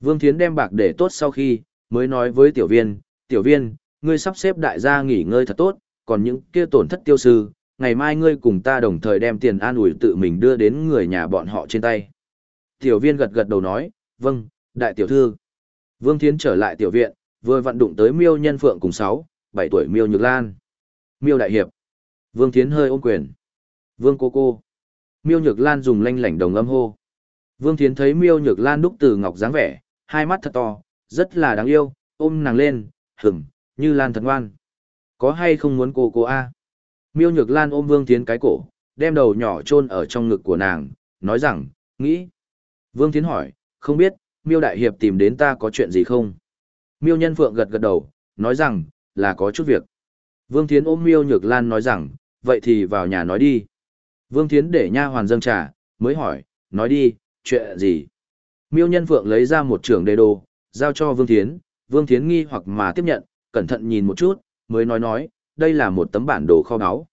Vương Thiến đem bạc để tốt sau khi, mới nói với tiểu viên, tiểu viên, ngươi sắp xếp đại gia nghỉ ngơi thật tốt, còn những kia tổn thất tiêu sư, ngày mai ngươi cùng ta đồng thời đem tiền an ủi tự mình đưa đến người nhà bọn họ trên tay. Tiểu viên gật gật đầu nói, vâng, đại tiểu thư. Vương Thiến trở lại tiểu viện, vừa vận đụng tới miêu nhân phượng cùng 6, 7 tuổi miêu nhược lan. Miêu đại hiệp. Vương Thiến hơi ôm quyền. Vương cô cô. Miêu nhược lan dùng lanh lảnh đồng âm hô. Vương Thiến thấy miêu nhược lan đúc từ ngọc dáng vẻ, hai mắt thật to, rất là đáng yêu, ôm nàng lên, hửm, như lan thật ngoan. Có hay không muốn cô cô a? Miêu nhược lan ôm Vương Thiến cái cổ, đem đầu nhỏ chôn ở trong ngực của nàng, nói rằng, nghĩ. Vương Thiến hỏi, không biết, miêu đại hiệp tìm đến ta có chuyện gì không? Miêu nhân phượng gật gật đầu, nói rằng, là có chút việc. Vương Thiến ôm miêu nhược lan nói rằng, vậy thì vào nhà nói đi. Vương Thiến để nha hoàn dâng trà, mới hỏi, nói đi, chuyện gì? Miêu Nhân Phượng lấy ra một trường đề đồ, giao cho Vương Thiến, Vương Thiến nghi hoặc mà tiếp nhận, cẩn thận nhìn một chút, mới nói nói, đây là một tấm bản đồ kho báu.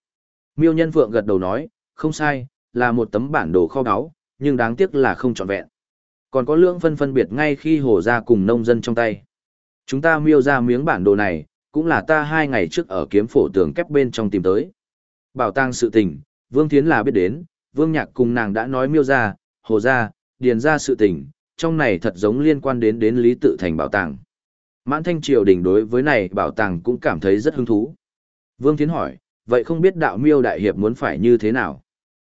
Miêu Nhân Phượng gật đầu nói, không sai, là một tấm bản đồ kho báu, nhưng đáng tiếc là không trọn vẹn. Còn có lượng phân phân biệt ngay khi hồ ra cùng nông dân trong tay. Chúng ta miêu ra miếng bản đồ này, cũng là ta hai ngày trước ở kiếm phổ tường kép bên trong tìm tới. Bảo tàng sự tình, Vương Thiến là biết đến, Vương Nhạc cùng nàng đã nói miêu ra, hồ ra, điền ra sự tình, trong này thật giống liên quan đến đến lý tự thành bảo tàng. Mãn thanh triều đình đối với này bảo tàng cũng cảm thấy rất hứng thú. Vương Thiến hỏi, vậy không biết đạo miêu đại hiệp muốn phải như thế nào?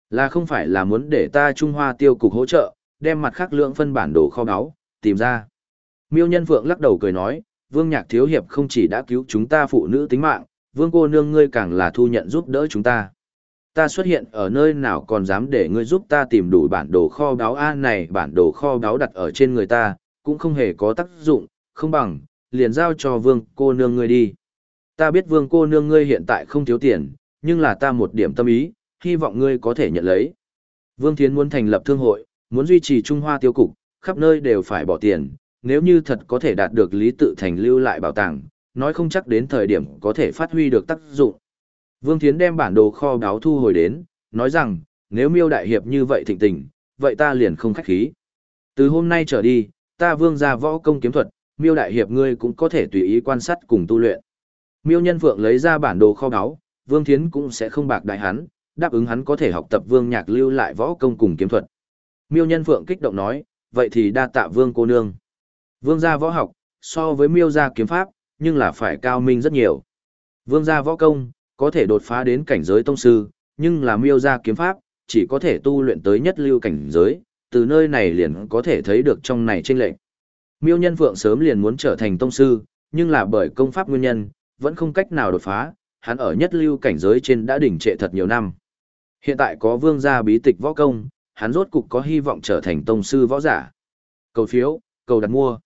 Là không phải là muốn để ta Trung Hoa tiêu cục hỗ trợ, đem mặt khác lượng phân bản đồ kho báu, tìm ra. Miêu nhân phượng lắc đầu cười nói, vương nhạc thiếu hiệp không chỉ đã cứu chúng ta phụ nữ tính mạng, vương cô nương ngươi càng là thu nhận giúp đỡ chúng ta ta xuất hiện ở nơi nào còn dám để ngươi giúp ta tìm đủ bản đồ kho báu A này bản đồ kho báu đặt ở trên người ta, cũng không hề có tác dụng, không bằng, liền giao cho vương cô nương ngươi đi. Ta biết vương cô nương ngươi hiện tại không thiếu tiền, nhưng là ta một điểm tâm ý, hy vọng ngươi có thể nhận lấy. Vương Thiến muốn thành lập thương hội, muốn duy trì Trung Hoa tiêu cục, khắp nơi đều phải bỏ tiền, nếu như thật có thể đạt được lý tự thành lưu lại bảo tàng, nói không chắc đến thời điểm có thể phát huy được tác dụng. Vương Thiến đem bản đồ kho đáo thu hồi đến, nói rằng, nếu miêu đại hiệp như vậy thịnh tình, vậy ta liền không khách khí. Từ hôm nay trở đi, ta vương ra võ công kiếm thuật, miêu đại hiệp ngươi cũng có thể tùy ý quan sát cùng tu luyện. Miêu nhân phượng lấy ra bản đồ kho đáo, vương thiến cũng sẽ không bạc đại hắn, đáp ứng hắn có thể học tập vương nhạc lưu lại võ công cùng kiếm thuật. Miêu nhân phượng kích động nói, vậy thì đa tạ vương cô nương. Vương gia võ học, so với miêu gia kiếm pháp, nhưng là phải cao minh rất nhiều. Vương gia võ công, có thể đột phá đến cảnh giới tông sư, nhưng là miêu ra kiếm pháp, chỉ có thể tu luyện tới nhất lưu cảnh giới, từ nơi này liền có thể thấy được trong này chênh lệch. Miêu Nhân Phượng sớm liền muốn trở thành tông sư, nhưng là bởi công pháp nguyên nhân, vẫn không cách nào đột phá, hắn ở nhất lưu cảnh giới trên đã đỉnh trệ thật nhiều năm. Hiện tại có vương gia bí tịch võ công, hắn rốt cục có hy vọng trở thành tông sư võ giả. Cầu phiếu, cầu đặt mua.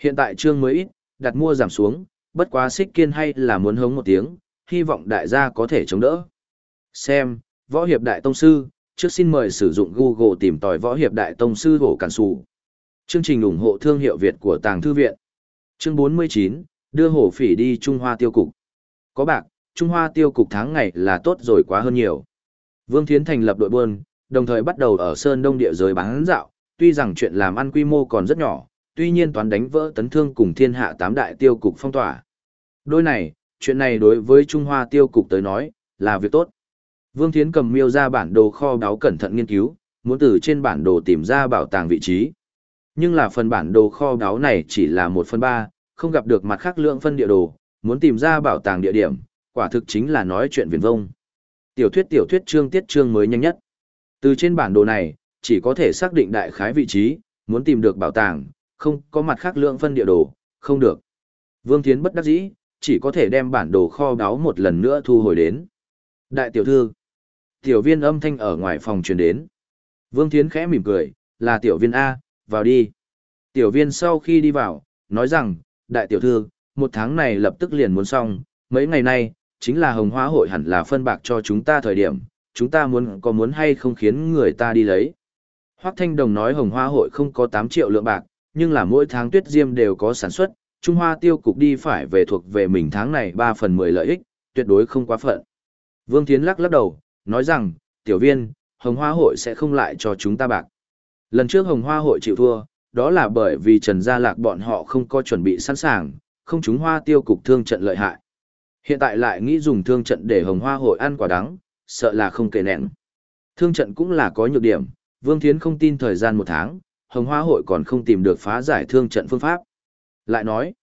Hiện tại chương mới ít, đặt mua giảm xuống, bất quá xích kiên hay là muốn hống một tiếng, hy vọng đại gia có thể chống đỡ. Xem, võ hiệp đại tông sư, trước xin mời sử dụng Google tìm tòi võ hiệp đại tông sư hổ cản sủ. Chương trình ủng hộ thương hiệu Việt của Tàng Thư Viện. Chương 49, đưa hổ phỉ đi Trung Hoa tiêu cục. Có bạc, Trung Hoa tiêu cục tháng ngày là tốt rồi quá hơn nhiều. Vương Thiến thành lập đội buôn, đồng thời bắt đầu ở Sơn Đông địa giới bán dạo, tuy rằng chuyện làm ăn quy mô còn rất nhỏ, tuy nhiên toán đánh vỡ tấn thương cùng thiên hạ tám đại tiêu cục phong tỏa. Đôi này, chuyện này đối với Trung Hoa tiêu cục tới nói, là việc tốt. Vương Thiến cầm miêu ra bản đồ kho báu cẩn thận nghiên cứu, muốn từ trên bản đồ tìm ra bảo tàng vị trí. Nhưng là phần bản đồ kho báu này chỉ là một phần ba, không gặp được mặt khác lượng phân địa đồ, muốn tìm ra bảo tàng địa điểm, quả thực chính là nói chuyện viển vông. Tiểu thuyết tiểu thuyết chương tiết chương mới nhanh nhất. Từ trên bản đồ này, chỉ có thể xác định đại khái vị trí, muốn tìm được bảo tàng, không có mặt khác lượng phân địa đồ, không được. Vương Thiến bất đắc dĩ, chỉ có thể đem bản đồ kho báu một lần nữa thu hồi đến. Đại tiểu thư, tiểu viên âm thanh ở ngoài phòng truyền đến. Vương Thiến khẽ mỉm cười, là tiểu viên A, vào đi. Tiểu viên sau khi đi vào, nói rằng, đại tiểu thư, một tháng này lập tức liền muốn xong, mấy ngày nay, chính là hồng hoa hội hẳn là phân bạc cho chúng ta thời điểm, chúng ta muốn có muốn hay không khiến người ta đi lấy. Hoác Thanh Đồng nói hồng hoa hội không có 8 triệu lượng bạc, nhưng là mỗi tháng tuyết diêm đều có sản xuất, Trung Hoa tiêu cục đi phải về thuộc về mình tháng này 3 phần 10 lợi ích, tuyệt đối không quá phận. Vương Thiến lắc lắc đầu, nói rằng, tiểu viên, hồng hoa hội sẽ không lại cho chúng ta bạc. Lần trước hồng hoa hội chịu thua, đó là bởi vì Trần Gia Lạc bọn họ không có chuẩn bị sẵn sàng, không chúng hoa tiêu cục thương trận lợi hại. Hiện tại lại nghĩ dùng thương trận để hồng hoa hội ăn quả đắng, sợ là không kể nén. Thương trận cũng là có nhược điểm, Vương Thiến không tin thời gian một tháng, hồng hoa hội còn không tìm được phá giải thương trận phương pháp. Lại nói,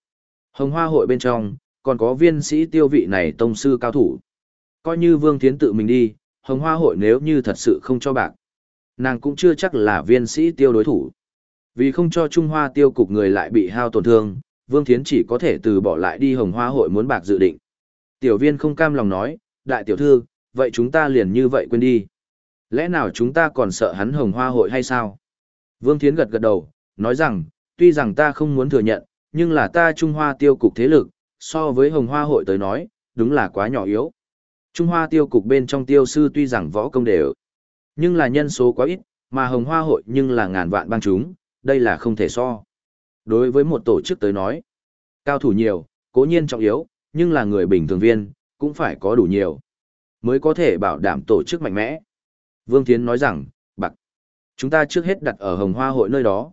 hồng hoa hội bên trong, còn có viên sĩ tiêu vị này tông sư cao thủ. Coi như Vương Thiến tự mình đi, hồng hoa hội nếu như thật sự không cho bạc. Nàng cũng chưa chắc là viên sĩ tiêu đối thủ. Vì không cho Trung Hoa tiêu cục người lại bị hao tổn thương, Vương Thiến chỉ có thể từ bỏ lại đi hồng hoa hội muốn bạc dự định. Tiểu viên không cam lòng nói, đại tiểu thư, vậy chúng ta liền như vậy quên đi. Lẽ nào chúng ta còn sợ hắn hồng hoa hội hay sao? Vương Thiến gật gật đầu, nói rằng, tuy rằng ta không muốn thừa nhận, nhưng là ta Trung Hoa tiêu cục thế lực, so với hồng hoa hội tới nói, đúng là quá nhỏ yếu. Trung Hoa tiêu cục bên trong tiêu sư tuy rằng võ công đều, nhưng là nhân số quá ít, mà hồng hoa hội nhưng là ngàn vạn bang chúng, đây là không thể so. Đối với một tổ chức tới nói, cao thủ nhiều, cố nhiên trọng yếu, nhưng là người bình thường viên, cũng phải có đủ nhiều, mới có thể bảo đảm tổ chức mạnh mẽ. Vương Thiến nói rằng, bạc, chúng ta trước hết đặt ở hồng hoa hội nơi đó.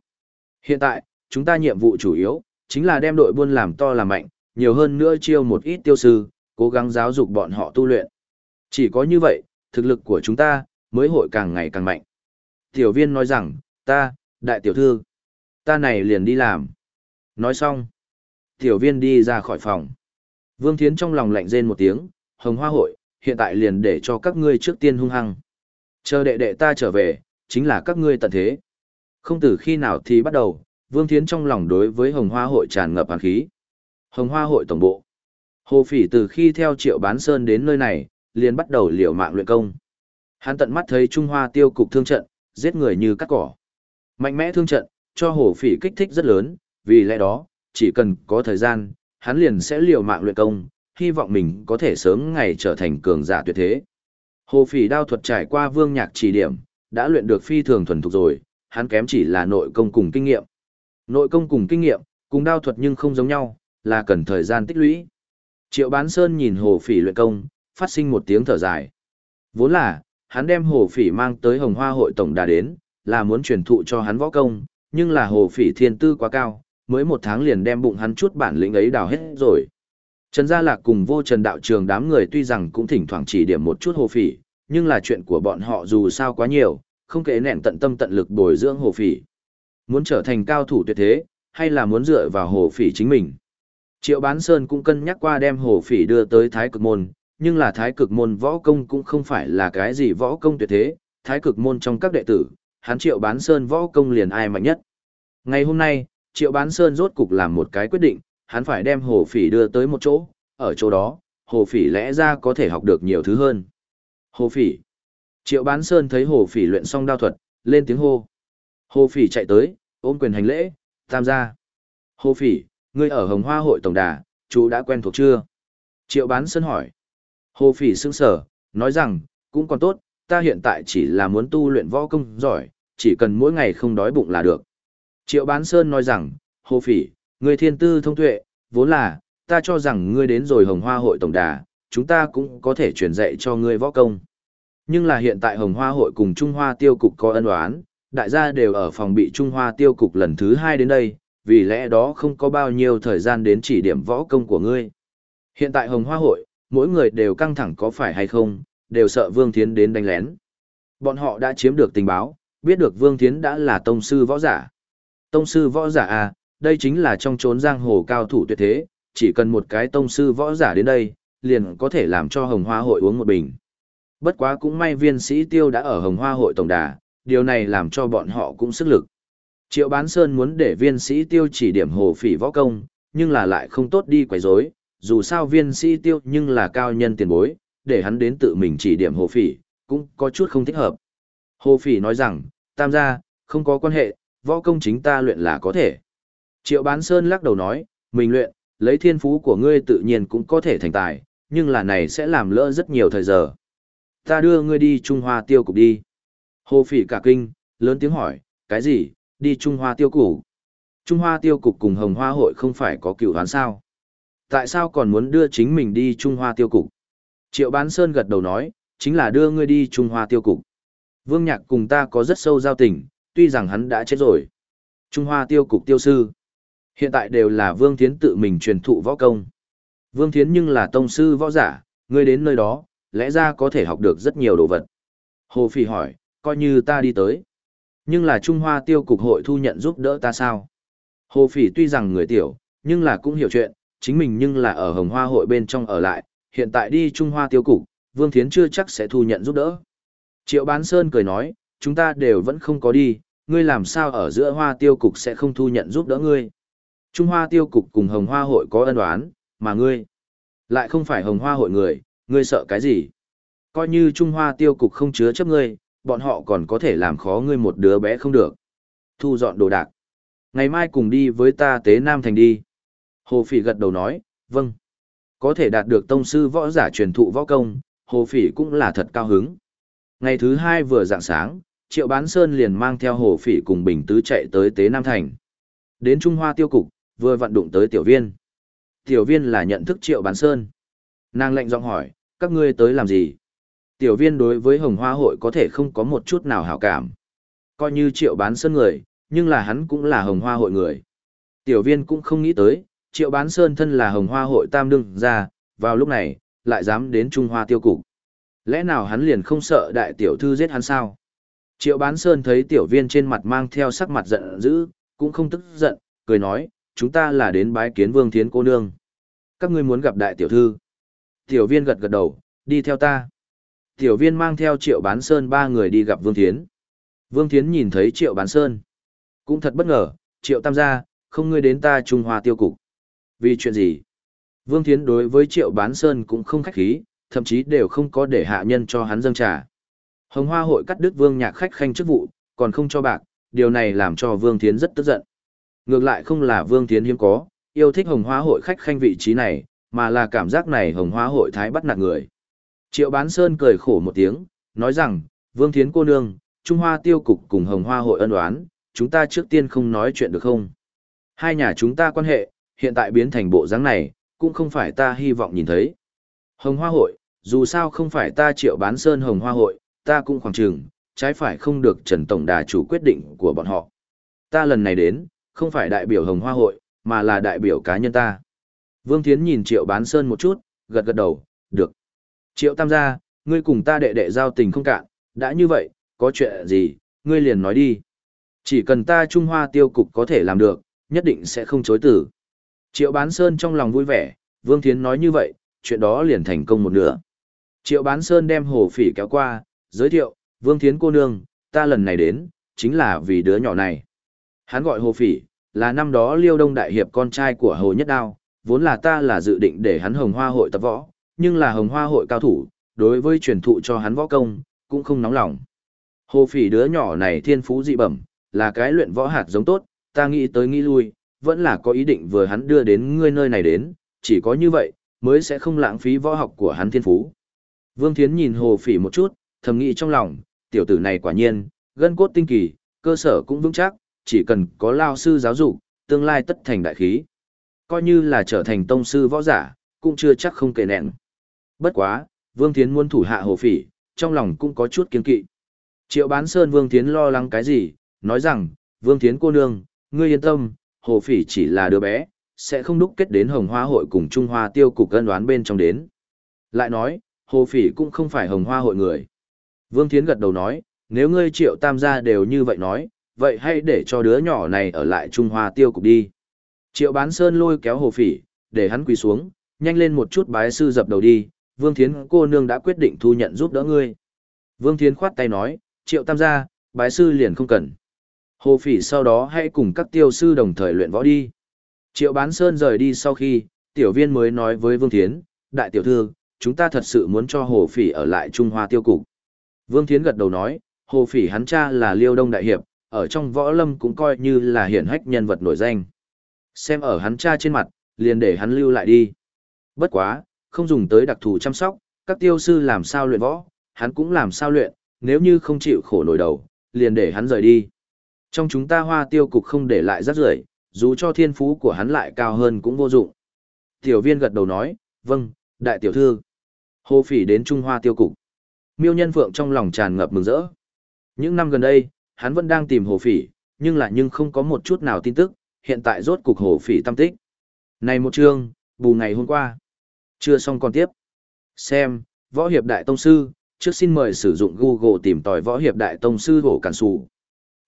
Hiện tại, chúng ta nhiệm vụ chủ yếu, chính là đem đội buôn làm to làm mạnh, nhiều hơn nữa chiêu một ít tiêu sư, cố gắng giáo dục bọn họ tu luyện. Chỉ có như vậy, thực lực của chúng ta, mới hội càng ngày càng mạnh. Tiểu viên nói rằng, ta, đại tiểu thư, ta này liền đi làm. Nói xong, tiểu viên đi ra khỏi phòng. Vương Thiến trong lòng lạnh rên một tiếng, hồng hoa hội, hiện tại liền để cho các ngươi trước tiên hung hăng. Chờ đệ đệ ta trở về, chính là các ngươi tận thế. Không từ khi nào thì bắt đầu, Vương Thiến trong lòng đối với hồng hoa hội tràn ngập hàn khí. Hồng hoa hội tổng bộ. Hồ Phỉ từ khi theo Triệu Bán Sơn đến nơi này, liền bắt đầu liều mạng luyện công. Hắn tận mắt thấy Trung Hoa tiêu cục thương trận, giết người như cắt cỏ. Mạnh mẽ thương trận, cho Hồ Phỉ kích thích rất lớn, vì lẽ đó, chỉ cần có thời gian, hắn liền sẽ liều mạng luyện công, hy vọng mình có thể sớm ngày trở thành cường giả tuyệt thế. Hồ Phỉ đao thuật trải qua vương nhạc chỉ điểm, đã luyện được phi thường thuần thục rồi, hắn kém chỉ là nội công cùng kinh nghiệm. Nội công cùng kinh nghiệm, cùng đao thuật nhưng không giống nhau, là cần thời gian tích lũy. Triệu Bán Sơn nhìn Hồ Phỉ luyện công, phát sinh một tiếng thở dài. Vốn là, hắn đem Hồ Phỉ mang tới Hồng Hoa hội tổng đà đến, là muốn truyền thụ cho hắn võ công, nhưng là Hồ Phỉ thiên tư quá cao, mới một tháng liền đem bụng hắn chút bản lĩnh ấy đào hết rồi. Trần Gia Lạc cùng vô trần đạo trường đám người tuy rằng cũng thỉnh thoảng chỉ điểm một chút hồ phỉ, nhưng là chuyện của bọn họ dù sao quá nhiều, không kể nẹn tận tâm tận lực bồi dưỡng hồ phỉ. Muốn trở thành cao thủ tuyệt thế, hay là muốn dựa vào hồ phỉ chính mình. Triệu Bán Sơn cũng cân nhắc qua đem hồ phỉ đưa tới Thái Cực Môn, nhưng là Thái Cực Môn võ công cũng không phải là cái gì võ công tuyệt thế, Thái Cực Môn trong các đệ tử, hắn triệu bán sơn võ công liền ai mạnh nhất. Ngày hôm nay, triệu bán sơn rốt cục làm một cái quyết định, hắn phải đem hồ phỉ đưa tới một chỗ, ở chỗ đó, hồ phỉ lẽ ra có thể học được nhiều thứ hơn. Hồ phỉ. Triệu bán sơn thấy hồ phỉ luyện xong đao thuật, lên tiếng hô. Hồ phỉ chạy tới, ôm quyền hành lễ, tam gia. Hồ phỉ, ngươi ở hồng hoa hội tổng đà, chú đã quen thuộc chưa? Triệu bán sơn hỏi. Hồ phỉ sững sở, nói rằng, cũng còn tốt, ta hiện tại chỉ là muốn tu luyện võ công giỏi, chỉ cần mỗi ngày không đói bụng là được. Triệu bán sơn nói rằng, hồ phỉ, ngươi thiên tư thông tuệ, vốn là, ta cho rằng ngươi đến rồi hồng hoa hội tổng đà, chúng ta cũng có thể truyền dạy cho ngươi võ công. Nhưng là hiện tại hồng hoa hội cùng Trung Hoa tiêu cục có ân oán, đại gia đều ở phòng bị Trung Hoa tiêu cục lần thứ hai đến đây, vì lẽ đó không có bao nhiêu thời gian đến chỉ điểm võ công của ngươi. Hiện tại hồng hoa hội, mỗi người đều căng thẳng có phải hay không, đều sợ Vương Thiến đến đánh lén. Bọn họ đã chiếm được tình báo, biết được Vương Thiến đã là tông sư võ giả. Tông sư võ giả à, đây chính là trong chốn giang hồ cao thủ tuyệt thế, chỉ cần một cái tông sư võ giả đến đây, liền có thể làm cho hồng hoa hội uống một bình. Bất quá cũng may viên sĩ tiêu đã ở hồng hoa hội tổng đà, điều này làm cho bọn họ cũng sức lực. Triệu bán sơn muốn để viên sĩ tiêu chỉ điểm hồ phỉ võ công, nhưng là lại không tốt đi quấy rối, dù sao viên sĩ tiêu nhưng là cao nhân tiền bối, để hắn đến tự mình chỉ điểm hồ phỉ, cũng có chút không thích hợp. Hồ phỉ nói rằng, tam gia, không có quan hệ, võ công chính ta luyện là có thể. Triệu bán sơn lắc đầu nói, mình luyện, lấy thiên phú của ngươi tự nhiên cũng có thể thành tài, nhưng là này sẽ làm lỡ rất nhiều thời giờ. Ta đưa ngươi đi Trung Hoa tiêu cục đi. Hồ phỉ cả kinh, lớn tiếng hỏi, cái gì, đi Trung Hoa tiêu cục? Trung Hoa tiêu cục cùng Hồng Hoa hội không phải có cựu đoán sao? Tại sao còn muốn đưa chính mình đi Trung Hoa tiêu cục? Triệu Bán Sơn gật đầu nói, chính là đưa ngươi đi Trung Hoa tiêu cục. Vương Nhạc cùng ta có rất sâu giao tình, tuy rằng hắn đã chết rồi. Trung Hoa tiêu cục tiêu sư. Hiện tại đều là Vương Thiến tự mình truyền thụ võ công. Vương Thiến nhưng là tông sư võ giả, ngươi đến nơi đó, lẽ ra có thể học được rất nhiều đồ vật. Hồ Phi hỏi, coi như ta đi tới. Nhưng là Trung Hoa tiêu cục hội thu nhận giúp đỡ ta sao? Hồ Phỉ tuy rằng người tiểu, nhưng là cũng hiểu chuyện, chính mình nhưng là ở Hồng Hoa hội bên trong ở lại, hiện tại đi Trung Hoa tiêu cục, Vương Thiến chưa chắc sẽ thu nhận giúp đỡ. Triệu Bán Sơn cười nói, chúng ta đều vẫn không có đi, ngươi làm sao ở giữa Hoa tiêu cục sẽ không thu nhận giúp đỡ ngươi. Trung Hoa tiêu cục cùng Hồng Hoa hội có ân oán, mà ngươi lại không phải Hồng Hoa hội người, ngươi sợ cái gì? Coi như Trung Hoa tiêu cục không chứa chấp ngươi, bọn họ còn có thể làm khó ngươi một đứa bé không được. Thu dọn đồ đạc. Ngày mai cùng đi với ta tế Nam Thành đi. Hồ Phỉ gật đầu nói, vâng. Có thể đạt được tông sư võ giả truyền thụ võ công, Hồ Phỉ cũng là thật cao hứng. Ngày thứ hai vừa dạng sáng, Triệu Bán Sơn liền mang theo Hồ Phỉ cùng Bình Tứ chạy tới Tế Nam Thành. Đến Trung Hoa tiêu cục, vừa vận đụng tới Tiểu Viên. Tiểu Viên là nhận thức Triệu Bán Sơn. Nàng lệnh giọng hỏi, các ngươi tới làm gì? Tiểu Viên đối với Hồng Hoa hội có thể không có một chút nào hảo cảm. Coi như Triệu Bán Sơn người, nhưng là hắn cũng là Hồng Hoa hội người. Tiểu Viên cũng không nghĩ tới, Triệu Bán Sơn thân là Hồng Hoa hội tam đương ra, vào lúc này, lại dám đến Trung Hoa tiêu cục. Lẽ nào hắn liền không sợ đại tiểu thư giết hắn sao? Triệu Bán Sơn thấy tiểu viên trên mặt mang theo sắc mặt giận dữ, cũng không tức giận, cười nói, chúng ta là đến bái kiến Vương Thiến cô nương. Các ngươi muốn gặp đại tiểu thư. Tiểu viên gật gật đầu, đi theo ta. Tiểu viên mang theo Triệu Bán Sơn ba người đi gặp Vương Thiến. Vương Thiến nhìn thấy Triệu Bán Sơn. Cũng thật bất ngờ, Triệu Tam gia, không ngươi đến ta Trung Hoa tiêu cục. Vì chuyện gì? Vương Thiến đối với Triệu Bán Sơn cũng không khách khí, thậm chí đều không có để hạ nhân cho hắn dâng trà. Hồng Hoa hội cắt đứt Vương Nhạc khách khanh chức vụ, còn không cho bạc, điều này làm cho Vương Thiến rất tức giận. Ngược lại không là Vương Thiến hiếm có, yêu thích Hồng Hoa hội khách khanh vị trí này, mà là cảm giác này Hồng Hoa hội thái bắt nạt người. Triệu Bán Sơn cười khổ một tiếng, nói rằng, Vương Thiến cô nương, Trung Hoa tiêu cục cùng Hồng Hoa hội ân oán, chúng ta trước tiên không nói chuyện được không? Hai nhà chúng ta quan hệ, hiện tại biến thành bộ dáng này, cũng không phải ta hy vọng nhìn thấy. Hồng Hoa hội, dù sao không phải ta triệu bán sơn Hồng Hoa hội, ta cũng khoảng chừng, trái phải không được Trần Tổng Đà chủ quyết định của bọn họ. Ta lần này đến, không phải đại biểu Hồng Hoa hội, mà là đại biểu cá nhân ta. Vương Thiến nhìn triệu bán sơn một chút, gật gật đầu, được. Triệu tam gia, ngươi cùng ta đệ đệ giao tình không cạn, đã như vậy, có chuyện gì, ngươi liền nói đi. Chỉ cần ta Trung Hoa tiêu cục có thể làm được, nhất định sẽ không chối từ. Triệu Bán Sơn trong lòng vui vẻ, Vương Thiến nói như vậy, chuyện đó liền thành công một nửa. Triệu Bán Sơn đem Hồ Phỉ kéo qua, giới thiệu, Vương Thiến cô nương, ta lần này đến, chính là vì đứa nhỏ này. Hắn gọi Hồ Phỉ, là năm đó Liêu Đông Đại Hiệp con trai của Hồ Nhất Đao, vốn là ta là dự định để hắn hồng hoa hội tập võ, nhưng là hồng hoa hội cao thủ, đối với truyền thụ cho hắn võ công, cũng không nóng lòng. Hồ Phỉ đứa nhỏ này thiên phú dị bẩm, là cái luyện võ hạt giống tốt, ta nghĩ tới nghĩ lui, vẫn là có ý định vừa hắn đưa đến ngươi nơi này đến, chỉ có như vậy, mới sẽ không lãng phí võ học của hắn thiên phú. Vương Thiến nhìn Hồ Phỉ một chút, thầm nghĩ trong lòng, tiểu tử này quả nhiên, gân cốt tinh kỳ, cơ sở cũng vững chắc, chỉ cần có lao sư giáo dục, tương lai tất thành đại khí. Coi như là trở thành tông sư võ giả, cũng chưa chắc không kể nẹn. Bất quá, Vương Thiến muốn thủ hạ Hồ Phỉ, trong lòng cũng có chút kiên kỵ. Triệu bán sơn Vương Thiến lo lắng cái gì, nói rằng, Vương Thiến cô nương, ngươi yên tâm, Hồ Phỉ chỉ là đứa bé, sẽ không đúc kết đến hồng hoa hội cùng Trung Hoa tiêu cục cân đoán bên trong đến. Lại nói, Hồ Phỉ cũng không phải hồng hoa hội người. Vương Thiến gật đầu nói, nếu ngươi triệu tam gia đều như vậy nói, vậy hãy để cho đứa nhỏ này ở lại Trung Hoa tiêu cục đi. Triệu bán sơn lôi kéo Hồ Phỉ, để hắn quỳ xuống, nhanh lên một chút bái sư dập đầu đi, Vương Thiến cô nương đã quyết định thu nhận giúp đỡ ngươi. Vương Thiến khoát tay nói, triệu tam gia, bái sư liền không cần. Hồ Phỉ sau đó hãy cùng các tiêu sư đồng thời luyện võ đi. Triệu bán sơn rời đi sau khi, tiểu viên mới nói với Vương Thiến, đại tiểu thư, chúng ta thật sự muốn cho Hồ Phỉ ở lại Trung Hoa tiêu cục. Vương Thiến gật đầu nói, Hồ Phỉ hắn cha là Liêu Đông Đại Hiệp, ở trong võ lâm cũng coi như là hiển hách nhân vật nổi danh. Xem ở hắn cha trên mặt, liền để hắn lưu lại đi. Bất quá, không dùng tới đặc thù chăm sóc, các tiêu sư làm sao luyện võ, hắn cũng làm sao luyện, nếu như không chịu khổ nổi đầu, liền để hắn rời đi. Trong chúng ta hoa tiêu cục không để lại rắc rưởi, dù cho thiên phú của hắn lại cao hơn cũng vô dụng. Tiểu viên gật đầu nói, vâng, đại tiểu thư. Hồ phỉ đến Trung Hoa tiêu cục. Miêu nhân phượng trong lòng tràn ngập mừng rỡ. Những năm gần đây, hắn vẫn đang tìm hồ phỉ, nhưng lại nhưng không có một chút nào tin tức, hiện tại rốt cục hồ phỉ tâm tích. Này một chương, bù ngày hôm qua. Chưa xong còn tiếp. Xem, Võ Hiệp Đại Tông Sư, trước xin mời sử dụng Google tìm tòi Võ Hiệp Đại Tông Sư hổ cản sủ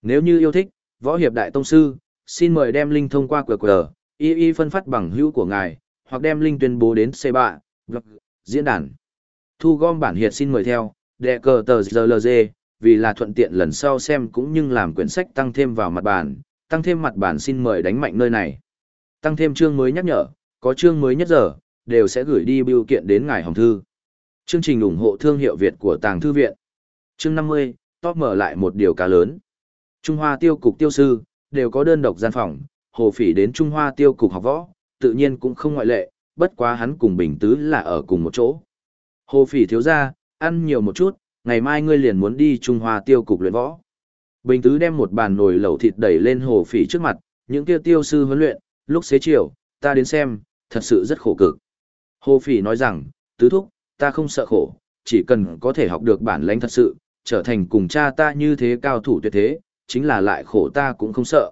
Nếu như yêu thích, Võ Hiệp Đại Tông Sư, xin mời đem link thông qua QR, y y phân phát bằng hữu của ngài, hoặc đem link tuyên bố đến C3, blog, diễn đàn. Thu gom bản hiệt xin mời theo, đệ cờ tờ GLG, vì là thuận tiện lần sau xem cũng như làm quyển sách tăng thêm vào mặt bản, tăng thêm mặt bản xin mời đánh mạnh nơi này. Tăng thêm chương mới nhắc nhở, có chương mới nhất giờ, đều sẽ gửi đi biểu kiện đến ngài hồng thư. Chương trình ủng hộ thương hiệu Việt của Tàng Thư Viện. Chương 50, top mở lại một điều cá lớn. Trung Hoa tiêu cục tiêu sư, đều có đơn độc gian phòng, hồ phỉ đến Trung Hoa tiêu cục học võ, tự nhiên cũng không ngoại lệ, bất quá hắn cùng Bình Tứ là ở cùng một chỗ. Hồ phỉ thiếu ra, ăn nhiều một chút, ngày mai ngươi liền muốn đi Trung Hoa tiêu cục luyện võ. Bình Tứ đem một bàn nồi lẩu thịt đẩy lên hồ phỉ trước mặt, những kia tiêu sư huấn luyện, lúc xế chiều, ta đến xem, thật sự rất khổ cực. Hồ phỉ nói rằng, Tứ thúc, ta không sợ khổ, chỉ cần có thể học được bản lãnh thật sự, trở thành cùng cha ta như thế cao thủ tuyệt thế, chính là lại khổ ta cũng không sợ.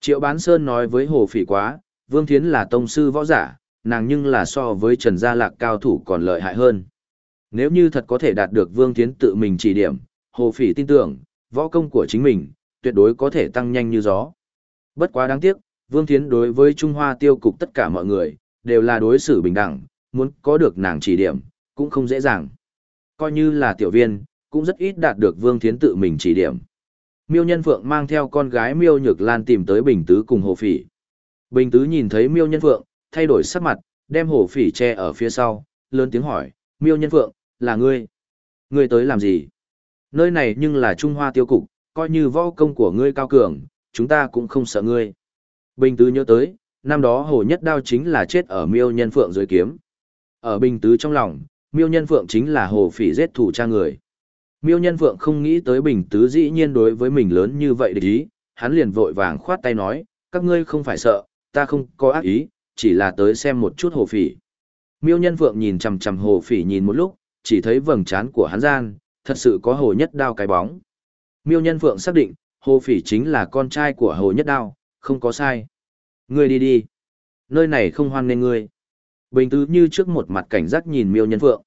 Triệu Bán Sơn nói với Hồ Phỉ quá, Vương Thiến là tông sư võ giả, nàng nhưng là so với Trần Gia Lạc cao thủ còn lợi hại hơn. Nếu như thật có thể đạt được Vương Thiến tự mình chỉ điểm, Hồ Phỉ tin tưởng, võ công của chính mình, tuyệt đối có thể tăng nhanh như gió. Bất quá đáng tiếc, Vương Thiến đối với Trung Hoa tiêu cục tất cả mọi người, đều là đối xử bình đẳng, muốn có được nàng chỉ điểm, cũng không dễ dàng. Coi như là tiểu viên, cũng rất ít đạt được Vương Thiến tự mình chỉ điểm. Miêu Nhân Phượng mang theo con gái Miêu Nhược Lan tìm tới Bình Tứ cùng Hồ Phỉ. Bình Tứ nhìn thấy Miêu Nhân Phượng, thay đổi sắc mặt, đem Hồ Phỉ che ở phía sau, lớn tiếng hỏi, Miêu Nhân Phượng, là ngươi? Ngươi tới làm gì? Nơi này nhưng là Trung Hoa tiêu cục, coi như võ công của ngươi cao cường, chúng ta cũng không sợ ngươi. Bình Tứ nhớ tới, năm đó Hồ Nhất Đao chính là chết ở Miêu Nhân Phượng dưới kiếm. Ở Bình Tứ trong lòng, Miêu Nhân Phượng chính là Hồ Phỉ giết thủ cha người. Miêu Nhân Phượng không nghĩ tới Bình Tứ dĩ nhiên đối với mình lớn như vậy địch ý, hắn liền vội vàng khoát tay nói, các ngươi không phải sợ, ta không có ác ý, chỉ là tới xem một chút hồ phỉ. Miêu Nhân Phượng nhìn chằm chằm hồ phỉ nhìn một lúc, chỉ thấy vầng trán của hắn gian, thật sự có hồ nhất đao cái bóng. Miêu Nhân Phượng xác định, hồ phỉ chính là con trai của hồ nhất đao, không có sai. Ngươi đi đi. Nơi này không hoan nên ngươi. Bình tứ như trước một mặt cảnh giác nhìn miêu nhân phượng.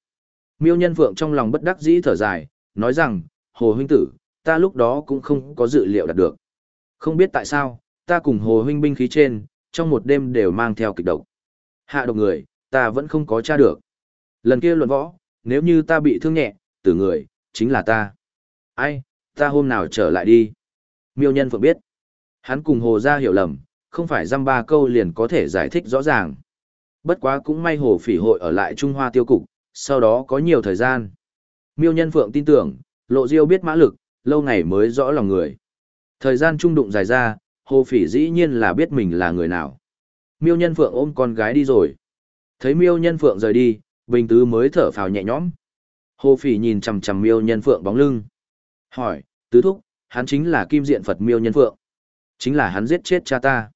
Miêu nhân phượng trong lòng bất đắc dĩ thở dài, nói rằng, Hồ huynh tử, ta lúc đó cũng không có dự liệu đạt được. Không biết tại sao, ta cùng Hồ huynh binh khí trên, trong một đêm đều mang theo kịch độc. Hạ độc người, ta vẫn không có tra được. Lần kia luận võ, nếu như ta bị thương nhẹ, tử người, chính là ta. Ai, ta hôm nào trở lại đi. Miêu Nhân Phượng biết. Hắn cùng Hồ gia hiểu lầm, không phải dăm ba câu liền có thể giải thích rõ ràng. Bất quá cũng may Hồ Phỉ hội ở lại Trung Hoa tiêu cục, sau đó có nhiều thời gian. Miêu Nhân Phượng tin tưởng, Lộ Diêu biết mã lực, lâu ngày mới rõ lòng người. Thời gian trung đụng dài ra, Hồ Phỉ dĩ nhiên là biết mình là người nào. Miêu Nhân Phượng ôm con gái đi rồi. Thấy Miêu Nhân Phượng rời đi, Bình Tứ mới thở phào nhẹ nhõm. Hồ Phỉ nhìn chằm chằm Miêu Nhân Phượng bóng lưng. Hỏi, Tứ Thúc, hắn chính là Kim Diện Phật Miêu Nhân Phượng. Chính là hắn giết chết cha ta.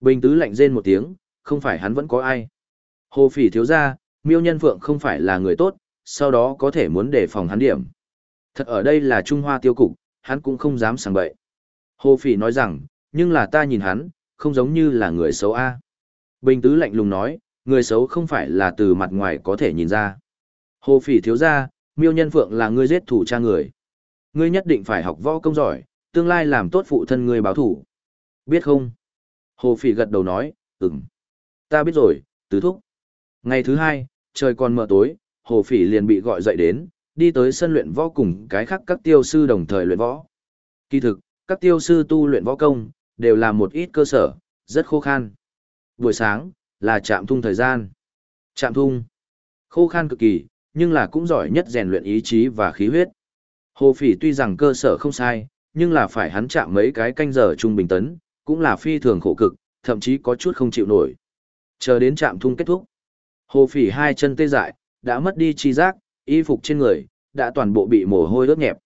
Bình Tứ lạnh rên một tiếng, không phải hắn vẫn có ai. Hồ Phỉ thiếu ra, Miêu Nhân Phượng không phải là người tốt, sau đó có thể muốn đề phòng hắn điểm. Thật ở đây là Trung Hoa tiêu cục, hắn cũng không dám sảng bậy. Hồ Phỉ nói rằng, nhưng là ta nhìn hắn, không giống như là người xấu a. Bình Tứ lạnh lùng nói, người xấu không phải là từ mặt ngoài có thể nhìn ra. Hồ Phỉ thiếu ra, Miêu Nhân Phượng là ngươi giết thủ cha người. Ngươi nhất định phải học võ công giỏi, tương lai làm tốt phụ thân ngươi báo thủ. Biết không? Hồ Phỉ gật đầu nói, ừm. Ta biết rồi, tứ thúc. Ngày thứ hai, trời còn mờ tối, Hồ Phỉ liền bị gọi dậy đến, đi tới sân luyện võ cùng cái khác các tiêu sư đồng thời luyện võ. Kỳ thực, các tiêu sư tu luyện võ công, đều là một ít cơ sở, rất khô khan. Buổi sáng, là chạm thung thời gian. Chạm thung, khô khan cực kỳ, nhưng là cũng giỏi nhất rèn luyện ý chí và khí huyết. Hồ Phỉ tuy rằng cơ sở không sai, nhưng là phải hắn chạm mấy cái canh giờ trung bình tấn, cũng là phi thường khổ cực, thậm chí có chút không chịu nổi. Chờ đến chạm thung kết thúc. Hồ Phỉ hai chân tê dại, đã mất đi chi giác, y phục trên người, đã toàn bộ bị mồ hôi ướt nhẹp.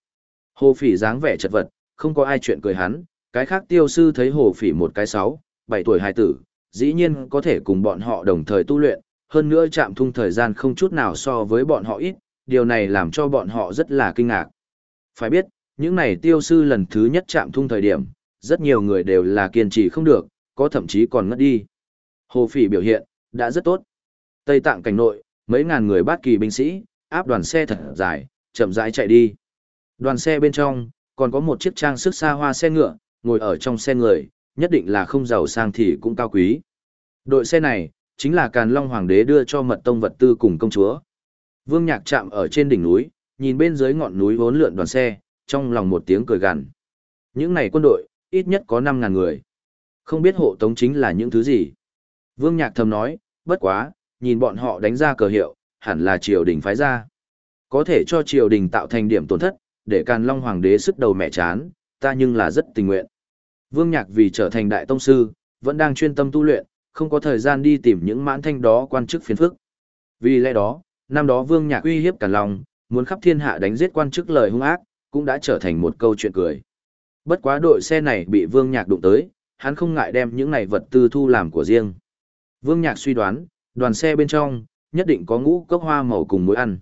Hồ Phỉ dáng vẻ chật vật, không có ai chuyện cười hắn, cái khác tiêu sư thấy Hồ Phỉ một cái sáu, bảy tuổi hài tử, dĩ nhiên có thể cùng bọn họ đồng thời tu luyện, hơn nữa chạm thung thời gian không chút nào so với bọn họ ít, điều này làm cho bọn họ rất là kinh ngạc. Phải biết, những này tiêu sư lần thứ nhất chạm thung thời điểm, rất nhiều người đều là kiên trì không được, có thậm chí còn ngất đi. Hồ Phỉ biểu hiện, đã rất tốt. Tây Tạng cảnh nội, mấy ngàn người bát kỳ binh sĩ, áp đoàn xe thật dài, chậm rãi chạy đi. Đoàn xe bên trong, còn có một chiếc trang sức xa hoa xe ngựa, ngồi ở trong xe người, nhất định là không giàu sang thì cũng cao quý. Đội xe này, chính là Càn Long Hoàng đế đưa cho mật tông vật tư cùng công chúa. Vương Nhạc chạm ở trên đỉnh núi, nhìn bên dưới ngọn núi vốn lượn đoàn xe, trong lòng một tiếng cười gằn. Những này quân đội, ít nhất có 5.000 người. Không biết hộ tống chính là những thứ gì. Vương Nhạc thầm nói, bất quá, nhìn bọn họ đánh ra cờ hiệu, hẳn là triều đình phái ra. Có thể cho triều đình tạo thành điểm tổn thất, để Càn Long Hoàng đế sức đầu mẹ chán, ta nhưng là rất tình nguyện. Vương Nhạc vì trở thành đại tông sư, vẫn đang chuyên tâm tu luyện, không có thời gian đi tìm những mãn thanh đó quan chức phiền phức. Vì lẽ đó, năm đó Vương Nhạc uy hiếp Càn Long, muốn khắp thiên hạ đánh giết quan chức lời hung ác, cũng đã trở thành một câu chuyện cười. Bất quá đội xe này bị Vương Nhạc đụng tới, hắn không ngại đem những này vật tư thu làm của riêng. Vương Nhạc suy đoán, đoàn xe bên trong, nhất định có ngũ cốc hoa màu cùng muối ăn.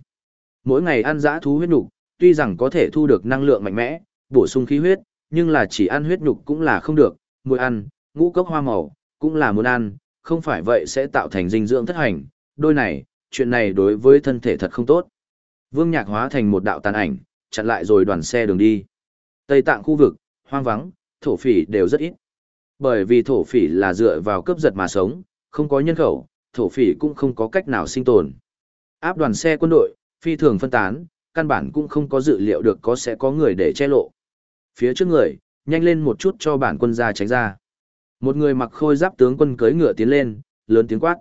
Mỗi ngày ăn dã thú huyết nhục, tuy rằng có thể thu được năng lượng mạnh mẽ, bổ sung khí huyết, nhưng là chỉ ăn huyết nhục cũng là không được, muối ăn, ngũ cốc hoa màu, cũng là muốn ăn, không phải vậy sẽ tạo thành dinh dưỡng thất hành, đôi này, chuyện này đối với thân thể thật không tốt. Vương Nhạc hóa thành một đạo tàn ảnh, chặn lại rồi đoàn xe đường đi. Tây Tạng khu vực, hoang vắng, thổ phỉ đều rất ít. Bởi vì thổ phỉ là dựa vào cướp giật mà sống, không có nhân khẩu, thổ phỉ cũng không có cách nào sinh tồn. Áp đoàn xe quân đội, phi thường phân tán, căn bản cũng không có dự liệu được có sẽ có người để che lộ. Phía trước người, nhanh lên một chút cho bản quân ra tránh ra. Một người mặc khôi giáp tướng quân cưỡi ngựa tiến lên, lớn tiếng quát.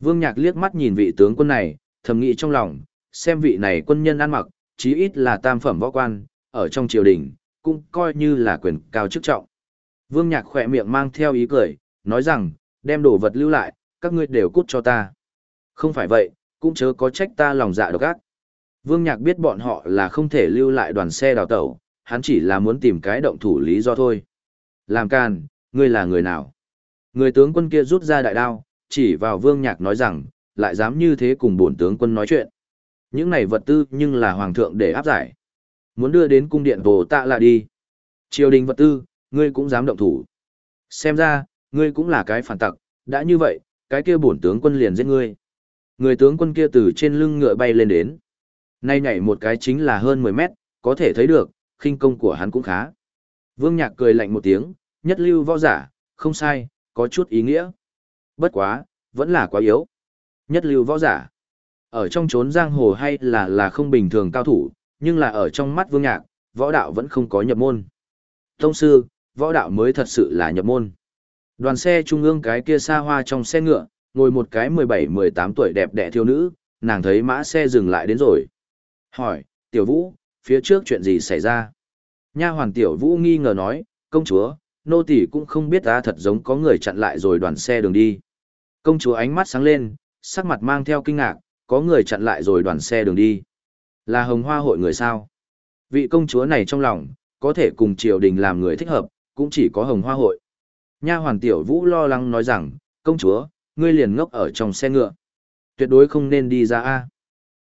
Vương Nhạc liếc mắt nhìn vị tướng quân này, thầm nghĩ trong lòng, xem vị này quân nhân ăn mặc, chí ít là tam phẩm võ quan, ở trong triều đình, cũng coi như là quyền cao chức trọng. Vương Nhạc khỏe miệng mang theo ý cười, nói rằng, đem đồ vật lưu lại, các ngươi đều cút cho ta. Không phải vậy, cũng chớ có trách ta lòng dạ độc ác. Vương Nhạc biết bọn họ là không thể lưu lại đoàn xe đào tẩu, hắn chỉ là muốn tìm cái động thủ lý do thôi. Làm can, ngươi là người nào? Người tướng quân kia rút ra đại đao, chỉ vào Vương Nhạc nói rằng, lại dám như thế cùng bổn tướng quân nói chuyện. Những này vật tư nhưng là hoàng thượng để áp giải. Muốn đưa đến cung điện bồ tạ là đi. Triều đình vật tư, ngươi cũng dám động thủ. Xem ra, ngươi cũng là cái phản tặc, đã như vậy, cái kia bổn tướng quân liền giết ngươi. Người tướng quân kia từ trên lưng ngựa bay lên đến. Nay nhảy một cái chính là hơn 10 mét, có thể thấy được, khinh công của hắn cũng khá. Vương Nhạc cười lạnh một tiếng, nhất lưu võ giả, không sai, có chút ý nghĩa. Bất quá, vẫn là quá yếu. Nhất lưu võ giả. Ở trong chốn giang hồ hay là là không bình thường cao thủ, nhưng là ở trong mắt Vương Nhạc, võ đạo vẫn không có nhập môn. Tông sư, võ đạo mới thật sự là nhập môn. Đoàn xe trung ương cái kia xa hoa trong xe ngựa, ngồi một cái 17-18 tuổi đẹp đẽ thiếu nữ, nàng thấy mã xe dừng lại đến rồi. Hỏi, tiểu vũ, phía trước chuyện gì xảy ra? Nha hoàn tiểu vũ nghi ngờ nói, công chúa, nô tỳ cũng không biết ta thật giống có người chặn lại rồi đoàn xe đường đi. Công chúa ánh mắt sáng lên, sắc mặt mang theo kinh ngạc, có người chặn lại rồi đoàn xe đường đi. Là hồng hoa hội người sao? Vị công chúa này trong lòng, có thể cùng triều đình làm người thích hợp, cũng chỉ có hồng hoa hội. Nha hoàn tiểu vũ lo lắng nói rằng, công chúa, ngươi liền ngốc ở trong xe ngựa. Tuyệt đối không nên đi ra A.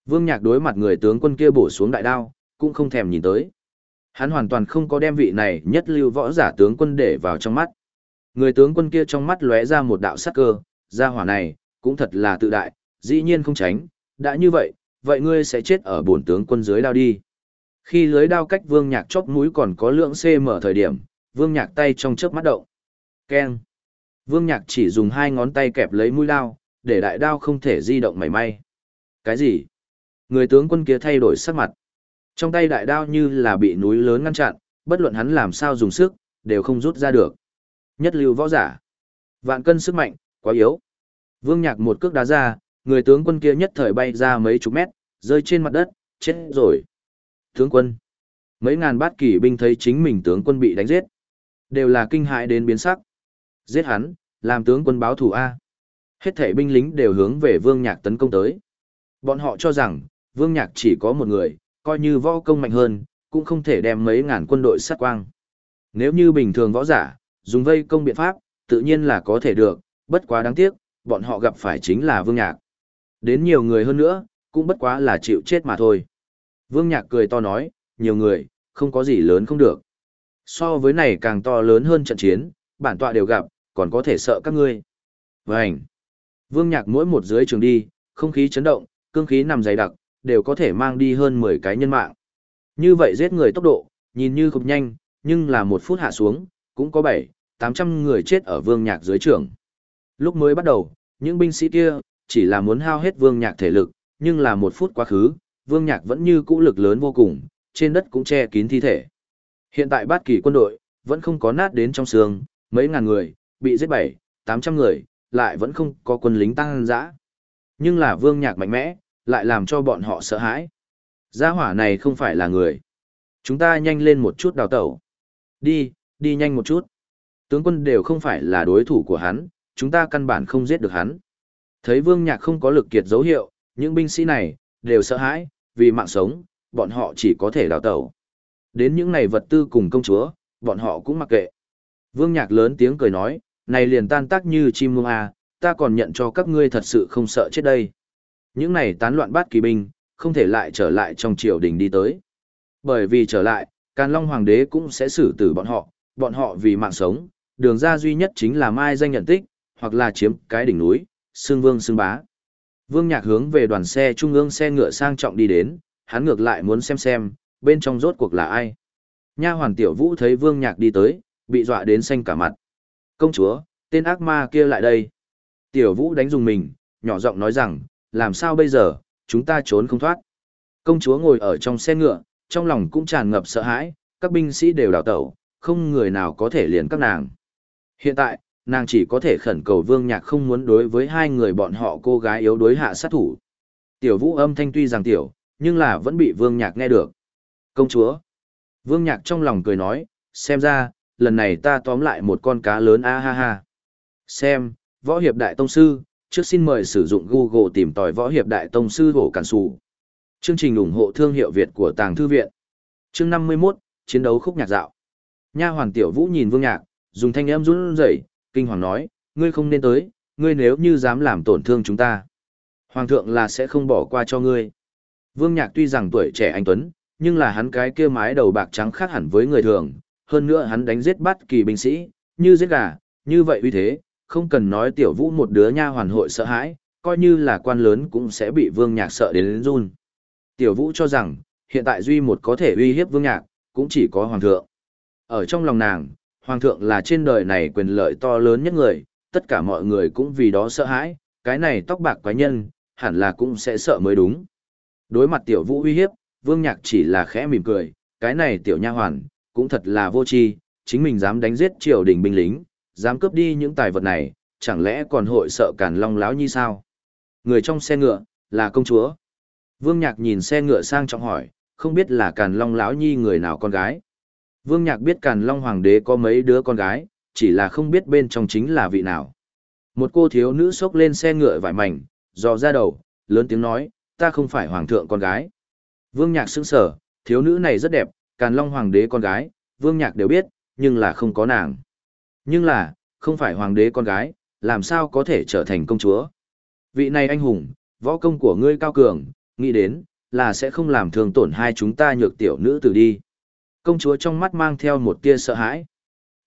Vương Nhạc đối mặt người tướng quân kia bổ xuống đại đao, cũng không thèm nhìn tới. Hắn hoàn toàn không có đem vị này nhất lưu võ giả tướng quân để vào trong mắt. Người tướng quân kia trong mắt lóe ra một đạo sắc cơ, gia hỏa này, cũng thật là tự đại, dĩ nhiên không tránh, đã như vậy, vậy ngươi sẽ chết ở bổn tướng quân dưới đao đi. Khi lưới đao cách vương nhạc chóp mũi còn có lượng c mở thời điểm, vương nhạc tay trong chớp mắt động. Keng. Vương nhạc chỉ dùng hai ngón tay kẹp lấy mũi đao, để đại đao không thể di động mảy may. Cái gì? Người tướng quân kia thay đổi sắc mặt. Trong tay đại đao như là bị núi lớn ngăn chặn, bất luận hắn làm sao dùng sức, đều không rút ra được. Nhất lưu võ giả. Vạn cân sức mạnh, quá yếu. Vương Nhạc một cước đá ra, người tướng quân kia nhất thời bay ra mấy chục mét, rơi trên mặt đất, chết rồi. Tướng quân. Mấy ngàn bát kỷ binh thấy chính mình tướng quân bị đánh giết. Đều là kinh hại đến biến sắc. Giết hắn, làm tướng quân báo thù A. Hết thể binh lính đều hướng về Vương Nhạc tấn công tới. Bọn họ cho rằng, Vương Nhạc chỉ có một người, coi như võ công mạnh hơn, cũng không thể đem mấy ngàn quân đội sát quang. Nếu như bình thường võ giả, dùng vây công biện pháp, tự nhiên là có thể được, bất quá đáng tiếc, bọn họ gặp phải chính là Vương Nhạc. Đến nhiều người hơn nữa, cũng bất quá là chịu chết mà thôi. Vương Nhạc cười to nói, nhiều người, không có gì lớn không được. So với này càng to lớn hơn trận chiến, bản tọa đều gặp, còn có thể sợ các ngươi. Vânh! Vương Nhạc mỗi một dưới trường đi, không khí chấn động, cương khí nằm dày đặc, đều có thể mang đi hơn 10 cái nhân mạng. Như vậy giết người tốc độ, nhìn như không nhanh, nhưng là một phút hạ xuống, cũng có 7, 800 người chết ở vương nhạc dưới trường. Lúc mới bắt đầu, những binh sĩ kia, chỉ là muốn hao hết vương nhạc thể lực, nhưng là một phút quá khứ, vương nhạc vẫn như cũ lực lớn vô cùng, trên đất cũng che kín thi thể. Hiện tại bát kỳ quân đội, vẫn không có nát đến trong xương, mấy ngàn người, bị giết 7, 800 người, lại vẫn không có quân lính tăng dã. Nhưng là vương nhạc mạnh mẽ, lại làm cho bọn họ sợ hãi. Gia hỏa này không phải là người. Chúng ta nhanh lên một chút đào tẩu. Đi, đi nhanh một chút. Tướng quân đều không phải là đối thủ của hắn, chúng ta căn bản không giết được hắn. Thấy vương nhạc không có lực kiệt dấu hiệu, những binh sĩ này, đều sợ hãi, vì mạng sống, bọn họ chỉ có thể đào tẩu. Đến những này vật tư cùng công chúa, bọn họ cũng mặc kệ. Vương nhạc lớn tiếng cười nói, này liền tan tác như chim muông à, ta còn nhận cho các ngươi thật sự không sợ chết đây. Những này tán loạn bát kỳ binh, không thể lại trở lại trong triều đình đi tới. Bởi vì trở lại, Càn Long Hoàng đế cũng sẽ xử tử bọn họ, bọn họ vì mạng sống, đường ra duy nhất chính là mai danh nhận tích, hoặc là chiếm cái đỉnh núi, xương vương xương bá. Vương Nhạc hướng về đoàn xe trung ương xe ngựa sang trọng đi đến, hắn ngược lại muốn xem xem, bên trong rốt cuộc là ai. Nha hoàn tiểu vũ thấy Vương Nhạc đi tới, bị dọa đến xanh cả mặt. Công chúa, tên ác ma kia lại đây. Tiểu vũ đánh dùng mình, nhỏ giọng nói rằng, làm sao bây giờ, chúng ta trốn không thoát. Công chúa ngồi ở trong xe ngựa, trong lòng cũng tràn ngập sợ hãi, các binh sĩ đều đào tẩu, không người nào có thể liền các nàng. Hiện tại, nàng chỉ có thể khẩn cầu vương nhạc không muốn đối với hai người bọn họ cô gái yếu đối hạ sát thủ. Tiểu vũ âm thanh tuy rằng tiểu, nhưng là vẫn bị vương nhạc nghe được. Công chúa. Vương nhạc trong lòng cười nói, xem ra, lần này ta tóm lại một con cá lớn a ha ha. Xem, võ hiệp đại tông sư, trước xin mời sử dụng Google tìm tòi võ hiệp đại tông sư hổ cản sủ. Chương trình ủng hộ thương hiệu Việt của Tàng Thư Viện. Chương 51, Chiến đấu khúc nhạc dạo. Nha hoàng tiểu vũ nhìn vương nhạc, dùng thanh âm run rẩy, kinh hoàng nói, ngươi không nên tới, ngươi nếu như dám làm tổn thương chúng ta. Hoàng thượng là sẽ không bỏ qua cho ngươi. Vương nhạc tuy rằng tuổi trẻ anh Tuấn, nhưng là hắn cái kia mái đầu bạc trắng khác hẳn với người thường, hơn nữa hắn đánh giết bắt kỳ binh sĩ, như giết gà, như vậy uy thế, không cần nói tiểu vũ một đứa nha hoàn hội sợ hãi, coi như là quan lớn cũng sẽ bị vương nhạc sợ đến, đến run. Tiểu vũ cho rằng, hiện tại duy một có thể uy hiếp vương nhạc, cũng chỉ có hoàng thượng. Ở trong lòng nàng, hoàng thượng là trên đời này quyền lợi to lớn nhất người, tất cả mọi người cũng vì đó sợ hãi, cái này tóc bạc quái nhân, hẳn là cũng sẽ sợ mới đúng. Đối mặt tiểu vũ uy hiếp, vương nhạc chỉ là khẽ mỉm cười, cái này tiểu nha hoàn, cũng thật là vô tri, chính mình dám đánh giết triều đình binh lính, dám cướp đi những tài vật này, chẳng lẽ còn hội sợ cản long láo như sao? Người trong xe ngựa, là công chúa. Vương Nhạc nhìn xe ngựa sang trọng hỏi, không biết là Càn Long lão nhi người nào con gái. Vương Nhạc biết Càn Long hoàng đế có mấy đứa con gái, chỉ là không biết bên trong chính là vị nào. Một cô thiếu nữ xốc lên xe ngựa vải mảnh, dò ra đầu, lớn tiếng nói, ta không phải hoàng thượng con gái. Vương Nhạc sững sở, thiếu nữ này rất đẹp, Càn Long hoàng đế con gái, Vương Nhạc đều biết, nhưng là không có nàng. Nhưng là, không phải hoàng đế con gái, làm sao có thể trở thành công chúa. Vị này anh hùng, võ công của ngươi cao cường, nghĩ đến, là sẽ không làm thương tổn hai chúng ta nhược tiểu nữ tử đi. Công chúa trong mắt mang theo một tia sợ hãi.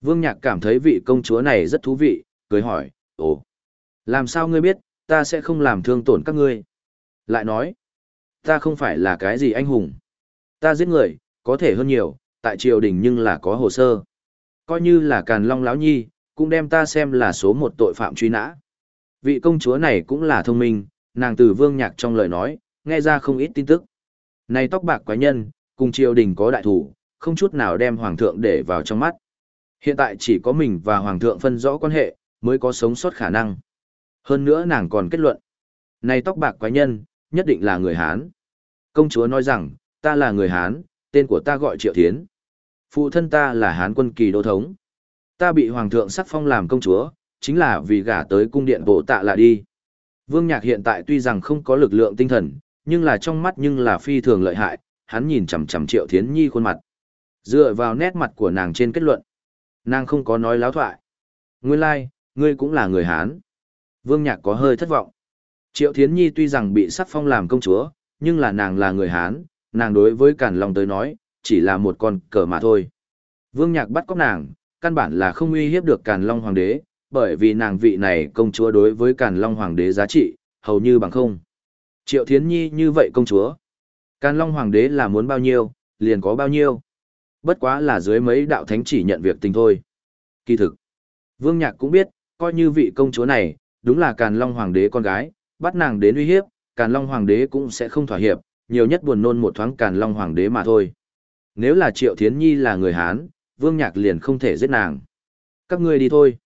Vương Nhạc cảm thấy vị công chúa này rất thú vị, cười hỏi, ồ, làm sao ngươi biết, ta sẽ không làm thương tổn các ngươi? Lại nói, ta không phải là cái gì anh hùng. Ta giết người, có thể hơn nhiều, tại triều đình nhưng là có hồ sơ. Coi như là càn long lão nhi, cũng đem ta xem là số một tội phạm truy nã. Vị công chúa này cũng là thông minh, nàng từ vương nhạc trong lời nói, nghe ra không ít tin tức. Này tóc bạc quái nhân, cùng triều đình có đại thủ, không chút nào đem hoàng thượng để vào trong mắt. Hiện tại chỉ có mình và hoàng thượng phân rõ quan hệ, mới có sống sót khả năng. Hơn nữa nàng còn kết luận. Này tóc bạc quái nhân, nhất định là người Hán. Công chúa nói rằng, ta là người Hán, tên của ta gọi Triệu Thiến. Phụ thân ta là Hán quân kỳ đô thống. Ta bị hoàng thượng sắc phong làm công chúa, chính là vì gả tới cung điện bộ tạ là đi. Vương Nhạc hiện tại tuy rằng không có lực lượng tinh thần, nhưng là trong mắt nhưng là phi thường lợi hại, hắn nhìn chằm chằm Triệu Thiến Nhi khuôn mặt. Dựa vào nét mặt của nàng trên kết luận, nàng không có nói láo thoại. Nguyên lai, like, ngươi cũng là người Hán. Vương Nhạc có hơi thất vọng. Triệu Thiến Nhi tuy rằng bị sắc phong làm công chúa, nhưng là nàng là người Hán, nàng đối với Càn Long tới nói, chỉ là một con cờ mà thôi. Vương Nhạc bắt cóc nàng, căn bản là không uy hiếp được Càn Long Hoàng đế, bởi vì nàng vị này công chúa đối với Càn Long Hoàng đế giá trị, hầu như bằng không. Triệu Thiến Nhi như vậy công chúa. Càn Long Hoàng đế là muốn bao nhiêu, liền có bao nhiêu. Bất quá là dưới mấy đạo thánh chỉ nhận việc tình thôi. Kỳ thực, Vương Nhạc cũng biết, coi như vị công chúa này, đúng là Càn Long Hoàng đế con gái, bắt nàng đến uy hiếp, Càn Long Hoàng đế cũng sẽ không thỏa hiệp, nhiều nhất buồn nôn một thoáng Càn Long Hoàng đế mà thôi. Nếu là Triệu Thiến Nhi là người Hán, Vương Nhạc liền không thể giết nàng. Các ngươi đi thôi.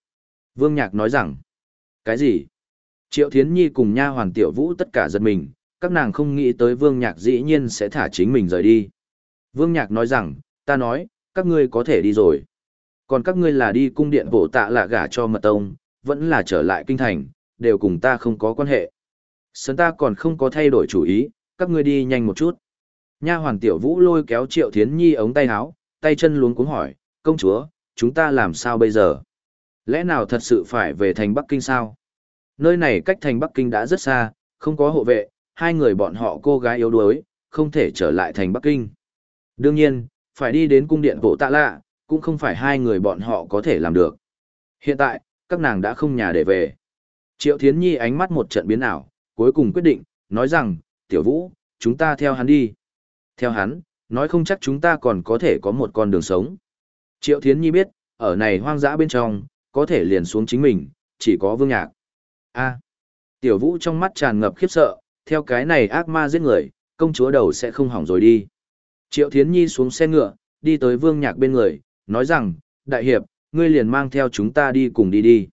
Vương Nhạc nói rằng, cái gì? Triệu Thiến Nhi cùng nha hoàn tiểu vũ tất cả giật mình, các nàng không nghĩ tới Vương Nhạc dĩ nhiên sẽ thả chính mình rời đi. Vương Nhạc nói rằng, ta nói, các ngươi có thể đi rồi. Còn các ngươi là đi cung điện bổ tạ là gả cho mật tông, vẫn là trở lại kinh thành, đều cùng ta không có quan hệ. Sớm ta còn không có thay đổi chủ ý, các ngươi đi nhanh một chút. Nha hoàn tiểu vũ lôi kéo Triệu Thiến Nhi ống tay áo, tay chân luống cuống hỏi, công chúa, chúng ta làm sao bây giờ? Lẽ nào thật sự phải về thành Bắc Kinh sao? Nơi này cách thành Bắc Kinh đã rất xa, không có hộ vệ, hai người bọn họ cô gái yếu đuối, không thể trở lại thành Bắc Kinh. Đương nhiên, phải đi đến cung điện bộ tạ lạ, cũng không phải hai người bọn họ có thể làm được. Hiện tại, các nàng đã không nhà để về. Triệu Thiến Nhi ánh mắt một trận biến ảo, cuối cùng quyết định, nói rằng, tiểu vũ, chúng ta theo hắn đi. Theo hắn, nói không chắc chúng ta còn có thể có một con đường sống. Triệu Thiến Nhi biết, ở này hoang dã bên trong, có thể liền xuống chính mình, chỉ có vương nhạc. a tiểu vũ trong mắt tràn ngập khiếp sợ, theo cái này ác ma giết người, công chúa đầu sẽ không hỏng rồi đi. Triệu Thiến Nhi xuống xe ngựa, đi tới vương nhạc bên người, nói rằng, đại hiệp, ngươi liền mang theo chúng ta đi cùng đi đi.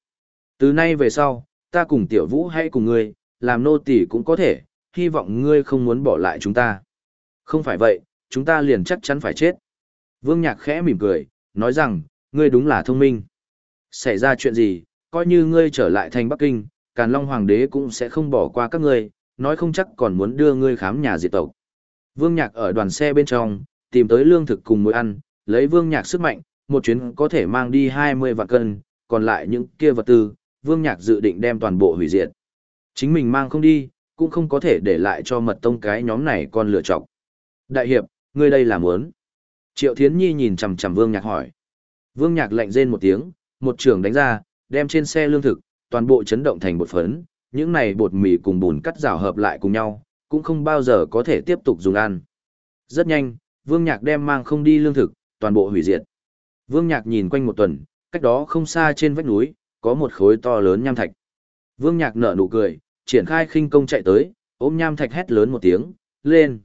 Từ nay về sau, ta cùng tiểu vũ hay cùng ngươi, làm nô tỳ cũng có thể, hy vọng ngươi không muốn bỏ lại chúng ta. Không phải vậy, chúng ta liền chắc chắn phải chết. Vương Nhạc khẽ mỉm cười, nói rằng, ngươi đúng là thông minh. Xảy ra chuyện gì, coi như ngươi trở lại thành Bắc Kinh, Càn Long Hoàng đế cũng sẽ không bỏ qua các ngươi, nói không chắc còn muốn đưa ngươi khám nhà diệt tộc. Vương Nhạc ở đoàn xe bên trong, tìm tới lương thực cùng muối ăn, lấy Vương Nhạc sức mạnh, một chuyến có thể mang đi 20 vạn cân, còn lại những kia vật tư, Vương Nhạc dự định đem toàn bộ hủy diệt. Chính mình mang không đi, cũng không có thể để lại cho mật tông cái nhóm này con lựa chọc. Đại hiệp, ngươi đây là muốn. Triệu Thiến Nhi nhìn chằm chằm Vương Nhạc hỏi. Vương Nhạc lạnh rên một tiếng, một trường đánh ra, đem trên xe lương thực, toàn bộ chấn động thành bột phấn, những này bột mì cùng bùn cắt rào hợp lại cùng nhau, cũng không bao giờ có thể tiếp tục dùng ăn. Rất nhanh, Vương Nhạc đem mang không đi lương thực, toàn bộ hủy diệt. Vương Nhạc nhìn quanh một tuần, cách đó không xa trên vách núi, có một khối to lớn nham thạch. Vương Nhạc nở nụ cười, triển khai khinh công chạy tới, ôm nham thạch hét lớn một tiếng, lên.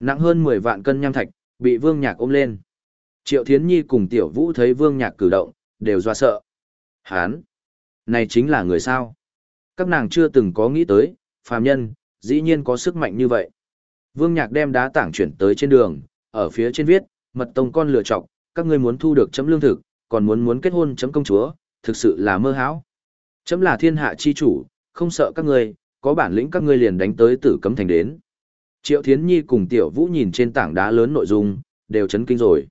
Nặng hơn 10 vạn cân nham thạch, bị Vương Nhạc ôm lên. Triệu Thiến Nhi cùng Tiểu Vũ thấy Vương Nhạc cử động, đều doa sợ. Hán! Này chính là người sao? Các nàng chưa từng có nghĩ tới, phàm nhân, dĩ nhiên có sức mạnh như vậy. Vương Nhạc đem đá tảng chuyển tới trên đường, ở phía trên viết, mật tông con lựa chọc, các ngươi muốn thu được chấm lương thực, còn muốn muốn kết hôn chấm công chúa, thực sự là mơ hão. Chấm là thiên hạ chi chủ, không sợ các ngươi, có bản lĩnh các ngươi liền đánh tới tử cấm thành đến. Triệu Thiến Nhi cùng Tiểu Vũ nhìn trên tảng đá lớn nội dung, đều chấn kinh rồi.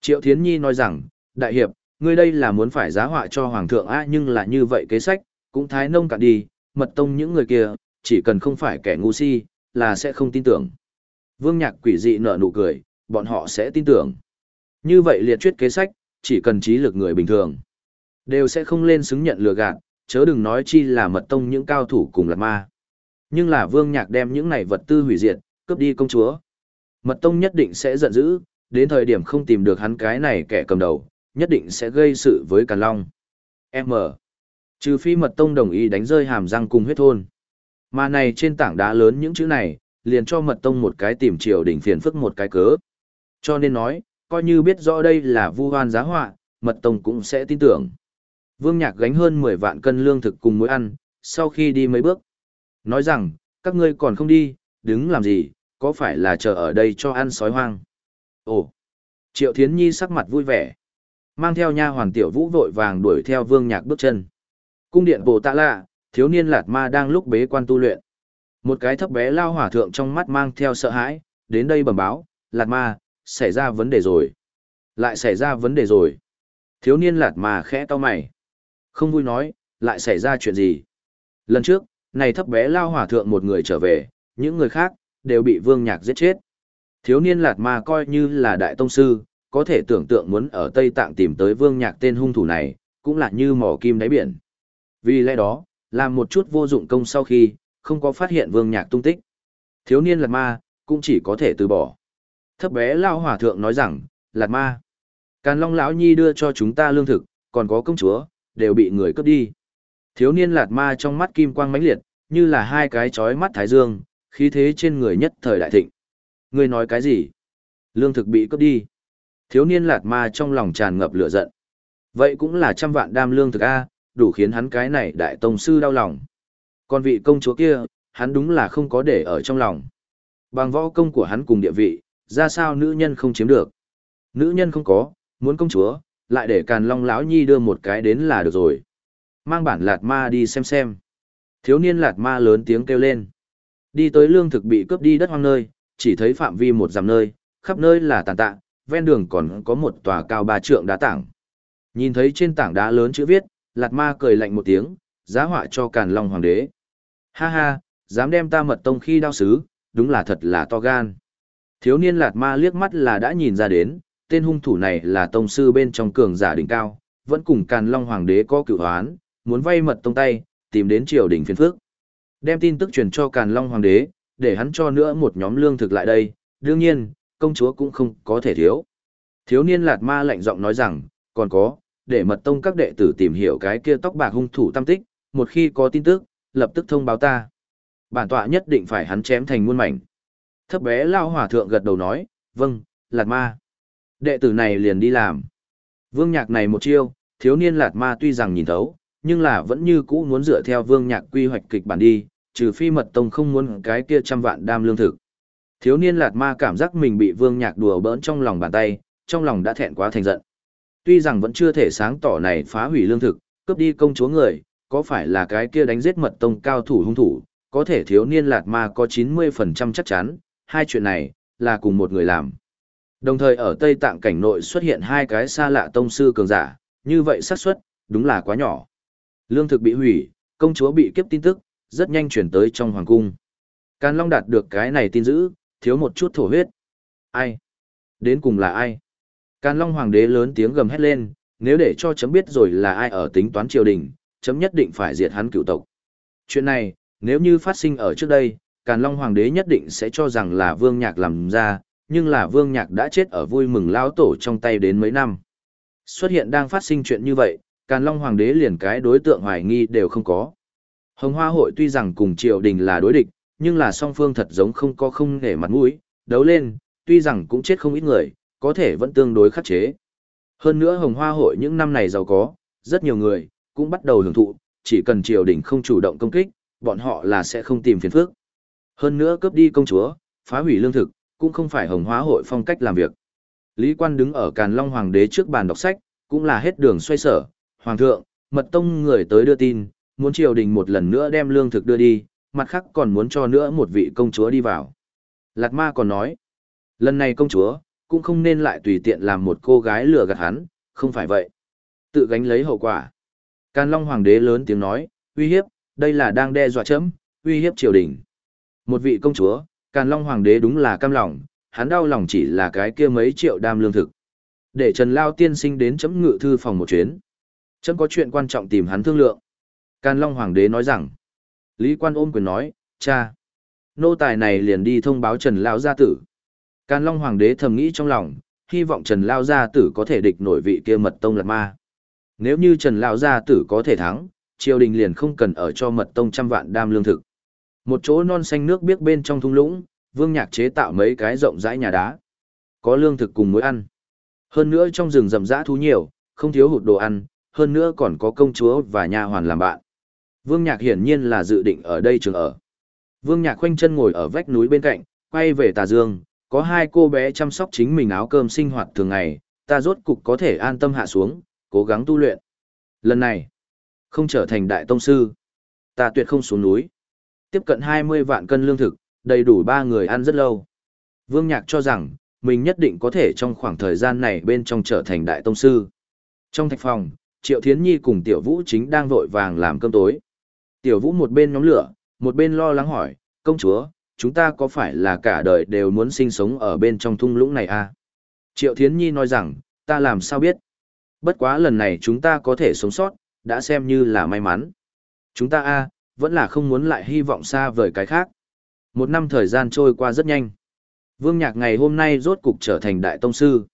Triệu Thiến Nhi nói rằng, Đại Hiệp, ngươi đây là muốn phải giá họa cho Hoàng thượng á nhưng là như vậy kế sách, cũng thái nông cạn đi, mật tông những người kia, chỉ cần không phải kẻ ngu si, là sẽ không tin tưởng. Vương Nhạc quỷ dị nở nụ cười, bọn họ sẽ tin tưởng. Như vậy liệt truyết kế sách, chỉ cần trí lực người bình thường, đều sẽ không lên xứng nhận lừa gạt, chớ đừng nói chi là mật tông những cao thủ cùng là ma. Nhưng là Vương Nhạc đem những này vật tư hủy diệt, cướp đi công chúa. Mật tông nhất định sẽ giận dữ, đến thời điểm không tìm được hắn cái này kẻ cầm đầu, nhất định sẽ gây sự với Càn Long. M. Trừ phi mật tông đồng ý đánh rơi hàm răng cùng huyết thôn. Mà này trên tảng đá lớn những chữ này, liền cho mật tông một cái tìm triều đỉnh phiền phức một cái cớ. Cho nên nói, coi như biết rõ đây là vu hoan giá họa, mật tông cũng sẽ tin tưởng. Vương Nhạc gánh hơn 10 vạn cân lương thực cùng muối ăn, sau khi đi mấy bước. Nói rằng, các ngươi còn không đi, đứng làm gì, có phải là chờ ở đây cho ăn sói hoang? Ồ! Triệu Thiến Nhi sắc mặt vui vẻ. Mang theo nha hoàn tiểu vũ vội vàng đuổi theo Vương Nhạc bước chân. Cung điện Bồ Tạ Lạ, thiếu niên Lạt Ma đang lúc bế quan tu luyện. Một cái thấp bé lao hỏa thượng trong mắt mang theo sợ hãi, đến đây bẩm báo, Lạt Ma, xảy ra vấn đề rồi. Lại xảy ra vấn đề rồi. Thiếu niên Lạt Ma khẽ to mày. Không vui nói, lại xảy ra chuyện gì. Lần trước, này thấp bé lao hỏa thượng một người trở về, những người khác, đều bị Vương Nhạc giết chết. Thiếu niên Lạt Ma coi như là đại tông sư, có thể tưởng tượng muốn ở Tây Tạng tìm tới Vương Nhạc tên hung thủ này, cũng là như mỏ kim đáy biển. Vì lẽ đó, làm một chút vô dụng công sau khi, không có phát hiện vương nhạc tung tích. Thiếu niên lạt ma, cũng chỉ có thể từ bỏ. Thấp bé lao hòa thượng nói rằng, lạt ma. Càn long lão nhi đưa cho chúng ta lương thực, còn có công chúa, đều bị người cướp đi. Thiếu niên lạt ma trong mắt kim quang mãnh liệt, như là hai cái chói mắt thái dương, khí thế trên người nhất thời đại thịnh. Người nói cái gì? Lương thực bị cướp đi. Thiếu niên lạt ma trong lòng tràn ngập lửa giận. Vậy cũng là trăm vạn đam lương thực A, đủ khiến hắn cái này đại tông sư đau lòng. Còn vị công chúa kia, hắn đúng là không có để ở trong lòng. Bằng võ công của hắn cùng địa vị, ra sao nữ nhân không chiếm được. Nữ nhân không có, muốn công chúa, lại để càn long lão nhi đưa một cái đến là được rồi. Mang bản lạt ma đi xem xem. Thiếu niên lạt ma lớn tiếng kêu lên. Đi tới lương thực bị cướp đi đất hoang nơi, chỉ thấy phạm vi một dặm nơi, khắp nơi là tàn tạ, ven đường còn có một tòa cao ba trượng đá tảng. Nhìn thấy trên tảng đá lớn chữ viết, Lạt Ma cười lạnh một tiếng, giá họa cho Càn Long Hoàng đế. Ha ha, dám đem ta mật tông khi đao sứ, đúng là thật là to gan. Thiếu niên Lạt Ma liếc mắt là đã nhìn ra đến, tên hung thủ này là tông sư bên trong cường giả đỉnh cao, vẫn cùng Càn Long Hoàng đế có cựu hoán, muốn vay mật tông tay, tìm đến triều đình phiền phước. Đem tin tức truyền cho Càn Long Hoàng đế, để hắn cho nữa một nhóm lương thực lại đây, đương nhiên, công chúa cũng không có thể thiếu. Thiếu niên Lạt Ma lạnh giọng nói rằng, còn có, để mật tông các đệ tử tìm hiểu cái kia tóc bạc hung thủ tam tích, một khi có tin tức, lập tức thông báo ta. Bản tọa nhất định phải hắn chém thành muôn mảnh. Thấp bé lao hòa thượng gật đầu nói, vâng, lạt ma. Đệ tử này liền đi làm. Vương nhạc này một chiêu, thiếu niên lạt ma tuy rằng nhìn thấu, nhưng là vẫn như cũ muốn dựa theo vương nhạc quy hoạch kịch bản đi, trừ phi mật tông không muốn cái kia trăm vạn đam lương thực. Thiếu niên lạt ma cảm giác mình bị vương nhạc đùa bỡn trong lòng bàn tay, trong lòng đã thẹn quá thành giận. Tuy rằng vẫn chưa thể sáng tỏ này phá hủy lương thực, cướp đi công chúa người, có phải là cái kia đánh giết mật tông cao thủ hung thủ, có thể thiếu niên lạt ma có 90% chắc chắn, hai chuyện này, là cùng một người làm. Đồng thời ở Tây Tạng cảnh nội xuất hiện hai cái xa lạ tông sư cường giả, như vậy xác suất đúng là quá nhỏ. Lương thực bị hủy, công chúa bị kiếp tin tức, rất nhanh chuyển tới trong hoàng cung. Càn Long đạt được cái này tin dữ, thiếu một chút thổ huyết. Ai? Đến cùng là ai? Càn Long Hoàng đế lớn tiếng gầm hét lên, nếu để cho chấm biết rồi là ai ở tính toán triều đình, chấm nhất định phải diệt hắn cựu tộc. Chuyện này, nếu như phát sinh ở trước đây, Càn Long Hoàng đế nhất định sẽ cho rằng là Vương Nhạc làm ra, nhưng là Vương Nhạc đã chết ở vui mừng lao tổ trong tay đến mấy năm. Xuất hiện đang phát sinh chuyện như vậy, Càn Long Hoàng đế liền cái đối tượng hoài nghi đều không có. Hồng Hoa hội tuy rằng cùng triều đình là đối địch, nhưng là song phương thật giống không có không nể mặt mũi, đấu lên, tuy rằng cũng chết không ít người, có thể vẫn tương đối khắc chế. Hơn nữa hồng hoa hội những năm này giàu có, rất nhiều người, cũng bắt đầu hưởng thụ, chỉ cần triều đình không chủ động công kích, bọn họ là sẽ không tìm phiền phức. Hơn nữa cướp đi công chúa, phá hủy lương thực, cũng không phải hồng hóa hội phong cách làm việc. Lý quan đứng ở Càn Long Hoàng đế trước bàn đọc sách, cũng là hết đường xoay sở. Hoàng thượng, mật tông người tới đưa tin, muốn triều đình một lần nữa đem lương thực đưa đi, mặt khác còn muốn cho nữa một vị công chúa đi vào. Lạt ma còn nói, lần này công chúa, cũng không nên lại tùy tiện làm một cô gái lừa gạt hắn, không phải vậy. Tự gánh lấy hậu quả. Càn Long Hoàng đế lớn tiếng nói, uy hiếp, đây là đang đe dọa chấm, uy hiếp triều đình. Một vị công chúa, Càn Long Hoàng đế đúng là cam lòng, hắn đau lòng chỉ là cái kia mấy triệu đam lương thực. Để Trần Lao tiên sinh đến chấm ngự thư phòng một chuyến. Chấm có chuyện quan trọng tìm hắn thương lượng. Càn Long Hoàng đế nói rằng, Lý Quan ôm quyền nói, cha, nô tài này liền đi thông báo Trần Lao gia tử. Càn Long Hoàng đế thầm nghĩ trong lòng, hy vọng Trần Lao gia tử có thể địch nổi vị kia mật tông lật ma. Nếu như Trần Lao gia tử có thể thắng, triều đình liền không cần ở cho mật tông trăm vạn đam lương thực. Một chỗ non xanh nước biếc bên trong thung lũng, Vương Nhạc chế tạo mấy cái rộng rãi nhà đá. Có lương thực cùng muối ăn. Hơn nữa trong rừng rậm rã thú nhiều, không thiếu hụt đồ ăn, hơn nữa còn có công chúa và nha hoàn làm bạn. Vương Nhạc hiển nhiên là dự định ở đây trường ở. Vương Nhạc khoanh chân ngồi ở vách núi bên cạnh, quay về Tà Dương, có hai cô bé chăm sóc chính mình áo cơm sinh hoạt thường ngày, ta rốt cục có thể an tâm hạ xuống, cố gắng tu luyện. Lần này, không trở thành đại tông sư, ta tuyệt không xuống núi. Tiếp cận 20 vạn cân lương thực, đầy đủ ba người ăn rất lâu. Vương Nhạc cho rằng, mình nhất định có thể trong khoảng thời gian này bên trong trở thành đại tông sư. Trong thạch phòng, Triệu Thiến Nhi cùng Tiểu Vũ chính đang vội vàng làm cơm tối. Tiểu Vũ một bên nhóm lửa, một bên lo lắng hỏi, công chúa, chúng ta có phải là cả đời đều muốn sinh sống ở bên trong thung lũng này à? Triệu Thiến Nhi nói rằng, ta làm sao biết? Bất quá lần này chúng ta có thể sống sót, đã xem như là may mắn. Chúng ta a vẫn là không muốn lại hy vọng xa vời cái khác. Một năm thời gian trôi qua rất nhanh. Vương Nhạc ngày hôm nay rốt cục trở thành đại tông sư.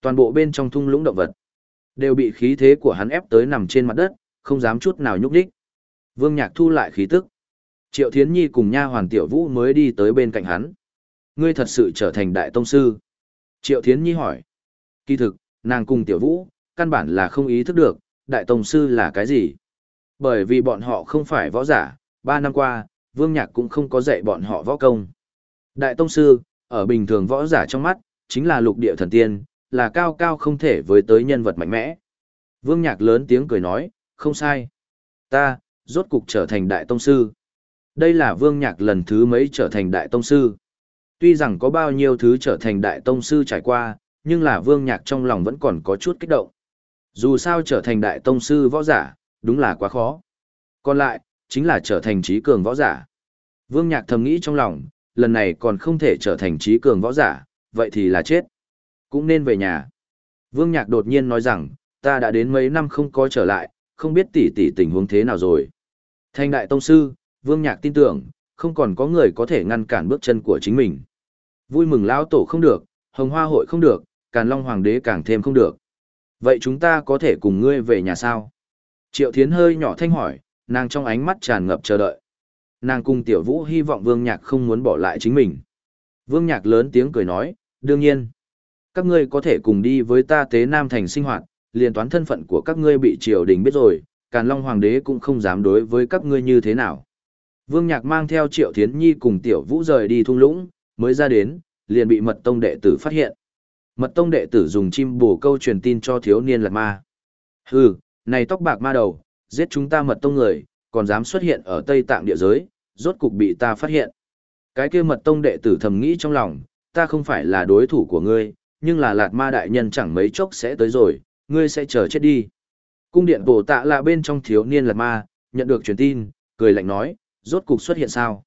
Toàn bộ bên trong thung lũng động vật đều bị khí thế của hắn ép tới nằm trên mặt đất, không dám chút nào nhúc nhích. Vương Nhạc thu lại khí tức. Triệu Thiến Nhi cùng nha hoàn tiểu vũ mới đi tới bên cạnh hắn. Ngươi thật sự trở thành đại tông sư. Triệu Thiến Nhi hỏi. Kỳ thực, nàng cùng tiểu vũ, căn bản là không ý thức được, đại tông sư là cái gì. Bởi vì bọn họ không phải võ giả, ba năm qua, Vương Nhạc cũng không có dạy bọn họ võ công. Đại tông sư, ở bình thường võ giả trong mắt, chính là lục địa thần tiên, là cao cao không thể với tới nhân vật mạnh mẽ. Vương Nhạc lớn tiếng cười nói, không sai. Ta, rốt cục trở thành đại tông sư. Đây là Vương Nhạc lần thứ mấy trở thành đại tông sư. Tuy rằng có bao nhiêu thứ trở thành đại tông sư trải qua, nhưng là Vương Nhạc trong lòng vẫn còn có chút kích động. Dù sao trở thành đại tông sư võ giả, đúng là quá khó. Còn lại, chính là trở thành trí cường võ giả. Vương Nhạc thầm nghĩ trong lòng, lần này còn không thể trở thành trí cường võ giả, vậy thì là chết. Cũng nên về nhà. Vương Nhạc đột nhiên nói rằng, ta đã đến mấy năm không có trở lại, không biết tỷ tỷ tình huống thế nào rồi. Thanh đại tông sư, Vương Nhạc tin tưởng, không còn có người có thể ngăn cản bước chân của chính mình. Vui mừng lão tổ không được, hồng hoa hội không được, càn long hoàng đế càng thêm không được. Vậy chúng ta có thể cùng ngươi về nhà sao? Triệu Thiến hơi nhỏ thanh hỏi, nàng trong ánh mắt tràn ngập chờ đợi. Nàng cùng Tiểu Vũ hy vọng Vương Nhạc không muốn bỏ lại chính mình. Vương Nhạc lớn tiếng cười nói, đương nhiên. Các ngươi có thể cùng đi với ta tế Nam Thành sinh hoạt, liền toán thân phận của các ngươi bị triều đình biết rồi, Càn Long Hoàng đế cũng không dám đối với các ngươi như thế nào. Vương Nhạc mang theo Triệu Thiến Nhi cùng Tiểu Vũ rời đi thung lũng, mới ra đến, liền bị mật tông đệ tử phát hiện. Mật tông đệ tử dùng chim bổ câu truyền tin cho thiếu niên lạt ma. Hừ, này tóc bạc ma đầu, giết chúng ta mật tông người, còn dám xuất hiện ở Tây Tạng địa giới, rốt cục bị ta phát hiện. Cái kia mật tông đệ tử thầm nghĩ trong lòng, ta không phải là đối thủ của ngươi, nhưng là lạt ma đại nhân chẳng mấy chốc sẽ tới rồi, ngươi sẽ chờ chết đi. Cung điện bổ tạ là bên trong thiếu niên lạt ma, nhận được truyền tin, cười lạnh nói, rốt cục xuất hiện sao?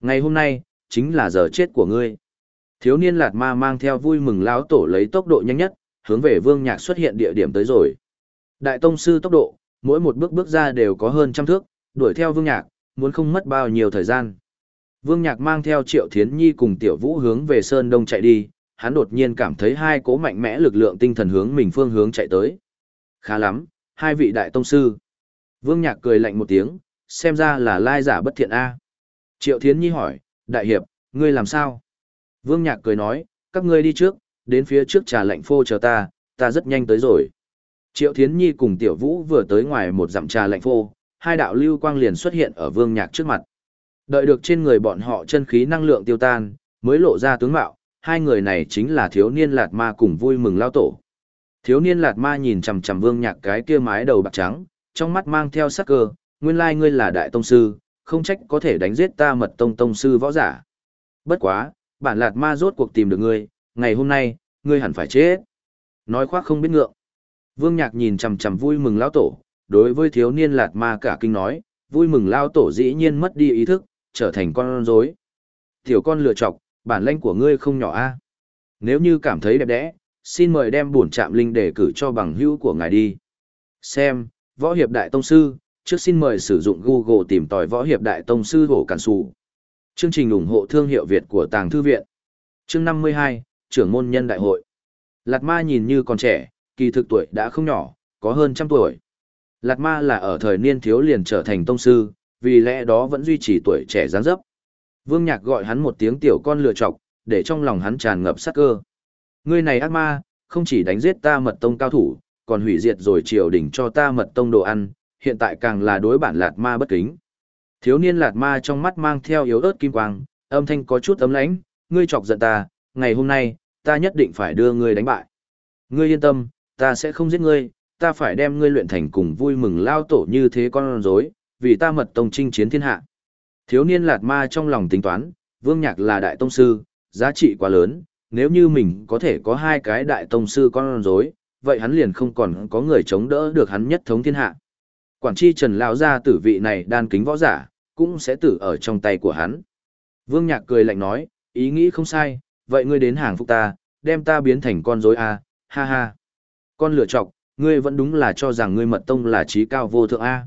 Ngày hôm nay, chính là giờ chết của ngươi. Thiếu niên lạt ma mang theo vui mừng lão tổ lấy tốc độ nhanh nhất, hướng về vương nhạc xuất hiện địa điểm tới rồi. Đại tông sư tốc độ, mỗi một bước bước ra đều có hơn trăm thước, đuổi theo vương nhạc, muốn không mất bao nhiêu thời gian. Vương nhạc mang theo triệu thiến nhi cùng tiểu vũ hướng về sơn đông chạy đi, hắn đột nhiên cảm thấy hai cố mạnh mẽ lực lượng tinh thần hướng mình phương hướng chạy tới. Khá lắm, hai vị đại tông sư. Vương nhạc cười lạnh một tiếng, xem ra là lai giả bất thiện A. Triệu thiến nhi hỏi, đại hiệp, ngươi làm sao? Vương nhạc cười nói, các ngươi đi trước, đến phía trước trà lạnh phô chờ ta, ta rất nhanh tới rồi. Triệu Thiến Nhi cùng Tiểu Vũ vừa tới ngoài một dặm trà lạnh phô, hai đạo lưu quang liền xuất hiện ở Vương Nhạc trước mặt. Đợi được trên người bọn họ chân khí năng lượng tiêu tan, mới lộ ra tướng mạo, hai người này chính là thiếu niên Lạt Ma cùng vui mừng lao tổ. Thiếu niên Lạt Ma nhìn chằm chằm Vương Nhạc cái kia mái đầu bạc trắng, trong mắt mang theo sắc cơ, nguyên lai ngươi là đại tông sư, không trách có thể đánh giết ta mật tông tông sư võ giả. Bất quá, bản Lạt Ma rốt cuộc tìm được ngươi, ngày hôm nay, ngươi hẳn phải chết. Nói khoác không biết ngượng. Vương Nhạc nhìn chằm chằm vui mừng lão tổ, đối với thiếu niên Lạt Ma cả kinh nói, vui mừng lão tổ dĩ nhiên mất đi ý thức, trở thành con rối. Tiểu con lựa chọc, bản lãnh của ngươi không nhỏ a. Nếu như cảm thấy đẹp đẽ, xin mời đem bổn trạm linh để cử cho bằng hữu của ngài đi. Xem, võ hiệp đại tông sư, trước xin mời sử dụng Google tìm tòi võ hiệp đại tông sư hổ cản sụ. Chương trình ủng hộ thương hiệu Việt của Tàng Thư Viện. Chương 52, trưởng môn nhân đại hội. Lạt ma nhìn như còn trẻ, kỳ thực tuổi đã không nhỏ, có hơn trăm tuổi. Lạt ma là ở thời niên thiếu liền trở thành tông sư, vì lẽ đó vẫn duy trì tuổi trẻ dáng dấp. Vương Nhạc gọi hắn một tiếng tiểu con lừa chọc, để trong lòng hắn tràn ngập sát cơ. Ngươi này ác ma, không chỉ đánh giết ta mật tông cao thủ, còn hủy diệt rồi triều đình cho ta mật tông đồ ăn, hiện tại càng là đối bản lạt ma bất kính. Thiếu niên lạt ma trong mắt mang theo yếu ớt kim quang, âm thanh có chút ấm lãnh, ngươi chọc giận ta, ngày hôm nay, ta nhất định phải đưa ngươi đánh bại. Ngươi yên tâm, ta sẽ không giết ngươi, ta phải đem ngươi luyện thành cùng vui mừng lao tổ như thế con rối, vì ta mật tông chinh chiến thiên hạ. Thiếu niên lạt ma trong lòng tính toán, Vương Nhạc là đại tông sư, giá trị quá lớn, nếu như mình có thể có hai cái đại tông sư con rối, vậy hắn liền không còn có người chống đỡ được hắn nhất thống thiên hạ. Quản chi Trần lão gia tử vị này đan kính võ giả, cũng sẽ tử ở trong tay của hắn. Vương Nhạc cười lạnh nói, ý nghĩ không sai, vậy ngươi đến hàng phục ta, đem ta biến thành con rối a, ha ha. Con lựa chọc, ngươi vẫn đúng là cho rằng ngươi mật tông là trí cao vô thượng a.